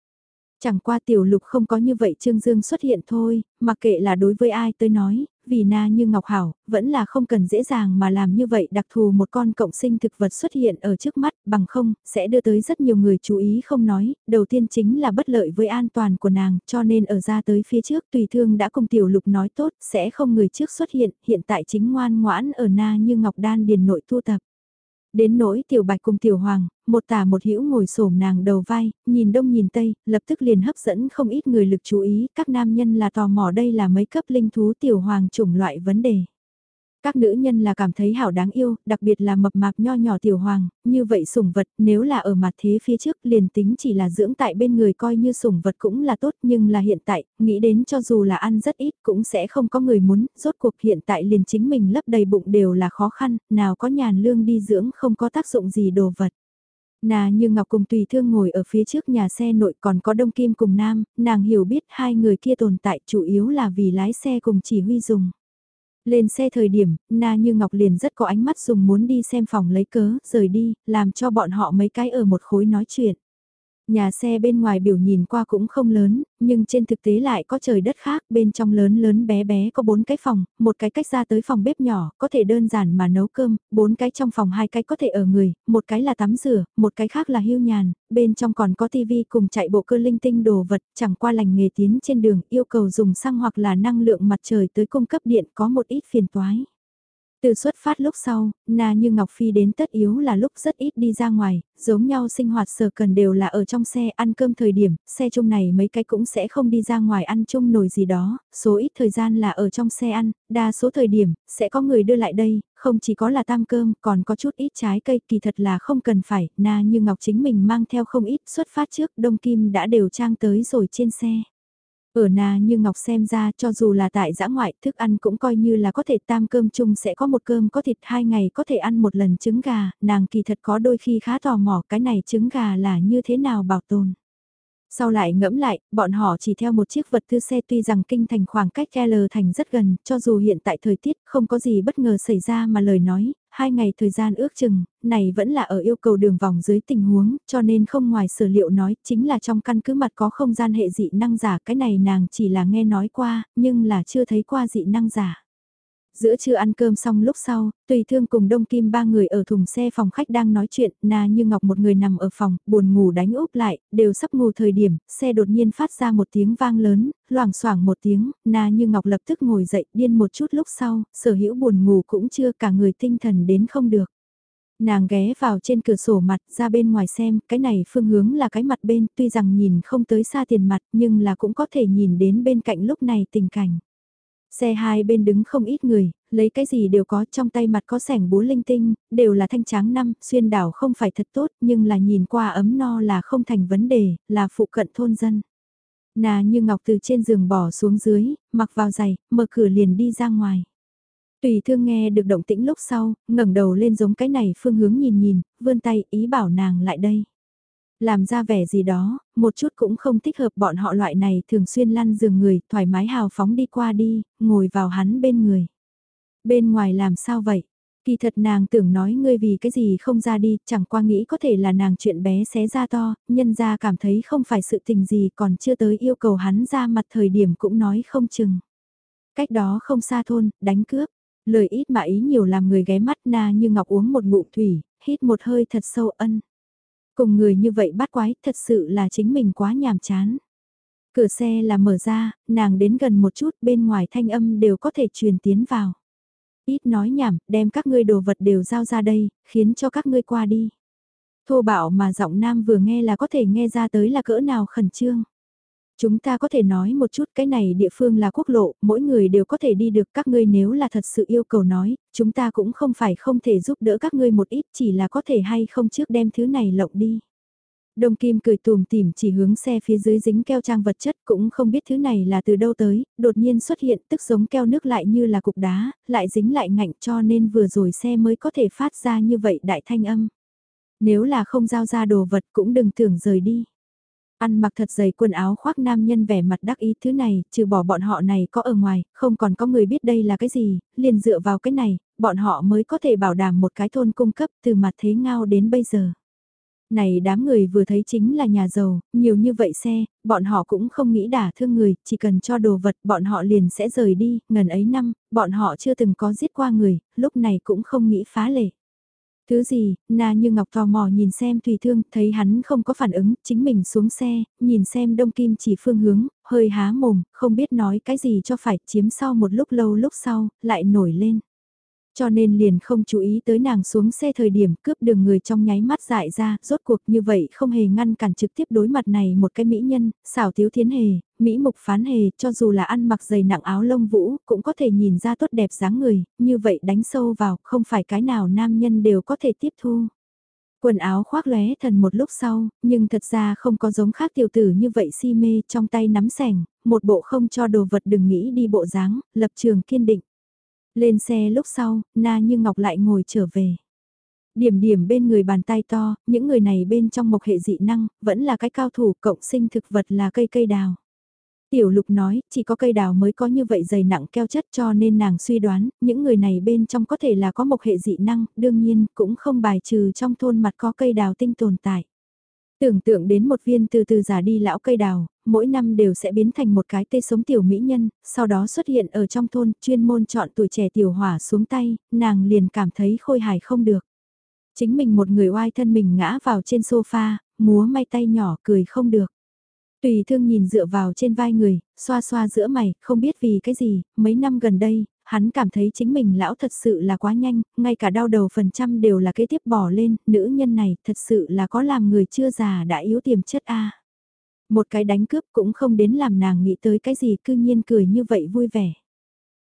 S1: Chẳng qua tiểu lục không có như vậy Trương Dương xuất hiện thôi, mặc kệ là đối với ai tới nói, vì na như Ngọc Hảo, vẫn là không cần dễ dàng mà làm như vậy đặc thù một con cộng sinh thực vật xuất hiện ở trước mắt, bằng không, sẽ đưa tới rất nhiều người chú ý không nói, đầu tiên chính là bất lợi với an toàn của nàng, cho nên ở ra tới phía trước tùy thương đã cùng tiểu lục nói tốt, sẽ không người trước xuất hiện, hiện tại chính ngoan ngoãn ở na như Ngọc Đan điền nội thu tập. Đến nỗi tiểu bạch cùng tiểu hoàng, một tả một hữu ngồi xổm nàng đầu vai, nhìn đông nhìn tây, lập tức liền hấp dẫn không ít người lực chú ý, các nam nhân là tò mò đây là mấy cấp linh thú tiểu hoàng chủng loại vấn đề. Các nữ nhân là cảm thấy hảo đáng yêu, đặc biệt là mập mạp nho nhỏ tiểu hoàng, như vậy sủng vật nếu là ở mặt thế phía trước liền tính chỉ là dưỡng tại bên người coi như sủng vật cũng là tốt nhưng là hiện tại, nghĩ đến cho dù là ăn rất ít cũng sẽ không có người muốn, rốt cuộc hiện tại liền chính mình lấp đầy bụng đều là khó khăn, nào có nhàn lương đi dưỡng không có tác dụng gì đồ vật. Nà như Ngọc cùng tùy thương ngồi ở phía trước nhà xe nội còn có Đông Kim cùng Nam, nàng hiểu biết hai người kia tồn tại chủ yếu là vì lái xe cùng chỉ huy dùng. Lên xe thời điểm, Na Như Ngọc liền rất có ánh mắt dùng muốn đi xem phòng lấy cớ, rời đi, làm cho bọn họ mấy cái ở một khối nói chuyện. Nhà xe bên ngoài biểu nhìn qua cũng không lớn, nhưng trên thực tế lại có trời đất khác, bên trong lớn lớn bé bé có bốn cái phòng, một cái cách ra tới phòng bếp nhỏ, có thể đơn giản mà nấu cơm, bốn cái trong phòng hai cái có thể ở người, một cái là tắm rửa, một cái khác là hưu nhàn, bên trong còn có tivi cùng chạy bộ cơ linh tinh đồ vật, chẳng qua lành nghề tiến trên đường, yêu cầu dùng xăng hoặc là năng lượng mặt trời tới cung cấp điện có một ít phiền toái. Từ xuất phát lúc sau, Na như Ngọc Phi đến tất yếu là lúc rất ít đi ra ngoài, giống nhau sinh hoạt sở cần đều là ở trong xe ăn cơm thời điểm, xe chung này mấy cái cũng sẽ không đi ra ngoài ăn chung nồi gì đó, số ít thời gian là ở trong xe ăn, đa số thời điểm, sẽ có người đưa lại đây, không chỉ có là tam cơm, còn có chút ít trái cây, kỳ thật là không cần phải, Na như Ngọc chính mình mang theo không ít, xuất phát trước, Đông Kim đã đều trang tới rồi trên xe. Ở nà như Ngọc xem ra cho dù là tại giã ngoại thức ăn cũng coi như là có thể tam cơm chung sẽ có một cơm có thịt hai ngày có thể ăn một lần trứng gà, nàng kỳ thật có đôi khi khá tò mò cái này trứng gà là như thế nào bảo tồn. Sau lại ngẫm lại, bọn họ chỉ theo một chiếc vật tư xe tuy rằng kinh thành khoảng cách L thành rất gần, cho dù hiện tại thời tiết không có gì bất ngờ xảy ra mà lời nói, hai ngày thời gian ước chừng, này vẫn là ở yêu cầu đường vòng dưới tình huống, cho nên không ngoài sở liệu nói, chính là trong căn cứ mặt có không gian hệ dị năng giả, cái này nàng chỉ là nghe nói qua, nhưng là chưa thấy qua dị năng giả. Giữa trưa ăn cơm xong lúc sau, tùy thương cùng Đông Kim ba người ở thùng xe phòng khách đang nói chuyện, Na như Ngọc một người nằm ở phòng, buồn ngủ đánh úp lại, đều sắp ngủ thời điểm, xe đột nhiên phát ra một tiếng vang lớn, loảng xoảng một tiếng, Na như Ngọc lập tức ngồi dậy điên một chút lúc sau, sở hữu buồn ngủ cũng chưa cả người tinh thần đến không được. Nàng ghé vào trên cửa sổ mặt ra bên ngoài xem, cái này phương hướng là cái mặt bên, tuy rằng nhìn không tới xa tiền mặt nhưng là cũng có thể nhìn đến bên cạnh lúc này tình cảnh. Xe hai bên đứng không ít người, lấy cái gì đều có trong tay mặt có sẻng búa linh tinh, đều là thanh tráng năm, xuyên đảo không phải thật tốt nhưng là nhìn qua ấm no là không thành vấn đề, là phụ cận thôn dân. Nà như ngọc từ trên giường bỏ xuống dưới, mặc vào giày, mở cửa liền đi ra ngoài. Tùy thương nghe được động tĩnh lúc sau, ngẩng đầu lên giống cái này phương hướng nhìn nhìn, vươn tay ý bảo nàng lại đây. Làm ra vẻ gì đó, một chút cũng không thích hợp bọn họ loại này thường xuyên lăn giường người, thoải mái hào phóng đi qua đi, ngồi vào hắn bên người. Bên ngoài làm sao vậy? Kỳ thật nàng tưởng nói ngươi vì cái gì không ra đi, chẳng qua nghĩ có thể là nàng chuyện bé xé ra to, nhân ra cảm thấy không phải sự tình gì còn chưa tới yêu cầu hắn ra mặt thời điểm cũng nói không chừng. Cách đó không xa thôn, đánh cướp, lời ít mà ý nhiều làm người ghé mắt na như ngọc uống một ngụm thủy, hít một hơi thật sâu ân. Cùng người như vậy bắt quái, thật sự là chính mình quá nhàm chán. Cửa xe là mở ra, nàng đến gần một chút bên ngoài thanh âm đều có thể truyền tiến vào. Ít nói nhảm, đem các ngươi đồ vật đều giao ra đây, khiến cho các ngươi qua đi. Thô bảo mà giọng nam vừa nghe là có thể nghe ra tới là cỡ nào khẩn trương. Chúng ta có thể nói một chút cái này địa phương là quốc lộ, mỗi người đều có thể đi được các ngươi nếu là thật sự yêu cầu nói, chúng ta cũng không phải không thể giúp đỡ các ngươi một ít chỉ là có thể hay không trước đem thứ này lộng đi. Đông Kim cười tùm tìm chỉ hướng xe phía dưới dính keo trang vật chất cũng không biết thứ này là từ đâu tới, đột nhiên xuất hiện tức giống keo nước lại như là cục đá, lại dính lại ngạnh cho nên vừa rồi xe mới có thể phát ra như vậy đại thanh âm. Nếu là không giao ra đồ vật cũng đừng tưởng rời đi. Ăn mặc thật dày quần áo khoác nam nhân vẻ mặt đắc ý thứ này, trừ bỏ bọn họ này có ở ngoài, không còn có người biết đây là cái gì, liền dựa vào cái này, bọn họ mới có thể bảo đảm một cái thôn cung cấp từ mặt thế ngao đến bây giờ. Này đám người vừa thấy chính là nhà giàu, nhiều như vậy xe, bọn họ cũng không nghĩ đả thương người, chỉ cần cho đồ vật bọn họ liền sẽ rời đi, ngần ấy năm, bọn họ chưa từng có giết qua người, lúc này cũng không nghĩ phá lệ. Thứ gì, na như ngọc tò mò nhìn xem Thùy Thương, thấy hắn không có phản ứng, chính mình xuống xe, nhìn xem đông kim chỉ phương hướng, hơi há mồm, không biết nói cái gì cho phải, chiếm sau một lúc lâu lúc sau, lại nổi lên. Cho nên liền không chú ý tới nàng xuống xe thời điểm cướp đường người trong nháy mắt dại ra, rốt cuộc như vậy không hề ngăn cản trực tiếp đối mặt này một cái mỹ nhân, xảo thiếu thiến hề, mỹ mục phán hề, cho dù là ăn mặc dày nặng áo lông vũ, cũng có thể nhìn ra tốt đẹp dáng người, như vậy đánh sâu vào, không phải cái nào nam nhân đều có thể tiếp thu. Quần áo khoác lóe thần một lúc sau, nhưng thật ra không có giống khác tiểu tử như vậy si mê trong tay nắm sẻng, một bộ không cho đồ vật đừng nghĩ đi bộ dáng, lập trường kiên định. Lên xe lúc sau, Na Như Ngọc lại ngồi trở về. Điểm điểm bên người bàn tay to, những người này bên trong mộc hệ dị năng, vẫn là cái cao thủ cộng sinh thực vật là cây cây đào. Tiểu lục nói, chỉ có cây đào mới có như vậy dày nặng keo chất cho nên nàng suy đoán, những người này bên trong có thể là có mộc hệ dị năng, đương nhiên cũng không bài trừ trong thôn mặt có cây đào tinh tồn tại. Tưởng tượng đến một viên từ từ già đi lão cây đào, mỗi năm đều sẽ biến thành một cái tê sống tiểu mỹ nhân, sau đó xuất hiện ở trong thôn, chuyên môn chọn tuổi trẻ tiểu hỏa xuống tay, nàng liền cảm thấy khôi hài không được. Chính mình một người oai thân mình ngã vào trên sofa, múa may tay nhỏ cười không được. Tùy thương nhìn dựa vào trên vai người, xoa xoa giữa mày, không biết vì cái gì, mấy năm gần đây, hắn cảm thấy chính mình lão thật sự là quá nhanh, ngay cả đau đầu phần trăm đều là kế tiếp bỏ lên, nữ nhân này thật sự là có làm người chưa già đã yếu tiềm chất a. Một cái đánh cướp cũng không đến làm nàng nghĩ tới cái gì cư nhiên cười như vậy vui vẻ.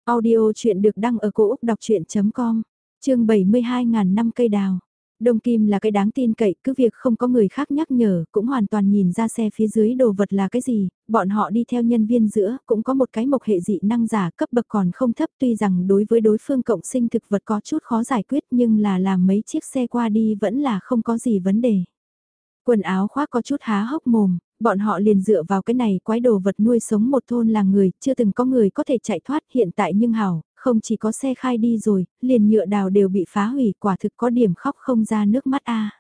S1: Audio chuyện được đăng ở cổ Úc đọc chuyện.com, chương 72.000 năm cây đào. Đông Kim là cái đáng tin cậy, cứ việc không có người khác nhắc nhở, cũng hoàn toàn nhìn ra xe phía dưới đồ vật là cái gì, bọn họ đi theo nhân viên giữa, cũng có một cái mộc hệ dị năng giả cấp bậc còn không thấp tuy rằng đối với đối phương cộng sinh thực vật có chút khó giải quyết nhưng là làm mấy chiếc xe qua đi vẫn là không có gì vấn đề. Quần áo khoác có chút há hốc mồm, bọn họ liền dựa vào cái này quái đồ vật nuôi sống một thôn làng người, chưa từng có người có thể chạy thoát hiện tại nhưng hảo, không chỉ có xe khai đi rồi, liền nhựa đào đều bị phá hủy quả thực có điểm khóc không ra nước mắt a.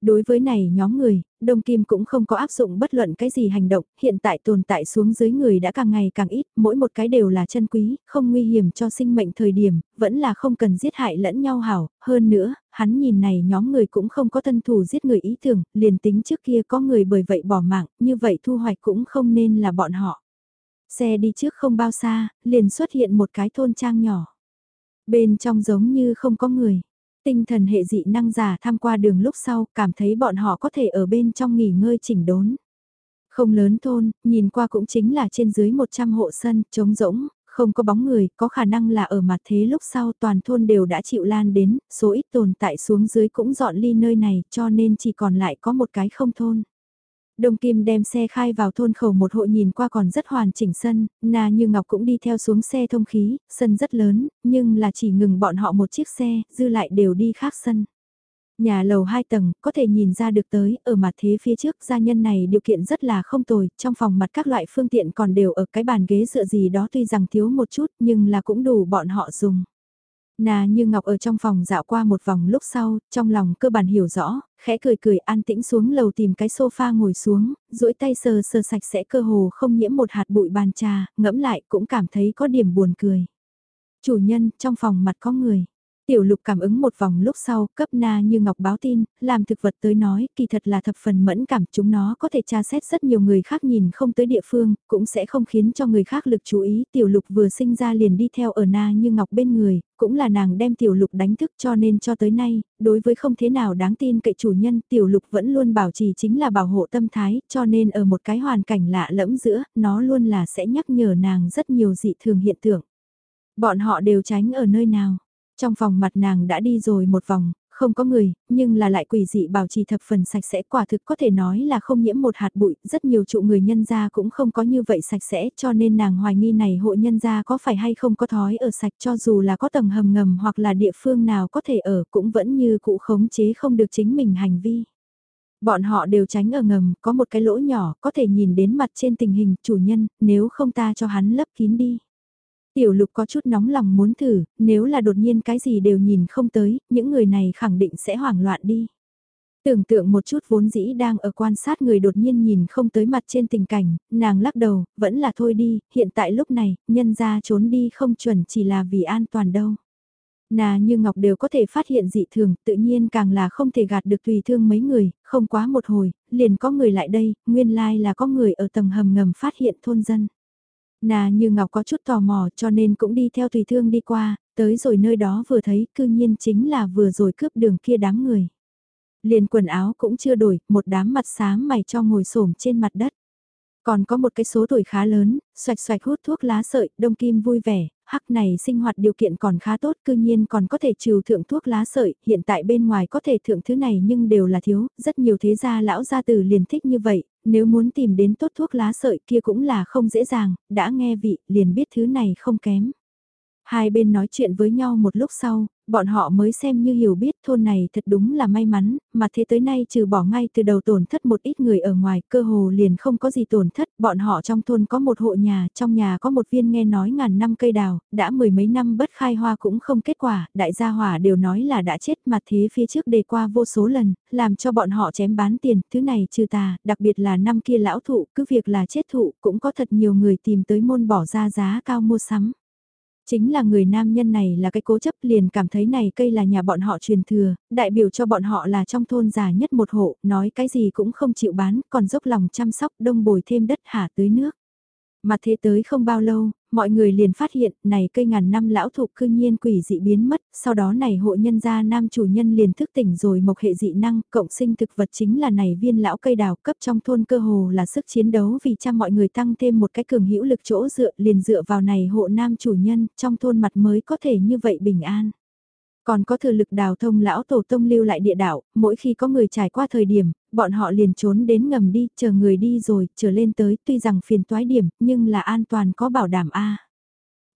S1: Đối với này nhóm người, Đông Kim cũng không có áp dụng bất luận cái gì hành động, hiện tại tồn tại xuống dưới người đã càng ngày càng ít, mỗi một cái đều là chân quý, không nguy hiểm cho sinh mệnh thời điểm, vẫn là không cần giết hại lẫn nhau hảo, hơn nữa, hắn nhìn này nhóm người cũng không có thân thủ giết người ý tưởng, liền tính trước kia có người bởi vậy bỏ mạng, như vậy thu hoạch cũng không nên là bọn họ. Xe đi trước không bao xa, liền xuất hiện một cái thôn trang nhỏ. Bên trong giống như không có người. Tinh thần hệ dị năng giả tham qua đường lúc sau, cảm thấy bọn họ có thể ở bên trong nghỉ ngơi chỉnh đốn. Không lớn thôn, nhìn qua cũng chính là trên dưới 100 hộ sân, trống rỗng, không có bóng người, có khả năng là ở mặt thế lúc sau toàn thôn đều đã chịu lan đến, số ít tồn tại xuống dưới cũng dọn ly nơi này cho nên chỉ còn lại có một cái không thôn. Đông Kim đem xe khai vào thôn khẩu một hộ nhìn qua còn rất hoàn chỉnh sân, Na Như Ngọc cũng đi theo xuống xe thông khí, sân rất lớn, nhưng là chỉ ngừng bọn họ một chiếc xe, dư lại đều đi khác sân. Nhà lầu 2 tầng, có thể nhìn ra được tới, ở mặt thế phía trước gia nhân này điều kiện rất là không tồi, trong phòng mặt các loại phương tiện còn đều ở cái bàn ghế dựa gì đó tuy rằng thiếu một chút nhưng là cũng đủ bọn họ dùng. Nà như Ngọc ở trong phòng dạo qua một vòng lúc sau, trong lòng cơ bản hiểu rõ, khẽ cười cười an tĩnh xuống lầu tìm cái sofa ngồi xuống, duỗi tay sờ sờ sạch sẽ cơ hồ không nhiễm một hạt bụi bàn trà, ngẫm lại cũng cảm thấy có điểm buồn cười. Chủ nhân, trong phòng mặt có người. Tiểu lục cảm ứng một vòng lúc sau, cấp na như ngọc báo tin, làm thực vật tới nói, kỳ thật là thập phần mẫn cảm, chúng nó có thể tra xét rất nhiều người khác nhìn không tới địa phương, cũng sẽ không khiến cho người khác lực chú ý. Tiểu lục vừa sinh ra liền đi theo ở na như ngọc bên người, cũng là nàng đem tiểu lục đánh thức cho nên cho tới nay, đối với không thế nào đáng tin cậy chủ nhân, tiểu lục vẫn luôn bảo trì chính là bảo hộ tâm thái, cho nên ở một cái hoàn cảnh lạ lẫm giữa, nó luôn là sẽ nhắc nhở nàng rất nhiều dị thường hiện tượng. Bọn họ đều tránh ở nơi nào? Trong phòng mặt nàng đã đi rồi một vòng, không có người, nhưng là lại quỷ dị bảo trì thập phần sạch sẽ quả thực có thể nói là không nhiễm một hạt bụi, rất nhiều trụ người nhân gia cũng không có như vậy sạch sẽ cho nên nàng hoài nghi này hộ nhân gia có phải hay không có thói ở sạch cho dù là có tầng hầm ngầm hoặc là địa phương nào có thể ở cũng vẫn như cụ khống chế không được chính mình hành vi. Bọn họ đều tránh ở ngầm, có một cái lỗ nhỏ, có thể nhìn đến mặt trên tình hình chủ nhân, nếu không ta cho hắn lấp kín đi. Tiểu lục có chút nóng lòng muốn thử, nếu là đột nhiên cái gì đều nhìn không tới, những người này khẳng định sẽ hoảng loạn đi. Tưởng tượng một chút vốn dĩ đang ở quan sát người đột nhiên nhìn không tới mặt trên tình cảnh, nàng lắc đầu, vẫn là thôi đi, hiện tại lúc này, nhân ra trốn đi không chuẩn chỉ là vì an toàn đâu. Nà như Ngọc đều có thể phát hiện dị thường, tự nhiên càng là không thể gạt được tùy thương mấy người, không quá một hồi, liền có người lại đây, nguyên lai like là có người ở tầng hầm ngầm phát hiện thôn dân. Nà như Ngọc có chút tò mò cho nên cũng đi theo tùy thương đi qua, tới rồi nơi đó vừa thấy cư nhiên chính là vừa rồi cướp đường kia đám người. Liền quần áo cũng chưa đổi, một đám mặt xám mày cho ngồi xổm trên mặt đất. Còn có một cái số tuổi khá lớn, xoạch xoạch hút thuốc lá sợi, đông kim vui vẻ, hắc này sinh hoạt điều kiện còn khá tốt, cư nhiên còn có thể trừ thượng thuốc lá sợi, hiện tại bên ngoài có thể thượng thứ này nhưng đều là thiếu, rất nhiều thế gia lão gia tử liền thích như vậy, nếu muốn tìm đến tốt thuốc lá sợi kia cũng là không dễ dàng, đã nghe vị, liền biết thứ này không kém. Hai bên nói chuyện với nhau một lúc sau, bọn họ mới xem như hiểu biết thôn này thật đúng là may mắn, mà thế tới nay trừ bỏ ngay từ đầu tổn thất một ít người ở ngoài cơ hồ liền không có gì tổn thất, bọn họ trong thôn có một hộ nhà, trong nhà có một viên nghe nói ngàn năm cây đào, đã mười mấy năm bất khai hoa cũng không kết quả, đại gia hỏa đều nói là đã chết mà thế phía trước đề qua vô số lần, làm cho bọn họ chém bán tiền, thứ này trừ tà, đặc biệt là năm kia lão thụ, cứ việc là chết thụ, cũng có thật nhiều người tìm tới môn bỏ ra giá cao mua sắm. Chính là người nam nhân này là cái cố chấp liền cảm thấy này cây là nhà bọn họ truyền thừa, đại biểu cho bọn họ là trong thôn già nhất một hộ, nói cái gì cũng không chịu bán, còn dốc lòng chăm sóc đông bồi thêm đất hạ tưới nước. Mà thế tới không bao lâu, mọi người liền phát hiện này cây ngàn năm lão thụ cư nhiên quỷ dị biến mất, sau đó này hộ nhân gia nam chủ nhân liền thức tỉnh rồi mộc hệ dị năng, cộng sinh thực vật chính là này viên lão cây đào cấp trong thôn cơ hồ là sức chiến đấu vì cha mọi người tăng thêm một cái cường hữu lực chỗ dựa liền dựa vào này hộ nam chủ nhân, trong thôn mặt mới có thể như vậy bình an. Còn có thừa lực đào thông lão tổ tông lưu lại địa đạo, mỗi khi có người trải qua thời điểm, bọn họ liền trốn đến ngầm đi, chờ người đi rồi, trở lên tới, tuy rằng phiền toái điểm, nhưng là an toàn có bảo đảm a.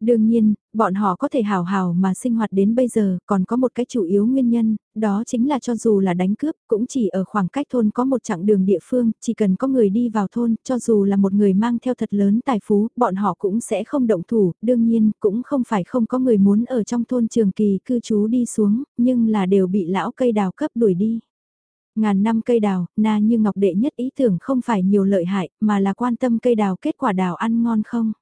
S1: Đương nhiên, bọn họ có thể hào hào mà sinh hoạt đến bây giờ, còn có một cái chủ yếu nguyên nhân, đó chính là cho dù là đánh cướp, cũng chỉ ở khoảng cách thôn có một chặng đường địa phương, chỉ cần có người đi vào thôn, cho dù là một người mang theo thật lớn tài phú, bọn họ cũng sẽ không động thủ, đương nhiên, cũng không phải không có người muốn ở trong thôn trường kỳ cư trú đi xuống, nhưng là đều bị lão cây đào cấp đuổi đi. Ngàn năm cây đào, na như ngọc đệ nhất ý tưởng không phải nhiều lợi hại, mà là quan tâm cây đào kết quả đào ăn ngon không.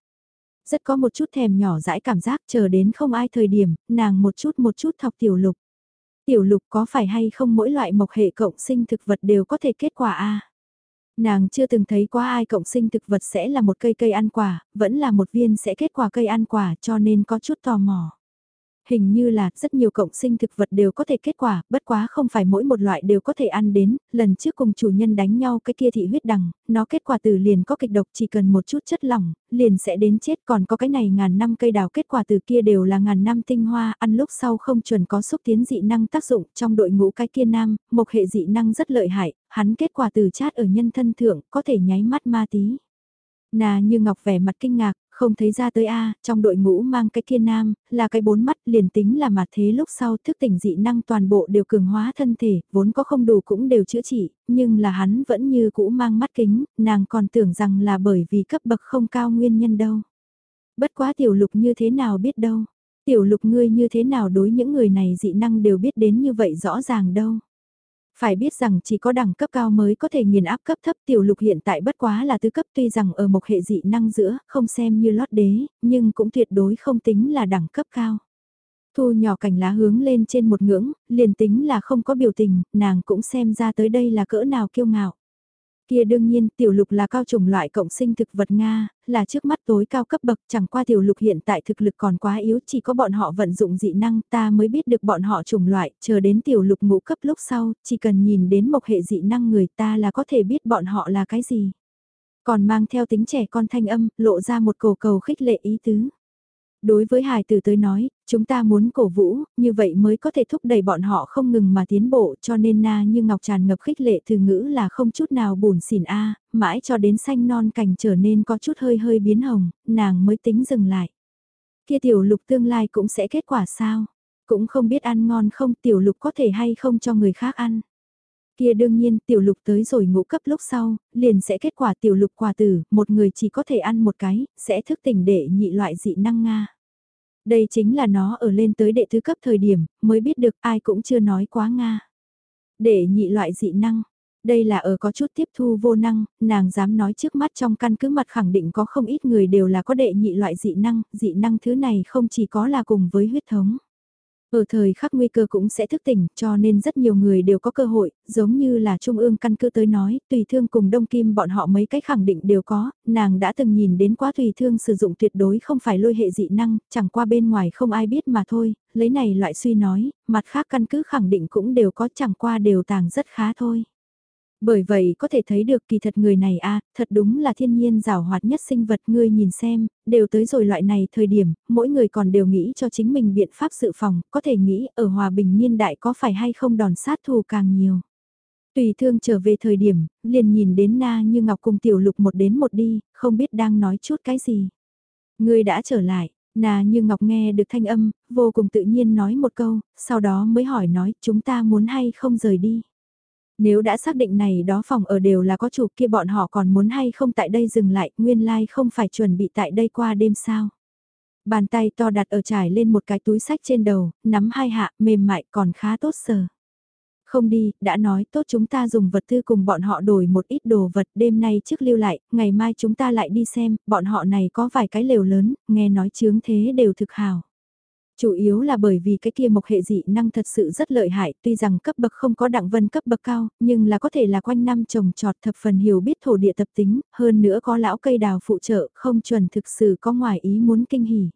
S1: Rất có một chút thèm nhỏ dãi cảm giác chờ đến không ai thời điểm, nàng một chút một chút thọc tiểu lục. Tiểu lục có phải hay không mỗi loại mộc hệ cộng sinh thực vật đều có thể kết quả a Nàng chưa từng thấy qua ai cộng sinh thực vật sẽ là một cây cây ăn quả, vẫn là một viên sẽ kết quả cây ăn quả cho nên có chút tò mò hình như là rất nhiều cộng sinh thực vật đều có thể kết quả, bất quá không phải mỗi một loại đều có thể ăn đến, lần trước cùng chủ nhân đánh nhau cái kia thị huyết đằng, nó kết quả từ liền có kịch độc chỉ cần một chút chất lỏng, liền sẽ đến chết. Còn có cái này ngàn năm cây đào kết quả từ kia đều là ngàn năm tinh hoa, ăn lúc sau không chuẩn có xúc tiến dị năng tác dụng. Trong đội ngũ cái kia nam, một hệ dị năng rất lợi hại, hắn kết quả từ chát ở nhân thân thượng có thể nháy mắt ma tí. Nà như ngọc vẻ mặt kinh ngạc, không thấy ra tới A, trong đội ngũ mang cái kia nam, là cái bốn mắt liền tính là mặt thế lúc sau thức tỉnh dị năng toàn bộ đều cường hóa thân thể, vốn có không đủ cũng đều chữa trị, nhưng là hắn vẫn như cũ mang mắt kính, nàng còn tưởng rằng là bởi vì cấp bậc không cao nguyên nhân đâu. Bất quá tiểu lục như thế nào biết đâu, tiểu lục ngươi như thế nào đối những người này dị năng đều biết đến như vậy rõ ràng đâu. Phải biết rằng chỉ có đẳng cấp cao mới có thể nghiền áp cấp thấp tiểu lục hiện tại bất quá là tứ cấp tuy rằng ở một hệ dị năng giữa, không xem như lót đế, nhưng cũng tuyệt đối không tính là đẳng cấp cao. Thu nhỏ cành lá hướng lên trên một ngưỡng, liền tính là không có biểu tình, nàng cũng xem ra tới đây là cỡ nào kiêu ngạo. Kia đương nhiên, tiểu lục là cao trùng loại cộng sinh thực vật Nga, là trước mắt tối cao cấp bậc, chẳng qua tiểu lục hiện tại thực lực còn quá yếu, chỉ có bọn họ vận dụng dị năng ta mới biết được bọn họ trùng loại, chờ đến tiểu lục ngũ cấp lúc sau, chỉ cần nhìn đến một hệ dị năng người ta là có thể biết bọn họ là cái gì. Còn mang theo tính trẻ con thanh âm, lộ ra một cầu cầu khích lệ ý tứ. Đối với hài tử tới nói, chúng ta muốn cổ vũ, như vậy mới có thể thúc đẩy bọn họ không ngừng mà tiến bộ cho nên na như ngọc tràn ngập khích lệ từ ngữ là không chút nào buồn xỉn a mãi cho đến xanh non cành trở nên có chút hơi hơi biến hồng, nàng mới tính dừng lại. Kia tiểu lục tương lai cũng sẽ kết quả sao? Cũng không biết ăn ngon không tiểu lục có thể hay không cho người khác ăn. Kia đương nhiên tiểu lục tới rồi ngũ cấp lúc sau, liền sẽ kết quả tiểu lục quả tử, một người chỉ có thể ăn một cái, sẽ thức tỉnh để nhị loại dị năng Nga. Đây chính là nó ở lên tới đệ thứ cấp thời điểm, mới biết được ai cũng chưa nói quá Nga. Để nhị loại dị năng, đây là ở có chút tiếp thu vô năng, nàng dám nói trước mắt trong căn cứ mặt khẳng định có không ít người đều là có đệ nhị loại dị năng, dị năng thứ này không chỉ có là cùng với huyết thống. Ở thời khắc nguy cơ cũng sẽ thức tỉnh, cho nên rất nhiều người đều có cơ hội, giống như là Trung ương căn cứ tới nói, tùy thương cùng Đông Kim bọn họ mấy cách khẳng định đều có, nàng đã từng nhìn đến quá tùy thương sử dụng tuyệt đối không phải lôi hệ dị năng, chẳng qua bên ngoài không ai biết mà thôi, lấy này loại suy nói, mặt khác căn cứ khẳng định cũng đều có chẳng qua đều tàng rất khá thôi. Bởi vậy có thể thấy được kỳ thật người này a thật đúng là thiên nhiên rào hoạt nhất sinh vật ngươi nhìn xem, đều tới rồi loại này thời điểm, mỗi người còn đều nghĩ cho chính mình biện pháp dự phòng, có thể nghĩ ở hòa bình niên đại có phải hay không đòn sát thù càng nhiều. Tùy thương trở về thời điểm, liền nhìn đến na như ngọc cùng tiểu lục một đến một đi, không biết đang nói chút cái gì. Ngươi đã trở lại, Nà như Ngọc nghe được thanh âm, vô cùng tự nhiên nói một câu, sau đó mới hỏi nói chúng ta muốn hay không rời đi. Nếu đã xác định này đó phòng ở đều là có chủ kia bọn họ còn muốn hay không tại đây dừng lại, nguyên lai like không phải chuẩn bị tại đây qua đêm sao. Bàn tay to đặt ở trải lên một cái túi sách trên đầu, nắm hai hạ, mềm mại còn khá tốt sờ. Không đi, đã nói tốt chúng ta dùng vật tư cùng bọn họ đổi một ít đồ vật đêm nay trước lưu lại, ngày mai chúng ta lại đi xem, bọn họ này có vài cái lều lớn, nghe nói chướng thế đều thực hào. Chủ yếu là bởi vì cái kia mộc hệ dị năng thật sự rất lợi hại, tuy rằng cấp bậc không có đặng vân cấp bậc cao, nhưng là có thể là quanh năm trồng trọt thập phần hiểu biết thổ địa tập tính, hơn nữa có lão cây đào phụ trợ, không chuẩn thực sự có ngoài ý muốn kinh hỉ.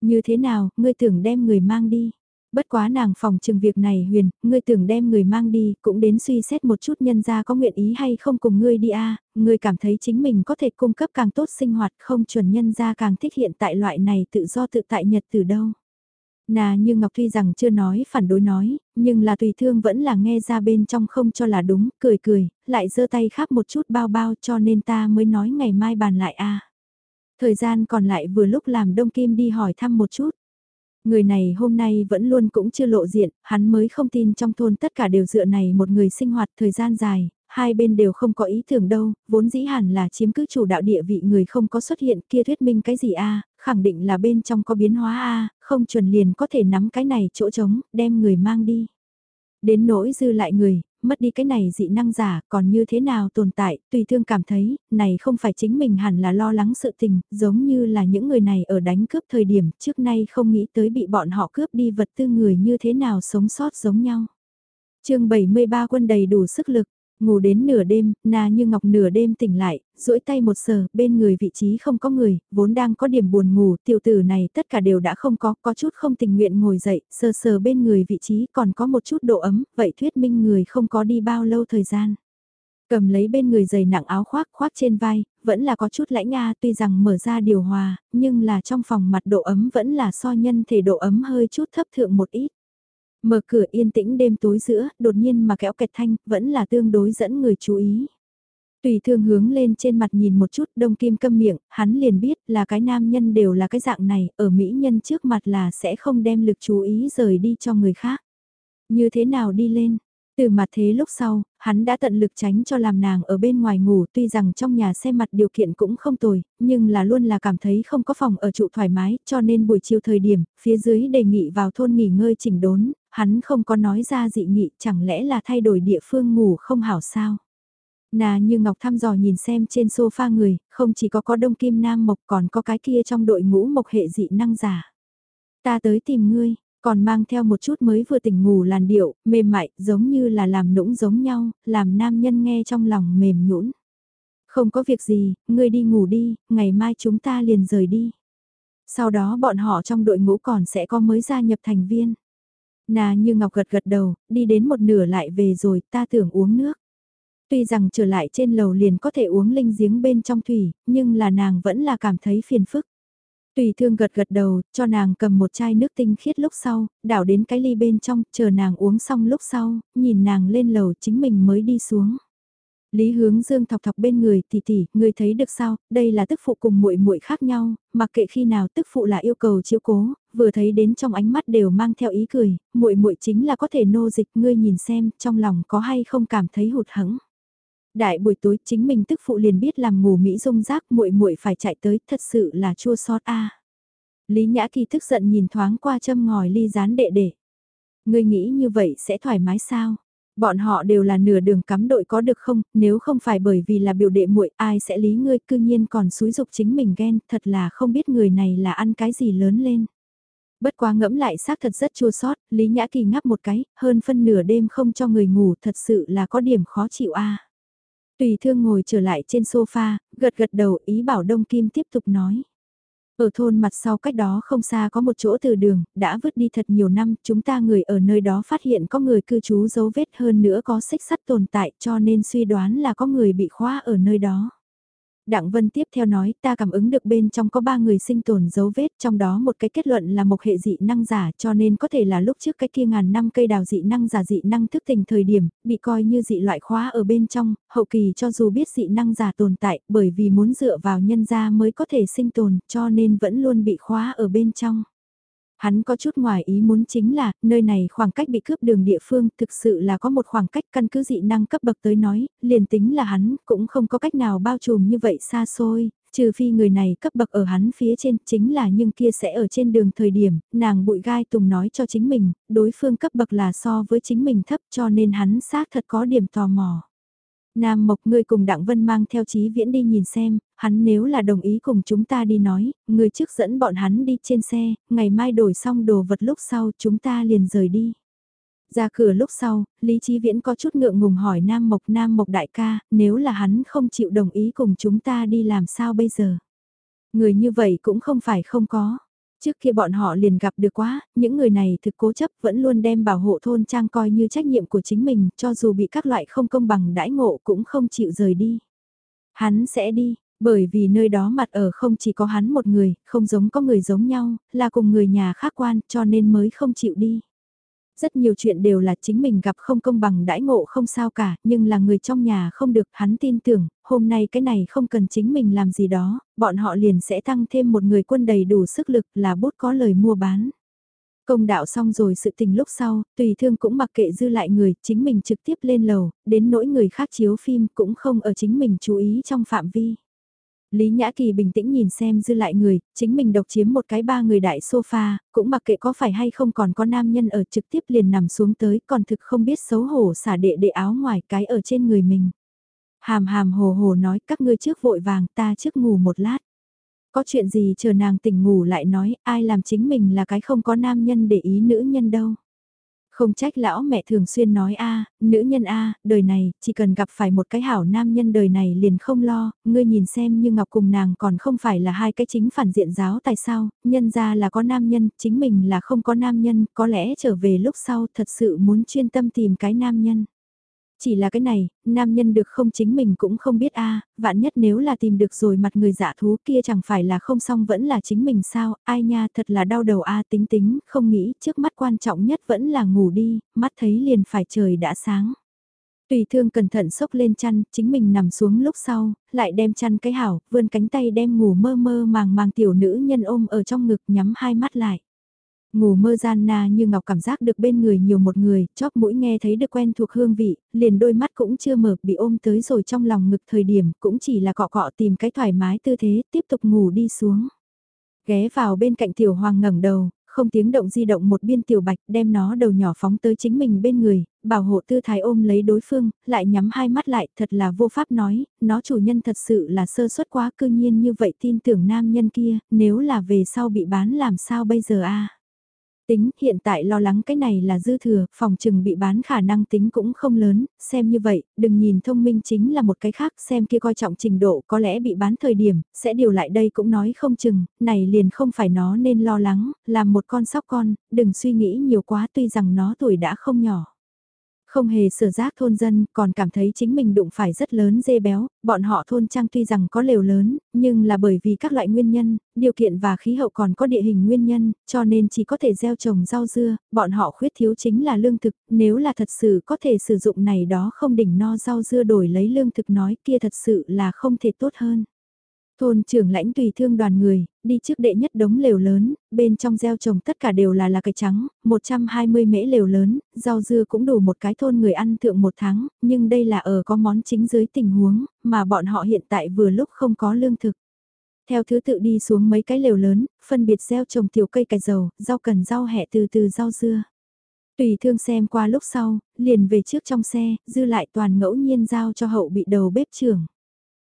S1: Như thế nào, ngươi tưởng đem người mang đi? Bất quá nàng phòng trừng việc này huyền, ngươi tưởng đem người mang đi, cũng đến suy xét một chút nhân ra có nguyện ý hay không cùng ngươi đi a à, ngươi cảm thấy chính mình có thể cung cấp càng tốt sinh hoạt không chuẩn nhân ra càng thích hiện tại loại này tự do tự tại nhật từ đâu. Nà như Ngọc tuy rằng chưa nói phản đối nói, nhưng là tùy thương vẫn là nghe ra bên trong không cho là đúng, cười cười, lại giơ tay khắp một chút bao bao cho nên ta mới nói ngày mai bàn lại a Thời gian còn lại vừa lúc làm Đông Kim đi hỏi thăm một chút. Người này hôm nay vẫn luôn cũng chưa lộ diện, hắn mới không tin trong thôn tất cả đều dựa này một người sinh hoạt thời gian dài, hai bên đều không có ý tưởng đâu, vốn dĩ hẳn là chiếm cứ chủ đạo địa vị người không có xuất hiện kia thuyết minh cái gì a khẳng định là bên trong có biến hóa a không chuẩn liền có thể nắm cái này chỗ trống, đem người mang đi. Đến nỗi dư lại người, mất đi cái này dị năng giả còn như thế nào tồn tại, tùy thương cảm thấy, này không phải chính mình hẳn là lo lắng sự tình, giống như là những người này ở đánh cướp thời điểm trước nay không nghĩ tới bị bọn họ cướp đi vật tư người như thế nào sống sót giống nhau. chương 73 quân đầy đủ sức lực, Ngủ đến nửa đêm, na như ngọc nửa đêm tỉnh lại, duỗi tay một sờ, bên người vị trí không có người, vốn đang có điểm buồn ngủ, tiểu tử này tất cả đều đã không có, có chút không tình nguyện ngồi dậy, sờ sờ bên người vị trí còn có một chút độ ấm, vậy thuyết minh người không có đi bao lâu thời gian. Cầm lấy bên người giày nặng áo khoác khoác trên vai, vẫn là có chút lãnh nga tuy rằng mở ra điều hòa, nhưng là trong phòng mặt độ ấm vẫn là so nhân thể độ ấm hơi chút thấp thượng một ít. Mở cửa yên tĩnh đêm tối giữa, đột nhiên mà kéo kẹt thanh, vẫn là tương đối dẫn người chú ý. Tùy thương hướng lên trên mặt nhìn một chút đông kim câm miệng, hắn liền biết là cái nam nhân đều là cái dạng này, ở Mỹ nhân trước mặt là sẽ không đem lực chú ý rời đi cho người khác. Như thế nào đi lên, từ mặt thế lúc sau, hắn đã tận lực tránh cho làm nàng ở bên ngoài ngủ tuy rằng trong nhà xe mặt điều kiện cũng không tồi, nhưng là luôn là cảm thấy không có phòng ở trụ thoải mái cho nên buổi chiều thời điểm, phía dưới đề nghị vào thôn nghỉ ngơi chỉnh đốn, hắn không có nói ra dị nghị chẳng lẽ là thay đổi địa phương ngủ không hảo sao. Nà như Ngọc thăm dò nhìn xem trên sofa người, không chỉ có có đông kim nam mộc còn có cái kia trong đội ngũ mộc hệ dị năng giả. Ta tới tìm ngươi, còn mang theo một chút mới vừa tỉnh ngủ làn điệu, mềm mại, giống như là làm nũng giống nhau, làm nam nhân nghe trong lòng mềm nhũn. Không có việc gì, ngươi đi ngủ đi, ngày mai chúng ta liền rời đi. Sau đó bọn họ trong đội ngũ còn sẽ có mới gia nhập thành viên. Nà như ngọc gật gật đầu, đi đến một nửa lại về rồi, ta tưởng uống nước. Tuy rằng trở lại trên lầu liền có thể uống linh giếng bên trong thủy, nhưng là nàng vẫn là cảm thấy phiền phức. Tùy thương gật gật đầu, cho nàng cầm một chai nước tinh khiết lúc sau, đảo đến cái ly bên trong, chờ nàng uống xong lúc sau, nhìn nàng lên lầu chính mình mới đi xuống. Lý Hướng Dương thọc thọc bên người, tỷ tỷ, người thấy được sao, đây là tức phụ cùng muội muội khác nhau, mặc kệ khi nào tức phụ là yêu cầu chiếu cố, vừa thấy đến trong ánh mắt đều mang theo ý cười, muội muội chính là có thể nô dịch, ngươi nhìn xem, trong lòng có hay không cảm thấy hụt hẫng. Đại buổi tối chính mình tức phụ liền biết làm ngủ mỹ dung rác muội muội phải chạy tới, thật sự là chua xót a. Lý Nhã Kỳ tức giận nhìn thoáng qua châm ngòi ly rán đệ đệ. Ngươi nghĩ như vậy sẽ thoải mái sao? Bọn họ đều là nửa đường cắm đội có được không, nếu không phải bởi vì là biểu đệ muội ai sẽ lý ngươi cư nhiên còn xúi dục chính mình ghen, thật là không biết người này là ăn cái gì lớn lên. Bất quá ngẫm lại xác thật rất chua sót, Lý Nhã Kỳ ngắp một cái, hơn phân nửa đêm không cho người ngủ thật sự là có điểm khó chịu a. Tùy thương ngồi trở lại trên sofa, gật gật đầu ý bảo Đông Kim tiếp tục nói. Ở thôn mặt sau cách đó không xa có một chỗ từ đường, đã vứt đi thật nhiều năm, chúng ta người ở nơi đó phát hiện có người cư trú dấu vết hơn nữa có xích sắt tồn tại cho nên suy đoán là có người bị khóa ở nơi đó. Đặng Vân tiếp theo nói ta cảm ứng được bên trong có ba người sinh tồn dấu vết trong đó một cái kết luận là một hệ dị năng giả cho nên có thể là lúc trước cái kia ngàn năm cây đào dị năng giả dị năng thức tình thời điểm bị coi như dị loại khóa ở bên trong, hậu kỳ cho dù biết dị năng giả tồn tại bởi vì muốn dựa vào nhân gia mới có thể sinh tồn cho nên vẫn luôn bị khóa ở bên trong. Hắn có chút ngoài ý muốn chính là, nơi này khoảng cách bị cướp đường địa phương thực sự là có một khoảng cách căn cứ dị năng cấp bậc tới nói, liền tính là hắn cũng không có cách nào bao trùm như vậy xa xôi, trừ phi người này cấp bậc ở hắn phía trên chính là nhưng kia sẽ ở trên đường thời điểm, nàng bụi gai tùng nói cho chính mình, đối phương cấp bậc là so với chính mình thấp cho nên hắn xác thật có điểm tò mò. Nam Mộc ngươi cùng Đặng Vân mang theo Chí Viễn đi nhìn xem, hắn nếu là đồng ý cùng chúng ta đi nói, người trước dẫn bọn hắn đi trên xe, ngày mai đổi xong đồ vật lúc sau chúng ta liền rời đi. Ra cửa lúc sau, Lý Chí Viễn có chút ngượng ngùng hỏi Nam Mộc Nam Mộc đại ca, nếu là hắn không chịu đồng ý cùng chúng ta đi làm sao bây giờ? Người như vậy cũng không phải không có. Trước kia bọn họ liền gặp được quá, những người này thực cố chấp vẫn luôn đem bảo hộ thôn trang coi như trách nhiệm của chính mình, cho dù bị các loại không công bằng đãi ngộ cũng không chịu rời đi. Hắn sẽ đi, bởi vì nơi đó mặt ở không chỉ có hắn một người, không giống có người giống nhau, là cùng người nhà khác quan cho nên mới không chịu đi. Rất nhiều chuyện đều là chính mình gặp không công bằng đãi ngộ không sao cả, nhưng là người trong nhà không được hắn tin tưởng, hôm nay cái này không cần chính mình làm gì đó, bọn họ liền sẽ tăng thêm một người quân đầy đủ sức lực là bút có lời mua bán. Công đạo xong rồi sự tình lúc sau, tùy thương cũng mặc kệ dư lại người, chính mình trực tiếp lên lầu, đến nỗi người khác chiếu phim cũng không ở chính mình chú ý trong phạm vi. Lý Nhã Kỳ bình tĩnh nhìn xem dư lại người, chính mình độc chiếm một cái ba người đại sofa, cũng mặc kệ có phải hay không còn có nam nhân ở trực tiếp liền nằm xuống tới, còn thực không biết xấu hổ xả đệ đệ áo ngoài cái ở trên người mình. Hàm hàm hồ hồ nói các ngươi trước vội vàng ta trước ngủ một lát. Có chuyện gì chờ nàng tỉnh ngủ lại nói ai làm chính mình là cái không có nam nhân để ý nữ nhân đâu. Không trách lão mẹ thường xuyên nói a nữ nhân a đời này, chỉ cần gặp phải một cái hảo nam nhân đời này liền không lo, ngươi nhìn xem như Ngọc cùng nàng còn không phải là hai cái chính phản diện giáo tại sao, nhân ra là có nam nhân, chính mình là không có nam nhân, có lẽ trở về lúc sau thật sự muốn chuyên tâm tìm cái nam nhân. Chỉ là cái này, nam nhân được không chính mình cũng không biết a vạn nhất nếu là tìm được rồi mặt người giả thú kia chẳng phải là không xong vẫn là chính mình sao, ai nha thật là đau đầu a tính tính, không nghĩ trước mắt quan trọng nhất vẫn là ngủ đi, mắt thấy liền phải trời đã sáng. Tùy thương cẩn thận sốc lên chăn, chính mình nằm xuống lúc sau, lại đem chăn cái hảo, vươn cánh tay đem ngủ mơ mơ màng màng tiểu nữ nhân ôm ở trong ngực nhắm hai mắt lại. Ngủ mơ gian na như ngọc cảm giác được bên người nhiều một người, chóp mũi nghe thấy được quen thuộc hương vị, liền đôi mắt cũng chưa mở bị ôm tới rồi trong lòng ngực thời điểm cũng chỉ là cọ cọ tìm cái thoải mái tư thế tiếp tục ngủ đi xuống. Ghé vào bên cạnh tiểu hoàng ngẩng đầu, không tiếng động di động một biên tiểu bạch đem nó đầu nhỏ phóng tới chính mình bên người, bảo hộ tư thái ôm lấy đối phương, lại nhắm hai mắt lại thật là vô pháp nói, nó chủ nhân thật sự là sơ suất quá cư nhiên như vậy tin tưởng nam nhân kia, nếu là về sau bị bán làm sao bây giờ a Tính hiện tại lo lắng cái này là dư thừa, phòng trừng bị bán khả năng tính cũng không lớn, xem như vậy, đừng nhìn thông minh chính là một cái khác, xem kia coi trọng trình độ có lẽ bị bán thời điểm, sẽ điều lại đây cũng nói không chừng, này liền không phải nó nên lo lắng, làm một con sóc con, đừng suy nghĩ nhiều quá tuy rằng nó tuổi đã không nhỏ. Không hề sở giác thôn dân, còn cảm thấy chính mình đụng phải rất lớn dê béo, bọn họ thôn trang tuy rằng có lều lớn, nhưng là bởi vì các loại nguyên nhân, điều kiện và khí hậu còn có địa hình nguyên nhân, cho nên chỉ có thể gieo trồng rau dưa, bọn họ khuyết thiếu chính là lương thực, nếu là thật sự có thể sử dụng này đó không đỉnh no rau dưa đổi lấy lương thực nói kia thật sự là không thể tốt hơn. Thôn trưởng lãnh tùy thương đoàn người, đi trước đệ nhất đống lều lớn, bên trong gieo trồng tất cả đều là là cây trắng, 120 mễ lều lớn, rau dưa cũng đủ một cái thôn người ăn thượng một tháng, nhưng đây là ở có món chính dưới tình huống, mà bọn họ hiện tại vừa lúc không có lương thực. Theo thứ tự đi xuống mấy cái lều lớn, phân biệt gieo trồng tiểu cây cải dầu, rau cần rau hẹ từ từ rau dưa. Tùy thương xem qua lúc sau, liền về trước trong xe, dư lại toàn ngẫu nhiên giao cho hậu bị đầu bếp trưởng.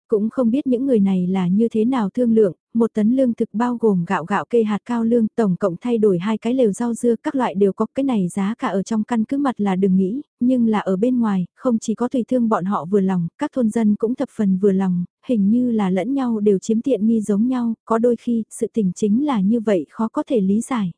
S1: Cũng không biết những người này là như thế nào thương lượng, một tấn lương thực bao gồm gạo gạo cây hạt cao lương tổng cộng thay đổi hai cái lều rau dưa các loại đều có cái này giá cả ở trong căn cứ mặt là đừng nghĩ, nhưng là ở bên ngoài, không chỉ có tùy thương bọn họ vừa lòng, các thôn dân cũng thập phần vừa lòng, hình như là lẫn nhau đều chiếm tiện nghi giống nhau, có đôi khi sự tình chính là như vậy khó có thể lý giải.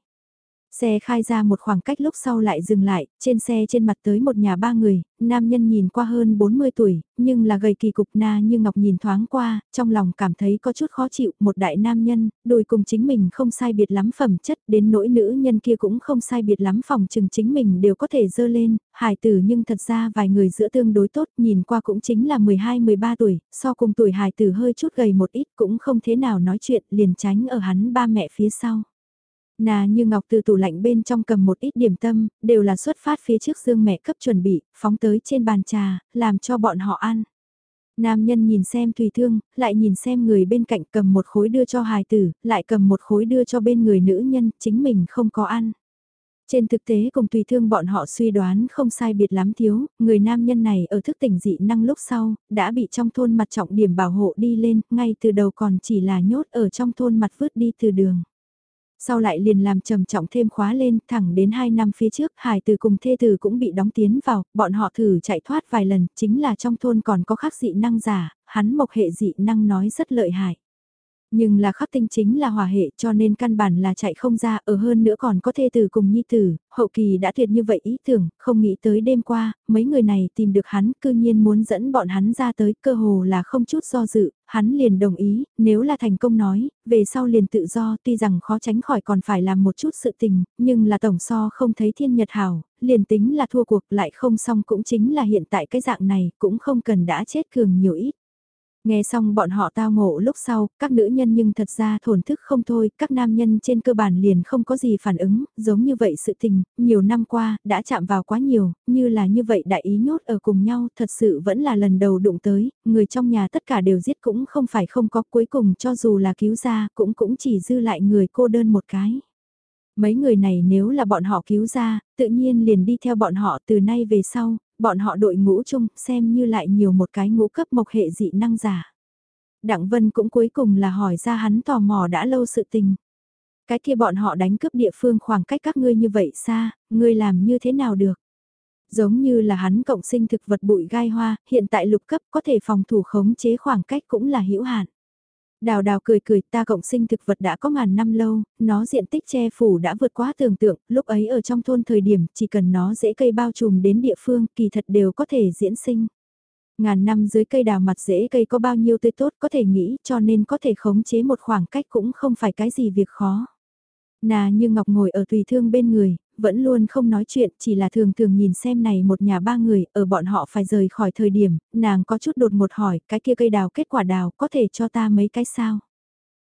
S1: Xe khai ra một khoảng cách lúc sau lại dừng lại, trên xe trên mặt tới một nhà ba người, nam nhân nhìn qua hơn 40 tuổi, nhưng là gầy kỳ cục na như ngọc nhìn thoáng qua, trong lòng cảm thấy có chút khó chịu, một đại nam nhân, đôi cùng chính mình không sai biệt lắm phẩm chất, đến nỗi nữ nhân kia cũng không sai biệt lắm phòng chừng chính mình đều có thể dơ lên, hài tử nhưng thật ra vài người giữa tương đối tốt, nhìn qua cũng chính là 12-13 tuổi, so cùng tuổi hài tử hơi chút gầy một ít cũng không thế nào nói chuyện, liền tránh ở hắn ba mẹ phía sau. Nà như Ngọc từ tủ lạnh bên trong cầm một ít điểm tâm, đều là xuất phát phía trước dương mẹ cấp chuẩn bị, phóng tới trên bàn trà, làm cho bọn họ ăn. Nam nhân nhìn xem tùy thương, lại nhìn xem người bên cạnh cầm một khối đưa cho hài tử, lại cầm một khối đưa cho bên người nữ nhân, chính mình không có ăn. Trên thực tế cùng tùy thương bọn họ suy đoán không sai biệt lắm thiếu, người nam nhân này ở thức tỉnh dị năng lúc sau, đã bị trong thôn mặt trọng điểm bảo hộ đi lên, ngay từ đầu còn chỉ là nhốt ở trong thôn mặt vứt đi từ đường sau lại liền làm trầm trọng thêm khóa lên, thẳng đến 2 năm phía trước, hải từ cùng thê tử cũng bị đóng tiến vào, bọn họ thử chạy thoát vài lần, chính là trong thôn còn có khắc dị năng giả, hắn mộc hệ dị năng nói rất lợi hại. Nhưng là khắc tinh chính là hòa hệ cho nên căn bản là chạy không ra ở hơn nữa còn có thê tử cùng nhi tử, hậu kỳ đã tuyệt như vậy ý tưởng, không nghĩ tới đêm qua, mấy người này tìm được hắn cư nhiên muốn dẫn bọn hắn ra tới cơ hồ là không chút do dự, hắn liền đồng ý, nếu là thành công nói, về sau liền tự do tuy rằng khó tránh khỏi còn phải làm một chút sự tình, nhưng là tổng so không thấy thiên nhật hảo, liền tính là thua cuộc lại không xong cũng chính là hiện tại cái dạng này cũng không cần đã chết cường nhiều ít. Nghe xong bọn họ tao ngộ lúc sau, các nữ nhân nhưng thật ra thổn thức không thôi, các nam nhân trên cơ bản liền không có gì phản ứng, giống như vậy sự tình, nhiều năm qua, đã chạm vào quá nhiều, như là như vậy đại ý nhốt ở cùng nhau, thật sự vẫn là lần đầu đụng tới, người trong nhà tất cả đều giết cũng không phải không có cuối cùng cho dù là cứu ra, cũng cũng chỉ dư lại người cô đơn một cái. Mấy người này nếu là bọn họ cứu ra, tự nhiên liền đi theo bọn họ từ nay về sau, bọn họ đội ngũ chung xem như lại nhiều một cái ngũ cấp mộc hệ dị năng giả. Đặng Vân cũng cuối cùng là hỏi ra hắn tò mò đã lâu sự tình. Cái kia bọn họ đánh cướp địa phương khoảng cách các ngươi như vậy xa, ngươi làm như thế nào được? Giống như là hắn cộng sinh thực vật bụi gai hoa, hiện tại lục cấp có thể phòng thủ khống chế khoảng cách cũng là hữu hạn. Đào đào cười cười ta cộng sinh thực vật đã có ngàn năm lâu, nó diện tích che phủ đã vượt quá tưởng tượng, lúc ấy ở trong thôn thời điểm chỉ cần nó dễ cây bao trùm đến địa phương kỳ thật đều có thể diễn sinh. Ngàn năm dưới cây đào mặt dễ cây có bao nhiêu tươi tốt có thể nghĩ cho nên có thể khống chế một khoảng cách cũng không phải cái gì việc khó. Nà như Ngọc ngồi ở tùy thương bên người, vẫn luôn không nói chuyện, chỉ là thường thường nhìn xem này một nhà ba người, ở bọn họ phải rời khỏi thời điểm, nàng có chút đột một hỏi, cái kia cây đào kết quả đào có thể cho ta mấy cái sao?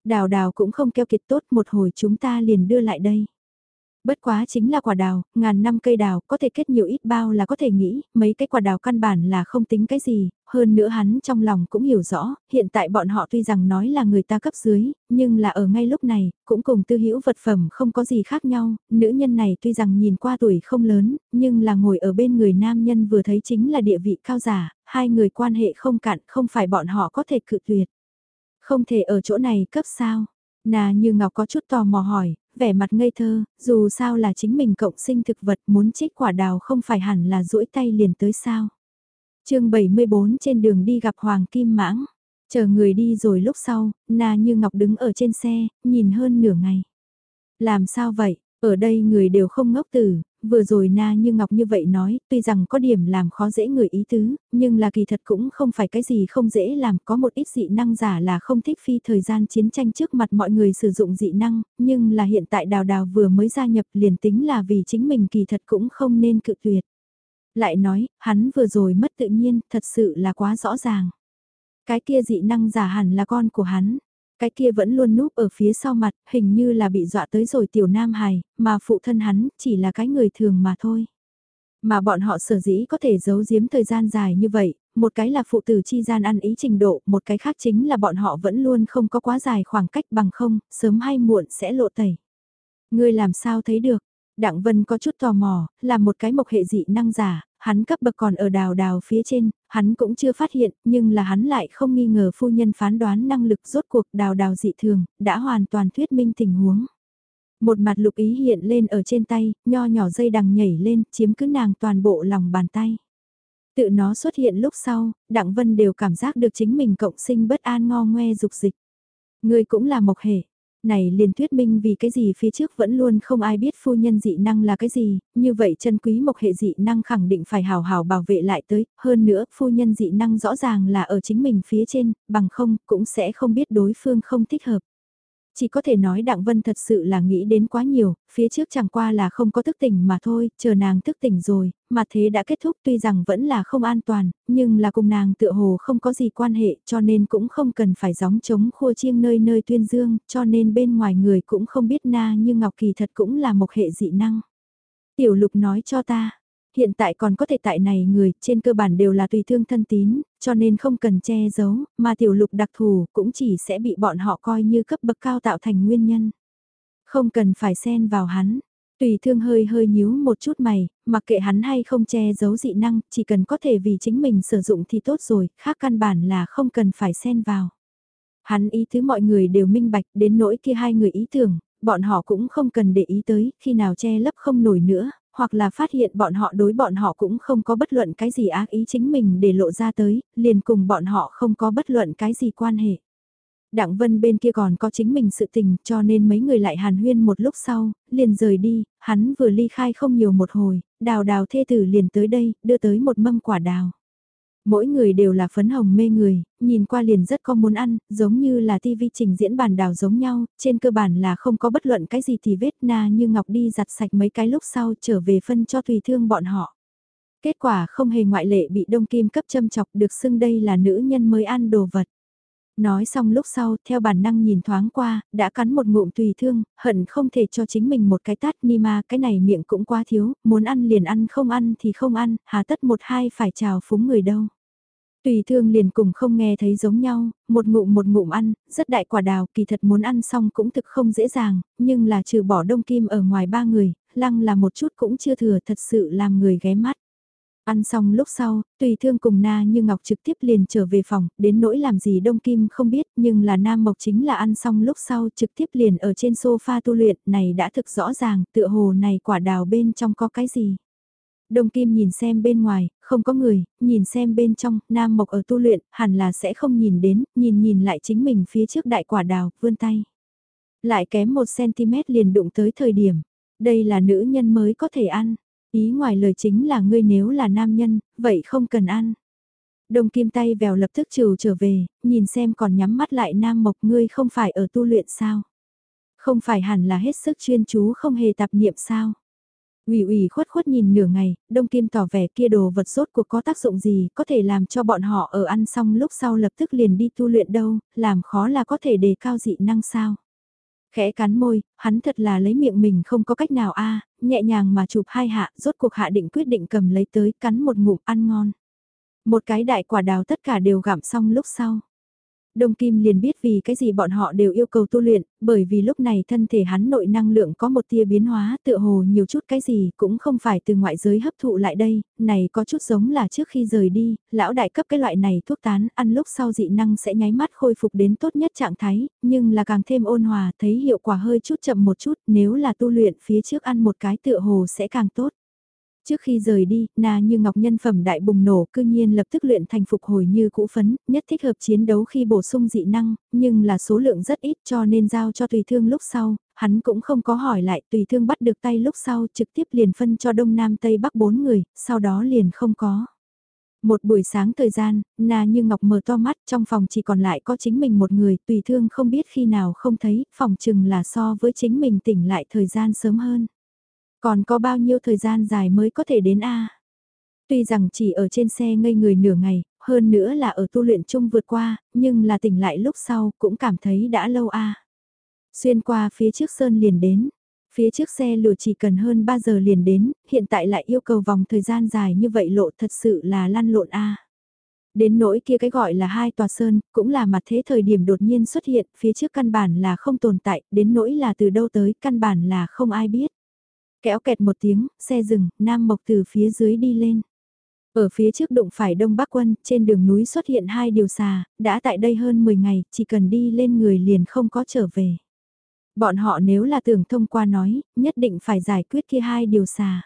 S1: Đào đào cũng không keo kiệt tốt, một hồi chúng ta liền đưa lại đây. Bất quá chính là quả đào, ngàn năm cây đào, có thể kết nhiều ít bao là có thể nghĩ, mấy cái quả đào căn bản là không tính cái gì, hơn nữa hắn trong lòng cũng hiểu rõ, hiện tại bọn họ tuy rằng nói là người ta cấp dưới, nhưng là ở ngay lúc này, cũng cùng tư hữu vật phẩm không có gì khác nhau, nữ nhân này tuy rằng nhìn qua tuổi không lớn, nhưng là ngồi ở bên người nam nhân vừa thấy chính là địa vị cao giả, hai người quan hệ không cạn, không phải bọn họ có thể cự tuyệt. Không thể ở chỗ này cấp sao? Nà như Ngọc có chút tò mò hỏi, vẻ mặt ngây thơ, dù sao là chính mình cộng sinh thực vật muốn trích quả đào không phải hẳn là duỗi tay liền tới sao. chương 74 trên đường đi gặp Hoàng Kim Mãng, chờ người đi rồi lúc sau, Na Như Ngọc đứng ở trên xe, nhìn hơn nửa ngày. Làm sao vậy, ở đây người đều không ngốc tử, vừa rồi na như ngọc như vậy nói, tuy rằng có điểm làm khó dễ người ý tứ, nhưng là kỳ thật cũng không phải cái gì không dễ làm, có một ít dị năng giả là không thích phi thời gian chiến tranh trước mặt mọi người sử dụng dị năng, nhưng là hiện tại đào đào vừa mới gia nhập liền tính là vì chính mình kỳ thật cũng không nên cự tuyệt. Lại nói, hắn vừa rồi mất tự nhiên, thật sự là quá rõ ràng. Cái kia dị năng giả hẳn là con của hắn. Cái kia vẫn luôn núp ở phía sau mặt, hình như là bị dọa tới rồi tiểu nam hài, mà phụ thân hắn chỉ là cái người thường mà thôi. Mà bọn họ sở dĩ có thể giấu giếm thời gian dài như vậy, một cái là phụ tử chi gian ăn ý trình độ, một cái khác chính là bọn họ vẫn luôn không có quá dài khoảng cách bằng không, sớm hay muộn sẽ lộ tẩy. Ngươi làm sao thấy được? Đặng Vân có chút tò mò, là một cái mộc hệ dị năng giả, hắn cấp bậc còn ở đào đào phía trên, hắn cũng chưa phát hiện, nhưng là hắn lại không nghi ngờ phu nhân phán đoán năng lực rốt cuộc đào đào dị thường, đã hoàn toàn thuyết minh tình huống. Một mặt lục ý hiện lên ở trên tay, nho nhỏ dây đằng nhảy lên, chiếm cứ nàng toàn bộ lòng bàn tay. Tự nó xuất hiện lúc sau, Đặng Vân đều cảm giác được chính mình cộng sinh bất an ngo ngoe dục dịch. Người cũng là mộc hệ. Này liền thuyết minh vì cái gì phía trước vẫn luôn không ai biết phu nhân dị năng là cái gì, như vậy chân quý mộc hệ dị năng khẳng định phải hào hào bảo vệ lại tới, hơn nữa phu nhân dị năng rõ ràng là ở chính mình phía trên, bằng không cũng sẽ không biết đối phương không thích hợp. Chỉ có thể nói Đặng Vân thật sự là nghĩ đến quá nhiều, phía trước chẳng qua là không có thức tỉnh mà thôi, chờ nàng thức tỉnh rồi, mà thế đã kết thúc tuy rằng vẫn là không an toàn, nhưng là cùng nàng tựa hồ không có gì quan hệ cho nên cũng không cần phải gióng chống khua chiêng nơi nơi tuyên dương, cho nên bên ngoài người cũng không biết na như Ngọc Kỳ thật cũng là một hệ dị năng. Tiểu lục nói cho ta, hiện tại còn có thể tại này người trên cơ bản đều là tùy thương thân tín, cho nên không cần che giấu, mà tiểu lục đặc thù cũng chỉ sẽ bị bọn họ coi như cấp bậc cao tạo thành nguyên nhân. Không cần phải xen vào hắn. Tùy thương hơi hơi nhíu một chút mày, mặc kệ hắn hay không che giấu dị năng, chỉ cần có thể vì chính mình sử dụng thì tốt rồi, khác căn bản là không cần phải xen vào. Hắn ý thứ mọi người đều minh bạch đến nỗi kia hai người ý tưởng, bọn họ cũng không cần để ý tới, khi nào che lấp không nổi nữa, hoặc là phát hiện bọn họ đối bọn họ cũng không có bất luận cái gì ác ý chính mình để lộ ra tới, liền cùng bọn họ không có bất luận cái gì quan hệ. Đặng Vân bên kia còn có chính mình sự tình cho nên mấy người lại hàn huyên một lúc sau, liền rời đi, hắn vừa ly khai không nhiều một hồi, đào đào thê tử liền tới đây, đưa tới một mâm quả đào. Mỗi người đều là phấn hồng mê người, nhìn qua liền rất có muốn ăn, giống như là tivi trình diễn bản đào giống nhau, trên cơ bản là không có bất luận cái gì thì vết na như Ngọc đi giặt sạch mấy cái lúc sau trở về phân cho tùy thương bọn họ. Kết quả không hề ngoại lệ bị đông kim cấp châm chọc được xưng đây là nữ nhân mới ăn đồ vật. Nói xong lúc sau, theo bản năng nhìn thoáng qua, đã cắn một ngụm tùy thương, hận không thể cho chính mình một cái tát ni ma, cái này miệng cũng quá thiếu, muốn ăn liền ăn không ăn thì không ăn, hà tất một hai phải chào phúng người đâu. Tùy thương liền cùng không nghe thấy giống nhau, một ngụm một ngụm ăn, rất đại quả đào, kỳ thật muốn ăn xong cũng thực không dễ dàng, nhưng là trừ bỏ đông kim ở ngoài ba người, lăng là một chút cũng chưa thừa thật sự làm người ghé mắt. Ăn xong lúc sau, tùy thương cùng Na như Ngọc trực tiếp liền trở về phòng, đến nỗi làm gì Đông Kim không biết nhưng là Nam Mộc chính là ăn xong lúc sau trực tiếp liền ở trên sofa tu luyện này đã thực rõ ràng tựa hồ này quả đào bên trong có cái gì. Đông Kim nhìn xem bên ngoài, không có người, nhìn xem bên trong, Nam Mộc ở tu luyện, hẳn là sẽ không nhìn đến, nhìn nhìn lại chính mình phía trước đại quả đào, vươn tay. Lại kém 1cm liền đụng tới thời điểm, đây là nữ nhân mới có thể ăn. Ý ngoài lời chính là ngươi nếu là nam nhân, vậy không cần ăn. Đông kim tay vèo lập tức trừ trở về, nhìn xem còn nhắm mắt lại nam mộc ngươi không phải ở tu luyện sao. Không phải hẳn là hết sức chuyên chú không hề tạp niệm sao. ủy ủy khuất khuất nhìn nửa ngày, đông kim tỏ vẻ kia đồ vật sốt cuộc có tác dụng gì, có thể làm cho bọn họ ở ăn xong lúc sau lập tức liền đi tu luyện đâu, làm khó là có thể đề cao dị năng sao. Khẽ cắn môi, hắn thật là lấy miệng mình không có cách nào a nhẹ nhàng mà chụp hai hạ, rốt cuộc hạ định quyết định cầm lấy tới, cắn một ngụm ăn ngon. Một cái đại quả đào tất cả đều gặm xong lúc sau. Đông Kim liền biết vì cái gì bọn họ đều yêu cầu tu luyện, bởi vì lúc này thân thể hắn nội năng lượng có một tia biến hóa tựa hồ nhiều chút cái gì cũng không phải từ ngoại giới hấp thụ lại đây, này có chút giống là trước khi rời đi, lão đại cấp cái loại này thuốc tán ăn lúc sau dị năng sẽ nháy mắt khôi phục đến tốt nhất trạng thái, nhưng là càng thêm ôn hòa thấy hiệu quả hơi chút chậm một chút nếu là tu luyện phía trước ăn một cái tựa hồ sẽ càng tốt. Trước khi rời đi, Na như ngọc nhân phẩm đại bùng nổ cư nhiên lập tức luyện thành phục hồi như cũ phấn, nhất thích hợp chiến đấu khi bổ sung dị năng, nhưng là số lượng rất ít cho nên giao cho tùy thương lúc sau, hắn cũng không có hỏi lại tùy thương bắt được tay lúc sau trực tiếp liền phân cho đông nam tây bắc bốn người, sau đó liền không có. Một buổi sáng thời gian, Na như ngọc mở to mắt trong phòng chỉ còn lại có chính mình một người, tùy thương không biết khi nào không thấy, phòng chừng là so với chính mình tỉnh lại thời gian sớm hơn. Còn có bao nhiêu thời gian dài mới có thể đến A? Tuy rằng chỉ ở trên xe ngây người nửa ngày, hơn nữa là ở tu luyện chung vượt qua, nhưng là tỉnh lại lúc sau cũng cảm thấy đã lâu A. Xuyên qua phía trước sơn liền đến, phía trước xe lửa chỉ cần hơn 3 giờ liền đến, hiện tại lại yêu cầu vòng thời gian dài như vậy lộ thật sự là lăn lộn A. Đến nỗi kia cái gọi là hai tòa sơn, cũng là mặt thế thời điểm đột nhiên xuất hiện, phía trước căn bản là không tồn tại, đến nỗi là từ đâu tới, căn bản là không ai biết. Kéo kẹt một tiếng, xe dừng, Nam Mộc từ phía dưới đi lên. Ở phía trước đụng phải Đông Bắc Quân, trên đường núi xuất hiện hai điều xà, đã tại đây hơn 10 ngày, chỉ cần đi lên người liền không có trở về. Bọn họ nếu là tưởng thông qua nói, nhất định phải giải quyết kia hai điều xà.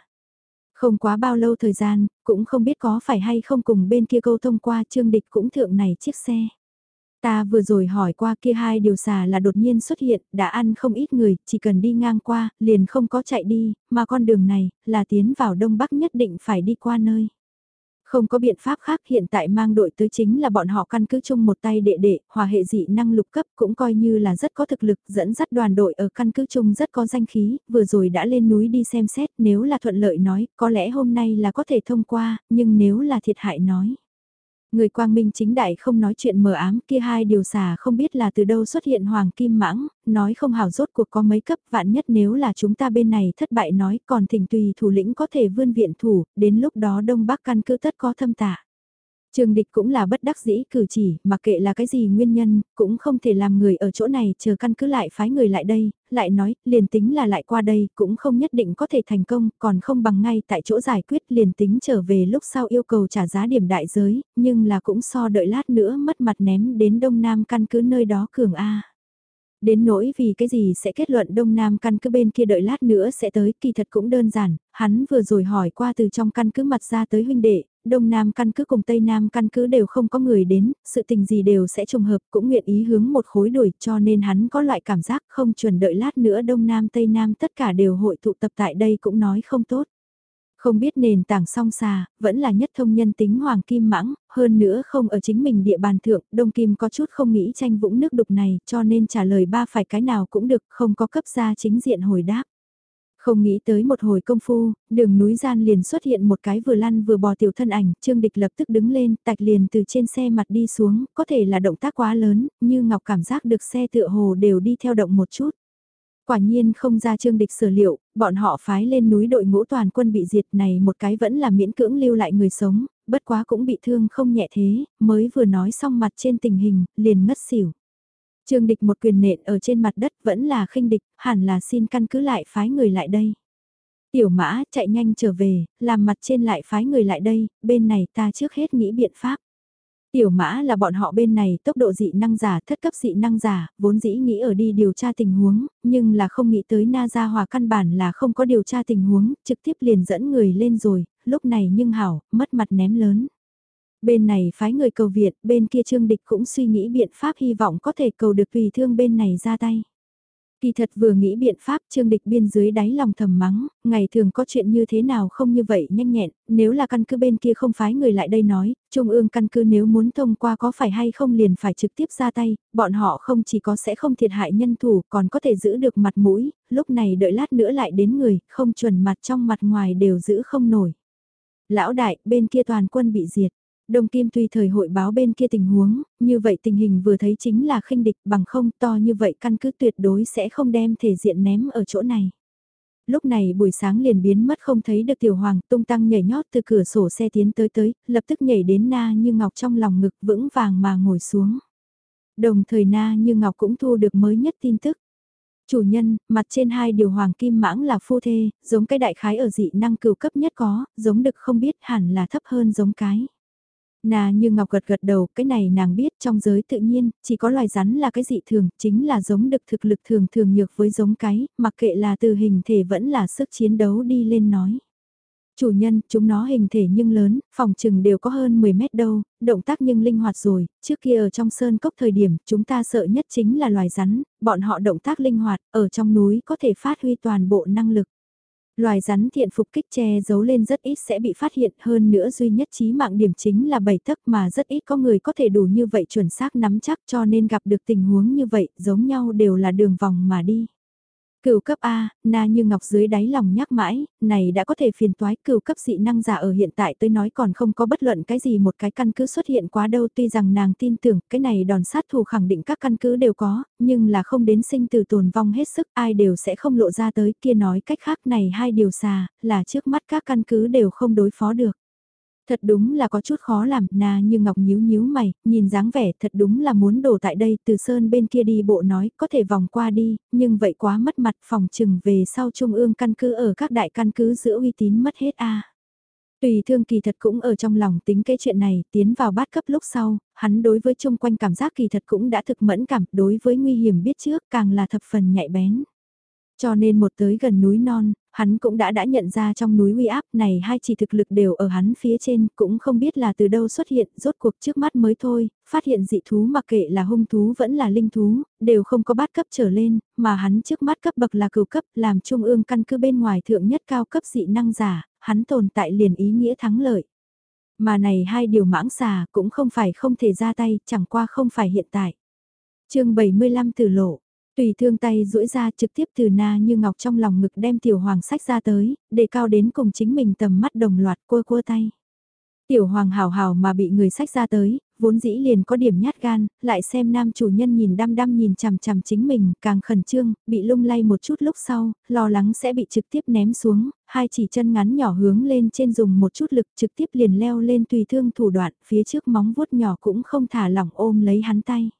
S1: Không quá bao lâu thời gian, cũng không biết có phải hay không cùng bên kia câu thông qua trương địch cũng thượng này chiếc xe. Ta vừa rồi hỏi qua kia hai điều xà là đột nhiên xuất hiện, đã ăn không ít người, chỉ cần đi ngang qua, liền không có chạy đi, mà con đường này, là tiến vào Đông Bắc nhất định phải đi qua nơi. Không có biện pháp khác hiện tại mang đội tới chính là bọn họ căn cứ chung một tay đệ đệ, hòa hệ dị năng lục cấp cũng coi như là rất có thực lực, dẫn dắt đoàn đội ở căn cứ chung rất có danh khí, vừa rồi đã lên núi đi xem xét nếu là thuận lợi nói, có lẽ hôm nay là có thể thông qua, nhưng nếu là thiệt hại nói. Người quang minh chính đại không nói chuyện mờ ám kia hai điều xà không biết là từ đâu xuất hiện hoàng kim mãng, nói không hảo rốt cuộc có mấy cấp vạn nhất nếu là chúng ta bên này thất bại nói còn thỉnh tùy thủ lĩnh có thể vươn viện thủ, đến lúc đó đông bắc căn cứ tất có thâm tạ. Trường địch cũng là bất đắc dĩ cử chỉ, mặc kệ là cái gì nguyên nhân, cũng không thể làm người ở chỗ này chờ căn cứ lại phái người lại đây, lại nói, liền tính là lại qua đây, cũng không nhất định có thể thành công, còn không bằng ngay tại chỗ giải quyết liền tính trở về lúc sau yêu cầu trả giá điểm đại giới, nhưng là cũng so đợi lát nữa mất mặt ném đến đông nam căn cứ nơi đó cường A. Đến nỗi vì cái gì sẽ kết luận Đông Nam căn cứ bên kia đợi lát nữa sẽ tới, kỳ thật cũng đơn giản, hắn vừa rồi hỏi qua từ trong căn cứ mặt ra tới huynh đệ, Đông Nam căn cứ cùng Tây Nam căn cứ đều không có người đến, sự tình gì đều sẽ trùng hợp cũng nguyện ý hướng một khối đuổi cho nên hắn có loại cảm giác không chuẩn đợi lát nữa Đông Nam Tây Nam tất cả đều hội tụ tập tại đây cũng nói không tốt. Không biết nền tảng song xà, vẫn là nhất thông nhân tính hoàng kim mãng, hơn nữa không ở chính mình địa bàn thượng, Đông Kim có chút không nghĩ tranh vũng nước đục này cho nên trả lời ba phải cái nào cũng được, không có cấp ra chính diện hồi đáp. Không nghĩ tới một hồi công phu, đường núi gian liền xuất hiện một cái vừa lăn vừa bò tiểu thân ảnh, Trương Địch lập tức đứng lên, tạch liền từ trên xe mặt đi xuống, có thể là động tác quá lớn, như Ngọc cảm giác được xe tựa hồ đều đi theo động một chút. Quả nhiên không ra Trương Địch sở liệu, bọn họ phái lên núi đội ngũ toàn quân bị diệt này một cái vẫn là miễn cưỡng lưu lại người sống, bất quá cũng bị thương không nhẹ thế, mới vừa nói xong mặt trên tình hình, liền ngất xỉu. Trương địch một quyền nện ở trên mặt đất vẫn là khinh địch, hẳn là xin căn cứ lại phái người lại đây. Tiểu mã chạy nhanh trở về, làm mặt trên lại phái người lại đây, bên này ta trước hết nghĩ biện pháp. Tiểu mã là bọn họ bên này tốc độ dị năng giả, thất cấp dị năng giả, vốn dĩ nghĩ ở đi điều tra tình huống, nhưng là không nghĩ tới na gia hòa căn bản là không có điều tra tình huống, trực tiếp liền dẫn người lên rồi, lúc này nhưng hảo, mất mặt ném lớn. Bên này phái người cầu viện, bên kia trương địch cũng suy nghĩ biện pháp hy vọng có thể cầu được tùy thương bên này ra tay. Kỳ thật vừa nghĩ biện pháp trương địch biên dưới đáy lòng thầm mắng, ngày thường có chuyện như thế nào không như vậy nhanh nhẹn, nếu là căn cứ bên kia không phái người lại đây nói, trung ương căn cứ nếu muốn thông qua có phải hay không liền phải trực tiếp ra tay, bọn họ không chỉ có sẽ không thiệt hại nhân thủ còn có thể giữ được mặt mũi, lúc này đợi lát nữa lại đến người, không chuẩn mặt trong mặt ngoài đều giữ không nổi. Lão đại, bên kia toàn quân bị diệt. Đông Kim tùy thời hội báo bên kia tình huống, như vậy tình hình vừa thấy chính là khinh địch bằng không to như vậy căn cứ tuyệt đối sẽ không đem thể diện ném ở chỗ này. Lúc này buổi sáng liền biến mất không thấy được tiểu hoàng tung tăng nhảy nhót từ cửa sổ xe tiến tới tới, lập tức nhảy đến na như ngọc trong lòng ngực vững vàng mà ngồi xuống. Đồng thời na như ngọc cũng thu được mới nhất tin tức. Chủ nhân, mặt trên hai điều hoàng kim mãng là phu thê, giống cái đại khái ở dị năng cửu cấp nhất có, giống được không biết hẳn là thấp hơn giống cái. Nà như ngọc gật gật đầu, cái này nàng biết trong giới tự nhiên, chỉ có loài rắn là cái dị thường, chính là giống được thực lực thường thường nhược với giống cái, mặc kệ là từ hình thể vẫn là sức chiến đấu đi lên nói. Chủ nhân, chúng nó hình thể nhưng lớn, phòng trừng đều có hơn 10 mét đâu, động tác nhưng linh hoạt rồi, trước kia ở trong sơn cốc thời điểm, chúng ta sợ nhất chính là loài rắn, bọn họ động tác linh hoạt, ở trong núi có thể phát huy toàn bộ năng lực. Loài rắn thiện phục kích che giấu lên rất ít sẽ bị phát hiện, hơn nữa duy nhất trí mạng điểm chính là bảy tấc mà rất ít có người có thể đủ như vậy chuẩn xác nắm chắc, cho nên gặp được tình huống như vậy, giống nhau đều là đường vòng mà đi. Cửu cấp A, na như ngọc dưới đáy lòng nhắc mãi, này đã có thể phiền toái cửu cấp dị năng giả ở hiện tại tôi nói còn không có bất luận cái gì một cái căn cứ xuất hiện quá đâu tuy rằng nàng tin tưởng cái này đòn sát thủ khẳng định các căn cứ đều có, nhưng là không đến sinh từ tồn vong hết sức ai đều sẽ không lộ ra tới kia nói cách khác này hai điều xà, là trước mắt các căn cứ đều không đối phó được. Thật đúng là có chút khó làm, na như ngọc nhíu nhíu mày, nhìn dáng vẻ thật đúng là muốn đổ tại đây từ sơn bên kia đi bộ nói có thể vòng qua đi, nhưng vậy quá mất mặt phòng trừng về sau trung ương căn cứ ở các đại căn cứ giữa uy tín mất hết a Tùy thương kỳ thật cũng ở trong lòng tính cái chuyện này, tiến vào bát cấp lúc sau, hắn đối với chung quanh cảm giác kỳ thật cũng đã thực mẫn cảm, đối với nguy hiểm biết trước càng là thập phần nhạy bén. Cho nên một tới gần núi non, Hắn cũng đã đã nhận ra trong núi uy áp này hai chỉ thực lực đều ở hắn phía trên, cũng không biết là từ đâu xuất hiện, rốt cuộc trước mắt mới thôi, phát hiện dị thú mặc kệ là hung thú vẫn là linh thú, đều không có bát cấp trở lên, mà hắn trước mắt cấp bậc là cửu cấp, làm trung ương căn cứ bên ngoài thượng nhất cao cấp dị năng giả, hắn tồn tại liền ý nghĩa thắng lợi. Mà này hai điều mãng xà cũng không phải không thể ra tay, chẳng qua không phải hiện tại. chương 75 từ lộ, Tùy thương tay duỗi ra trực tiếp từ na như ngọc trong lòng ngực đem tiểu hoàng sách ra tới, để cao đến cùng chính mình tầm mắt đồng loạt cua cua tay. Tiểu hoàng hào hào mà bị người sách ra tới, vốn dĩ liền có điểm nhát gan, lại xem nam chủ nhân nhìn đăm đăm nhìn chằm chằm chính mình, càng khẩn trương, bị lung lay một chút lúc sau, lo lắng sẽ bị trực tiếp ném xuống, hai chỉ chân ngắn nhỏ hướng lên trên dùng một chút lực trực tiếp liền leo lên tùy thương thủ đoạn, phía trước móng vuốt nhỏ cũng không thả lỏng ôm lấy hắn tay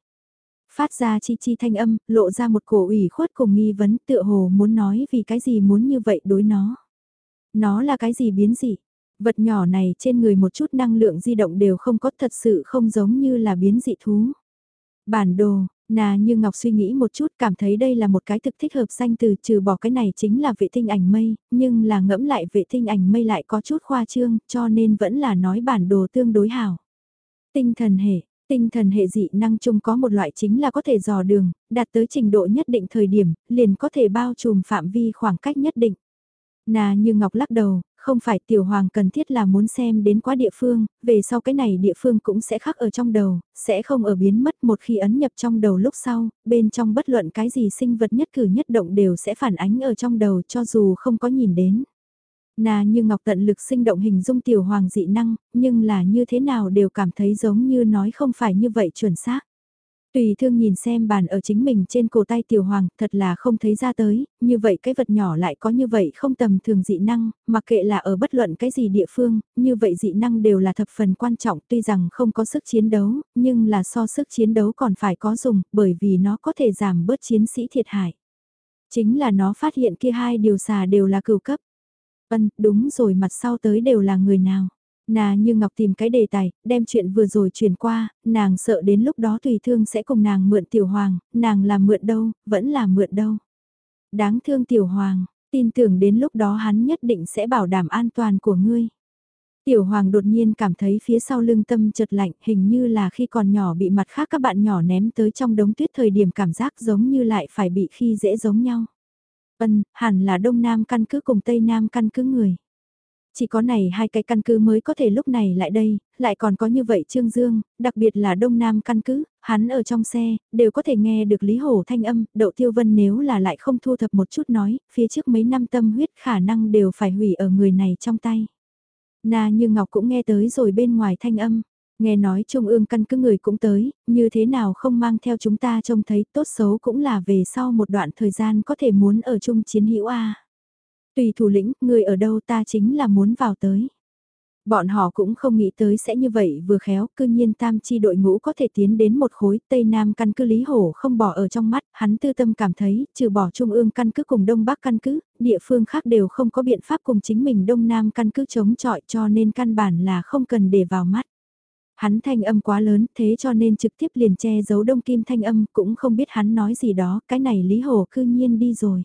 S1: phát ra chi chi thanh âm, lộ ra một cổ ủy khuất cùng nghi vấn tựa hồ muốn nói vì cái gì muốn như vậy đối nó. Nó là cái gì biến dị? Vật nhỏ này trên người một chút năng lượng di động đều không có thật sự không giống như là biến dị thú. Bản đồ, Nà như Ngọc suy nghĩ một chút cảm thấy đây là một cái thực thích hợp danh từ trừ bỏ cái này chính là vệ tinh ảnh mây, nhưng là ngẫm lại vệ tinh ảnh mây lại có chút khoa trương cho nên vẫn là nói bản đồ tương đối hảo. Tinh thần hệ, Tinh thần hệ dị năng chung có một loại chính là có thể dò đường, đạt tới trình độ nhất định thời điểm, liền có thể bao trùm phạm vi khoảng cách nhất định. Nà như Ngọc lắc đầu, không phải tiểu hoàng cần thiết là muốn xem đến quá địa phương, về sau cái này địa phương cũng sẽ khắc ở trong đầu, sẽ không ở biến mất một khi ấn nhập trong đầu lúc sau, bên trong bất luận cái gì sinh vật nhất cử nhất động đều sẽ phản ánh ở trong đầu cho dù không có nhìn đến. Nà như ngọc tận lực sinh động hình dung tiểu hoàng dị năng, nhưng là như thế nào đều cảm thấy giống như nói không phải như vậy chuẩn xác. Tùy thương nhìn xem bàn ở chính mình trên cổ tay tiểu hoàng, thật là không thấy ra tới, như vậy cái vật nhỏ lại có như vậy không tầm thường dị năng, mặc kệ là ở bất luận cái gì địa phương, như vậy dị năng đều là thập phần quan trọng tuy rằng không có sức chiến đấu, nhưng là so sức chiến đấu còn phải có dùng, bởi vì nó có thể giảm bớt chiến sĩ thiệt hại. Chính là nó phát hiện kia hai điều xà đều là cửu cấp. Vân, đúng rồi mặt sau tới đều là người nào. Nà như Ngọc tìm cái đề tài, đem chuyện vừa rồi truyền qua, nàng sợ đến lúc đó tùy thương sẽ cùng nàng mượn tiểu hoàng, nàng là mượn đâu, vẫn là mượn đâu. Đáng thương tiểu hoàng, tin tưởng đến lúc đó hắn nhất định sẽ bảo đảm an toàn của ngươi. Tiểu hoàng đột nhiên cảm thấy phía sau lưng tâm chợt lạnh hình như là khi còn nhỏ bị mặt khác các bạn nhỏ ném tới trong đống tuyết thời điểm cảm giác giống như lại phải bị khi dễ giống nhau. Ân, hẳn là Đông Nam căn cứ cùng Tây Nam căn cứ người. Chỉ có này hai cái căn cứ mới có thể lúc này lại đây, lại còn có như vậy Trương Dương, đặc biệt là Đông Nam căn cứ, hắn ở trong xe, đều có thể nghe được Lý Hổ thanh âm, Đậu Tiêu Vân nếu là lại không thu thập một chút nói, phía trước mấy năm tâm huyết khả năng đều phải hủy ở người này trong tay. Na như Ngọc cũng nghe tới rồi bên ngoài thanh âm, Nghe nói Trung ương căn cứ người cũng tới, như thế nào không mang theo chúng ta trông thấy tốt xấu cũng là về sau một đoạn thời gian có thể muốn ở chung chiến hữu A. Tùy thủ lĩnh, người ở đâu ta chính là muốn vào tới. Bọn họ cũng không nghĩ tới sẽ như vậy vừa khéo, cư nhiên tam chi đội ngũ có thể tiến đến một khối Tây Nam căn cứ Lý Hổ không bỏ ở trong mắt, hắn tư tâm cảm thấy, trừ bỏ Trung ương căn cứ cùng Đông Bắc căn cứ, địa phương khác đều không có biện pháp cùng chính mình Đông Nam căn cứ chống chọi cho nên căn bản là không cần để vào mắt. Hắn thanh âm quá lớn thế cho nên trực tiếp liền che giấu đông kim thanh âm cũng không biết hắn nói gì đó, cái này Lý Hồ cư nhiên đi rồi.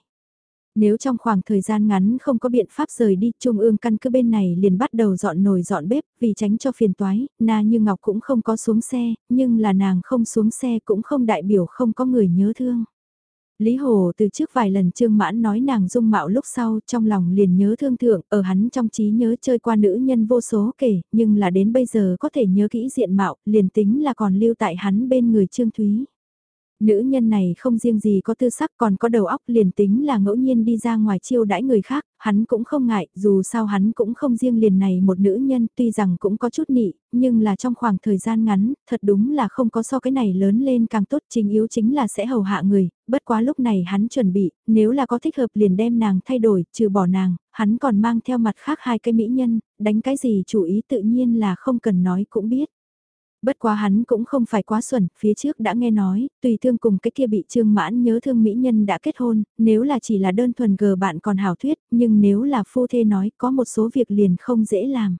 S1: Nếu trong khoảng thời gian ngắn không có biện pháp rời đi, Trung ương căn cứ bên này liền bắt đầu dọn nồi dọn bếp, vì tránh cho phiền toái, Na Như Ngọc cũng không có xuống xe, nhưng là nàng không xuống xe cũng không đại biểu không có người nhớ thương. Lý Hồ từ trước vài lần Trương Mãn nói nàng dung mạo lúc sau trong lòng liền nhớ thương thượng, ở hắn trong trí nhớ chơi qua nữ nhân vô số kể, nhưng là đến bây giờ có thể nhớ kỹ diện mạo, liền tính là còn lưu tại hắn bên người Trương Thúy. Nữ nhân này không riêng gì có tư sắc còn có đầu óc liền tính là ngẫu nhiên đi ra ngoài chiêu đãi người khác, hắn cũng không ngại, dù sao hắn cũng không riêng liền này một nữ nhân, tuy rằng cũng có chút nị, nhưng là trong khoảng thời gian ngắn, thật đúng là không có so cái này lớn lên càng tốt, chính yếu chính là sẽ hầu hạ người, bất quá lúc này hắn chuẩn bị, nếu là có thích hợp liền đem nàng thay đổi, trừ bỏ nàng, hắn còn mang theo mặt khác hai cái mỹ nhân, đánh cái gì chủ ý tự nhiên là không cần nói cũng biết. Bất quá hắn cũng không phải quá xuẩn, phía trước đã nghe nói, tùy thương cùng cái kia bị trương mãn nhớ thương mỹ nhân đã kết hôn, nếu là chỉ là đơn thuần gờ bạn còn hảo thuyết, nhưng nếu là phu thê nói có một số việc liền không dễ làm.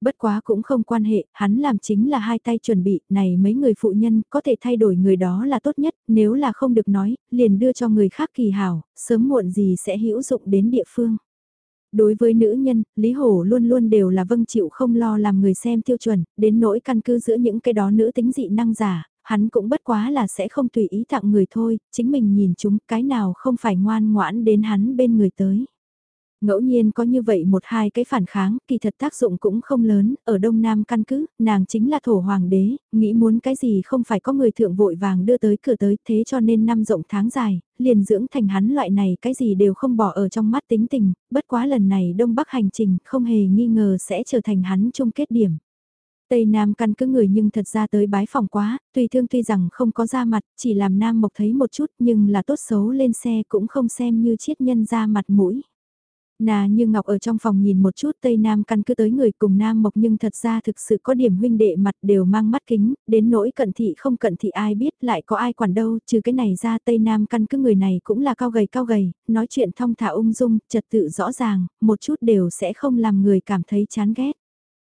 S1: Bất quá cũng không quan hệ, hắn làm chính là hai tay chuẩn bị, này mấy người phụ nhân có thể thay đổi người đó là tốt nhất, nếu là không được nói, liền đưa cho người khác kỳ hảo, sớm muộn gì sẽ hữu dụng đến địa phương. Đối với nữ nhân, Lý Hổ luôn luôn đều là vâng chịu không lo làm người xem tiêu chuẩn, đến nỗi căn cứ giữa những cái đó nữ tính dị năng giả, hắn cũng bất quá là sẽ không tùy ý tặng người thôi, chính mình nhìn chúng cái nào không phải ngoan ngoãn đến hắn bên người tới. Ngẫu nhiên có như vậy một hai cái phản kháng, kỳ thật tác dụng cũng không lớn, ở Đông Nam căn cứ, nàng chính là thổ hoàng đế, nghĩ muốn cái gì không phải có người thượng vội vàng đưa tới cửa tới, thế cho nên năm rộng tháng dài, liền dưỡng thành hắn loại này cái gì đều không bỏ ở trong mắt tính tình, bất quá lần này Đông Bắc hành trình không hề nghi ngờ sẽ trở thành hắn chung kết điểm. Tây Nam căn cứ người nhưng thật ra tới bái phòng quá, tùy thương tuy rằng không có ra mặt, chỉ làm Nam Mộc thấy một chút nhưng là tốt xấu lên xe cũng không xem như chiết nhân ra mặt mũi. Nà như Ngọc ở trong phòng nhìn một chút Tây Nam căn cứ tới người cùng Nam Mộc nhưng thật ra thực sự có điểm huynh đệ mặt đều mang mắt kính, đến nỗi cận thị không cận thị ai biết lại có ai quản đâu, trừ cái này ra Tây Nam căn cứ người này cũng là cao gầy cao gầy, nói chuyện thong thả ung dung, trật tự rõ ràng, một chút đều sẽ không làm người cảm thấy chán ghét.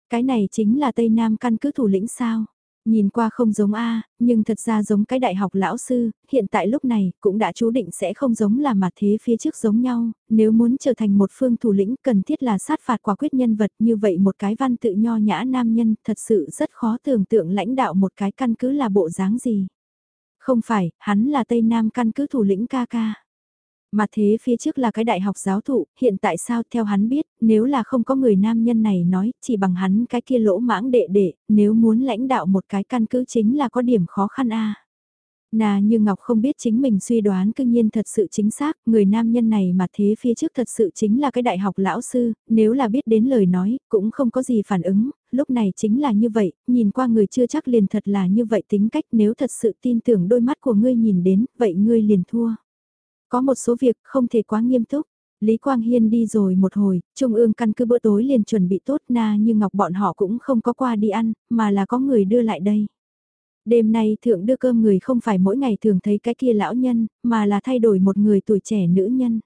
S1: Cái này chính là Tây Nam căn cứ thủ lĩnh sao? Nhìn qua không giống A, nhưng thật ra giống cái đại học lão sư, hiện tại lúc này cũng đã chú định sẽ không giống là mặt thế phía trước giống nhau, nếu muốn trở thành một phương thủ lĩnh cần thiết là sát phạt quả quyết nhân vật như vậy một cái văn tự nho nhã nam nhân thật sự rất khó tưởng tượng lãnh đạo một cái căn cứ là bộ dáng gì. Không phải, hắn là Tây Nam căn cứ thủ lĩnh ca ca. Mà thế phía trước là cái đại học giáo thụ, hiện tại sao theo hắn biết, nếu là không có người nam nhân này nói, chỉ bằng hắn cái kia lỗ mãng đệ đệ, nếu muốn lãnh đạo một cái căn cứ chính là có điểm khó khăn a. Nà như Ngọc không biết chính mình suy đoán cương nhiên thật sự chính xác, người nam nhân này mà thế phía trước thật sự chính là cái đại học lão sư, nếu là biết đến lời nói, cũng không có gì phản ứng, lúc này chính là như vậy, nhìn qua người chưa chắc liền thật là như vậy tính cách nếu thật sự tin tưởng đôi mắt của ngươi nhìn đến, vậy ngươi liền thua. Có một số việc không thể quá nghiêm túc. Lý Quang Hiên đi rồi một hồi, Trung ương căn cứ bữa tối liền chuẩn bị tốt na nhưng ngọc bọn họ cũng không có qua đi ăn, mà là có người đưa lại đây. Đêm nay thượng đưa cơm người không phải mỗi ngày thường thấy cái kia lão nhân, mà là thay đổi một người tuổi trẻ nữ nhân.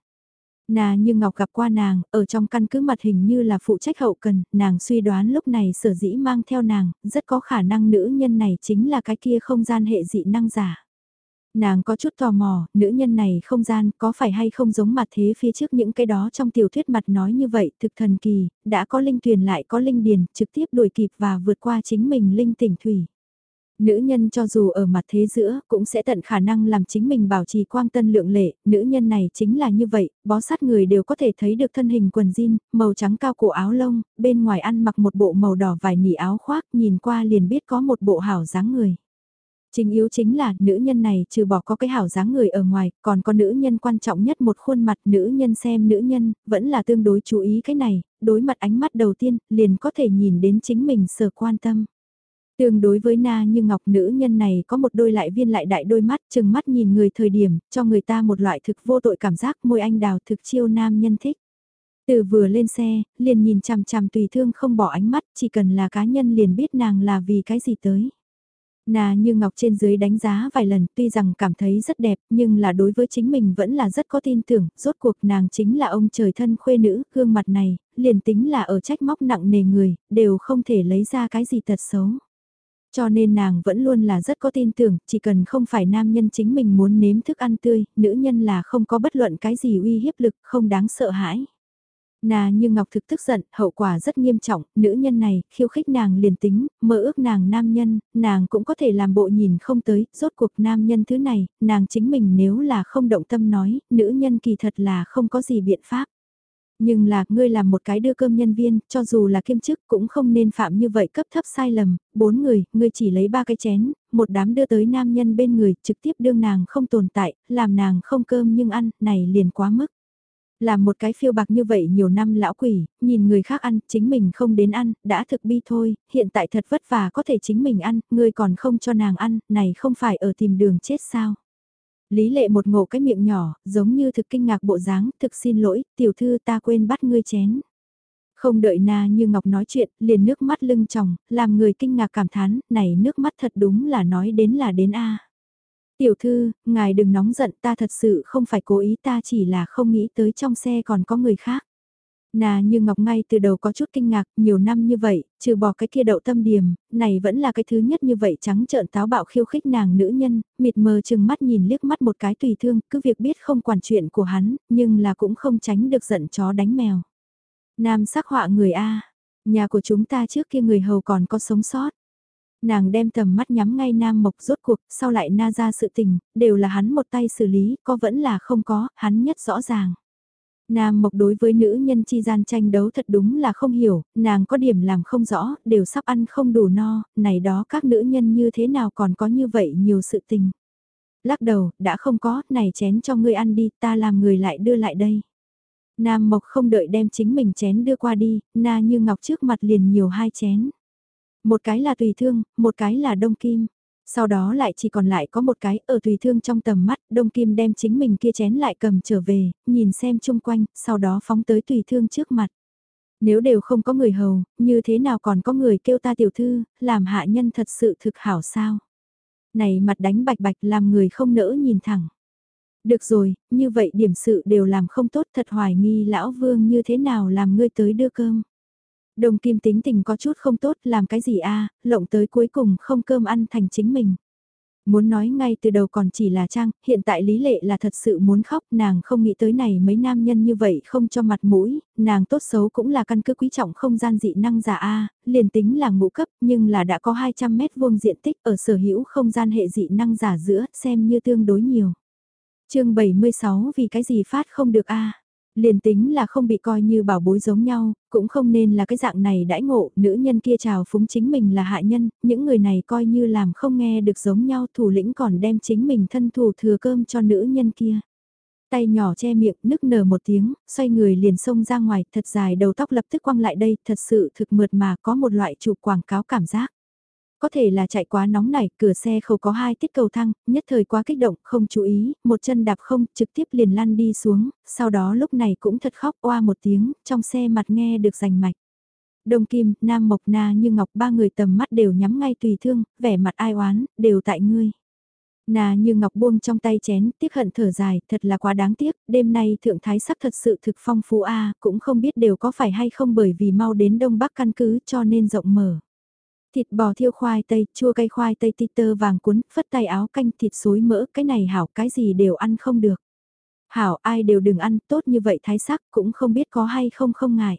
S1: Nà như Ngọc gặp qua nàng, ở trong căn cứ mặt hình như là phụ trách hậu cần, nàng suy đoán lúc này sở dĩ mang theo nàng, rất có khả năng nữ nhân này chính là cái kia không gian hệ dị năng giả. Nàng có chút tò mò, nữ nhân này không gian có phải hay không giống mặt thế phía trước những cái đó trong tiểu thuyết mặt nói như vậy, thực thần kỳ, đã có linh tuyển lại có linh điền, trực tiếp đuổi kịp và vượt qua chính mình linh tỉnh thủy. Nữ nhân cho dù ở mặt thế giữa cũng sẽ tận khả năng làm chính mình bảo trì quang tân lượng lệ, nữ nhân này chính là như vậy, bó sát người đều có thể thấy được thân hình quần jean, màu trắng cao cổ áo lông, bên ngoài ăn mặc một bộ màu đỏ vải nỉ áo khoác, nhìn qua liền biết có một bộ hảo dáng người. Chính yếu chính là nữ nhân này trừ bỏ có cái hảo dáng người ở ngoài, còn có nữ nhân quan trọng nhất một khuôn mặt nữ nhân xem nữ nhân, vẫn là tương đối chú ý cái này, đối mặt ánh mắt đầu tiên, liền có thể nhìn đến chính mình sở quan tâm. Tương đối với na như ngọc nữ nhân này có một đôi lại viên lại đại đôi mắt, chừng mắt nhìn người thời điểm, cho người ta một loại thực vô tội cảm giác môi anh đào thực chiêu nam nhân thích. Từ vừa lên xe, liền nhìn chằm chằm tùy thương không bỏ ánh mắt, chỉ cần là cá nhân liền biết nàng là vì cái gì tới. Nà như ngọc trên dưới đánh giá vài lần tuy rằng cảm thấy rất đẹp nhưng là đối với chính mình vẫn là rất có tin tưởng, rốt cuộc nàng chính là ông trời thân khuê nữ, gương mặt này, liền tính là ở trách móc nặng nề người, đều không thể lấy ra cái gì thật xấu. Cho nên nàng vẫn luôn là rất có tin tưởng, chỉ cần không phải nam nhân chính mình muốn nếm thức ăn tươi, nữ nhân là không có bất luận cái gì uy hiếp lực, không đáng sợ hãi. Nà như Ngọc thực tức giận, hậu quả rất nghiêm trọng, nữ nhân này, khiêu khích nàng liền tính, mơ ước nàng nam nhân, nàng cũng có thể làm bộ nhìn không tới, rốt cuộc nam nhân thứ này, nàng chính mình nếu là không động tâm nói, nữ nhân kỳ thật là không có gì biện pháp. Nhưng là, ngươi làm một cái đưa cơm nhân viên, cho dù là kiêm chức cũng không nên phạm như vậy cấp thấp sai lầm, bốn người, ngươi chỉ lấy ba cái chén, một đám đưa tới nam nhân bên người, trực tiếp đương nàng không tồn tại, làm nàng không cơm nhưng ăn, này liền quá mức. Làm một cái phiêu bạc như vậy nhiều năm lão quỷ, nhìn người khác ăn, chính mình không đến ăn, đã thực bi thôi, hiện tại thật vất vả có thể chính mình ăn, người còn không cho nàng ăn, này không phải ở tìm đường chết sao. Lý lệ một ngộ cái miệng nhỏ, giống như thực kinh ngạc bộ dáng, thực xin lỗi, tiểu thư ta quên bắt ngươi chén. Không đợi na như ngọc nói chuyện, liền nước mắt lưng tròng, làm người kinh ngạc cảm thán, này nước mắt thật đúng là nói đến là đến A. Tiểu thư, ngài đừng nóng giận ta thật sự không phải cố ý ta chỉ là không nghĩ tới trong xe còn có người khác. Nà như Ngọc ngay từ đầu có chút kinh ngạc, nhiều năm như vậy, trừ bỏ cái kia đậu tâm điểm, này vẫn là cái thứ nhất như vậy trắng trợn táo bạo khiêu khích nàng nữ nhân, mịt mờ chừng mắt nhìn liếc mắt một cái tùy thương, cứ việc biết không quản chuyện của hắn, nhưng là cũng không tránh được giận chó đánh mèo. Nam sắc họa người A, nhà của chúng ta trước kia người hầu còn có sống sót. Nàng đem tầm mắt nhắm ngay Nam Mộc rốt cuộc, sau lại na ra sự tình, đều là hắn một tay xử lý, có vẫn là không có, hắn nhất rõ ràng. Nam Mộc đối với nữ nhân chi gian tranh đấu thật đúng là không hiểu, nàng có điểm làm không rõ, đều sắp ăn không đủ no, này đó các nữ nhân như thế nào còn có như vậy nhiều sự tình. Lắc đầu, đã không có, này chén cho ngươi ăn đi, ta làm người lại đưa lại đây. Nam Mộc không đợi đem chính mình chén đưa qua đi, na như ngọc trước mặt liền nhiều hai chén. Một cái là tùy thương, một cái là đông kim. Sau đó lại chỉ còn lại có một cái ở tùy thương trong tầm mắt, Đông Kim đem chính mình kia chén lại cầm trở về, nhìn xem chung quanh, sau đó phóng tới tùy thương trước mặt. Nếu đều không có người hầu, như thế nào còn có người kêu ta tiểu thư, làm hạ nhân thật sự thực hảo sao? Này mặt đánh bạch bạch làm người không nỡ nhìn thẳng. Được rồi, như vậy điểm sự đều làm không tốt thật hoài nghi lão vương như thế nào làm ngươi tới đưa cơm. Đồng kim tính tình có chút không tốt làm cái gì a lộng tới cuối cùng không cơm ăn thành chính mình. Muốn nói ngay từ đầu còn chỉ là trang, hiện tại lý lệ là thật sự muốn khóc, nàng không nghĩ tới này mấy nam nhân như vậy không cho mặt mũi, nàng tốt xấu cũng là căn cứ quý trọng không gian dị năng giả A, liền tính là ngũ cấp nhưng là đã có 200 mét vuông diện tích ở sở hữu không gian hệ dị năng giả giữa, xem như tương đối nhiều. chương 76 vì cái gì phát không được A Liền tính là không bị coi như bảo bối giống nhau, cũng không nên là cái dạng này đãi ngộ, nữ nhân kia chào phúng chính mình là hạ nhân, những người này coi như làm không nghe được giống nhau thủ lĩnh còn đem chính mình thân thủ thừa cơm cho nữ nhân kia. Tay nhỏ che miệng, nức nở một tiếng, xoay người liền xông ra ngoài, thật dài đầu tóc lập tức quăng lại đây, thật sự thực mượt mà có một loại chụp quảng cáo cảm giác. Có thể là chạy quá nóng nảy, cửa xe khẩu có hai tiết cầu thang, nhất thời quá kích động, không chú ý, một chân đạp không, trực tiếp liền lăn đi xuống, sau đó lúc này cũng thật khóc oa một tiếng, trong xe mặt nghe được rành mạch. Đông Kim, Nam Mộc Na như Ngọc ba người tầm mắt đều nhắm ngay tùy thương, vẻ mặt ai oán, đều tại ngươi. Nà như ngọc buông trong tay chén, tiếc hận thở dài, thật là quá đáng tiếc, đêm nay thượng thái sắc thật sự thực phong phú a cũng không biết đều có phải hay không bởi vì mau đến đông bắc căn cứ cho nên rộng mở. Thịt bò thiêu khoai tây, chua cay khoai tây tơ vàng cuốn, phất tay áo canh thịt suối mỡ, cái này hảo cái gì đều ăn không được. Hảo ai đều đừng ăn, tốt như vậy thái sắc cũng không biết có hay không không ngại.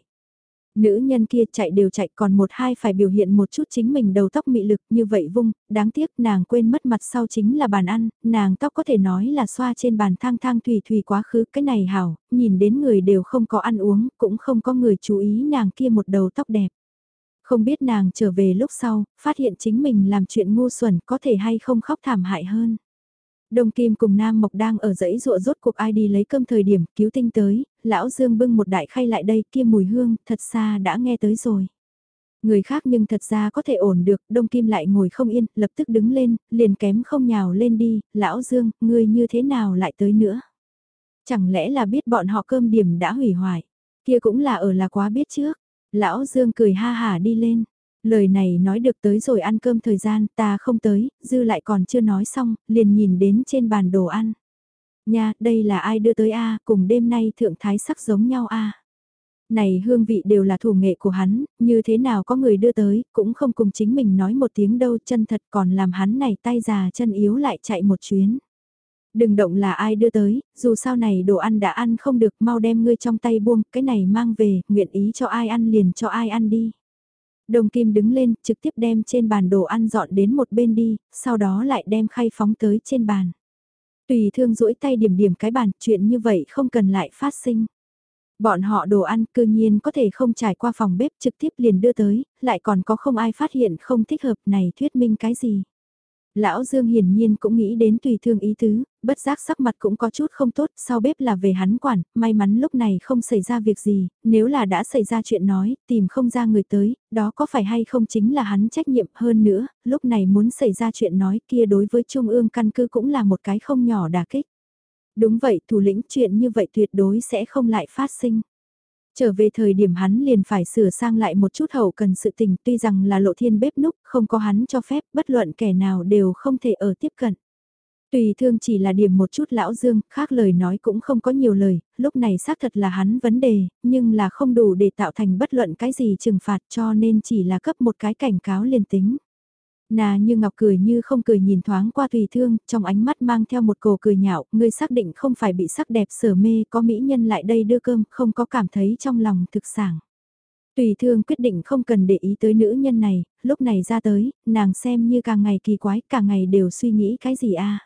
S1: Nữ nhân kia chạy đều chạy còn một hai phải biểu hiện một chút chính mình đầu tóc mị lực như vậy vung, đáng tiếc nàng quên mất mặt sau chính là bàn ăn, nàng tóc có thể nói là xoa trên bàn thang thang thủy thủy quá khứ cái này hảo, nhìn đến người đều không có ăn uống, cũng không có người chú ý nàng kia một đầu tóc đẹp. Không biết nàng trở về lúc sau, phát hiện chính mình làm chuyện ngu xuẩn có thể hay không khóc thảm hại hơn. Đồng Kim cùng Nam Mộc đang ở dãy ruộ rốt cuộc ai đi lấy cơm thời điểm cứu tinh tới, lão Dương bưng một đại khay lại đây kia mùi hương thật xa đã nghe tới rồi. Người khác nhưng thật ra có thể ổn được, Đông Kim lại ngồi không yên, lập tức đứng lên, liền kém không nhào lên đi, lão Dương, ngươi như thế nào lại tới nữa? Chẳng lẽ là biết bọn họ cơm điểm đã hủy hoại, kia cũng là ở là quá biết trước. Lão Dương cười ha hả đi lên. Lời này nói được tới rồi ăn cơm thời gian, ta không tới, dư lại còn chưa nói xong, liền nhìn đến trên bàn đồ ăn. Nha, đây là ai đưa tới a cùng đêm nay thượng thái sắc giống nhau a Này hương vị đều là thủ nghệ của hắn, như thế nào có người đưa tới, cũng không cùng chính mình nói một tiếng đâu chân thật còn làm hắn này tay già chân yếu lại chạy một chuyến. Đừng động là ai đưa tới, dù sao này đồ ăn đã ăn không được mau đem ngươi trong tay buông, cái này mang về, nguyện ý cho ai ăn liền cho ai ăn đi. Đồng Kim đứng lên, trực tiếp đem trên bàn đồ ăn dọn đến một bên đi, sau đó lại đem khay phóng tới trên bàn. Tùy thương duỗi tay điểm điểm cái bàn, chuyện như vậy không cần lại phát sinh. Bọn họ đồ ăn cư nhiên có thể không trải qua phòng bếp trực tiếp liền đưa tới, lại còn có không ai phát hiện không thích hợp này thuyết minh cái gì. Lão Dương hiển nhiên cũng nghĩ đến tùy thương ý tứ, bất giác sắc mặt cũng có chút không tốt, sau bếp là về hắn quản, may mắn lúc này không xảy ra việc gì, nếu là đã xảy ra chuyện nói, tìm không ra người tới, đó có phải hay không chính là hắn trách nhiệm hơn nữa, lúc này muốn xảy ra chuyện nói kia đối với Trung ương căn cứ cũng là một cái không nhỏ đả kích. Đúng vậy, thủ lĩnh chuyện như vậy tuyệt đối sẽ không lại phát sinh. Trở về thời điểm hắn liền phải sửa sang lại một chút hậu cần sự tình tuy rằng là lộ thiên bếp núc, không có hắn cho phép, bất luận kẻ nào đều không thể ở tiếp cận. Tùy thương chỉ là điểm một chút lão dương, khác lời nói cũng không có nhiều lời, lúc này xác thật là hắn vấn đề, nhưng là không đủ để tạo thành bất luận cái gì trừng phạt cho nên chỉ là cấp một cái cảnh cáo liền tính. Nà như ngọc cười như không cười nhìn thoáng qua tùy thương, trong ánh mắt mang theo một cổ cười nhạo, ngươi xác định không phải bị sắc đẹp sở mê có mỹ nhân lại đây đưa cơm, không có cảm thấy trong lòng thực sảng Tùy thương quyết định không cần để ý tới nữ nhân này, lúc này ra tới, nàng xem như càng ngày kỳ quái, càng ngày đều suy nghĩ cái gì a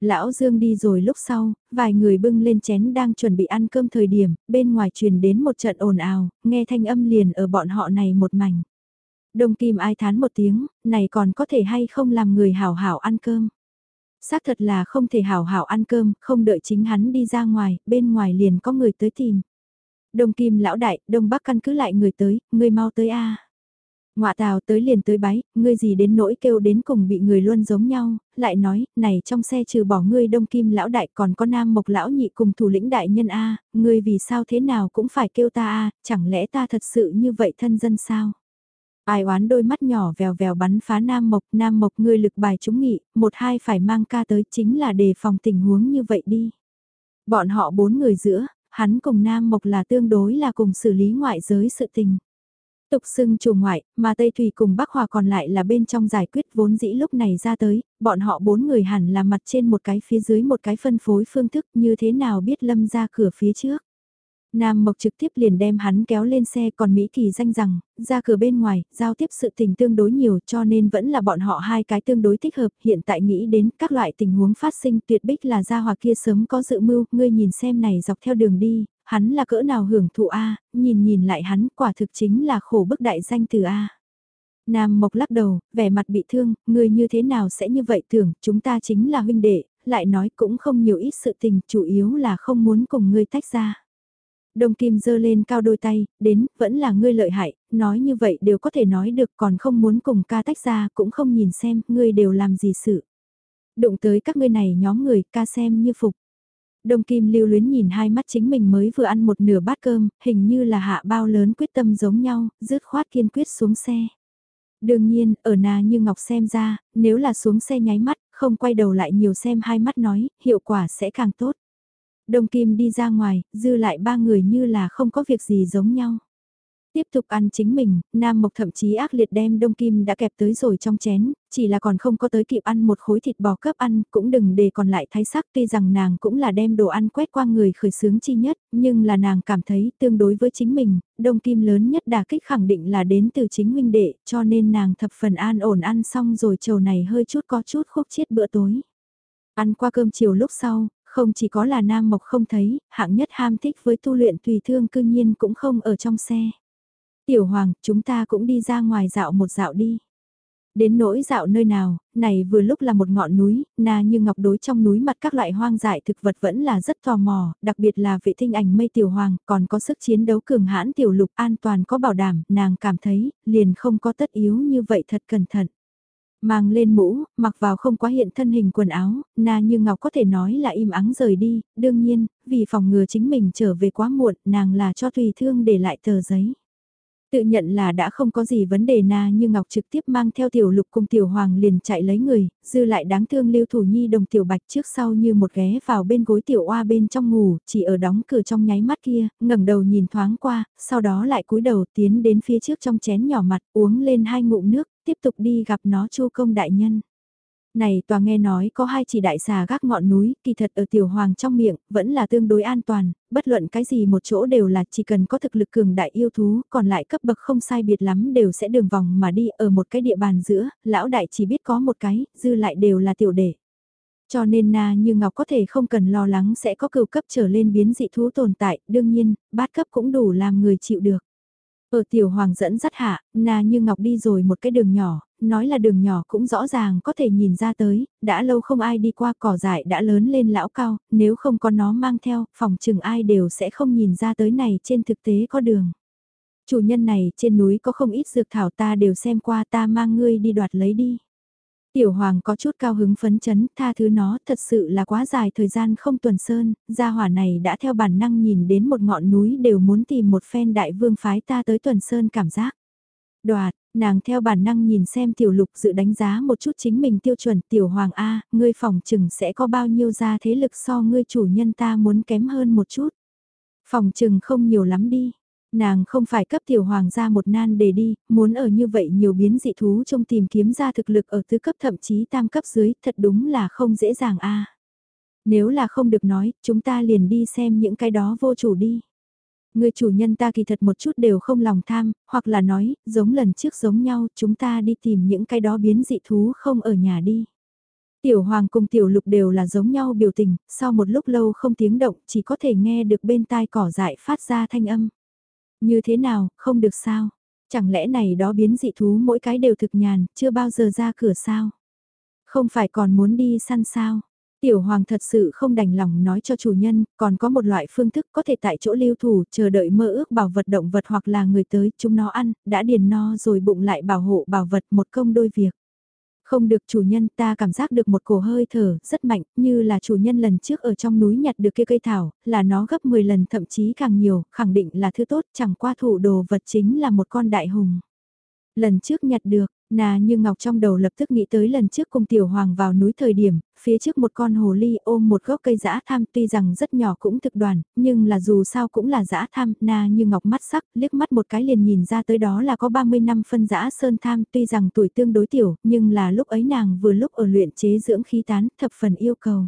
S1: Lão Dương đi rồi lúc sau, vài người bưng lên chén đang chuẩn bị ăn cơm thời điểm, bên ngoài truyền đến một trận ồn ào, nghe thanh âm liền ở bọn họ này một mảnh. Đông Kim ai thán một tiếng, này còn có thể hay không làm người hảo hảo ăn cơm. Xác thật là không thể hảo hảo ăn cơm, không đợi chính hắn đi ra ngoài, bên ngoài liền có người tới tìm. Đông Kim lão đại, Đông Bắc căn cứ lại người tới, người mau tới a. Ngoạ tào tới liền tới bái, ngươi gì đến nỗi kêu đến cùng bị người luôn giống nhau, lại nói, này trong xe trừ bỏ ngươi đông kim lão đại còn có nam mộc lão nhị cùng thủ lĩnh đại nhân A, ngươi vì sao thế nào cũng phải kêu ta A, chẳng lẽ ta thật sự như vậy thân dân sao? Ai oán đôi mắt nhỏ vèo vèo bắn phá nam mộc, nam mộc ngươi lực bài chúng nghị, một hai phải mang ca tới chính là đề phòng tình huống như vậy đi. Bọn họ bốn người giữa, hắn cùng nam mộc là tương đối là cùng xử lý ngoại giới sự tình tục xưng chủ ngoại, mà Tây Thủy cùng Bắc Hòa còn lại là bên trong giải quyết vốn dĩ lúc này ra tới, bọn họ bốn người hẳn là mặt trên một cái phía dưới một cái phân phối phương thức như thế nào biết lâm ra cửa phía trước. Nam Mộc trực tiếp liền đem hắn kéo lên xe còn Mỹ Kỳ danh rằng, ra cửa bên ngoài, giao tiếp sự tình tương đối nhiều cho nên vẫn là bọn họ hai cái tương đối thích hợp, hiện tại nghĩ đến các loại tình huống phát sinh tuyệt bích là ra hoặc kia sớm có dự mưu, ngươi nhìn xem này dọc theo đường đi, hắn là cỡ nào hưởng thụ A, nhìn nhìn lại hắn quả thực chính là khổ bức đại danh từ A. Nam Mộc lắc đầu, vẻ mặt bị thương, ngươi như thế nào sẽ như vậy tưởng, chúng ta chính là huynh đệ, lại nói cũng không nhiều ít sự tình, chủ yếu là không muốn cùng ngươi tách ra. Đông Kim giơ lên cao đôi tay, đến, vẫn là ngươi lợi hại, nói như vậy đều có thể nói được còn không muốn cùng ca tách ra, cũng không nhìn xem, ngươi đều làm gì sự. Đụng tới các ngươi này nhóm người, ca xem như phục. Đông Kim lưu luyến nhìn hai mắt chính mình mới vừa ăn một nửa bát cơm, hình như là hạ bao lớn quyết tâm giống nhau, dứt khoát kiên quyết xuống xe. Đương nhiên, ở nà như Ngọc xem ra, nếu là xuống xe nháy mắt, không quay đầu lại nhiều xem hai mắt nói, hiệu quả sẽ càng tốt. Đông Kim đi ra ngoài, dư lại ba người như là không có việc gì giống nhau. Tiếp tục ăn chính mình, Nam Mộc thậm chí ác liệt đem đông kim đã kẹp tới rồi trong chén, chỉ là còn không có tới kịp ăn một khối thịt bò cấp ăn, cũng đừng để còn lại thái sắc tuy rằng nàng cũng là đem đồ ăn quét qua người khởi sướng chi nhất, nhưng là nàng cảm thấy tương đối với chính mình, đông kim lớn nhất đà kích khẳng định là đến từ chính huynh đệ, cho nên nàng thập phần an ổn ăn xong rồi trầu này hơi chút có chút khúc chiết bữa tối. Ăn qua cơm chiều lúc sau, không chỉ có là Nam Mộc không thấy, hạng nhất ham thích với tu luyện tùy thương cư nhiên cũng không ở trong xe. Tiểu Hoàng, chúng ta cũng đi ra ngoài dạo một dạo đi. Đến nỗi dạo nơi nào, này vừa lúc là một ngọn núi, na như ngọc đối trong núi mặt các loại hoang dại thực vật vẫn là rất tò mò, đặc biệt là vệ tinh ảnh mây tiểu hoàng, còn có sức chiến đấu cường hãn tiểu lục an toàn có bảo đảm, nàng cảm thấy, liền không có tất yếu như vậy thật cẩn thận. Mang lên mũ, mặc vào không quá hiện thân hình quần áo, na như ngọc có thể nói là im ắng rời đi, đương nhiên, vì phòng ngừa chính mình trở về quá muộn, nàng là cho tùy thương để lại tờ giấy. Tự nhận là đã không có gì vấn đề na như Ngọc trực tiếp mang theo tiểu lục cùng tiểu hoàng liền chạy lấy người, dư lại đáng thương lưu thủ nhi đồng tiểu bạch trước sau như một ghé vào bên gối tiểu oa bên trong ngủ, chỉ ở đóng cửa trong nháy mắt kia, ngẩng đầu nhìn thoáng qua, sau đó lại cúi đầu tiến đến phía trước trong chén nhỏ mặt uống lên hai ngụm nước, tiếp tục đi gặp nó chu công đại nhân. Này tòa nghe nói có hai chỉ đại xà gác ngọn núi, kỳ thật ở tiểu hoàng trong miệng, vẫn là tương đối an toàn, bất luận cái gì một chỗ đều là chỉ cần có thực lực cường đại yêu thú, còn lại cấp bậc không sai biệt lắm đều sẽ đường vòng mà đi ở một cái địa bàn giữa, lão đại chỉ biết có một cái, dư lại đều là tiểu đệ. Cho nên na như ngọc có thể không cần lo lắng sẽ có cừu cấp trở lên biến dị thú tồn tại, đương nhiên, bát cấp cũng đủ làm người chịu được. Ở tiểu hoàng dẫn dắt hạ, na như ngọc đi rồi một cái đường nhỏ, nói là đường nhỏ cũng rõ ràng có thể nhìn ra tới, đã lâu không ai đi qua cỏ dại đã lớn lên lão cao, nếu không có nó mang theo, phòng chừng ai đều sẽ không nhìn ra tới này trên thực tế có đường. Chủ nhân này trên núi có không ít dược thảo ta đều xem qua ta mang ngươi đi đoạt lấy đi. Tiểu hoàng có chút cao hứng phấn chấn, tha thứ nó, thật sự là quá dài thời gian không tuần sơn, gia hỏa này đã theo bản năng nhìn đến một ngọn núi đều muốn tìm một phen đại vương phái ta tới tuần sơn cảm giác. Đoạt, nàng theo bản năng nhìn xem tiểu lục dự đánh giá một chút chính mình tiêu chuẩn tiểu hoàng A, ngươi phòng chừng sẽ có bao nhiêu gia thế lực so ngươi chủ nhân ta muốn kém hơn một chút. Phòng chừng không nhiều lắm đi. Nàng không phải cấp tiểu hoàng gia một nan để đi, muốn ở như vậy nhiều biến dị thú trong tìm kiếm ra thực lực ở tứ cấp thậm chí tam cấp dưới, thật đúng là không dễ dàng a. Nếu là không được nói, chúng ta liền đi xem những cái đó vô chủ đi. Người chủ nhân ta kỳ thật một chút đều không lòng tham, hoặc là nói, giống lần trước giống nhau, chúng ta đi tìm những cái đó biến dị thú không ở nhà đi. Tiểu hoàng cùng tiểu lục đều là giống nhau biểu tình, sau một lúc lâu không tiếng động chỉ có thể nghe được bên tai cỏ dại phát ra thanh âm. Như thế nào, không được sao? Chẳng lẽ này đó biến dị thú mỗi cái đều thực nhàn, chưa bao giờ ra cửa sao? Không phải còn muốn đi săn sao? Tiểu hoàng thật sự không đành lòng nói cho chủ nhân, còn có một loại phương thức có thể tại chỗ lưu thủ, chờ đợi mơ ước bảo vật động vật hoặc là người tới, chúng nó ăn, đã điền no rồi bụng lại bảo hộ bảo vật một công đôi việc. Không được chủ nhân ta cảm giác được một cổ hơi thở rất mạnh như là chủ nhân lần trước ở trong núi nhặt được kia cây thảo, là nó gấp 10 lần thậm chí càng nhiều, khẳng định là thứ tốt chẳng qua thủ đồ vật chính là một con đại hùng. Lần trước nhặt được, Nà như ngọc trong đầu lập tức nghĩ tới lần trước cùng tiểu hoàng vào núi thời điểm, phía trước một con hồ ly ôm một gốc cây dã tham tuy rằng rất nhỏ cũng thực đoàn, nhưng là dù sao cũng là dã tham, nà như ngọc mắt sắc, liếc mắt một cái liền nhìn ra tới đó là có 30 năm phân dã sơn tham tuy rằng tuổi tương đối tiểu, nhưng là lúc ấy nàng vừa lúc ở luyện chế dưỡng khí tán, thập phần yêu cầu.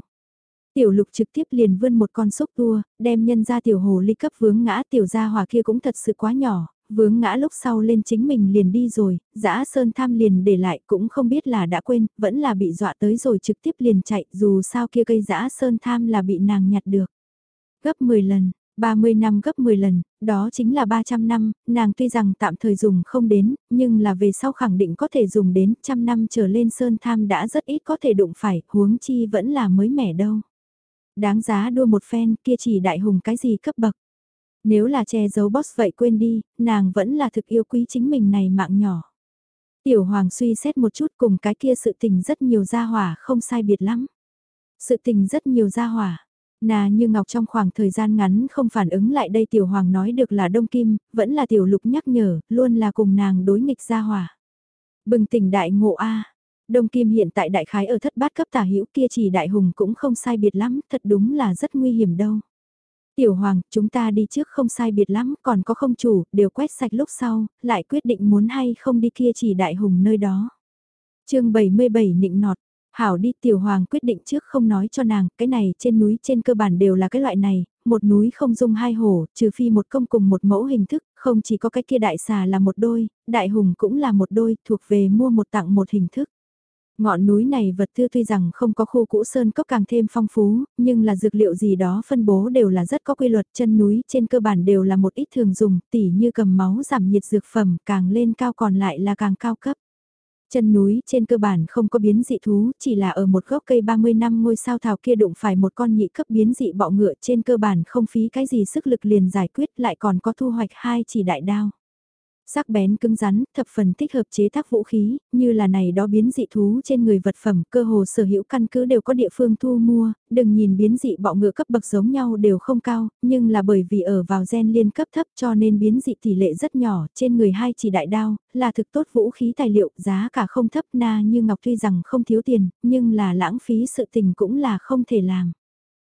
S1: Tiểu lục trực tiếp liền vươn một con xúc tua, đem nhân ra tiểu hồ ly cấp vướng ngã tiểu gia hòa kia cũng thật sự quá nhỏ, vướng ngã lúc sau lên chính mình liền đi rồi, dã sơn tham liền để lại cũng không biết là đã quên, vẫn là bị dọa tới rồi trực tiếp liền chạy dù sao kia cây dã sơn tham là bị nàng nhặt được. Gấp 10 lần, 30 năm gấp 10 lần, đó chính là 300 năm, nàng tuy rằng tạm thời dùng không đến, nhưng là về sau khẳng định có thể dùng đến trăm năm trở lên sơn tham đã rất ít có thể đụng phải, huống chi vẫn là mới mẻ đâu. Đáng giá đua một phen kia chỉ đại hùng cái gì cấp bậc. Nếu là che giấu boss vậy quên đi, nàng vẫn là thực yêu quý chính mình này mạng nhỏ. Tiểu Hoàng suy xét một chút cùng cái kia sự tình rất nhiều gia hỏa không sai biệt lắm. Sự tình rất nhiều gia hỏa. Nà như Ngọc trong khoảng thời gian ngắn không phản ứng lại đây Tiểu Hoàng nói được là Đông Kim, vẫn là Tiểu Lục nhắc nhở, luôn là cùng nàng đối nghịch gia hỏa. Bừng tỉnh đại ngộ A. Đông Kim hiện tại đại khái ở thất bát cấp tả hữu kia chỉ đại hùng cũng không sai biệt lắm, thật đúng là rất nguy hiểm đâu. Tiểu Hoàng, chúng ta đi trước không sai biệt lắm, còn có không chủ, đều quét sạch lúc sau, lại quyết định muốn hay không đi kia chỉ đại hùng nơi đó. chương 77 nịnh nọt, Hảo đi Tiểu Hoàng quyết định trước không nói cho nàng, cái này trên núi trên cơ bản đều là cái loại này, một núi không dung hai hổ, trừ phi một công cùng một mẫu hình thức, không chỉ có cái kia đại xà là một đôi, đại hùng cũng là một đôi, thuộc về mua một tặng một hình thức. Ngọn núi này vật tư tuy rằng không có khu cũ sơn cốc càng thêm phong phú, nhưng là dược liệu gì đó phân bố đều là rất có quy luật chân núi trên cơ bản đều là một ít thường dùng, tỉ như cầm máu giảm nhiệt dược phẩm càng lên cao còn lại là càng cao cấp. Chân núi trên cơ bản không có biến dị thú, chỉ là ở một gốc cây 30 năm ngôi sao thảo kia đụng phải một con nhị cấp biến dị bọ ngựa trên cơ bản không phí cái gì sức lực liền giải quyết lại còn có thu hoạch hai chỉ đại đao. Sắc bén cứng rắn, thập phần thích hợp chế tác vũ khí, như là này đó biến dị thú trên người vật phẩm, cơ hồ sở hữu căn cứ đều có địa phương thu mua, đừng nhìn biến dị bọ ngựa cấp bậc giống nhau đều không cao, nhưng là bởi vì ở vào gen liên cấp thấp cho nên biến dị tỷ lệ rất nhỏ, trên người hai chỉ đại đao, là thực tốt vũ khí tài liệu, giá cả không thấp na như Ngọc tuy rằng không thiếu tiền, nhưng là lãng phí sự tình cũng là không thể làm.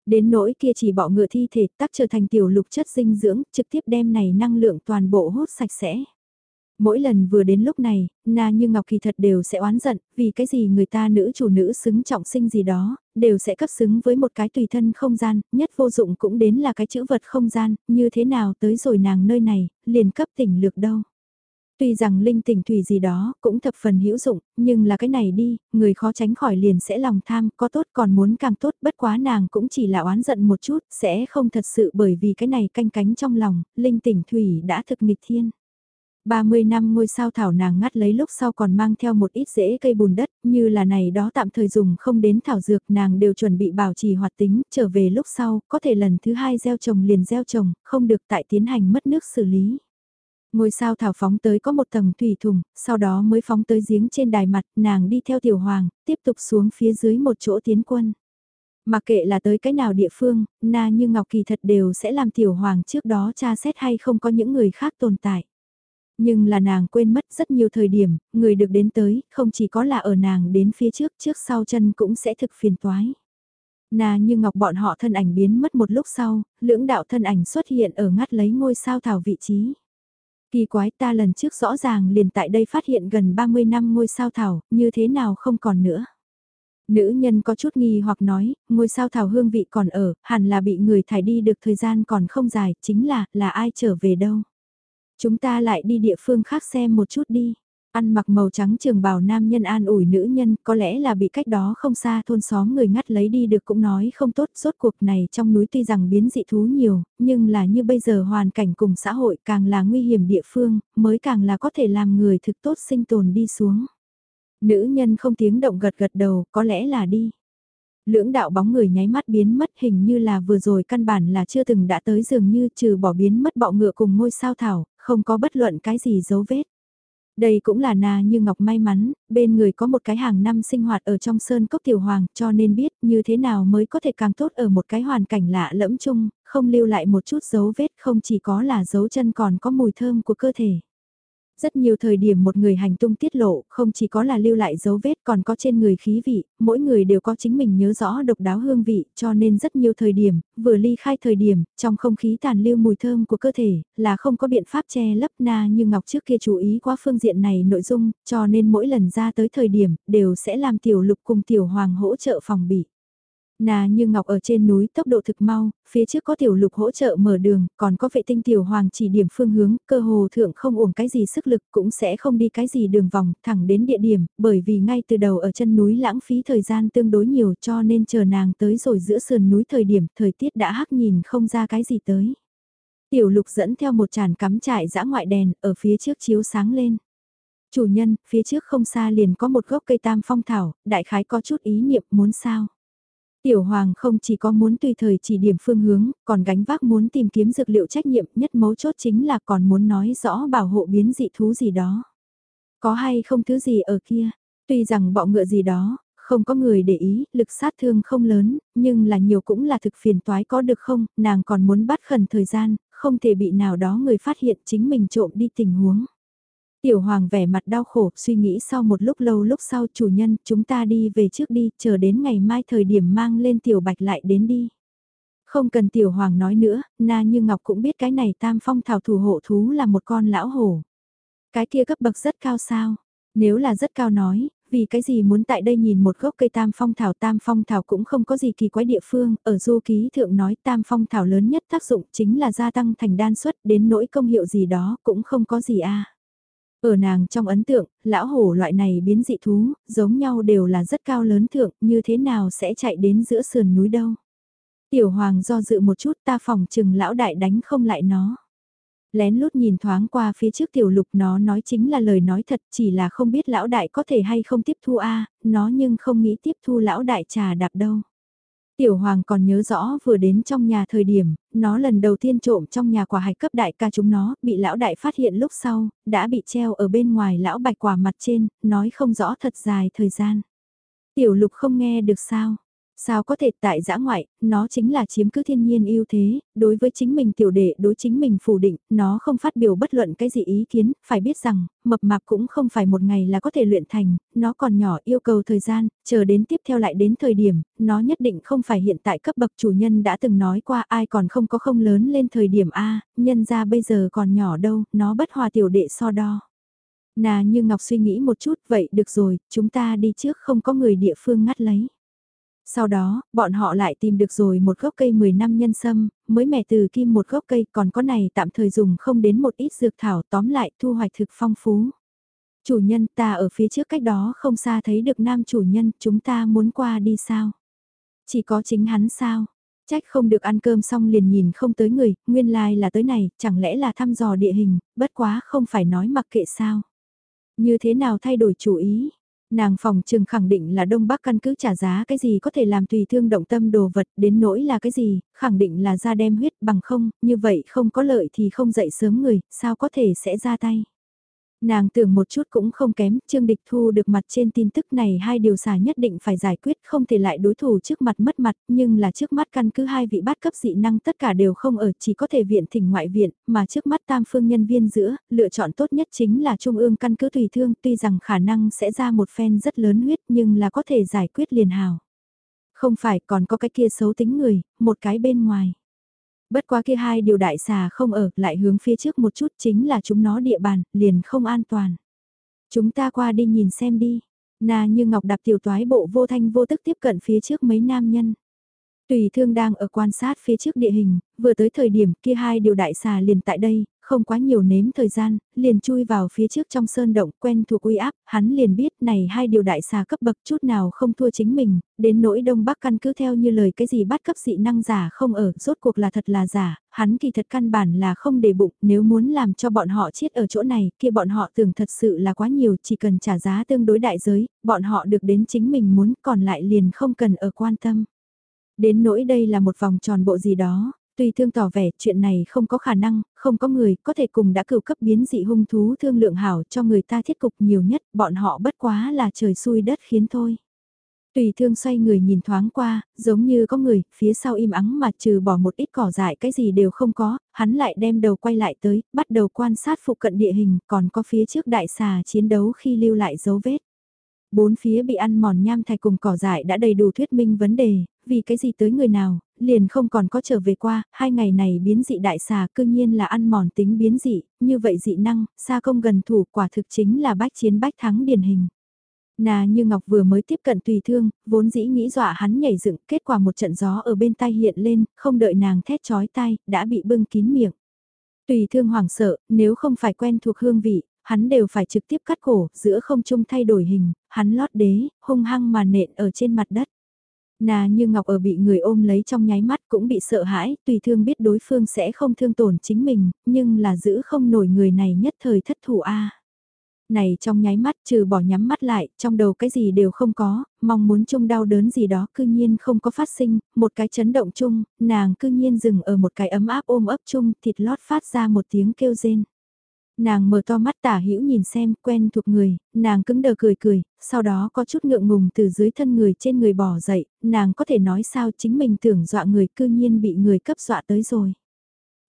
S1: Đến nỗi kia chỉ bọ ngựa thi thể tắc trở thành tiểu lục chất dinh dưỡng, trực tiếp đem này năng lượng toàn bộ hút sạch sẽ. Mỗi lần vừa đến lúc này, Na Như Ngọc kỳ thật đều sẽ oán giận, vì cái gì người ta nữ chủ nữ xứng trọng sinh gì đó, đều sẽ cấp xứng với một cái tùy thân không gian, nhất vô dụng cũng đến là cái chữ vật không gian, như thế nào tới rồi nàng nơi này, liền cấp tỉnh lược đâu. Tuy rằng linh tỉnh thủy gì đó cũng thập phần hữu dụng, nhưng là cái này đi, người khó tránh khỏi liền sẽ lòng tham, có tốt còn muốn càng tốt, bất quá nàng cũng chỉ là oán giận một chút, sẽ không thật sự bởi vì cái này canh cánh trong lòng, linh tỉnh thủy đã thực nghịch thiên. 30 năm ngôi sao thảo nàng ngắt lấy lúc sau còn mang theo một ít rễ cây bùn đất, như là này đó tạm thời dùng không đến thảo dược nàng đều chuẩn bị bảo trì hoạt tính, trở về lúc sau, có thể lần thứ hai gieo trồng liền gieo trồng, không được tại tiến hành mất nước xử lý. Ngôi sao thảo phóng tới có một tầng thủy thùng, sau đó mới phóng tới giếng trên đài mặt, nàng đi theo tiểu hoàng, tiếp tục xuống phía dưới một chỗ tiến quân. Mặc kệ là tới cái nào địa phương, na như ngọc kỳ thật đều sẽ làm tiểu hoàng trước đó tra xét hay không có những người khác tồn tại. Nhưng là nàng quên mất rất nhiều thời điểm, người được đến tới, không chỉ có là ở nàng đến phía trước, trước sau chân cũng sẽ thực phiền toái. Nà như ngọc bọn họ thân ảnh biến mất một lúc sau, lưỡng đạo thân ảnh xuất hiện ở ngắt lấy ngôi sao thảo vị trí. Kỳ quái ta lần trước rõ ràng liền tại đây phát hiện gần 30 năm ngôi sao thảo, như thế nào không còn nữa. Nữ nhân có chút nghi hoặc nói, ngôi sao thảo hương vị còn ở, hẳn là bị người thải đi được thời gian còn không dài, chính là, là ai trở về đâu. Chúng ta lại đi địa phương khác xem một chút đi. Ăn mặc màu trắng trường bào nam nhân an ủi nữ nhân, có lẽ là bị cách đó không xa thôn xóm người ngắt lấy đi được cũng nói không tốt, rốt cuộc này trong núi tuy rằng biến dị thú nhiều, nhưng là như bây giờ hoàn cảnh cùng xã hội càng là nguy hiểm địa phương, mới càng là có thể làm người thực tốt sinh tồn đi xuống. Nữ nhân không tiếng động gật gật đầu, có lẽ là đi. Lưỡng đạo bóng người nháy mắt biến mất hình như là vừa rồi căn bản là chưa từng đã tới dường như trừ bỏ biến mất bọ ngựa cùng ngôi sao thảo, không có bất luận cái gì dấu vết. Đây cũng là na như ngọc may mắn, bên người có một cái hàng năm sinh hoạt ở trong sơn cốc tiểu hoàng cho nên biết như thế nào mới có thể càng tốt ở một cái hoàn cảnh lạ lẫm chung, không lưu lại một chút dấu vết không chỉ có là dấu chân còn có mùi thơm của cơ thể. Rất nhiều thời điểm một người hành tung tiết lộ, không chỉ có là lưu lại dấu vết còn có trên người khí vị, mỗi người đều có chính mình nhớ rõ độc đáo hương vị, cho nên rất nhiều thời điểm, vừa ly khai thời điểm, trong không khí tàn lưu mùi thơm của cơ thể, là không có biện pháp che lấp na như Ngọc trước kia chú ý qua phương diện này nội dung, cho nên mỗi lần ra tới thời điểm, đều sẽ làm tiểu lục cùng tiểu hoàng hỗ trợ phòng bị. Nà như ngọc ở trên núi tốc độ thực mau, phía trước có tiểu lục hỗ trợ mở đường, còn có vệ tinh tiểu hoàng chỉ điểm phương hướng, cơ hồ thượng không uổng cái gì sức lực cũng sẽ không đi cái gì đường vòng, thẳng đến địa điểm, bởi vì ngay từ đầu ở chân núi lãng phí thời gian tương đối nhiều cho nên chờ nàng tới rồi giữa sườn núi thời điểm, thời tiết đã hắc nhìn không ra cái gì tới. Tiểu lục dẫn theo một tràn cắm trại dã ngoại đèn, ở phía trước chiếu sáng lên. Chủ nhân, phía trước không xa liền có một gốc cây tam phong thảo, đại khái có chút ý niệm muốn sao. Tiểu Hoàng không chỉ có muốn tùy thời chỉ điểm phương hướng, còn gánh vác muốn tìm kiếm dược liệu trách nhiệm nhất mấu chốt chính là còn muốn nói rõ bảo hộ biến dị thú gì đó. Có hay không thứ gì ở kia, tuy rằng bọ ngựa gì đó, không có người để ý, lực sát thương không lớn, nhưng là nhiều cũng là thực phiền toái có được không, nàng còn muốn bắt khẩn thời gian, không thể bị nào đó người phát hiện chính mình trộm đi tình huống. Tiểu Hoàng vẻ mặt đau khổ, suy nghĩ sau một lúc lâu lúc sau chủ nhân, chúng ta đi về trước đi, chờ đến ngày mai thời điểm mang lên Tiểu Bạch lại đến đi. Không cần Tiểu Hoàng nói nữa, Na Như Ngọc cũng biết cái này tam phong thảo thủ hộ thú là một con lão hổ. Cái kia cấp bậc rất cao sao? Nếu là rất cao nói, vì cái gì muốn tại đây nhìn một gốc cây tam phong thảo tam phong thảo cũng không có gì kỳ quái địa phương, ở du ký thượng nói tam phong thảo lớn nhất tác dụng chính là gia tăng thành đan suất đến nỗi công hiệu gì đó cũng không có gì a ở nàng trong ấn tượng, lão hổ loại này biến dị thú, giống nhau đều là rất cao lớn thượng, như thế nào sẽ chạy đến giữa sườn núi đâu. Tiểu hoàng do dự một chút ta phòng chừng lão đại đánh không lại nó. Lén lút nhìn thoáng qua phía trước tiểu lục nó nói chính là lời nói thật chỉ là không biết lão đại có thể hay không tiếp thu a nó nhưng không nghĩ tiếp thu lão đại trà đạp đâu. Tiểu Hoàng còn nhớ rõ vừa đến trong nhà thời điểm, nó lần đầu tiên trộm trong nhà quả hạch cấp đại ca chúng nó, bị lão đại phát hiện lúc sau, đã bị treo ở bên ngoài lão bạch quả mặt trên, nói không rõ thật dài thời gian. Tiểu Lục không nghe được sao, Sao có thể tại giã ngoại, nó chính là chiếm cứ thiên nhiên ưu thế, đối với chính mình tiểu đệ đối chính mình phủ định, nó không phát biểu bất luận cái gì ý kiến, phải biết rằng, mập mạp cũng không phải một ngày là có thể luyện thành, nó còn nhỏ yêu cầu thời gian, chờ đến tiếp theo lại đến thời điểm, nó nhất định không phải hiện tại cấp bậc chủ nhân đã từng nói qua ai còn không có không lớn lên thời điểm A, nhân ra bây giờ còn nhỏ đâu, nó bất hòa tiểu đệ so đo. Nà như Ngọc suy nghĩ một chút, vậy được rồi, chúng ta đi trước không có người địa phương ngắt lấy. Sau đó, bọn họ lại tìm được rồi một gốc cây 10 năm nhân sâm, mới mẻ từ kim một gốc cây còn có này tạm thời dùng không đến một ít dược thảo tóm lại thu hoạch thực phong phú. Chủ nhân ta ở phía trước cách đó không xa thấy được nam chủ nhân chúng ta muốn qua đi sao? Chỉ có chính hắn sao? Trách không được ăn cơm xong liền nhìn không tới người, nguyên lai like là tới này, chẳng lẽ là thăm dò địa hình, bất quá không phải nói mặc kệ sao? Như thế nào thay đổi chủ ý? Nàng phòng trừng khẳng định là Đông Bắc căn cứ trả giá cái gì có thể làm tùy thương động tâm đồ vật đến nỗi là cái gì, khẳng định là ra đem huyết bằng không, như vậy không có lợi thì không dậy sớm người, sao có thể sẽ ra tay. Nàng tưởng một chút cũng không kém, Trương Địch Thu được mặt trên tin tức này hai điều xả nhất định phải giải quyết không thể lại đối thủ trước mặt mất mặt, nhưng là trước mắt căn cứ hai vị bát cấp dị năng tất cả đều không ở chỉ có thể viện thỉnh ngoại viện, mà trước mắt tam phương nhân viên giữa, lựa chọn tốt nhất chính là trung ương căn cứ tùy thương tuy rằng khả năng sẽ ra một phen rất lớn huyết nhưng là có thể giải quyết liền hào. Không phải còn có cái kia xấu tính người, một cái bên ngoài. Bất quá kia hai điều đại xà không ở, lại hướng phía trước một chút chính là chúng nó địa bàn, liền không an toàn. Chúng ta qua đi nhìn xem đi. Na như ngọc đạp tiểu toái bộ vô thanh vô tức tiếp cận phía trước mấy nam nhân. Tùy thương đang ở quan sát phía trước địa hình, vừa tới thời điểm kia hai điều đại xà liền tại đây, không quá nhiều nếm thời gian, liền chui vào phía trước trong sơn động quen thuộc uy áp, hắn liền biết này hai điều đại xà cấp bậc chút nào không thua chính mình, đến nỗi đông bắc căn cứ theo như lời cái gì bắt cấp dị năng giả không ở, rốt cuộc là thật là giả, hắn kỳ thật căn bản là không để bụng, nếu muốn làm cho bọn họ chết ở chỗ này, kia bọn họ tưởng thật sự là quá nhiều, chỉ cần trả giá tương đối đại giới, bọn họ được đến chính mình muốn, còn lại liền không cần ở quan tâm. Đến nỗi đây là một vòng tròn bộ gì đó, Tùy thương tỏ vẻ chuyện này không có khả năng, không có người có thể cùng đã cựu cấp biến dị hung thú thương lượng hảo cho người ta thiết cục nhiều nhất, bọn họ bất quá là trời xui đất khiến thôi. Tùy thương xoay người nhìn thoáng qua, giống như có người, phía sau im ắng mà trừ bỏ một ít cỏ dại cái gì đều không có, hắn lại đem đầu quay lại tới, bắt đầu quan sát phụ cận địa hình, còn có phía trước đại xà chiến đấu khi lưu lại dấu vết. Bốn phía bị ăn mòn nham thạch cùng cỏ dại đã đầy đủ thuyết minh vấn đề, vì cái gì tới người nào, liền không còn có trở về qua, hai ngày này biến dị đại xà cương nhiên là ăn mòn tính biến dị, như vậy dị năng, xa công gần thủ quả thực chính là bách chiến bách thắng điển hình. Nà như Ngọc vừa mới tiếp cận tùy thương, vốn dĩ nghĩ dọa hắn nhảy dựng, kết quả một trận gió ở bên tay hiện lên, không đợi nàng thét chói tai, đã bị bưng kín miệng. Tùy thương hoảng sợ, nếu không phải quen thuộc hương vị, hắn đều phải trực tiếp cắt cổ, giữa không trung thay đổi hình, hắn lót đế, hung hăng mà nện ở trên mặt đất. Nà như Ngọc ở bị người ôm lấy trong nháy mắt cũng bị sợ hãi, tùy thương biết đối phương sẽ không thương tổn chính mình, nhưng là giữ không nổi người này nhất thời thất thủ a. Này trong nháy mắt trừ bỏ nhắm mắt lại, trong đầu cái gì đều không có, mong muốn chung đau đớn gì đó cư nhiên không có phát sinh, một cái chấn động chung, nàng cư nhiên dừng ở một cái ấm áp ôm ấp chung, thịt lót phát ra một tiếng kêu rên. Nàng mở to mắt tả hữu nhìn xem quen thuộc người, nàng cứng đờ cười cười, sau đó có chút ngượng ngùng từ dưới thân người trên người bỏ dậy, nàng có thể nói sao chính mình tưởng dọa người cư nhiên bị người cấp dọa tới rồi.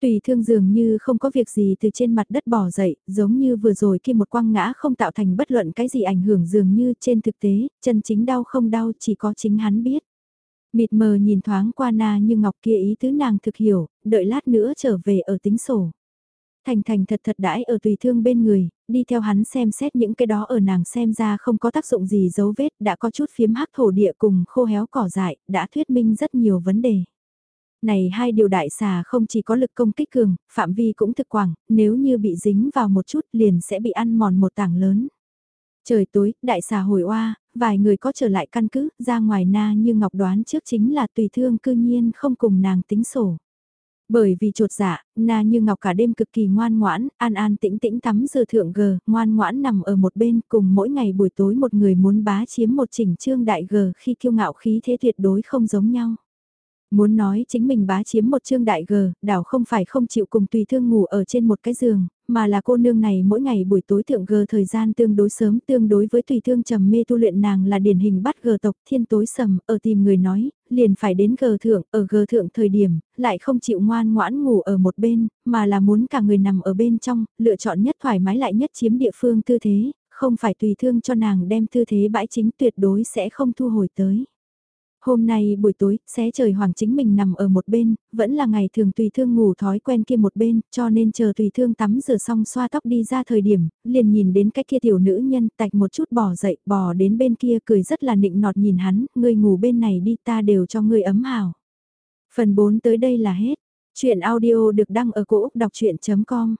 S1: Tùy thương dường như không có việc gì từ trên mặt đất bỏ dậy, giống như vừa rồi khi một quăng ngã không tạo thành bất luận cái gì ảnh hưởng dường như trên thực tế, chân chính đau không đau chỉ có chính hắn biết. Mịt mờ nhìn thoáng qua na như ngọc kia ý tứ nàng thực hiểu, đợi lát nữa trở về ở tính sổ. Thành thành thật thật đãi ở tùy thương bên người, đi theo hắn xem xét những cái đó ở nàng xem ra không có tác dụng gì dấu vết đã có chút phiếm hắc thổ địa cùng khô héo cỏ dại, đã thuyết minh rất nhiều vấn đề. Này hai điều đại xà không chỉ có lực công kích cường, phạm vi cũng thực quảng, nếu như bị dính vào một chút liền sẽ bị ăn mòn một tảng lớn. Trời tối, đại xà hồi oa, vài người có trở lại căn cứ, ra ngoài na như ngọc đoán trước chính là tùy thương cư nhiên không cùng nàng tính sổ. Bởi vì trột dạ, na như ngọc cả đêm cực kỳ ngoan ngoãn, an an tĩnh tĩnh tắm giờ thượng gờ, ngoan ngoãn nằm ở một bên cùng mỗi ngày buổi tối một người muốn bá chiếm một chỉnh trương đại gờ khi kiêu ngạo khí thế tuyệt đối không giống nhau. Muốn nói chính mình bá chiếm một trương đại gờ, đảo không phải không chịu cùng tùy thương ngủ ở trên một cái giường, mà là cô nương này mỗi ngày buổi tối thượng gờ thời gian tương đối sớm tương đối với tùy thương trầm mê tu luyện nàng là điển hình bắt gờ tộc thiên tối sầm ở tìm người nói, liền phải đến gờ thượng, ở gờ thượng thời điểm, lại không chịu ngoan ngoãn ngủ ở một bên, mà là muốn cả người nằm ở bên trong, lựa chọn nhất thoải mái lại nhất chiếm địa phương tư thế, không phải tùy thương cho nàng đem tư thế bãi chính tuyệt đối sẽ không thu hồi tới. Hôm nay buổi tối, xé trời hoàng chính mình nằm ở một bên, vẫn là ngày thường tùy thương ngủ thói quen kia một bên, cho nên chờ tùy thương tắm rửa xong xoa tóc đi ra thời điểm, liền nhìn đến cái kia tiểu nữ nhân tạch một chút bỏ dậy, bỏ đến bên kia cười rất là nịnh nọt nhìn hắn, ngươi ngủ bên này đi ta đều cho ngươi ấm hào. Phần 4 tới đây là hết. Chuyện audio được đăng ở cổ Úc đọc chuyện.com